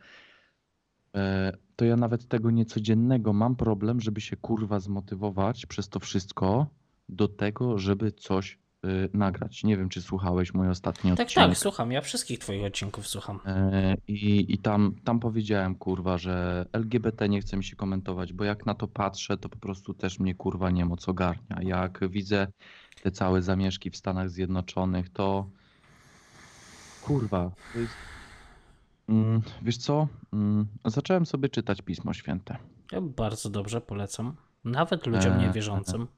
to ja nawet tego niecodziennego mam problem, żeby się kurwa zmotywować przez to wszystko do tego, żeby coś e, nagrać. Nie wiem, czy słuchałeś mój ostatni Tak, odcinek. tak, słucham. Ja wszystkich twoich odcinków słucham. E, I, i tam, tam powiedziałem, kurwa, że LGBT nie chce mi się komentować, bo jak na to patrzę, to po prostu też mnie kurwa niemoc ogarnia. Jak widzę te całe zamieszki w Stanach Zjednoczonych, to kurwa, to jest... Mm, wiesz co? Mm, zacząłem sobie czytać Pismo Święte. Ja bardzo dobrze polecam. Nawet ludziom Eee, niewierzącym.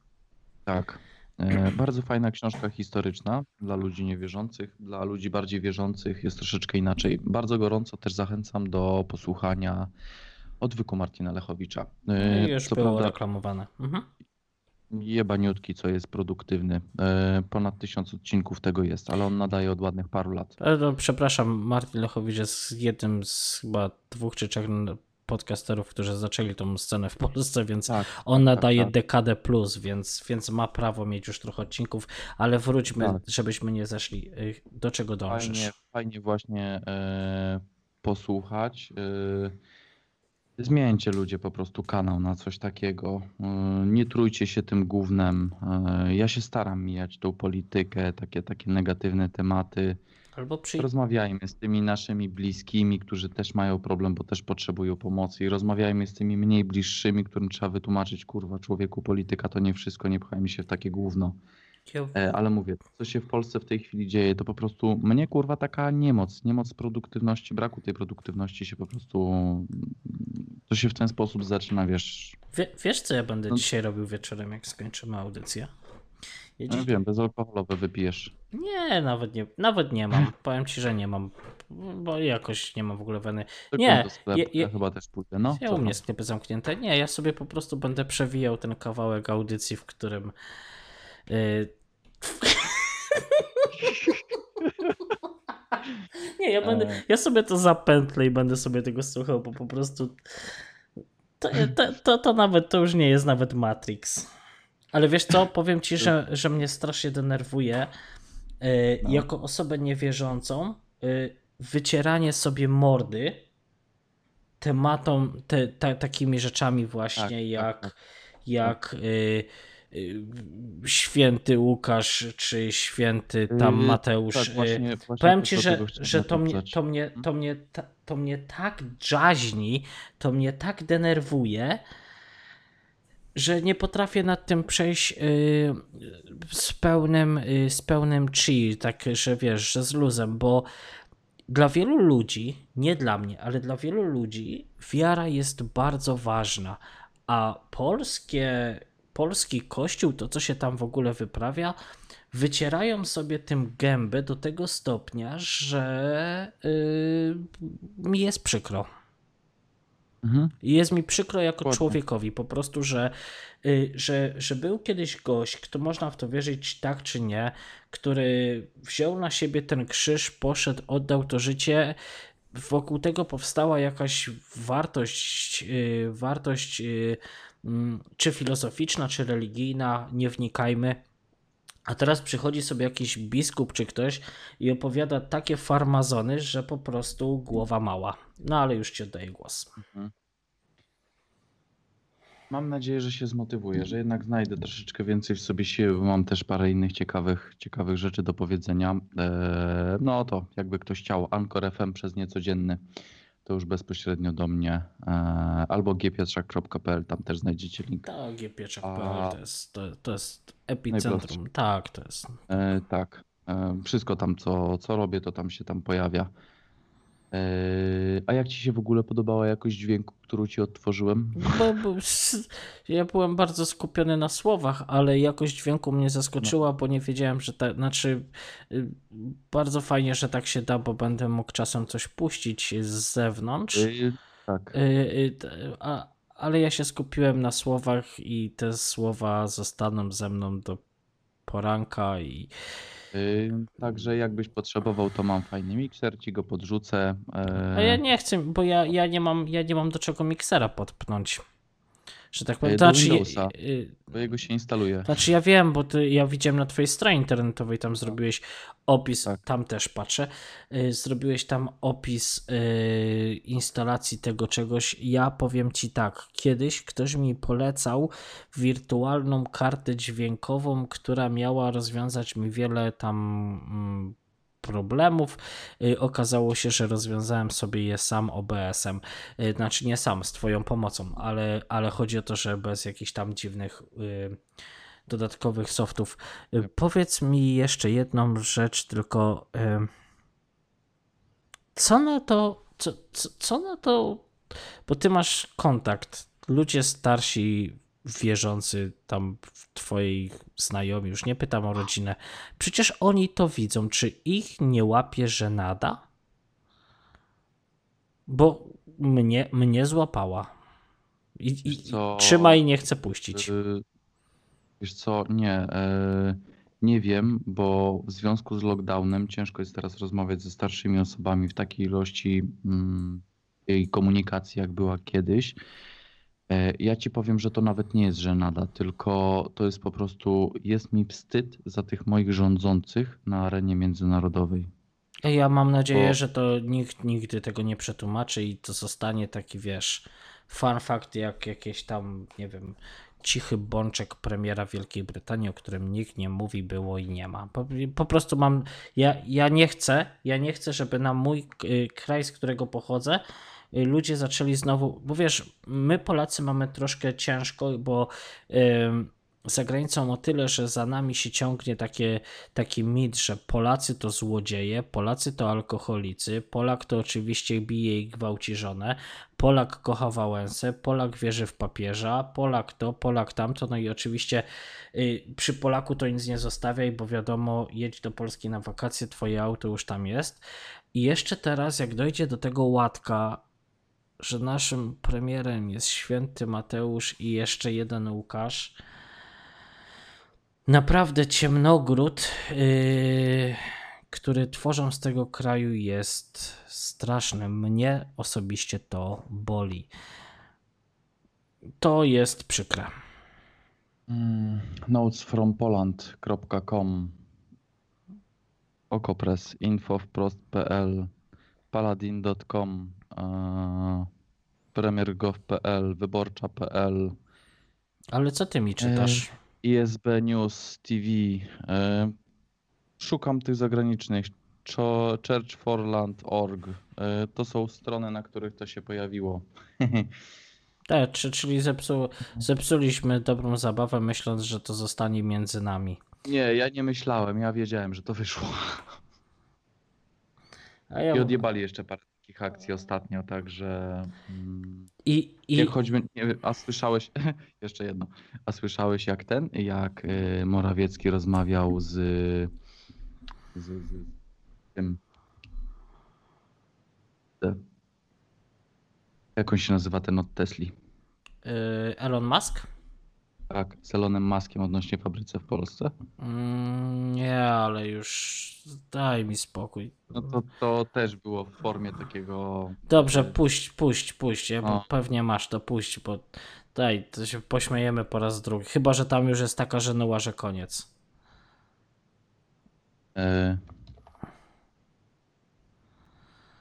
Tak. E, bardzo fajna książka historyczna dla ludzi niewierzących. Dla ludzi bardziej wierzących jest troszeczkę inaczej. Bardzo gorąco też zachęcam do posłuchania odwyku Martina Lechowicza. E, I już co było prawda reklamowane. Mhm. Jebaniutki, co jest produktywny. E, ponad tysiąc odcinków tego jest, ale on nadaje od ładnych paru lat. No, przepraszam, Martin Lechowicz jest jednym z chyba dwóch czy trzech podcasterów, którzy zaczęli tą scenę w Polsce, więc Tak, on nadaje tak. dekadę plus, więc, więc ma prawo mieć już trochę odcinków, ale wróćmy, Tak. żebyśmy nie zeszli. Y, Do czego dążysz? Fajnie, fajnie właśnie e, posłuchać. E, zmieńcie ludzie po prostu kanał na coś takiego. E, nie trójcie się tym głównym. E, ja się staram mijać tą politykę, takie, takie negatywne tematy. Albo przy... Rozmawiajmy z tymi naszymi bliskimi, którzy też mają problem, bo też potrzebują pomocy. I rozmawiajmy z tymi mniej bliższymi, którym trzeba wytłumaczyć, kurwa, człowieku, polityka to nie wszystko, nie pchajmy się w takie gówno. E, Ale mówię, co się w Polsce w tej chwili dzieje, to po prostu mnie kurwa taka niemoc, niemoc produktywności, braku tej produktywności się po prostu, to się w ten sposób zaczyna, wiesz, Wie, wiesz, co ja będę No- dzisiaj robił wieczorem, jak skończymy audycję? No dziś... wiem, bezalkoholowe wypijesz. Nie, nawet nie, nawet nie mam. Powiem ci, że nie mam, bo jakoś nie mam w ogóle weny. Nie, je- je- ja chyba też pójdę, no. Ja u mnie sklepy zamknięte. Nie, ja sobie po prostu będę przewijał ten kawałek audycji, w którym. Nie, ja będę. E. Ja sobie to zapętlę i będę sobie tego słuchał, bo po prostu. To, to, to, to nawet to już nie jest nawet Matrix. Ale wiesz co, powiem ci, że, że mnie strasznie denerwuje y, No. jako osobę niewierzącą y, wycieranie sobie mordy tematom, te, ta, takimi rzeczami właśnie Tak, tak, jak, tak. jak y, y, święty Łukasz czy święty tam Yy, Mateusz. tak, y, właśnie- właśnie Powiem ci, że, że to, mnie, to, mnie, to, mnie, ta, to mnie tak drażni, to mnie tak denerwuje, że nie potrafię nad tym przejść y, z pełnym, y, z pełnym chi, tak, że wiesz, że z luzem, bo dla wielu ludzi, nie dla mnie, ale dla wielu ludzi wiara jest bardzo ważna, a polskie, polski kościół, to co się tam w ogóle wyprawia, wycierają sobie tym gębę do tego stopnia, że yy, mi jest przykro. Mhm. Jest mi przykro jako Dokładnie. człowiekowi po prostu, że, y, że, że był kiedyś gość, kto można w to wierzyć tak czy nie, który wziął na siebie ten krzyż, poszedł, oddał to życie. Wokół tego powstała jakaś wartość, y, wartość y, mm, czy filozoficzna, czy religijna, nie wnikajmy. A teraz przychodzi sobie jakiś biskup czy ktoś i opowiada takie farmazony, że po prostu głowa mała. No ale już ci oddaję głos. Mam nadzieję, że się zmotywuję, że jednak znajdę troszeczkę więcej w sobie siły, bo mam też parę innych ciekawych, ciekawych rzeczy do powiedzenia. Eee, no to jakby ktoś chciał, Anchor FM przez niecodzienny, to już bezpośrednio do mnie, eee, albo gpietrzak.pl, tam też znajdziecie link. Tak, gpieczak.pl A- to jest, to, to jest epicentrum. Tak, to jest. E, tak. E, wszystko tam, co, co robię, to tam się tam pojawia. E, a jak ci się w ogóle podobała jakość dźwięku, którą ci odtworzyłem? Bo, bo, ja byłem bardzo skupiony na słowach, ale jakość dźwięku mnie zaskoczyła, bo nie wiedziałem, że tak. Znaczy, y, bardzo fajnie, że tak się da, bo będę mógł czasem coś puścić z zewnątrz. E, tak. Y, y, t- a, ale ja się skupiłem na słowach i te słowa zostaną ze mną do poranka i także jakbyś potrzebował, to mam fajny mikser, ci go podrzucę. E, A ja nie chcę, bo ja, ja, nie mam, ja nie mam do czego miksera podpnąć. Że tak powiem. Y, To znaczy, Windowsa. y, bo jego się instaluje. znaczy ja wiem, bo ty, ja widziałem na twojej stronie internetowej, tam zrobiłeś opis, Tak. tam też patrzę, y, zrobiłeś tam opis instalacji tego czegoś. Ja powiem ci tak, kiedyś ktoś mi polecał wirtualną kartę dźwiękową, która miała rozwiązać mi wiele tam mm, problemów. Y, Okazało się, że rozwiązałem sobie je sam OBS-em. Y, Znaczy nie sam, z twoją pomocą, ale, ale chodzi o to, że bez jakichś tam dziwnych y, dodatkowych softów. Powiedz mi jeszcze jedną rzecz, tylko co na to, co, co, co na to, bo ty masz kontakt, ludzie starsi, wierzący tam w twojej znajomi, już nie pytam o rodzinę, przecież oni to widzą, czy ich nie łapie żenada? Bo mnie, mnie złapała. I, i, trzyma i nie chce puścić. Y, Wiesz co, nie, e, nie wiem, bo w związku z lockdownem ciężko jest teraz rozmawiać ze starszymi osobami w takiej ilości mm, jej komunikacji, jak była kiedyś. E, Ja ci powiem, że to nawet nie jest żenada, tylko to jest po prostu, jest mi wstyd za tych moich rządzących na arenie międzynarodowej. Ja mam nadzieję, Bo- że to nikt nigdy tego nie przetłumaczy i to zostanie taki, wiesz, fun fact jak jakieś tam, nie wiem, cichy bączek premiera Wielkiej Brytanii, o którym nikt nie mówi, było i nie ma. Po, po prostu mam, ja, ja nie chcę, ja nie chcę, żeby na mój y, kraj, z którego pochodzę, ludzie zaczęli znowu, bo wiesz, my Polacy mamy troszkę ciężko, bo za granicą o tyle, że za nami się ciągnie takie, taki mit, że Polacy to złodzieje, Polacy to alkoholicy, Polak to oczywiście bije i gwałci żonę, Polak kocha Wałęsę, Polak wierzy w papieża, Polak to, Polak tamto, no i oczywiście y, przy Polaku to nic nie zostawiaj, bo wiadomo, jedź do Polski na wakacje, twoje auto już tam jest. I jeszcze teraz, jak dojdzie do tego łatka, że naszym premierem jest święty Mateusz i jeszcze jeden Łukasz, naprawdę ciemnogród, yy, który tworzą z tego kraju jest straszny. Mnie osobiście to boli. To jest przykre. Mm, Notesfrompoland.com Okopres, info.wprost.pl paladin.com e, premiergov.pl wyborcza.pl Ale co ty mi czytasz? ISB News TV e, szukam tych zagranicznych churchforland.org e, to są strony, na których to się pojawiło Tak, czy, czyli zepsu, zepsuliśmy dobrą zabawę, myśląc, że to zostanie między nami. Nie, ja nie myślałem, ja wiedziałem, że to wyszło. Ja... I odjebali jeszcze parę takich akcji ostatnio, także... mm, I, i, Jak choćby, nie a słyszałeś, jeszcze jedno, a słyszałeś jak ten, jak y, Morawiecki rozmawiał z, z, z tym, jak on się nazywa ten od Tesli? y, Elon Musk? Tak, z Elonem Muskiem odnośnie fabryce w Polsce. Mm, nie, ale już daj mi spokój. No to, to też było w formie takiego... Dobrze, puść, puść, puść, ja, bo O. pewnie masz to puść, bo daj, to się pośmiejemy po raz drugi. Chyba, że tam już jest taka żenuła, że koniec. E,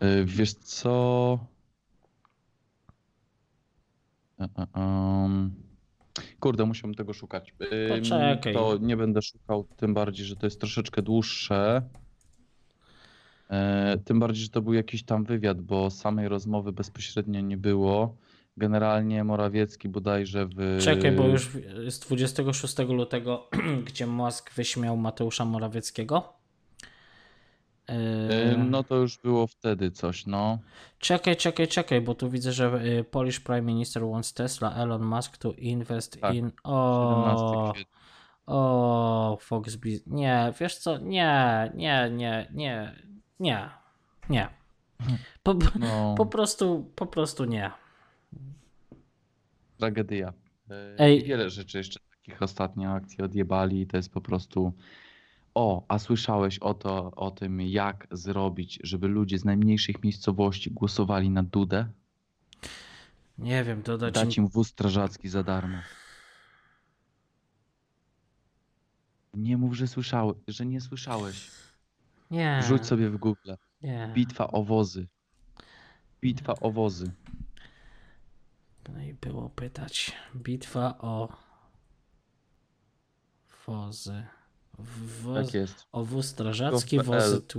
e, wiesz co? E, em. Kurde, musiałbym tego szukać. Poczekaj. To nie będę szukał, tym bardziej, że to jest troszeczkę dłuższe. E, Tym bardziej, że to był jakiś tam wywiad, bo samej rozmowy bezpośrednio nie było. Generalnie Morawiecki bodajże w. Czekaj, bo już jest 26 lutego, gdzie Musk wyśmiał Mateusza Morawieckiego. E, Yy, No to już było wtedy coś, no. Czekaj, czekaj, czekaj, bo tu widzę, że y, Polish Prime Minister wants Tesla, Elon Musk to invest Tak, in... 17 O, kwietnia. o, Fox Biz... Nie, wiesz co, nie, nie, nie, nie, nie, nie. Po, No. po prostu, po prostu nie. Tragedia. E, Ej. Wiele rzeczy jeszcze takich ostatnio akcji odjebali i to jest po prostu. O, a słyszałeś o to, o tym, jak zrobić, żeby ludzie z najmniejszych miejscowości głosowali na Dudę? Nie wiem, dodać... Dać im wóz strażacki za darmo. Nie mów, że słyszałeś, że nie słyszałeś. Nie, Rzuć sobie w Google. nie. Bitwa o wozy. Bitwa o wozy. No i było pytać. Bitwa o wozy. Woz... Tak jest. O wóz strażacki, wozy tu.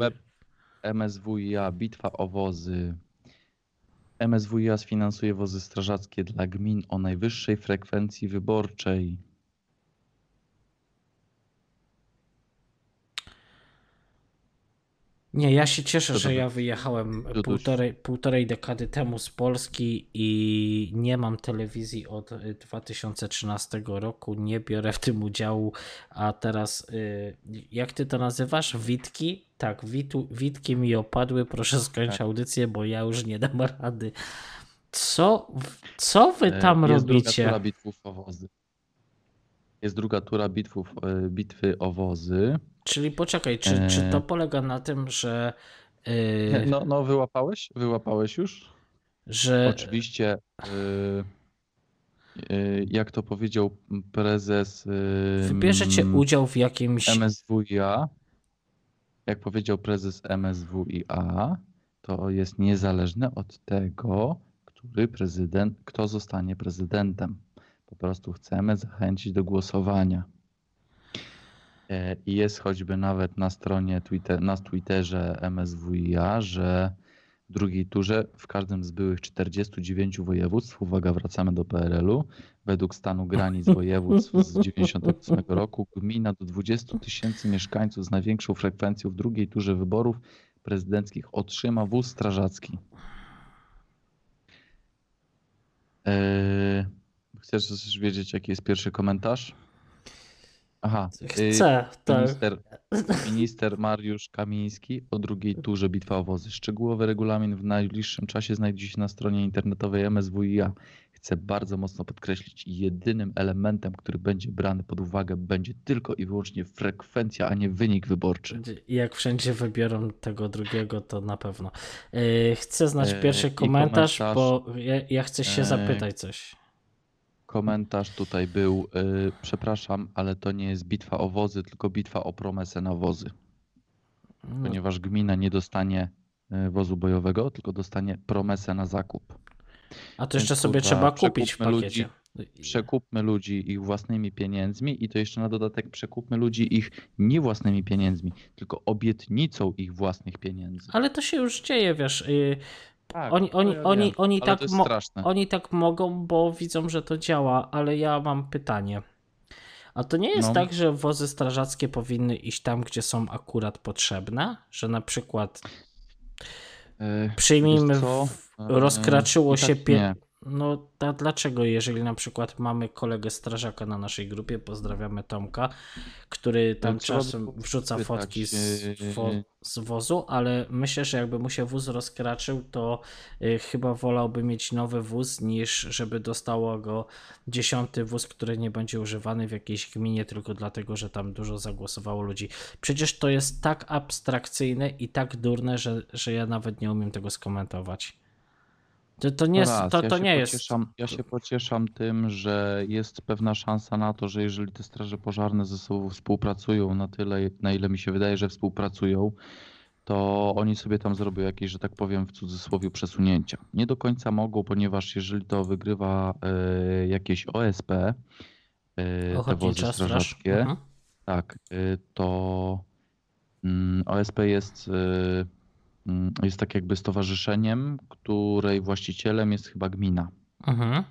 MSWiA, bitwa o wozy. MSWiA sfinansuje wozy strażackie dla gmin o najwyższej frekwencji wyborczej. Nie, ja się cieszę, To że ja wyjechałem półtorej, półtorej dekady temu z Polski i nie mam telewizji od y, 2013 roku, nie biorę w tym udziału, a teraz y, jak ty to nazywasz? Witki? Tak, witu, witki mi opadły, proszę skończyć Tak. audycję, bo ja już nie dam rady. Co, co wy tam E, Jest druga robicie? tura bitwów o wozy. Jest druga tura bitwów, e, bitwy o wozy. Czyli poczekaj, czy, czy to E. polega na tym, że, y, No, no wyłapałeś? Wyłapałeś już? że Oczywiście, y, y, jak to powiedział prezes wybierzecie mm, udział w jakimś MSWiA, jak powiedział prezes MSWiA, to jest niezależne od tego, który prezydent, kto zostanie prezydentem. Po prostu chcemy zachęcić do głosowania. E, I jest choćby nawet na stronie Twitter, na Twitterze MSWiA, że w drugiej turze w każdym z byłych 49 województw, uwaga, wracamy do PRL-u, według stanu granic województw z 98 roku, gmina do 20 tysięcy mieszkańców z największą frekwencją w drugiej turze wyborów prezydenckich otrzyma wóz strażacki. Eee, chcesz wiedzieć, jaki jest pierwszy komentarz? Aha. y, Chcę, tak. Minister, minister Mariusz Kamiński o drugiej turze Bitwa o Wozy. Szczegółowy regulamin w najbliższym czasie znajdzie się na stronie internetowej MSWiA. Chcę bardzo mocno podkreślić, jedynym elementem, który będzie brany pod uwagę, będzie tylko i wyłącznie frekwencja, a nie wynik wyborczy. Jak wszędzie wybiorą tego drugiego, to na pewno. Yy, Chcę znać Yy, pierwszy komentarz, komentarz. bo ja, ja chcę się zapytać coś. Komentarz tutaj był, y, przepraszam, ale to nie jest bitwa o wozy, tylko bitwa o promesę na wozy. No, ponieważ gmina nie dostanie y, wozu bojowego, tylko dostanie promesę na zakup. a to jeszcze więc, sobie kurwa, trzeba kupić w przekupmy pakiecie. Przekupmy ludzi ich własnymi pieniędzmi i to jeszcze na dodatek przekupmy ludzi ich nie własnymi pieniędzmi, tylko obietnicą ich własnych pieniędzy. Ale to się już dzieje, wiesz. Tak, Oni, oni, ja oni, wiem, oni, ale tak to jest mo- straszne. oni tak mogą, bo widzą, że to działa, ale ja mam pytanie. A to nie jest No. tak, że wozy strażackie powinny iść tam, gdzie są akurat potrzebne? Że na przykład E, przyjmijmy, wiesz co? w- E, rozkraczyło i tak się nie. No a dlaczego, jeżeli na przykład mamy kolegę strażaka na naszej grupie, pozdrawiamy Tomka, który tam by czasem wrzuca spytać, fotki z, wo... z wozu, ale myślę, że jakby mu się wóz rozkraczył, to y, chyba wolałby mieć nowy wóz, niż żeby dostało go dziesiąty wóz, który nie będzie używany w jakiejś gminie tylko dlatego, że tam dużo zagłosowało ludzi. Przecież to jest tak abstrakcyjne i tak durne, że, że ja nawet nie umiem tego skomentować. To, to nie, jest, raz, to, ja to się nie jest. pocieszam, Ja się pocieszam tym, że jest pewna szansa na to, że jeżeli te straże pożarne ze sobą współpracują na tyle, na ile mi się wydaje, że współpracują, to oni sobie tam zrobią jakieś, że tak powiem, w cudzysłowie przesunięcia. Nie do końca mogą, ponieważ jeżeli to wygrywa e, jakieś OSP, e, te wozy straż. strażackie, tak, y, to mm, OSP jest, y, jest tak jakby stowarzyszeniem, której właścicielem jest chyba gmina. Mhm.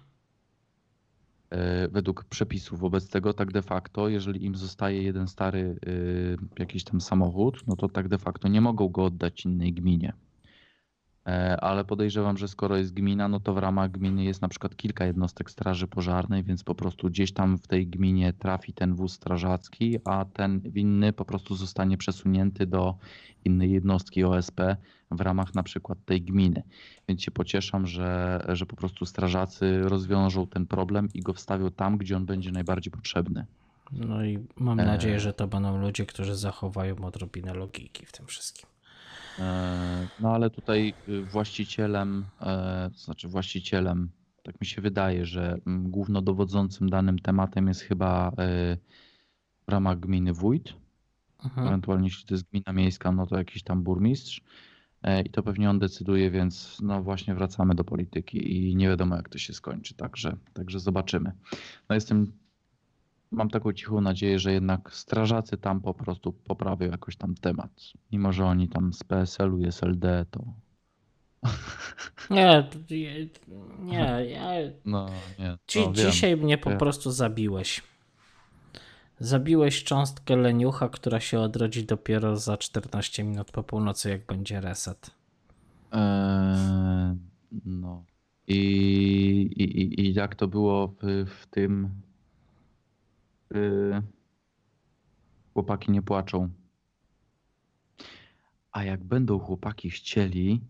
Według przepisów wobec tego, tak de facto, jeżeli im zostaje jeden stary y, jakiś tam samochód, no to tak de facto nie mogą go oddać innej gminie. E, Ale podejrzewam, że skoro jest gmina, no to w ramach gminy jest na przykład kilka jednostek straży pożarnej, więc po prostu gdzieś tam w tej gminie trafi ten wóz strażacki, a ten winny po prostu zostanie przesunięty do innej jednostki OSP w ramach na przykład tej gminy. Więc się pocieszam, że, że po prostu strażacy rozwiążą ten problem i go wstawią tam, gdzie on będzie najbardziej potrzebny. No i mam E. nadzieję, że to będą ludzie, którzy zachowają odrobinę logiki w tym wszystkim. E, No ale tutaj y, właścicielem, e, to znaczy właścicielem, tak mi się wydaje, że mm, głównodowodzącym danym tematem jest chyba e, w ramach gminy wójt, Mhm. ewentualnie jeśli to jest gmina miejska, no to jakiś tam burmistrz e, i to pewnie on decyduje, więc no właśnie wracamy do polityki i nie wiadomo jak to się skończy, także, także zobaczymy. No jestem, mam taką cichą nadzieję, że jednak strażacy tam po prostu poprawią jakoś tam temat, mimo że oni tam z PSL-u i SLD to Nie, nie, nie, ja, no nie, Dzi- no, wiem. dzisiaj mnie po prostu zabiłeś. Zabiłeś cząstkę leniucha, która się odrodzi dopiero za 14 minut po północy, jak będzie reset. Eee, no. I, i, i, I jak to było w, w tym. Y, chłopaki nie płaczą. A jak będą chłopaki chcieli,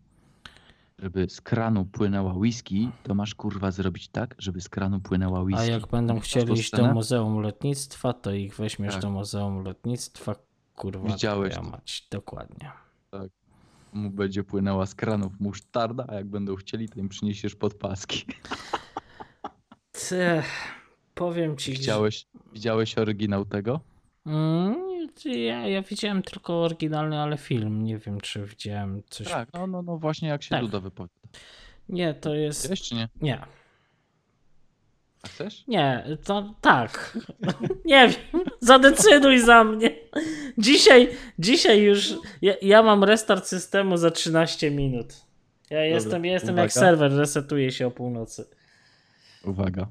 żeby z kranu płynęła whisky, to masz kurwa zrobić tak, żeby z kranu płynęła whisky. A jak będą chcieli iść do? Muzeum Lotnictwa, to ich weźmiesz Tak. do Muzeum Lotnictwa. Kurwa, Widziałeś mać. Dokładnie. Mu będzie płynęła z kranów musztarda, a jak będą chcieli, to im przyniesiesz podpaski. Ty, powiem ci, że- Widziałeś, oryginał tego? Mm, ja, ja widziałem tylko oryginalny, ale film. Nie wiem, czy widziałem coś. Tak, no, no, no właśnie jak się Tak. Duda wypowiada. Nie, to jest. Wiesz czy nie? Nie. A chcesz? Nie, to tak. Nie wiem, zadecyduj za mnie. Dzisiaj, dzisiaj już. Ja, ja mam restart systemu za 13 minut. Ja jestem, ja jestem jak serwer, resetuje się o północy. Uwaga.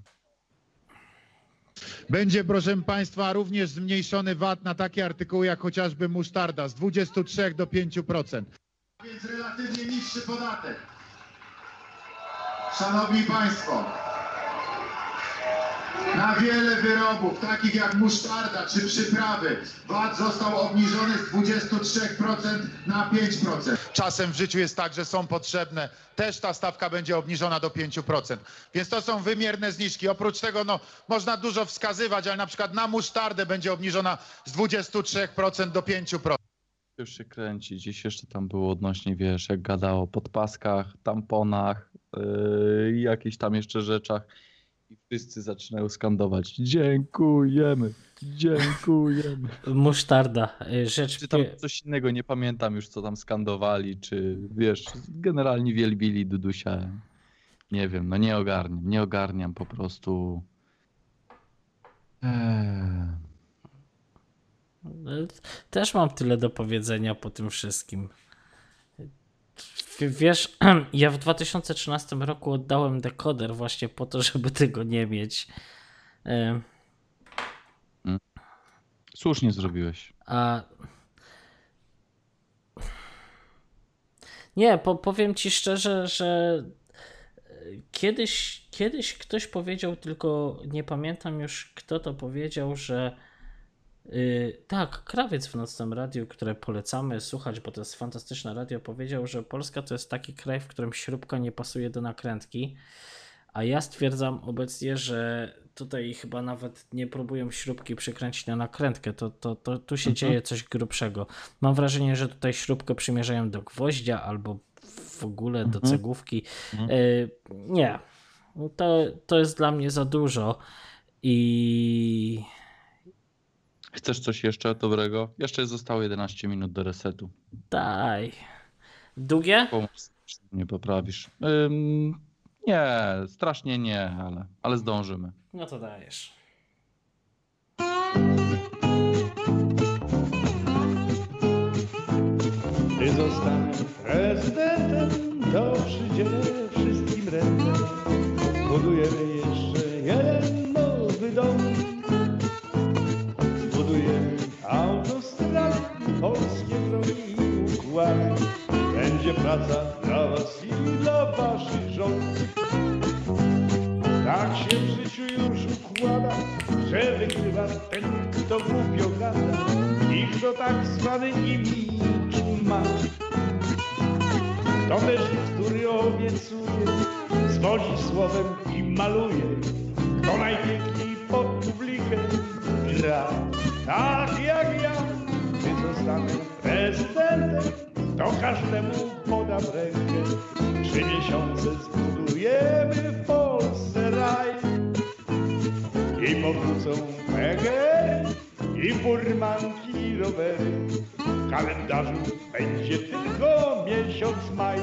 Będzie, proszę Państwa, również zmniejszony VAT na takie artykuły jak chociażby musztarda z 23 do 5%. Więc relatywnie niższy podatek. Szanowni Państwo, na wiele wyrobów, takich jak musztarda czy przyprawy, VAT został obniżony z 23% na 5%. Czasem w życiu jest tak, że są potrzebne. Też ta stawka będzie obniżona do 5%. Więc to są wymierne zniżki. Oprócz tego no, można dużo wskazywać, ale na przykład na musztardę będzie obniżona z 23% do 5%. Już się kręci. Gdzieś jeszcze tam było odnośnie, wiesz, jak gadało o podpaskach, tamponach, yy, i jakichś tam jeszcze rzeczach. I wszyscy zaczynają skandować. Dziękujemy, dziękujemy. Musztarda. y, Rzecz. Czy tam coś innego, nie pamiętam już, co tam skandowali, czy wiesz, generalnie wielbili Dudusia. Nie wiem, no nie ogarniam, nie ogarniam po prostu. Eee. Też mam tyle do powiedzenia po tym wszystkim. Wiesz, ja w 2013 roku oddałem dekoder właśnie po to, żeby tego nie mieć. Słusznie zrobiłeś. A. Nie, po, powiem ci szczerze, że e, kiedyś, kiedyś ktoś powiedział, tylko nie pamiętam już kto to powiedział, że yy, tak, krawiec w nocnym radiu, które polecamy słuchać, bo to jest fantastyczne radio, powiedział, że Polska to jest taki kraj, w którym śrubka nie pasuje do nakrętki. A ja stwierdzam obecnie, że tutaj chyba nawet nie próbują śrubki przykręcić na nakrętkę. To, to, to tu się dzieje coś grubszego. Mam wrażenie, że tutaj śrubkę przymierzają do gwoździa albo w ogóle do Mhm. cegłówki. Mhm. Y, nie. To, to jest dla mnie za dużo. I Chcesz coś jeszcze dobrego? Jeszcze zostało 11 minut do resetu. daj. Długie? Pomóc, nie poprawisz. Ym, nie, strasznie nie, ale, ale zdążymy. No to dajesz. Gdy zostanę prezydentem, to przydzielę wszystkim rękę. Budujemy jeszcze jeden nowy dom. Budujemy autostrady, polskie drogi i układy. Będzie praca dla was i dla waszych żon. Tak się w życiu już układa, że wygrywa ten, kto głupio gada i kto tak zwany imidż ma. To też, który obiecuje, zwodzi słowem i maluje, to najpiękniej pod publikę gra. Tak jak ja, gdy zostanę prezydentem, to każdemu podam rękę. Trzy miesiące zbudujemy w Polsce raj. I powrócą PGR, i furmanki, i rowery. W kalendarzu będzie tylko miesiąc maj.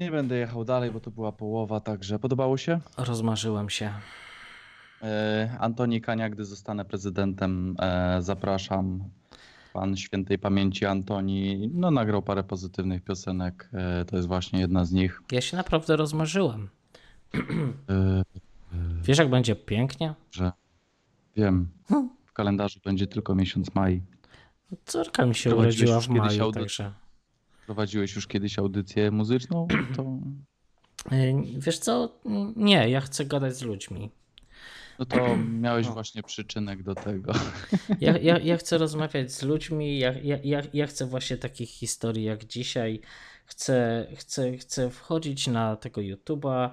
Nie będę jechał dalej, bo to była połowa, także podobało się? Rozmarzyłem się. E, Antoni Kania, gdy zostanę prezydentem, e, zapraszam. Pan świętej pamięci Antoni, no nagrał parę pozytywnych piosenek, e, to jest właśnie jedna z nich. Ja się naprawdę rozmarzyłem. Wiesz, jak będzie pięknie? że wiem, w kalendarzu będzie tylko miesiąc maj. Córka mi się urodziła w maju, także. Prowadziłeś już kiedyś audycję muzyczną? To, Y, Wiesz co? Nie, ja chcę gadać z ludźmi. no to miałeś właśnie przyczynek do tego. Ja, ja, ja chcę rozmawiać z ludźmi, ja, ja, ja, ja chcę właśnie takich historii jak dzisiaj. Chcę, chcę, chcę wchodzić na tego YouTube'a,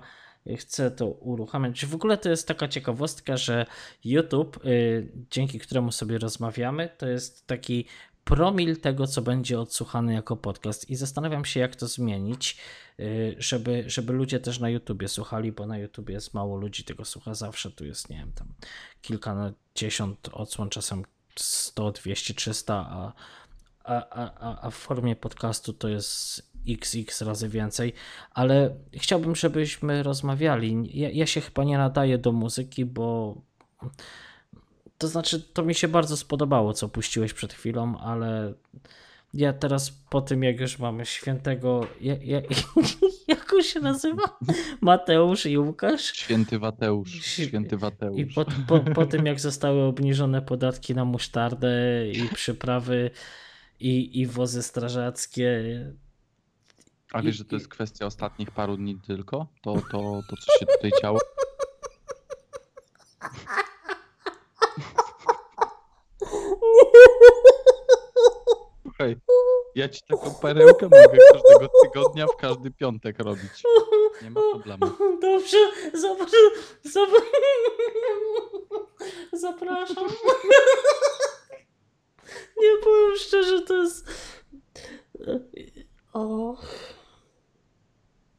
chcę to uruchamiać. W ogóle to jest taka ciekawostka, że YouTube, y, dzięki któremu sobie rozmawiamy, to jest taki promil tego, co będzie odsłuchane jako podcast. I zastanawiam się, jak to zmienić, y, żeby, żeby ludzie też na YouTubie słuchali, bo na YouTubie jest mało ludzi, tego słucha zawsze. Tu jest, nie wiem, tam kilkadziesiąt odsłon, czasem 100, 200, 300, a, a, a, a w formie podcastu to jest xx razy więcej, ale chciałbym, żebyśmy rozmawiali. Ja, ja się chyba nie nadaję do muzyki, bo to znaczy, to mi się bardzo spodobało, co puściłeś przed chwilą, ale ja teraz po tym, jak już mamy świętego, ja, ja, jak on się nazywa? Mateusz i Łukasz? Święty Wateusz, Świ- święty Wateusz. I po, po, po tym, jak zostały obniżone podatki na musztardę i przyprawy i, i wozy strażackie, A wiesz, że to jest kwestia ostatnich paru dni tylko? To, to, to co się tutaj działo? Słuchaj, ja ci taką perełkę mogę każdego tygodnia w każdy piątek robić. Nie ma problemu. Dobrze, zapraszam. Zapraszam. Nie powiem szczerze, to jest. O.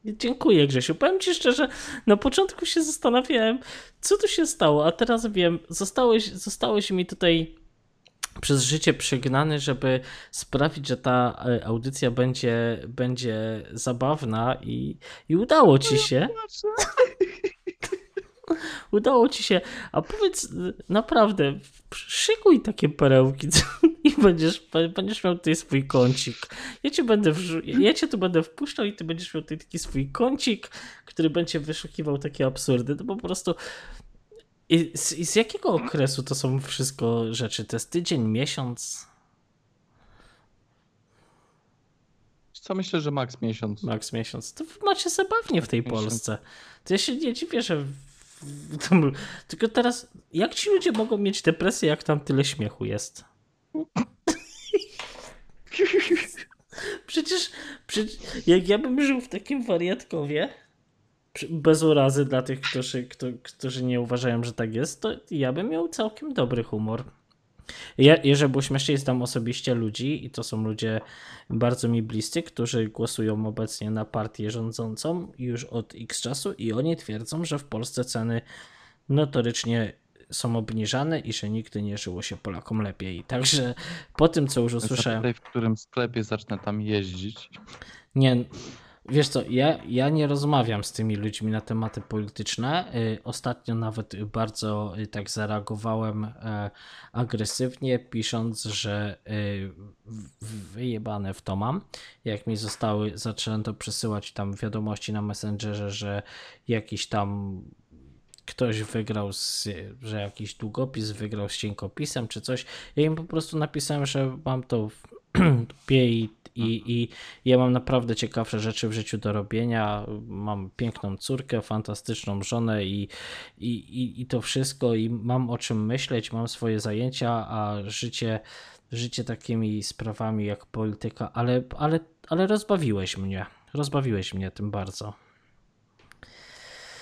Dziękuję, Grzesiu. Powiem ci szczerze, na początku się zastanawiałem, co tu się stało, a teraz wiem, zostałeś, zostałeś mi tutaj przez życie przygnany, żeby sprawić, że ta e, audycja będzie, będzie zabawna i, i udało ci się. Udało ci się. A powiedz y, naprawdę, szykuj takie perełki i będziesz, będziesz miał tutaj swój kącik. Ja cię będę ja cię tu będę wpuszczał i ty będziesz miał tutaj taki swój kącik, który będzie wyszukiwał takie absurdy. To po prostu i z, i z jakiego okresu to są wszystko rzeczy? To jest tydzień, miesiąc? Co myślę, że maks miesiąc. Max miesiąc. To macie zabawnie w tej Miesiąc. Polsce. To ja się nie dziwię, że. Tylko teraz, jak ci ludzie mogą mieć depresję, jak tam tyle śmiechu jest? Przecież, przecież jak ja bym żył w takim wariatkowie, bez urazy dla tych, którzy, którzy nie uważają, że tak jest, to ja bym miał całkiem dobry humor. Ja, jeżeli było śmieszniej, znam osobiście ludzi i to są ludzie bardzo mi bliscy, którzy głosują obecnie na partię rządzącą już od x czasu i oni twierdzą, że w Polsce ceny notorycznie są obniżane i że nigdy nie żyło się Polakom lepiej. Także po tym, co już usłyszałem... Zapytaj, w którym sklepie zacznę tam jeździć. Nie, wiesz co, ja, ja nie rozmawiam z tymi ludźmi na tematy polityczne. Y, Ostatnio nawet bardzo y, tak zareagowałem e, agresywnie, pisząc, że y, wyjebane w to mam. Jak mi zostały, zaczęto przesyłać tam wiadomości na Messengerze, że jakiś tam ktoś wygrał, z, że jakiś długopis wygrał z cienkopisem czy coś. Ja im po prostu napisałem, że mam to w i, i, i ja mam naprawdę ciekawsze rzeczy w życiu do robienia. Mam piękną córkę, fantastyczną żonę i, i, i, i to wszystko i mam o czym myśleć, mam swoje zajęcia, a życie, życie takimi sprawami jak polityka, ale, ale, ale rozbawiłeś mnie. Rozbawiłeś mnie tym bardzo.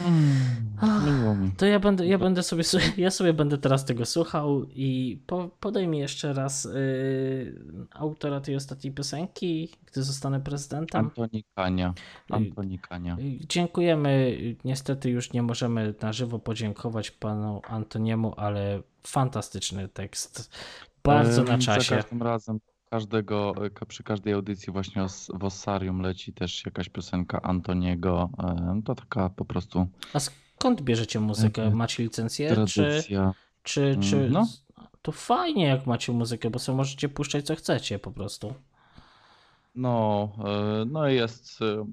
Mi. To ja będę, ja będę sobie, ja sobie będę teraz tego słuchał i po, podaj mi jeszcze raz yy, autora tej ostatniej piosenki, gdy zostanę prezydentem. Antoni Kania. Antoni Kania. Yy, Dziękujemy. Niestety już nie możemy na żywo podziękować panu Antoniemu, ale fantastyczny tekst. Bardzo na Em, Za czasie. każdym razem, każdego, ka- przy każdej audycji właśnie w Ossarium leci też jakaś piosenka Antoniego. Em, To taka po prostu A skąd bierzecie muzykę? Macie licencję? Czy, tradycja. czy, czy Mm, no. to fajnie jak macie muzykę, bo sobie możecie puszczać co chcecie po prostu. No, e, no jest. e,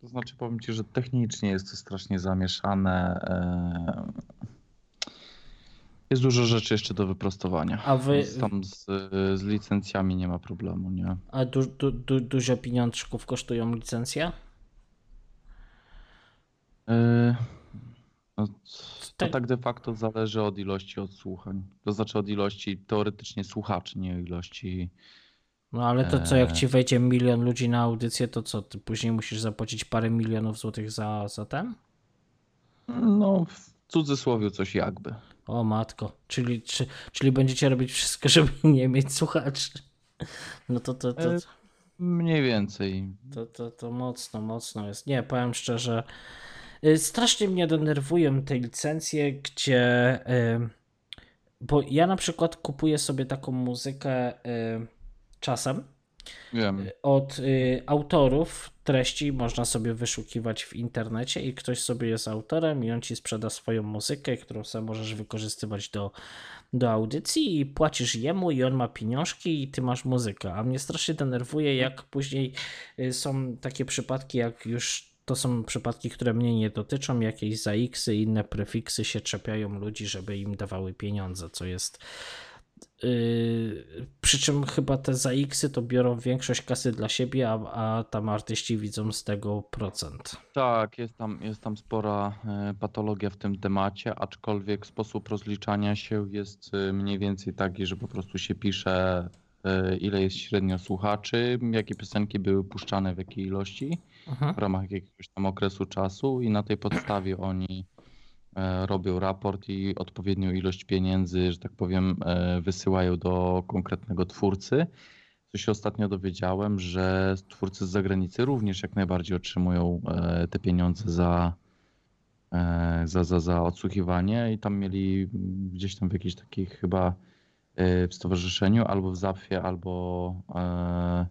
To znaczy, powiem ci, że technicznie jest to strasznie zamieszane. E, Jest dużo rzeczy jeszcze do wyprostowania. A wy- Tam z, z licencjami nie ma problemu, nie? A du, du, du, dużo pieniążków kosztują licencje? E, no, to Tak. de facto zależy od ilości odsłuchań. To znaczy od ilości teoretycznie słuchaczy, nie ilości. No ale to co, jak Eee. ci wejdzie milion ludzi na audycję, to co, ty później musisz zapłacić parę milionów złotych za, za ten? No, w cudzysłowie coś jakby. O matko, czyli, czy, czyli będziecie robić wszystko, żeby nie mieć słuchaczy. No to to, to, E, Mniej więcej. to, to, to mocno, mocno jest. Nie, powiem szczerze, y, strasznie mnie denerwują te licencje, gdzie. y, Bo ja na przykład kupuję sobie taką muzykę czasem Wiem. od y, autorów treści można sobie wyszukiwać w internecie i ktoś sobie jest autorem i on ci sprzeda swoją muzykę, którą sam możesz wykorzystywać do, do audycji i płacisz jemu i on ma pieniążki i ty masz muzykę. A mnie strasznie denerwuje, jak później y, są takie przypadki, jak już to są przypadki, które mnie nie dotyczą, jakieś zaiksy inne prefiksy się czepiają ludzi, żeby im dawały pieniądze, co jest Yy, przy czym chyba te ZX-y to biorą większość kasy dla siebie, a, a tam artyści widzą z tego procent. Tak, jest tam, jest tam spora e, patologia w tym temacie, aczkolwiek sposób rozliczania się jest e, mniej więcej taki, że po prostu się pisze, e, ile jest średnio słuchaczy, jakie piosenki były puszczane w jakiej ilości Mhm. w ramach jakiegoś tam okresu czasu i na tej podstawie oni robią raport i odpowiednią ilość pieniędzy, że tak powiem, e, wysyłają do konkretnego twórcy. Co się ostatnio dowiedziałem, że twórcy z zagranicy również jak najbardziej otrzymują e, te pieniądze za, e, za, za, za odsłuchiwanie i tam mieli gdzieś tam w jakichś takich chyba e, w stowarzyszeniu albo w Zapfie, albo, e,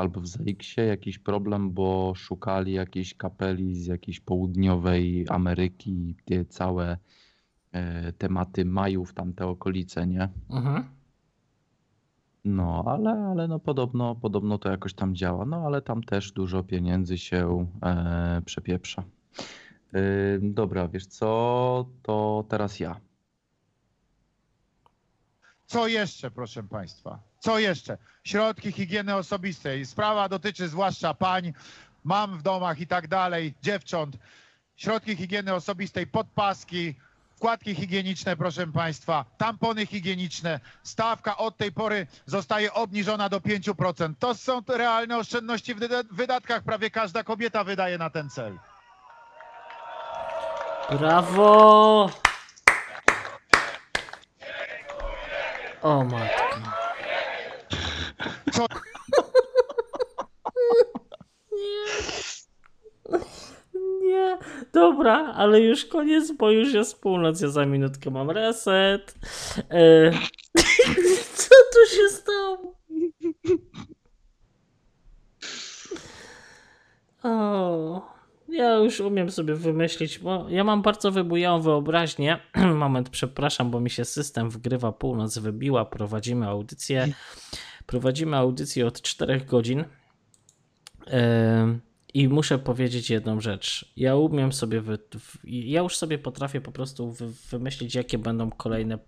albo w ZX-ie jakiś problem, bo szukali jakiejś kapeli z jakiejś południowej Ameryki, gdzie całe e, tematy Majów, tamte okolice, nie? Mhm. No, ale, ale no podobno, podobno to jakoś tam działa. No, ale tam też dużo pieniędzy się e, przepieprza. Y, dobra, wiesz co? To teraz ja. Co jeszcze, proszę Państwa? Co jeszcze? Środki higieny osobistej. Sprawa dotyczy zwłaszcza pań, mam w domach i tak dalej, dziewcząt. Środki higieny osobistej, podpaski, wkładki higieniczne, proszę Państwa, tampony higieniczne. Stawka od tej pory zostaje obniżona do 5%. To są realne oszczędności w wyda- wydatkach. Prawie każda kobieta wydaje na ten cel. Brawo! O matko. Co? Nie. Nie. Dobra, ale już koniec, bo już jest północ. Ja za minutkę mam reset. E... Co tu się stało? O, ja już umiem sobie wymyślić, bo ja mam bardzo wybujałą wyobraźnię. Moment, przepraszam, bo mi się system wgrywa, północ wybiła, prowadzimy audycję. Prowadzimy audycję od 4 godzin. I muszę powiedzieć jedną rzecz. Ja umiem sobie, wy, ja już sobie potrafię po prostu wy, wymyślić, jakie będą kolejne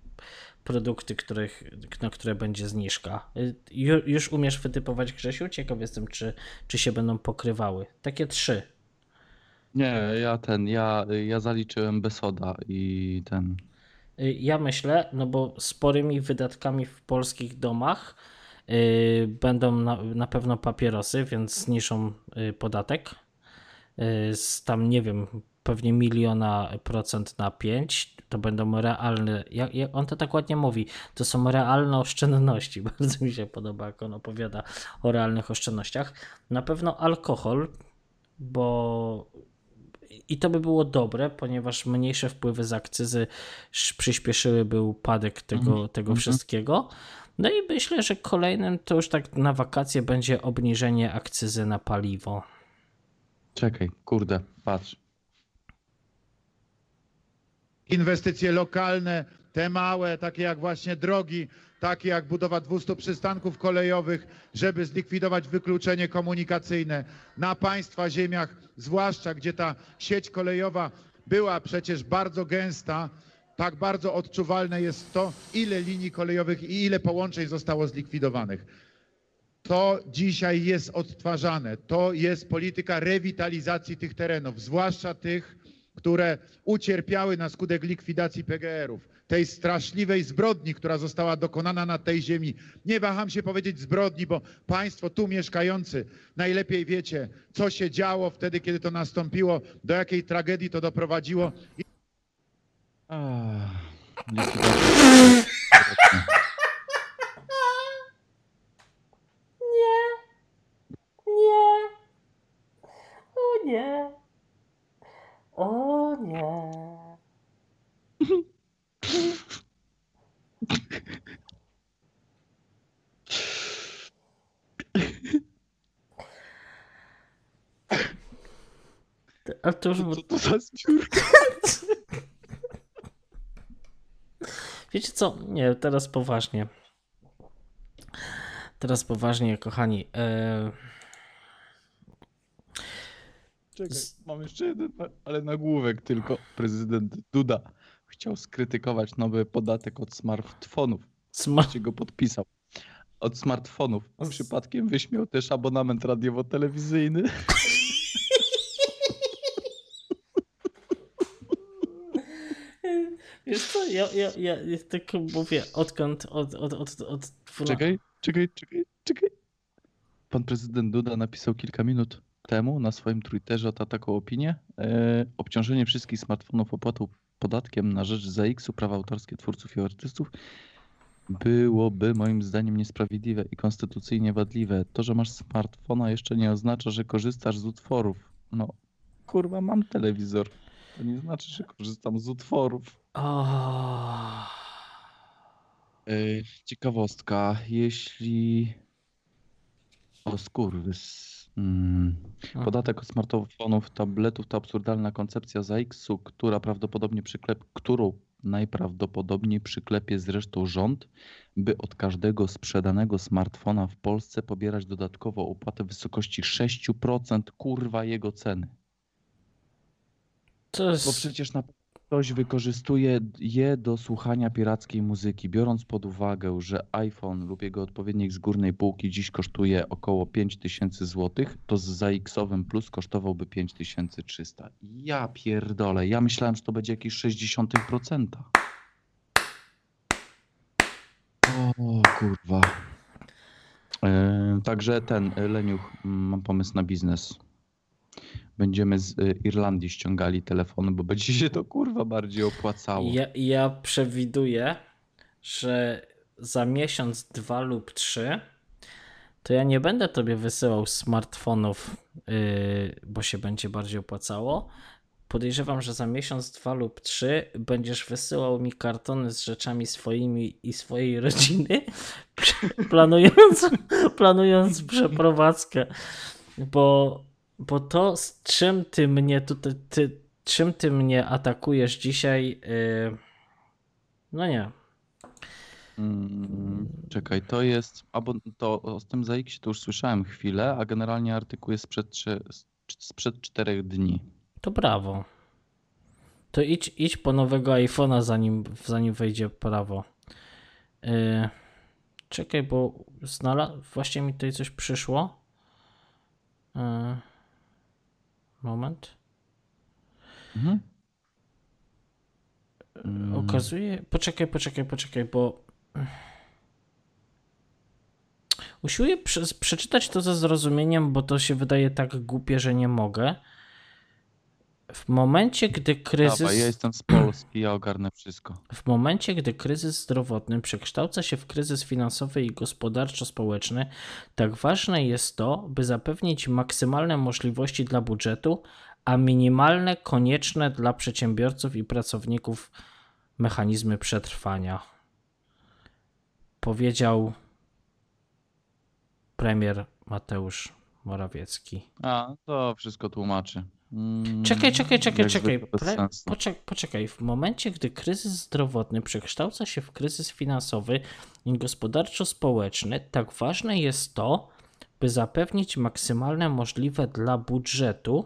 produkty, których, na które będzie zniżka. Y, Ju, już umiesz wytypować, Grzesiu? Ciekaw jestem, czy, czy się będą pokrywały. Takie trzy. Nie, ja ten, ja, ja zaliczyłem Besoda i ten. Y, Ja myślę, no bo sporymi wydatkami w polskich domach będą na, na pewno papierosy, więc zniżą y, podatek. Y, z tam, nie wiem, pewnie miliona procent na 5. To będą realne, jak, jak on to tak ładnie mówi, to są realne oszczędności. Bardzo mi się podoba, jak on opowiada o realnych oszczędnościach. Na pewno alkohol, bo i to by było dobre, ponieważ mniejsze wpływy z akcyzy sz- przyspieszyłyby upadek tego, Mhm, tego mhm. wszystkiego. No i myślę, że kolejnym to już tak na wakacje będzie obniżenie akcyzy na paliwo. Czekaj, kurde, patrz. inwestycje lokalne, te małe, takie jak właśnie drogi, takie jak budowa 200 przystanków kolejowych, żeby zlikwidować wykluczenie komunikacyjne na państwa ziemiach, zwłaszcza gdzie ta sieć kolejowa była przecież bardzo gęsta, tak bardzo odczuwalne jest to, ile linii kolejowych i ile połączeń zostało zlikwidowanych. To dzisiaj jest odtwarzane. To jest polityka rewitalizacji tych terenów, zwłaszcza tych, które ucierpiały na skutek likwidacji PGR-ów, tej straszliwej zbrodni, która została dokonana na tej ziemi. Nie waham się powiedzieć zbrodni, bo Państwo tu mieszkający najlepiej wiecie, co się działo wtedy, kiedy to nastąpiło, do jakiej tragedii to doprowadziło. Ach, likwidacja. Nie. O nie. O nie. A to już... Co to za zbiórka? Wiecie co? Nie, teraz poważnie. Teraz poważnie, kochani. E... Czekaj, mam jeszcze jeden, ale nagłówek tylko. Prezydent Duda chciał skrytykować nowy podatek od smartfonów. Sma... Gdzie go podpisał. Od smartfonów. Z- Przypadkiem wyśmiał też abonament radiowo-telewizyjny. Wiesz co, ja, ja, ja, ja tak mówię, odkąd, od, od, od, od, Czekaj, czekaj, czekaj, czekaj. Pan prezydent Duda napisał kilka minut temu na swoim Twitterze ta taką opinię. E, obciążenie wszystkich smartfonów opłatą podatkiem na rzecz ZX-u, prawa autorskie twórców i artystów byłoby moim zdaniem niesprawiedliwe i konstytucyjnie wadliwe. To, że masz smartfona jeszcze nie oznacza, że korzystasz z utworów. No, kurwa, mam telewizor. To nie znaczy, że korzystam z utworów. O, E, Ciekawostka, jeśli. O skurwys. Mm. Podatek od smartfonów, tabletów to absurdalna koncepcja ZX-u, która prawdopodobnie przyklep, którą najprawdopodobniej przyklepie zresztą rząd, by od każdego sprzedanego smartfona w Polsce pobierać dodatkowo opłatę w wysokości 6% kurwa jego ceny. To jest... Bo przecież na ktoś wykorzystuje je do słuchania pirackiej muzyki, biorąc pod uwagę, że iPhone lub jego odpowiednik z górnej półki dziś kosztuje około 5000 zł, to z ZX-owym Plus kosztowałby 5300. Ja pierdolę, ja myślałem, że to będzie jakieś 60%. O kurwa. E, także ten, Leniuch, mm, mam pomysł na biznes. Będziemy z e, Irlandii ściągali telefony, bo będzie się to kurwa bardziej opłacało. Ja, ja przewiduję, że za miesiąc, dwa lub trzy, to ja nie będę tobie wysyłał smartfonów, yy, bo się będzie bardziej opłacało. Podejrzewam, że za miesiąc, dwa lub trzy będziesz wysyłał mi kartony z rzeczami swoimi i swojej rodziny, planując, planując przeprowadzkę. Bo, bo to, z czym ty mnie tutaj, ty, czym ty mnie atakujesz dzisiaj, yy, no nie. Mm, czekaj, to jest, albo to o tym ZX to już słyszałem chwilę, a generalnie artykuł jest sprzed, sprzed czterech dni. To brawo. To idź, idź po nowego iPhone'a, zanim, zanim wejdzie prawo. Yy, czekaj, bo znalazł. Właśnie mi tutaj coś przyszło. Yy, moment. Mhm. Mm. Okazuje. Poczekaj, poczekaj, poczekaj, bo. Usiłuję prze- przeczytać to ze zrozumieniem, bo to się wydaje tak głupie, że nie mogę. W momencie, gdy kryzys. Dawaj, ja jestem z Polski, ja ogarnę wszystko. W momencie, gdy kryzys zdrowotny przekształca się w kryzys finansowy i gospodarczo-społeczny, tak ważne jest to, by zapewnić maksymalne możliwości dla budżetu, a minimalne konieczne dla przedsiębiorców i pracowników mechanizmy przetrwania. Powiedział premier Mateusz Morawiecki. A, to wszystko tłumaczy. Mm, Czekaj, czekaj, czekaj, czekaj. Pre-. Poczek- poczekaj. W momencie, gdy kryzys zdrowotny przekształca się w kryzys finansowy i gospodarczo-społeczny, tak ważne jest to, by zapewnić maksymalne możliwe dla budżetu,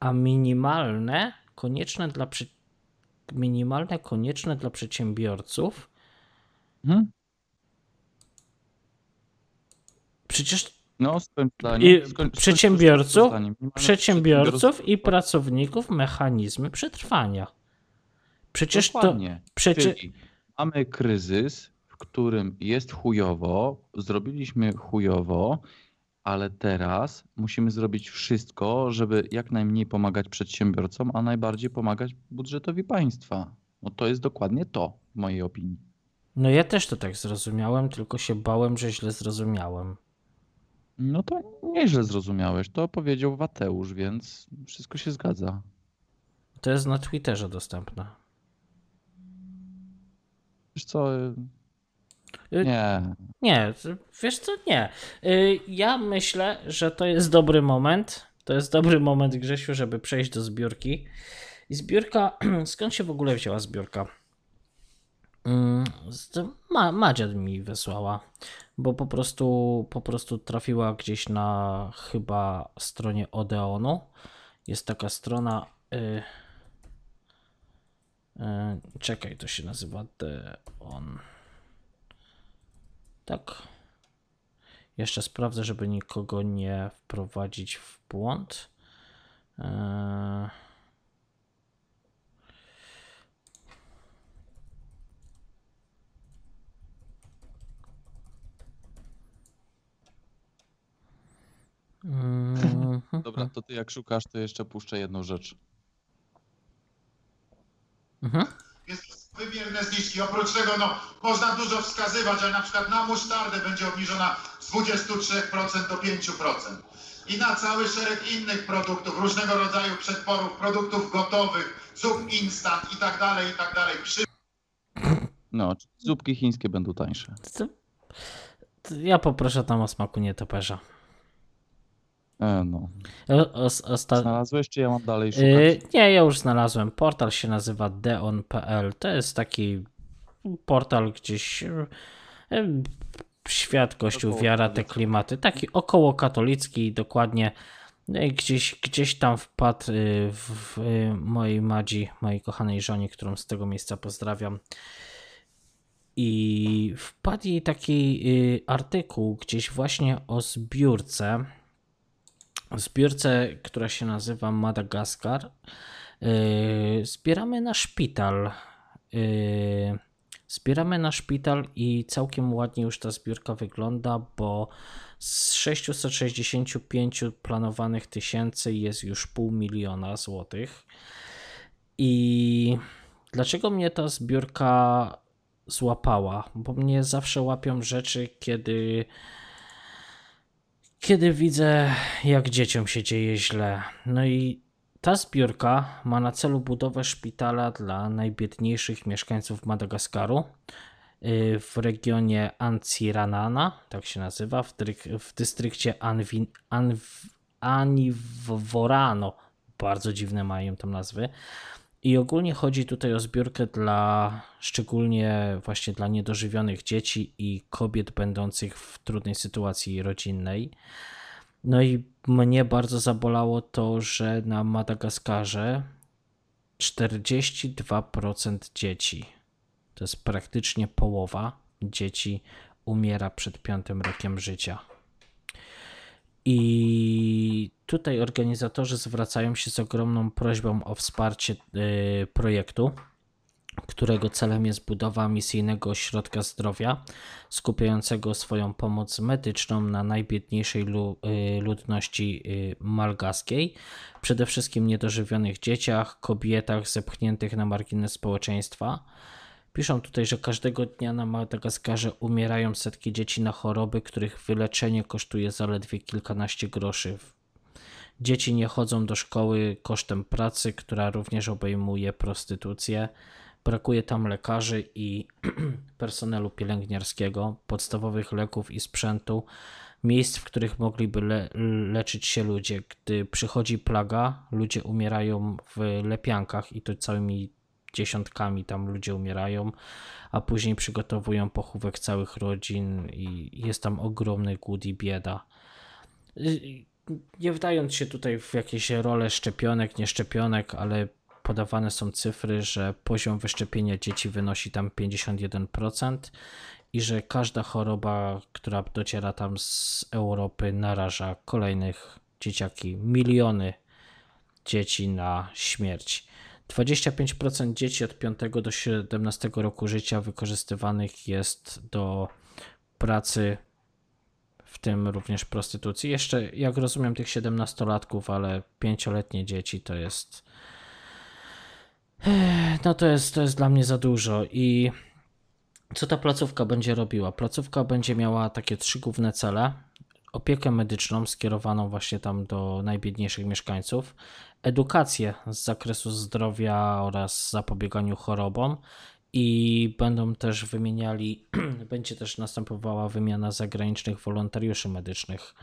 a minimalne konieczne dla, przy... minimalne konieczne dla przedsiębiorców. Mhm. Przecież No, skończ zdanie. I Skończ- skończ- przedsiębiorców, przedsiębiorców i pracowników mechanizmy przetrwania. Przecież to. Dokładnie. Przecież, Czyli mamy kryzys, w którym jest chujowo, zrobiliśmy chujowo, ale teraz musimy zrobić wszystko, żeby jak najmniej pomagać przedsiębiorcom, a najbardziej pomagać budżetowi państwa. No to jest dokładnie to, w mojej opinii. No ja też to tak zrozumiałem, tylko się bałem, że źle zrozumiałem. No to nieźle zrozumiałeś. To powiedział Wateusz, więc wszystko się zgadza. To jest na Twitterze dostępne. Wiesz co? y, Y, Nie. Nie, wiesz co, nie. Y, Ja myślę, że to jest dobry moment. To jest dobry moment, Grzesiu, żeby przejść do zbiórki. I zbiórka, skąd się w ogóle wzięła zbiórka? Mm, Ma, Madzia mi wysłała, bo po prostu, po prostu trafiła gdzieś na chyba stronie Odeonu. Jest taka strona. Y, y, czekaj, to się nazywa Deon. Tak. Jeszcze sprawdzę, żeby nikogo nie wprowadzić w błąd. Eee... Dobra, to ty jak szukasz, to jeszcze puszczę jedną rzecz. Mhm. Jest wymierne zniżki. Oprócz tego no, można dużo wskazywać, ale na przykład na musztardę będzie obniżona z 23% do 5%. I na cały szereg innych produktów, różnego rodzaju przetworów, produktów gotowych, zup instant i tak dalej, i tak dalej. Przy No, zupki chińskie będą tańsze. Ja poproszę tam o smaku nietoperza. E, no. Osta- Znalazłeś, czy ja mam dalej szukać? Y, nie, ja już znalazłem. Portal się nazywa deon.pl. To jest taki portal gdzieś y, świat, kościół, Około wiara, te klimaty. Taki około katolicki, dokładnie. Gdzieś, gdzieś tam wpadł w, mojej Madzi, mojej kochanej żonie, którą z tego miejsca pozdrawiam. I wpadł jej taki artykuł gdzieś właśnie o zbiórce. Zbiórce, która się nazywa Madagaskar. Yy, zbieramy na szpital. Yy, zbieramy na szpital i całkiem ładnie już ta zbiórka wygląda, bo z 665 planowanych tysięcy jest już pół miliona złotych. I dlaczego mnie ta zbiórka złapała? Bo mnie zawsze łapią rzeczy, kiedy kiedy widzę, jak dzieciom się dzieje źle. No i ta zbiórka ma na celu budowę szpitala dla najbiedniejszych mieszkańców Madagaskaru yy, w regionie Anciranana, tak się nazywa, w, dryk- w dystrykcie Anivorano. Bardzo dziwne mają tam nazwy. I ogólnie chodzi tutaj o zbiórkę dla szczególnie właśnie dla niedożywionych dzieci i kobiet będących w trudnej sytuacji rodzinnej. No i mnie bardzo zabolało to, że na Madagaskarze 42% dzieci, to jest praktycznie połowa dzieci, umiera przed piątym rokiem życia. I tutaj organizatorzy zwracają się z ogromną prośbą o wsparcie y, projektu, którego celem jest budowa misyjnego ośrodka zdrowia, skupiającego swoją pomoc medyczną na najbiedniejszej y, ludności y, malgaskiej, przede wszystkim niedożywionych dzieciach, kobietach zepchniętych na margines społeczeństwa. Piszą tutaj, że każdego dnia na Madagaskarze umierają setki dzieci na choroby, których wyleczenie kosztuje zaledwie kilkanaście groszy. Dzieci nie chodzą do szkoły kosztem pracy, która również obejmuje prostytucję. Brakuje tam lekarzy i personelu pielęgniarskiego, podstawowych leków i sprzętu, miejsc, w których mogliby le- leczyć się ludzie. Gdy przychodzi plaga, ludzie umierają w lepiankach i to całymi dziesiątkami tam ludzie umierają, a później przygotowują pochówek całych rodzin i jest tam ogromny głód i bieda. Nie wdając się tutaj w jakieś role szczepionek, nieszczepionek, ale podawane są cyfry, że poziom wyszczepienia dzieci wynosi tam 51% i że każda choroba, która dociera tam z Europy, naraża kolejnych dzieciaki, miliony dzieci na śmierć. 25% dzieci od 5 do 17 roku życia wykorzystywanych jest do pracy, w tym również prostytucji. Jeszcze, jak rozumiem, tych 17-latków, ale 5-letnie dzieci to jest. No to jest, to jest dla mnie za dużo. I co ta placówka będzie robiła? Placówka będzie miała takie trzy główne cele: opiekę medyczną skierowaną właśnie tam do najbiedniejszych mieszkańców, edukację z zakresu zdrowia oraz zapobieganiu chorobom i będą też wymieniali, będzie też następowała wymiana zagranicznych wolontariuszy medycznych.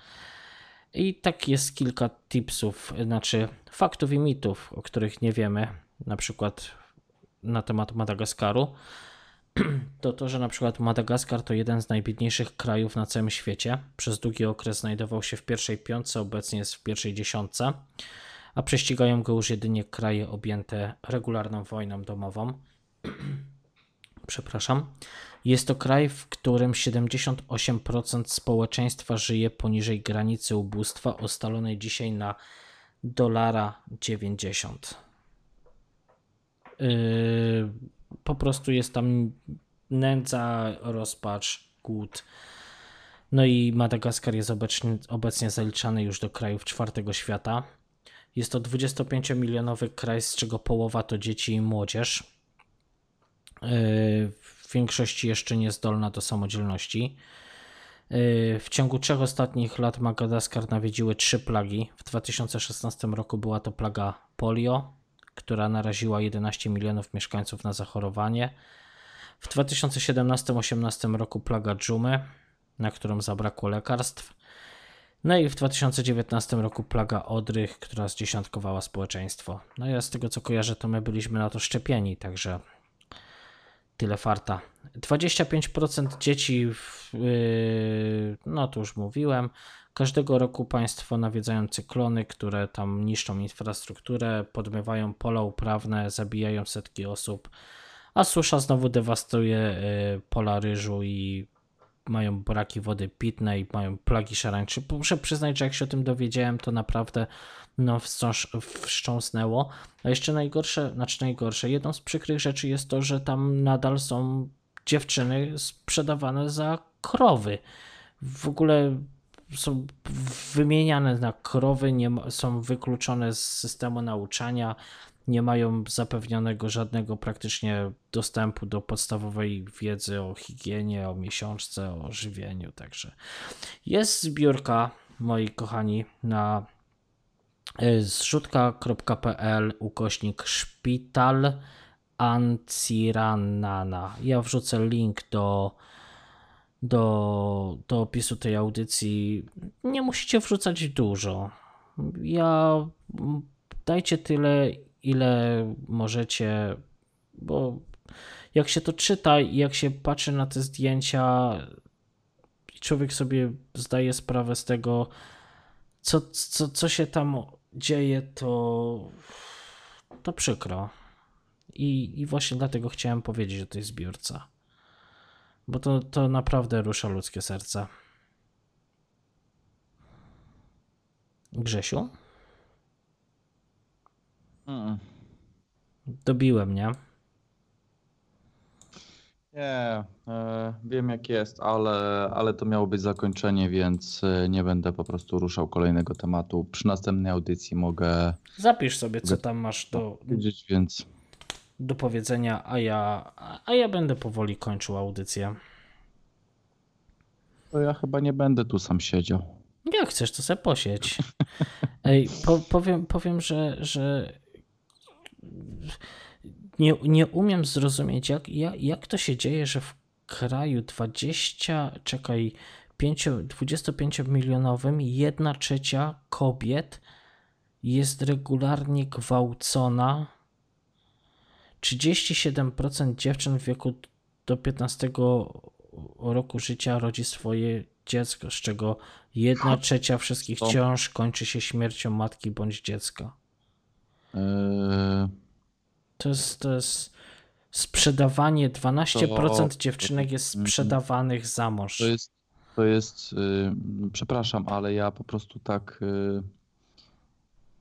I tak jest kilka tipsów, znaczy faktów i mitów, o których nie wiemy, na przykład na temat Madagaskaru. To to, że na przykład Madagaskar to jeden z najbiedniejszych krajów na całym świecie. Przez długi okres znajdował się w pierwszej piątce, obecnie jest w pierwszej dziesiątce, a prześcigają go już jedynie kraje objęte regularną wojną domową. Przepraszam. Jest to kraj, w którym 78% społeczeństwa żyje poniżej granicy ubóstwa ustalonej dzisiaj na dolara 90. Yy, po prostu jest tam nędza, rozpacz, głód. No i Madagaskar jest obecnie, obecnie zaliczany już do krajów czwartego świata. Jest to 25-milionowy kraj, z czego połowa to dzieci i młodzież. W większości jeszcze niezdolna do samodzielności. Yy, W ciągu trzech ostatnich lat Madagaskar nawiedziły trzy plagi. W 2016 roku była to plaga polio, która naraziła 11 milionów mieszkańców na zachorowanie. W 2017-18 roku plaga dżumy, na którą zabrakło lekarstw. No i w 2019 roku plaga odrych, która zdziesiątkowała społeczeństwo. No ja z tego co kojarzę, to my byliśmy na to szczepieni, także tyle farta. 25% dzieci, w, yy, no to już mówiłem, każdego roku państwo nawiedzają cyklony, które tam niszczą infrastrukturę, podmywają pola uprawne, zabijają setki osób, a susza znowu dewastuje yy, pola ryżu i mają braki wody pitnej, mają plagi szarańczy. Muszę przyznać, że jak się o tym dowiedziałem, to naprawdę no, wstrząs wstrząsnęło. A jeszcze najgorsze, znaczy najgorsze, jedną z przykrych rzeczy jest to, że tam nadal są dziewczyny sprzedawane za krowy. W ogóle są wymieniane na krowy, nie są wykluczone z systemu nauczania nie mają zapewnionego żadnego praktycznie dostępu do podstawowej wiedzy o higienie, o miesiączce, o żywieniu. Także jest zbiórka, moi kochani, na zrzutka.pl ukośnik szpital Anciranana. Ja wrzucę link do, do, do opisu tej audycji. Nie musicie wrzucać dużo. Ja dajcie tyle, ile możecie, bo jak się to czyta i jak się patrzy na te zdjęcia, człowiek sobie zdaje sprawę z tego, co, co, co się tam dzieje, to, to przykro. I, I właśnie dlatego chciałem powiedzieć o tej zbiórce. Bo to, to naprawdę rusza ludzkie serce. Grzesiu? Mm. Dobiłem, nie? Nie, e, wiem jak jest, ale, ale to miało być zakończenie, więc e, nie będę po prostu ruszał kolejnego tematu. Przy następnej audycji mogę Zapisz sobie, co tam masz do, powiedzieć, więc do powiedzenia, a ja, a ja będę powoli kończył audycję. to ja chyba nie będę tu sam siedział. Jak chcesz, to sobie posiedź. Ej, po, powiem, powiem, że, że nie, nie umiem zrozumieć, jak, jak, jak to się dzieje, że w kraju 20, czekaj, 5, 25 milionowym jedna trzecia kobiet jest regularnie gwałcona. 37% dziewczyn w wieku do 15 roku życia rodzi swoje dziecko, z czego jedna trzecia wszystkich ciąż kończy się śmiercią matki bądź dziecka. E, To jest, to jest sprzedawanie, 12% To- dziewczynek jest Mhm. sprzedawanych za mąż. To jest, to jest, y, przepraszam, ale ja po prostu tak y,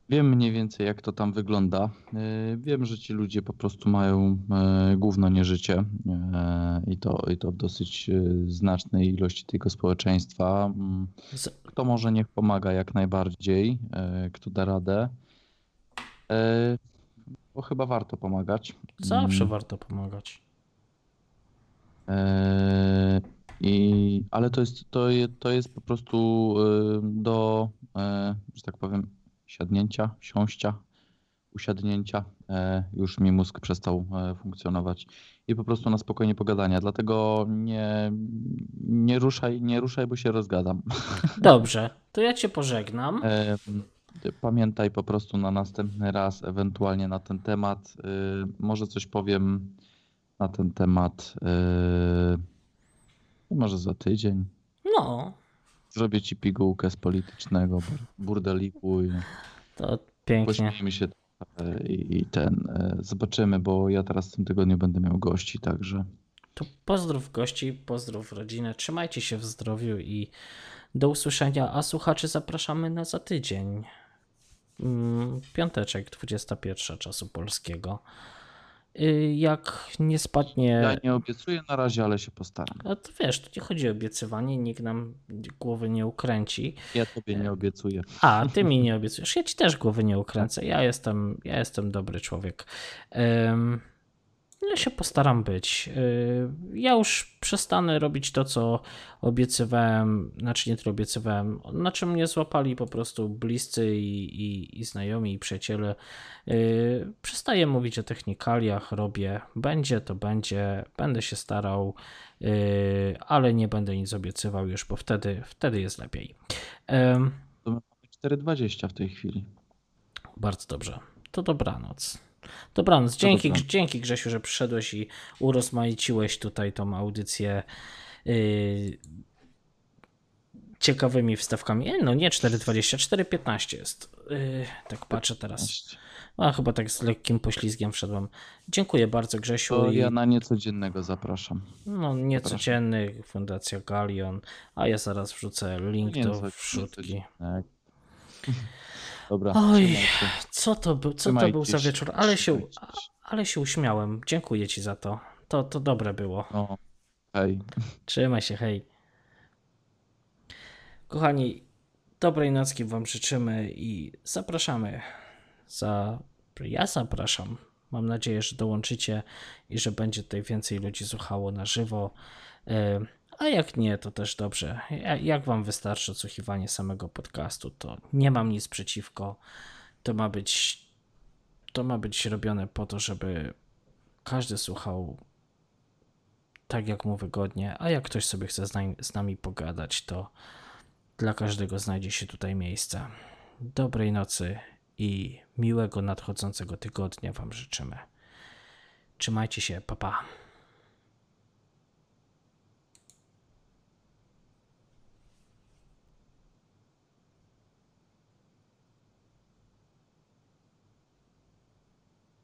wiem mniej więcej jak to tam wygląda. Y, wiem, że ci ludzie po prostu mają y, gówno nie życie y, i to, i to w dosyć y, znacznej ilości tego społeczeństwa. Mm, Kto może niech pomaga jak najbardziej, kto da radę. Y, Bo chyba warto pomagać. Zawsze Mm. warto pomagać. Eee, I, ale to jest, to, je, to jest po prostu y, do, e, że tak powiem, siadnięcia, siąścia, usiadnięcia. E, Już mi mózg przestał e, funkcjonować i po prostu na spokojnie pogadania. Dlatego nie, nie, ruszaj, nie ruszaj, bo się rozgadam. Dobrze, to ja cię pożegnam. E, Pamiętaj po prostu na następny raz, ewentualnie na ten temat. y, Może coś powiem na ten temat. y, Może za tydzień. No, Zrobię ci pigułkę z politycznego bur- burdeliku i to pięknie. pośmiejmy się i, i ten. e, Zobaczymy, bo ja teraz w tym tygodniu będę miał gości, także. To pozdrów gości, pozdrów rodzinę, trzymajcie się w zdrowiu i do usłyszenia, a słuchaczy zapraszamy na za tydzień. Mm, Piąteczek, 21 czasu polskiego. Y, Jak nie spadnie... Ja nie obiecuję na razie, ale się postaram. No to wiesz, tu nie chodzi o obiecywanie, nikt nam głowy nie ukręci. Ja tobie nie obiecuję. A, ty mi nie obiecujesz. Ja ci też głowy nie ukręcę. Ja jestem, ja jestem dobry człowiek. Ym, ja się postaram być. Yy, ja już przestanę robić to, co obiecywałem, znaczy nie tyle obiecywałem, na czym mnie złapali po prostu bliscy i, i, i znajomi i przyjaciele. Yy, przestaję mówić o technikaliach, robię, będzie to będzie, będę się starał, yy, ale nie będę nic obiecywał już, bo wtedy, wtedy jest lepiej. Em, To my mamy 4,20 w tej chwili. Bardzo dobrze. To dobranoc. Dobranoc. Dzięki, dobranoc. dzięki Grzesiu, że przyszedłeś i urozmaiciłeś tutaj tą audycję yy, ciekawymi wstawkami. E, No nie 4,20, 4,15 jest. Yy, tak patrzę teraz. A chyba tak z lekkim poślizgiem wszedłem. Dziękuję bardzo Grzesiu. To ja na niecodziennego zapraszam. No, niecodzienny, Fundacja Galion, a ja zaraz wrzucę link Nie, do co- wrzutki. Dobra, Oj, co to, był, co to był za wieczór? Ale się, ale się uśmiałem. Dziękuję ci za to. To, to dobre było. No, hej. Trzymaj się, hej. Kochani, dobrej nocki wam życzymy i zapraszamy. Za... Ja zapraszam. Mam nadzieję, że dołączycie i że będzie tutaj więcej ludzi słuchało na żywo. E, A jak nie, to też dobrze. Ja- Jak wam wystarczy odsłuchiwanie samego podcastu, to nie mam nic przeciwko. To ma być to ma być robione po to, żeby każdy słuchał tak jak mu wygodnie, a jak ktoś sobie chce z nami, z nami pogadać, to dla każdego znajdzie się tutaj miejsce. Dobrej nocy i miłego nadchodzącego tygodnia Wam życzymy. Trzymajcie się, papa. Pa.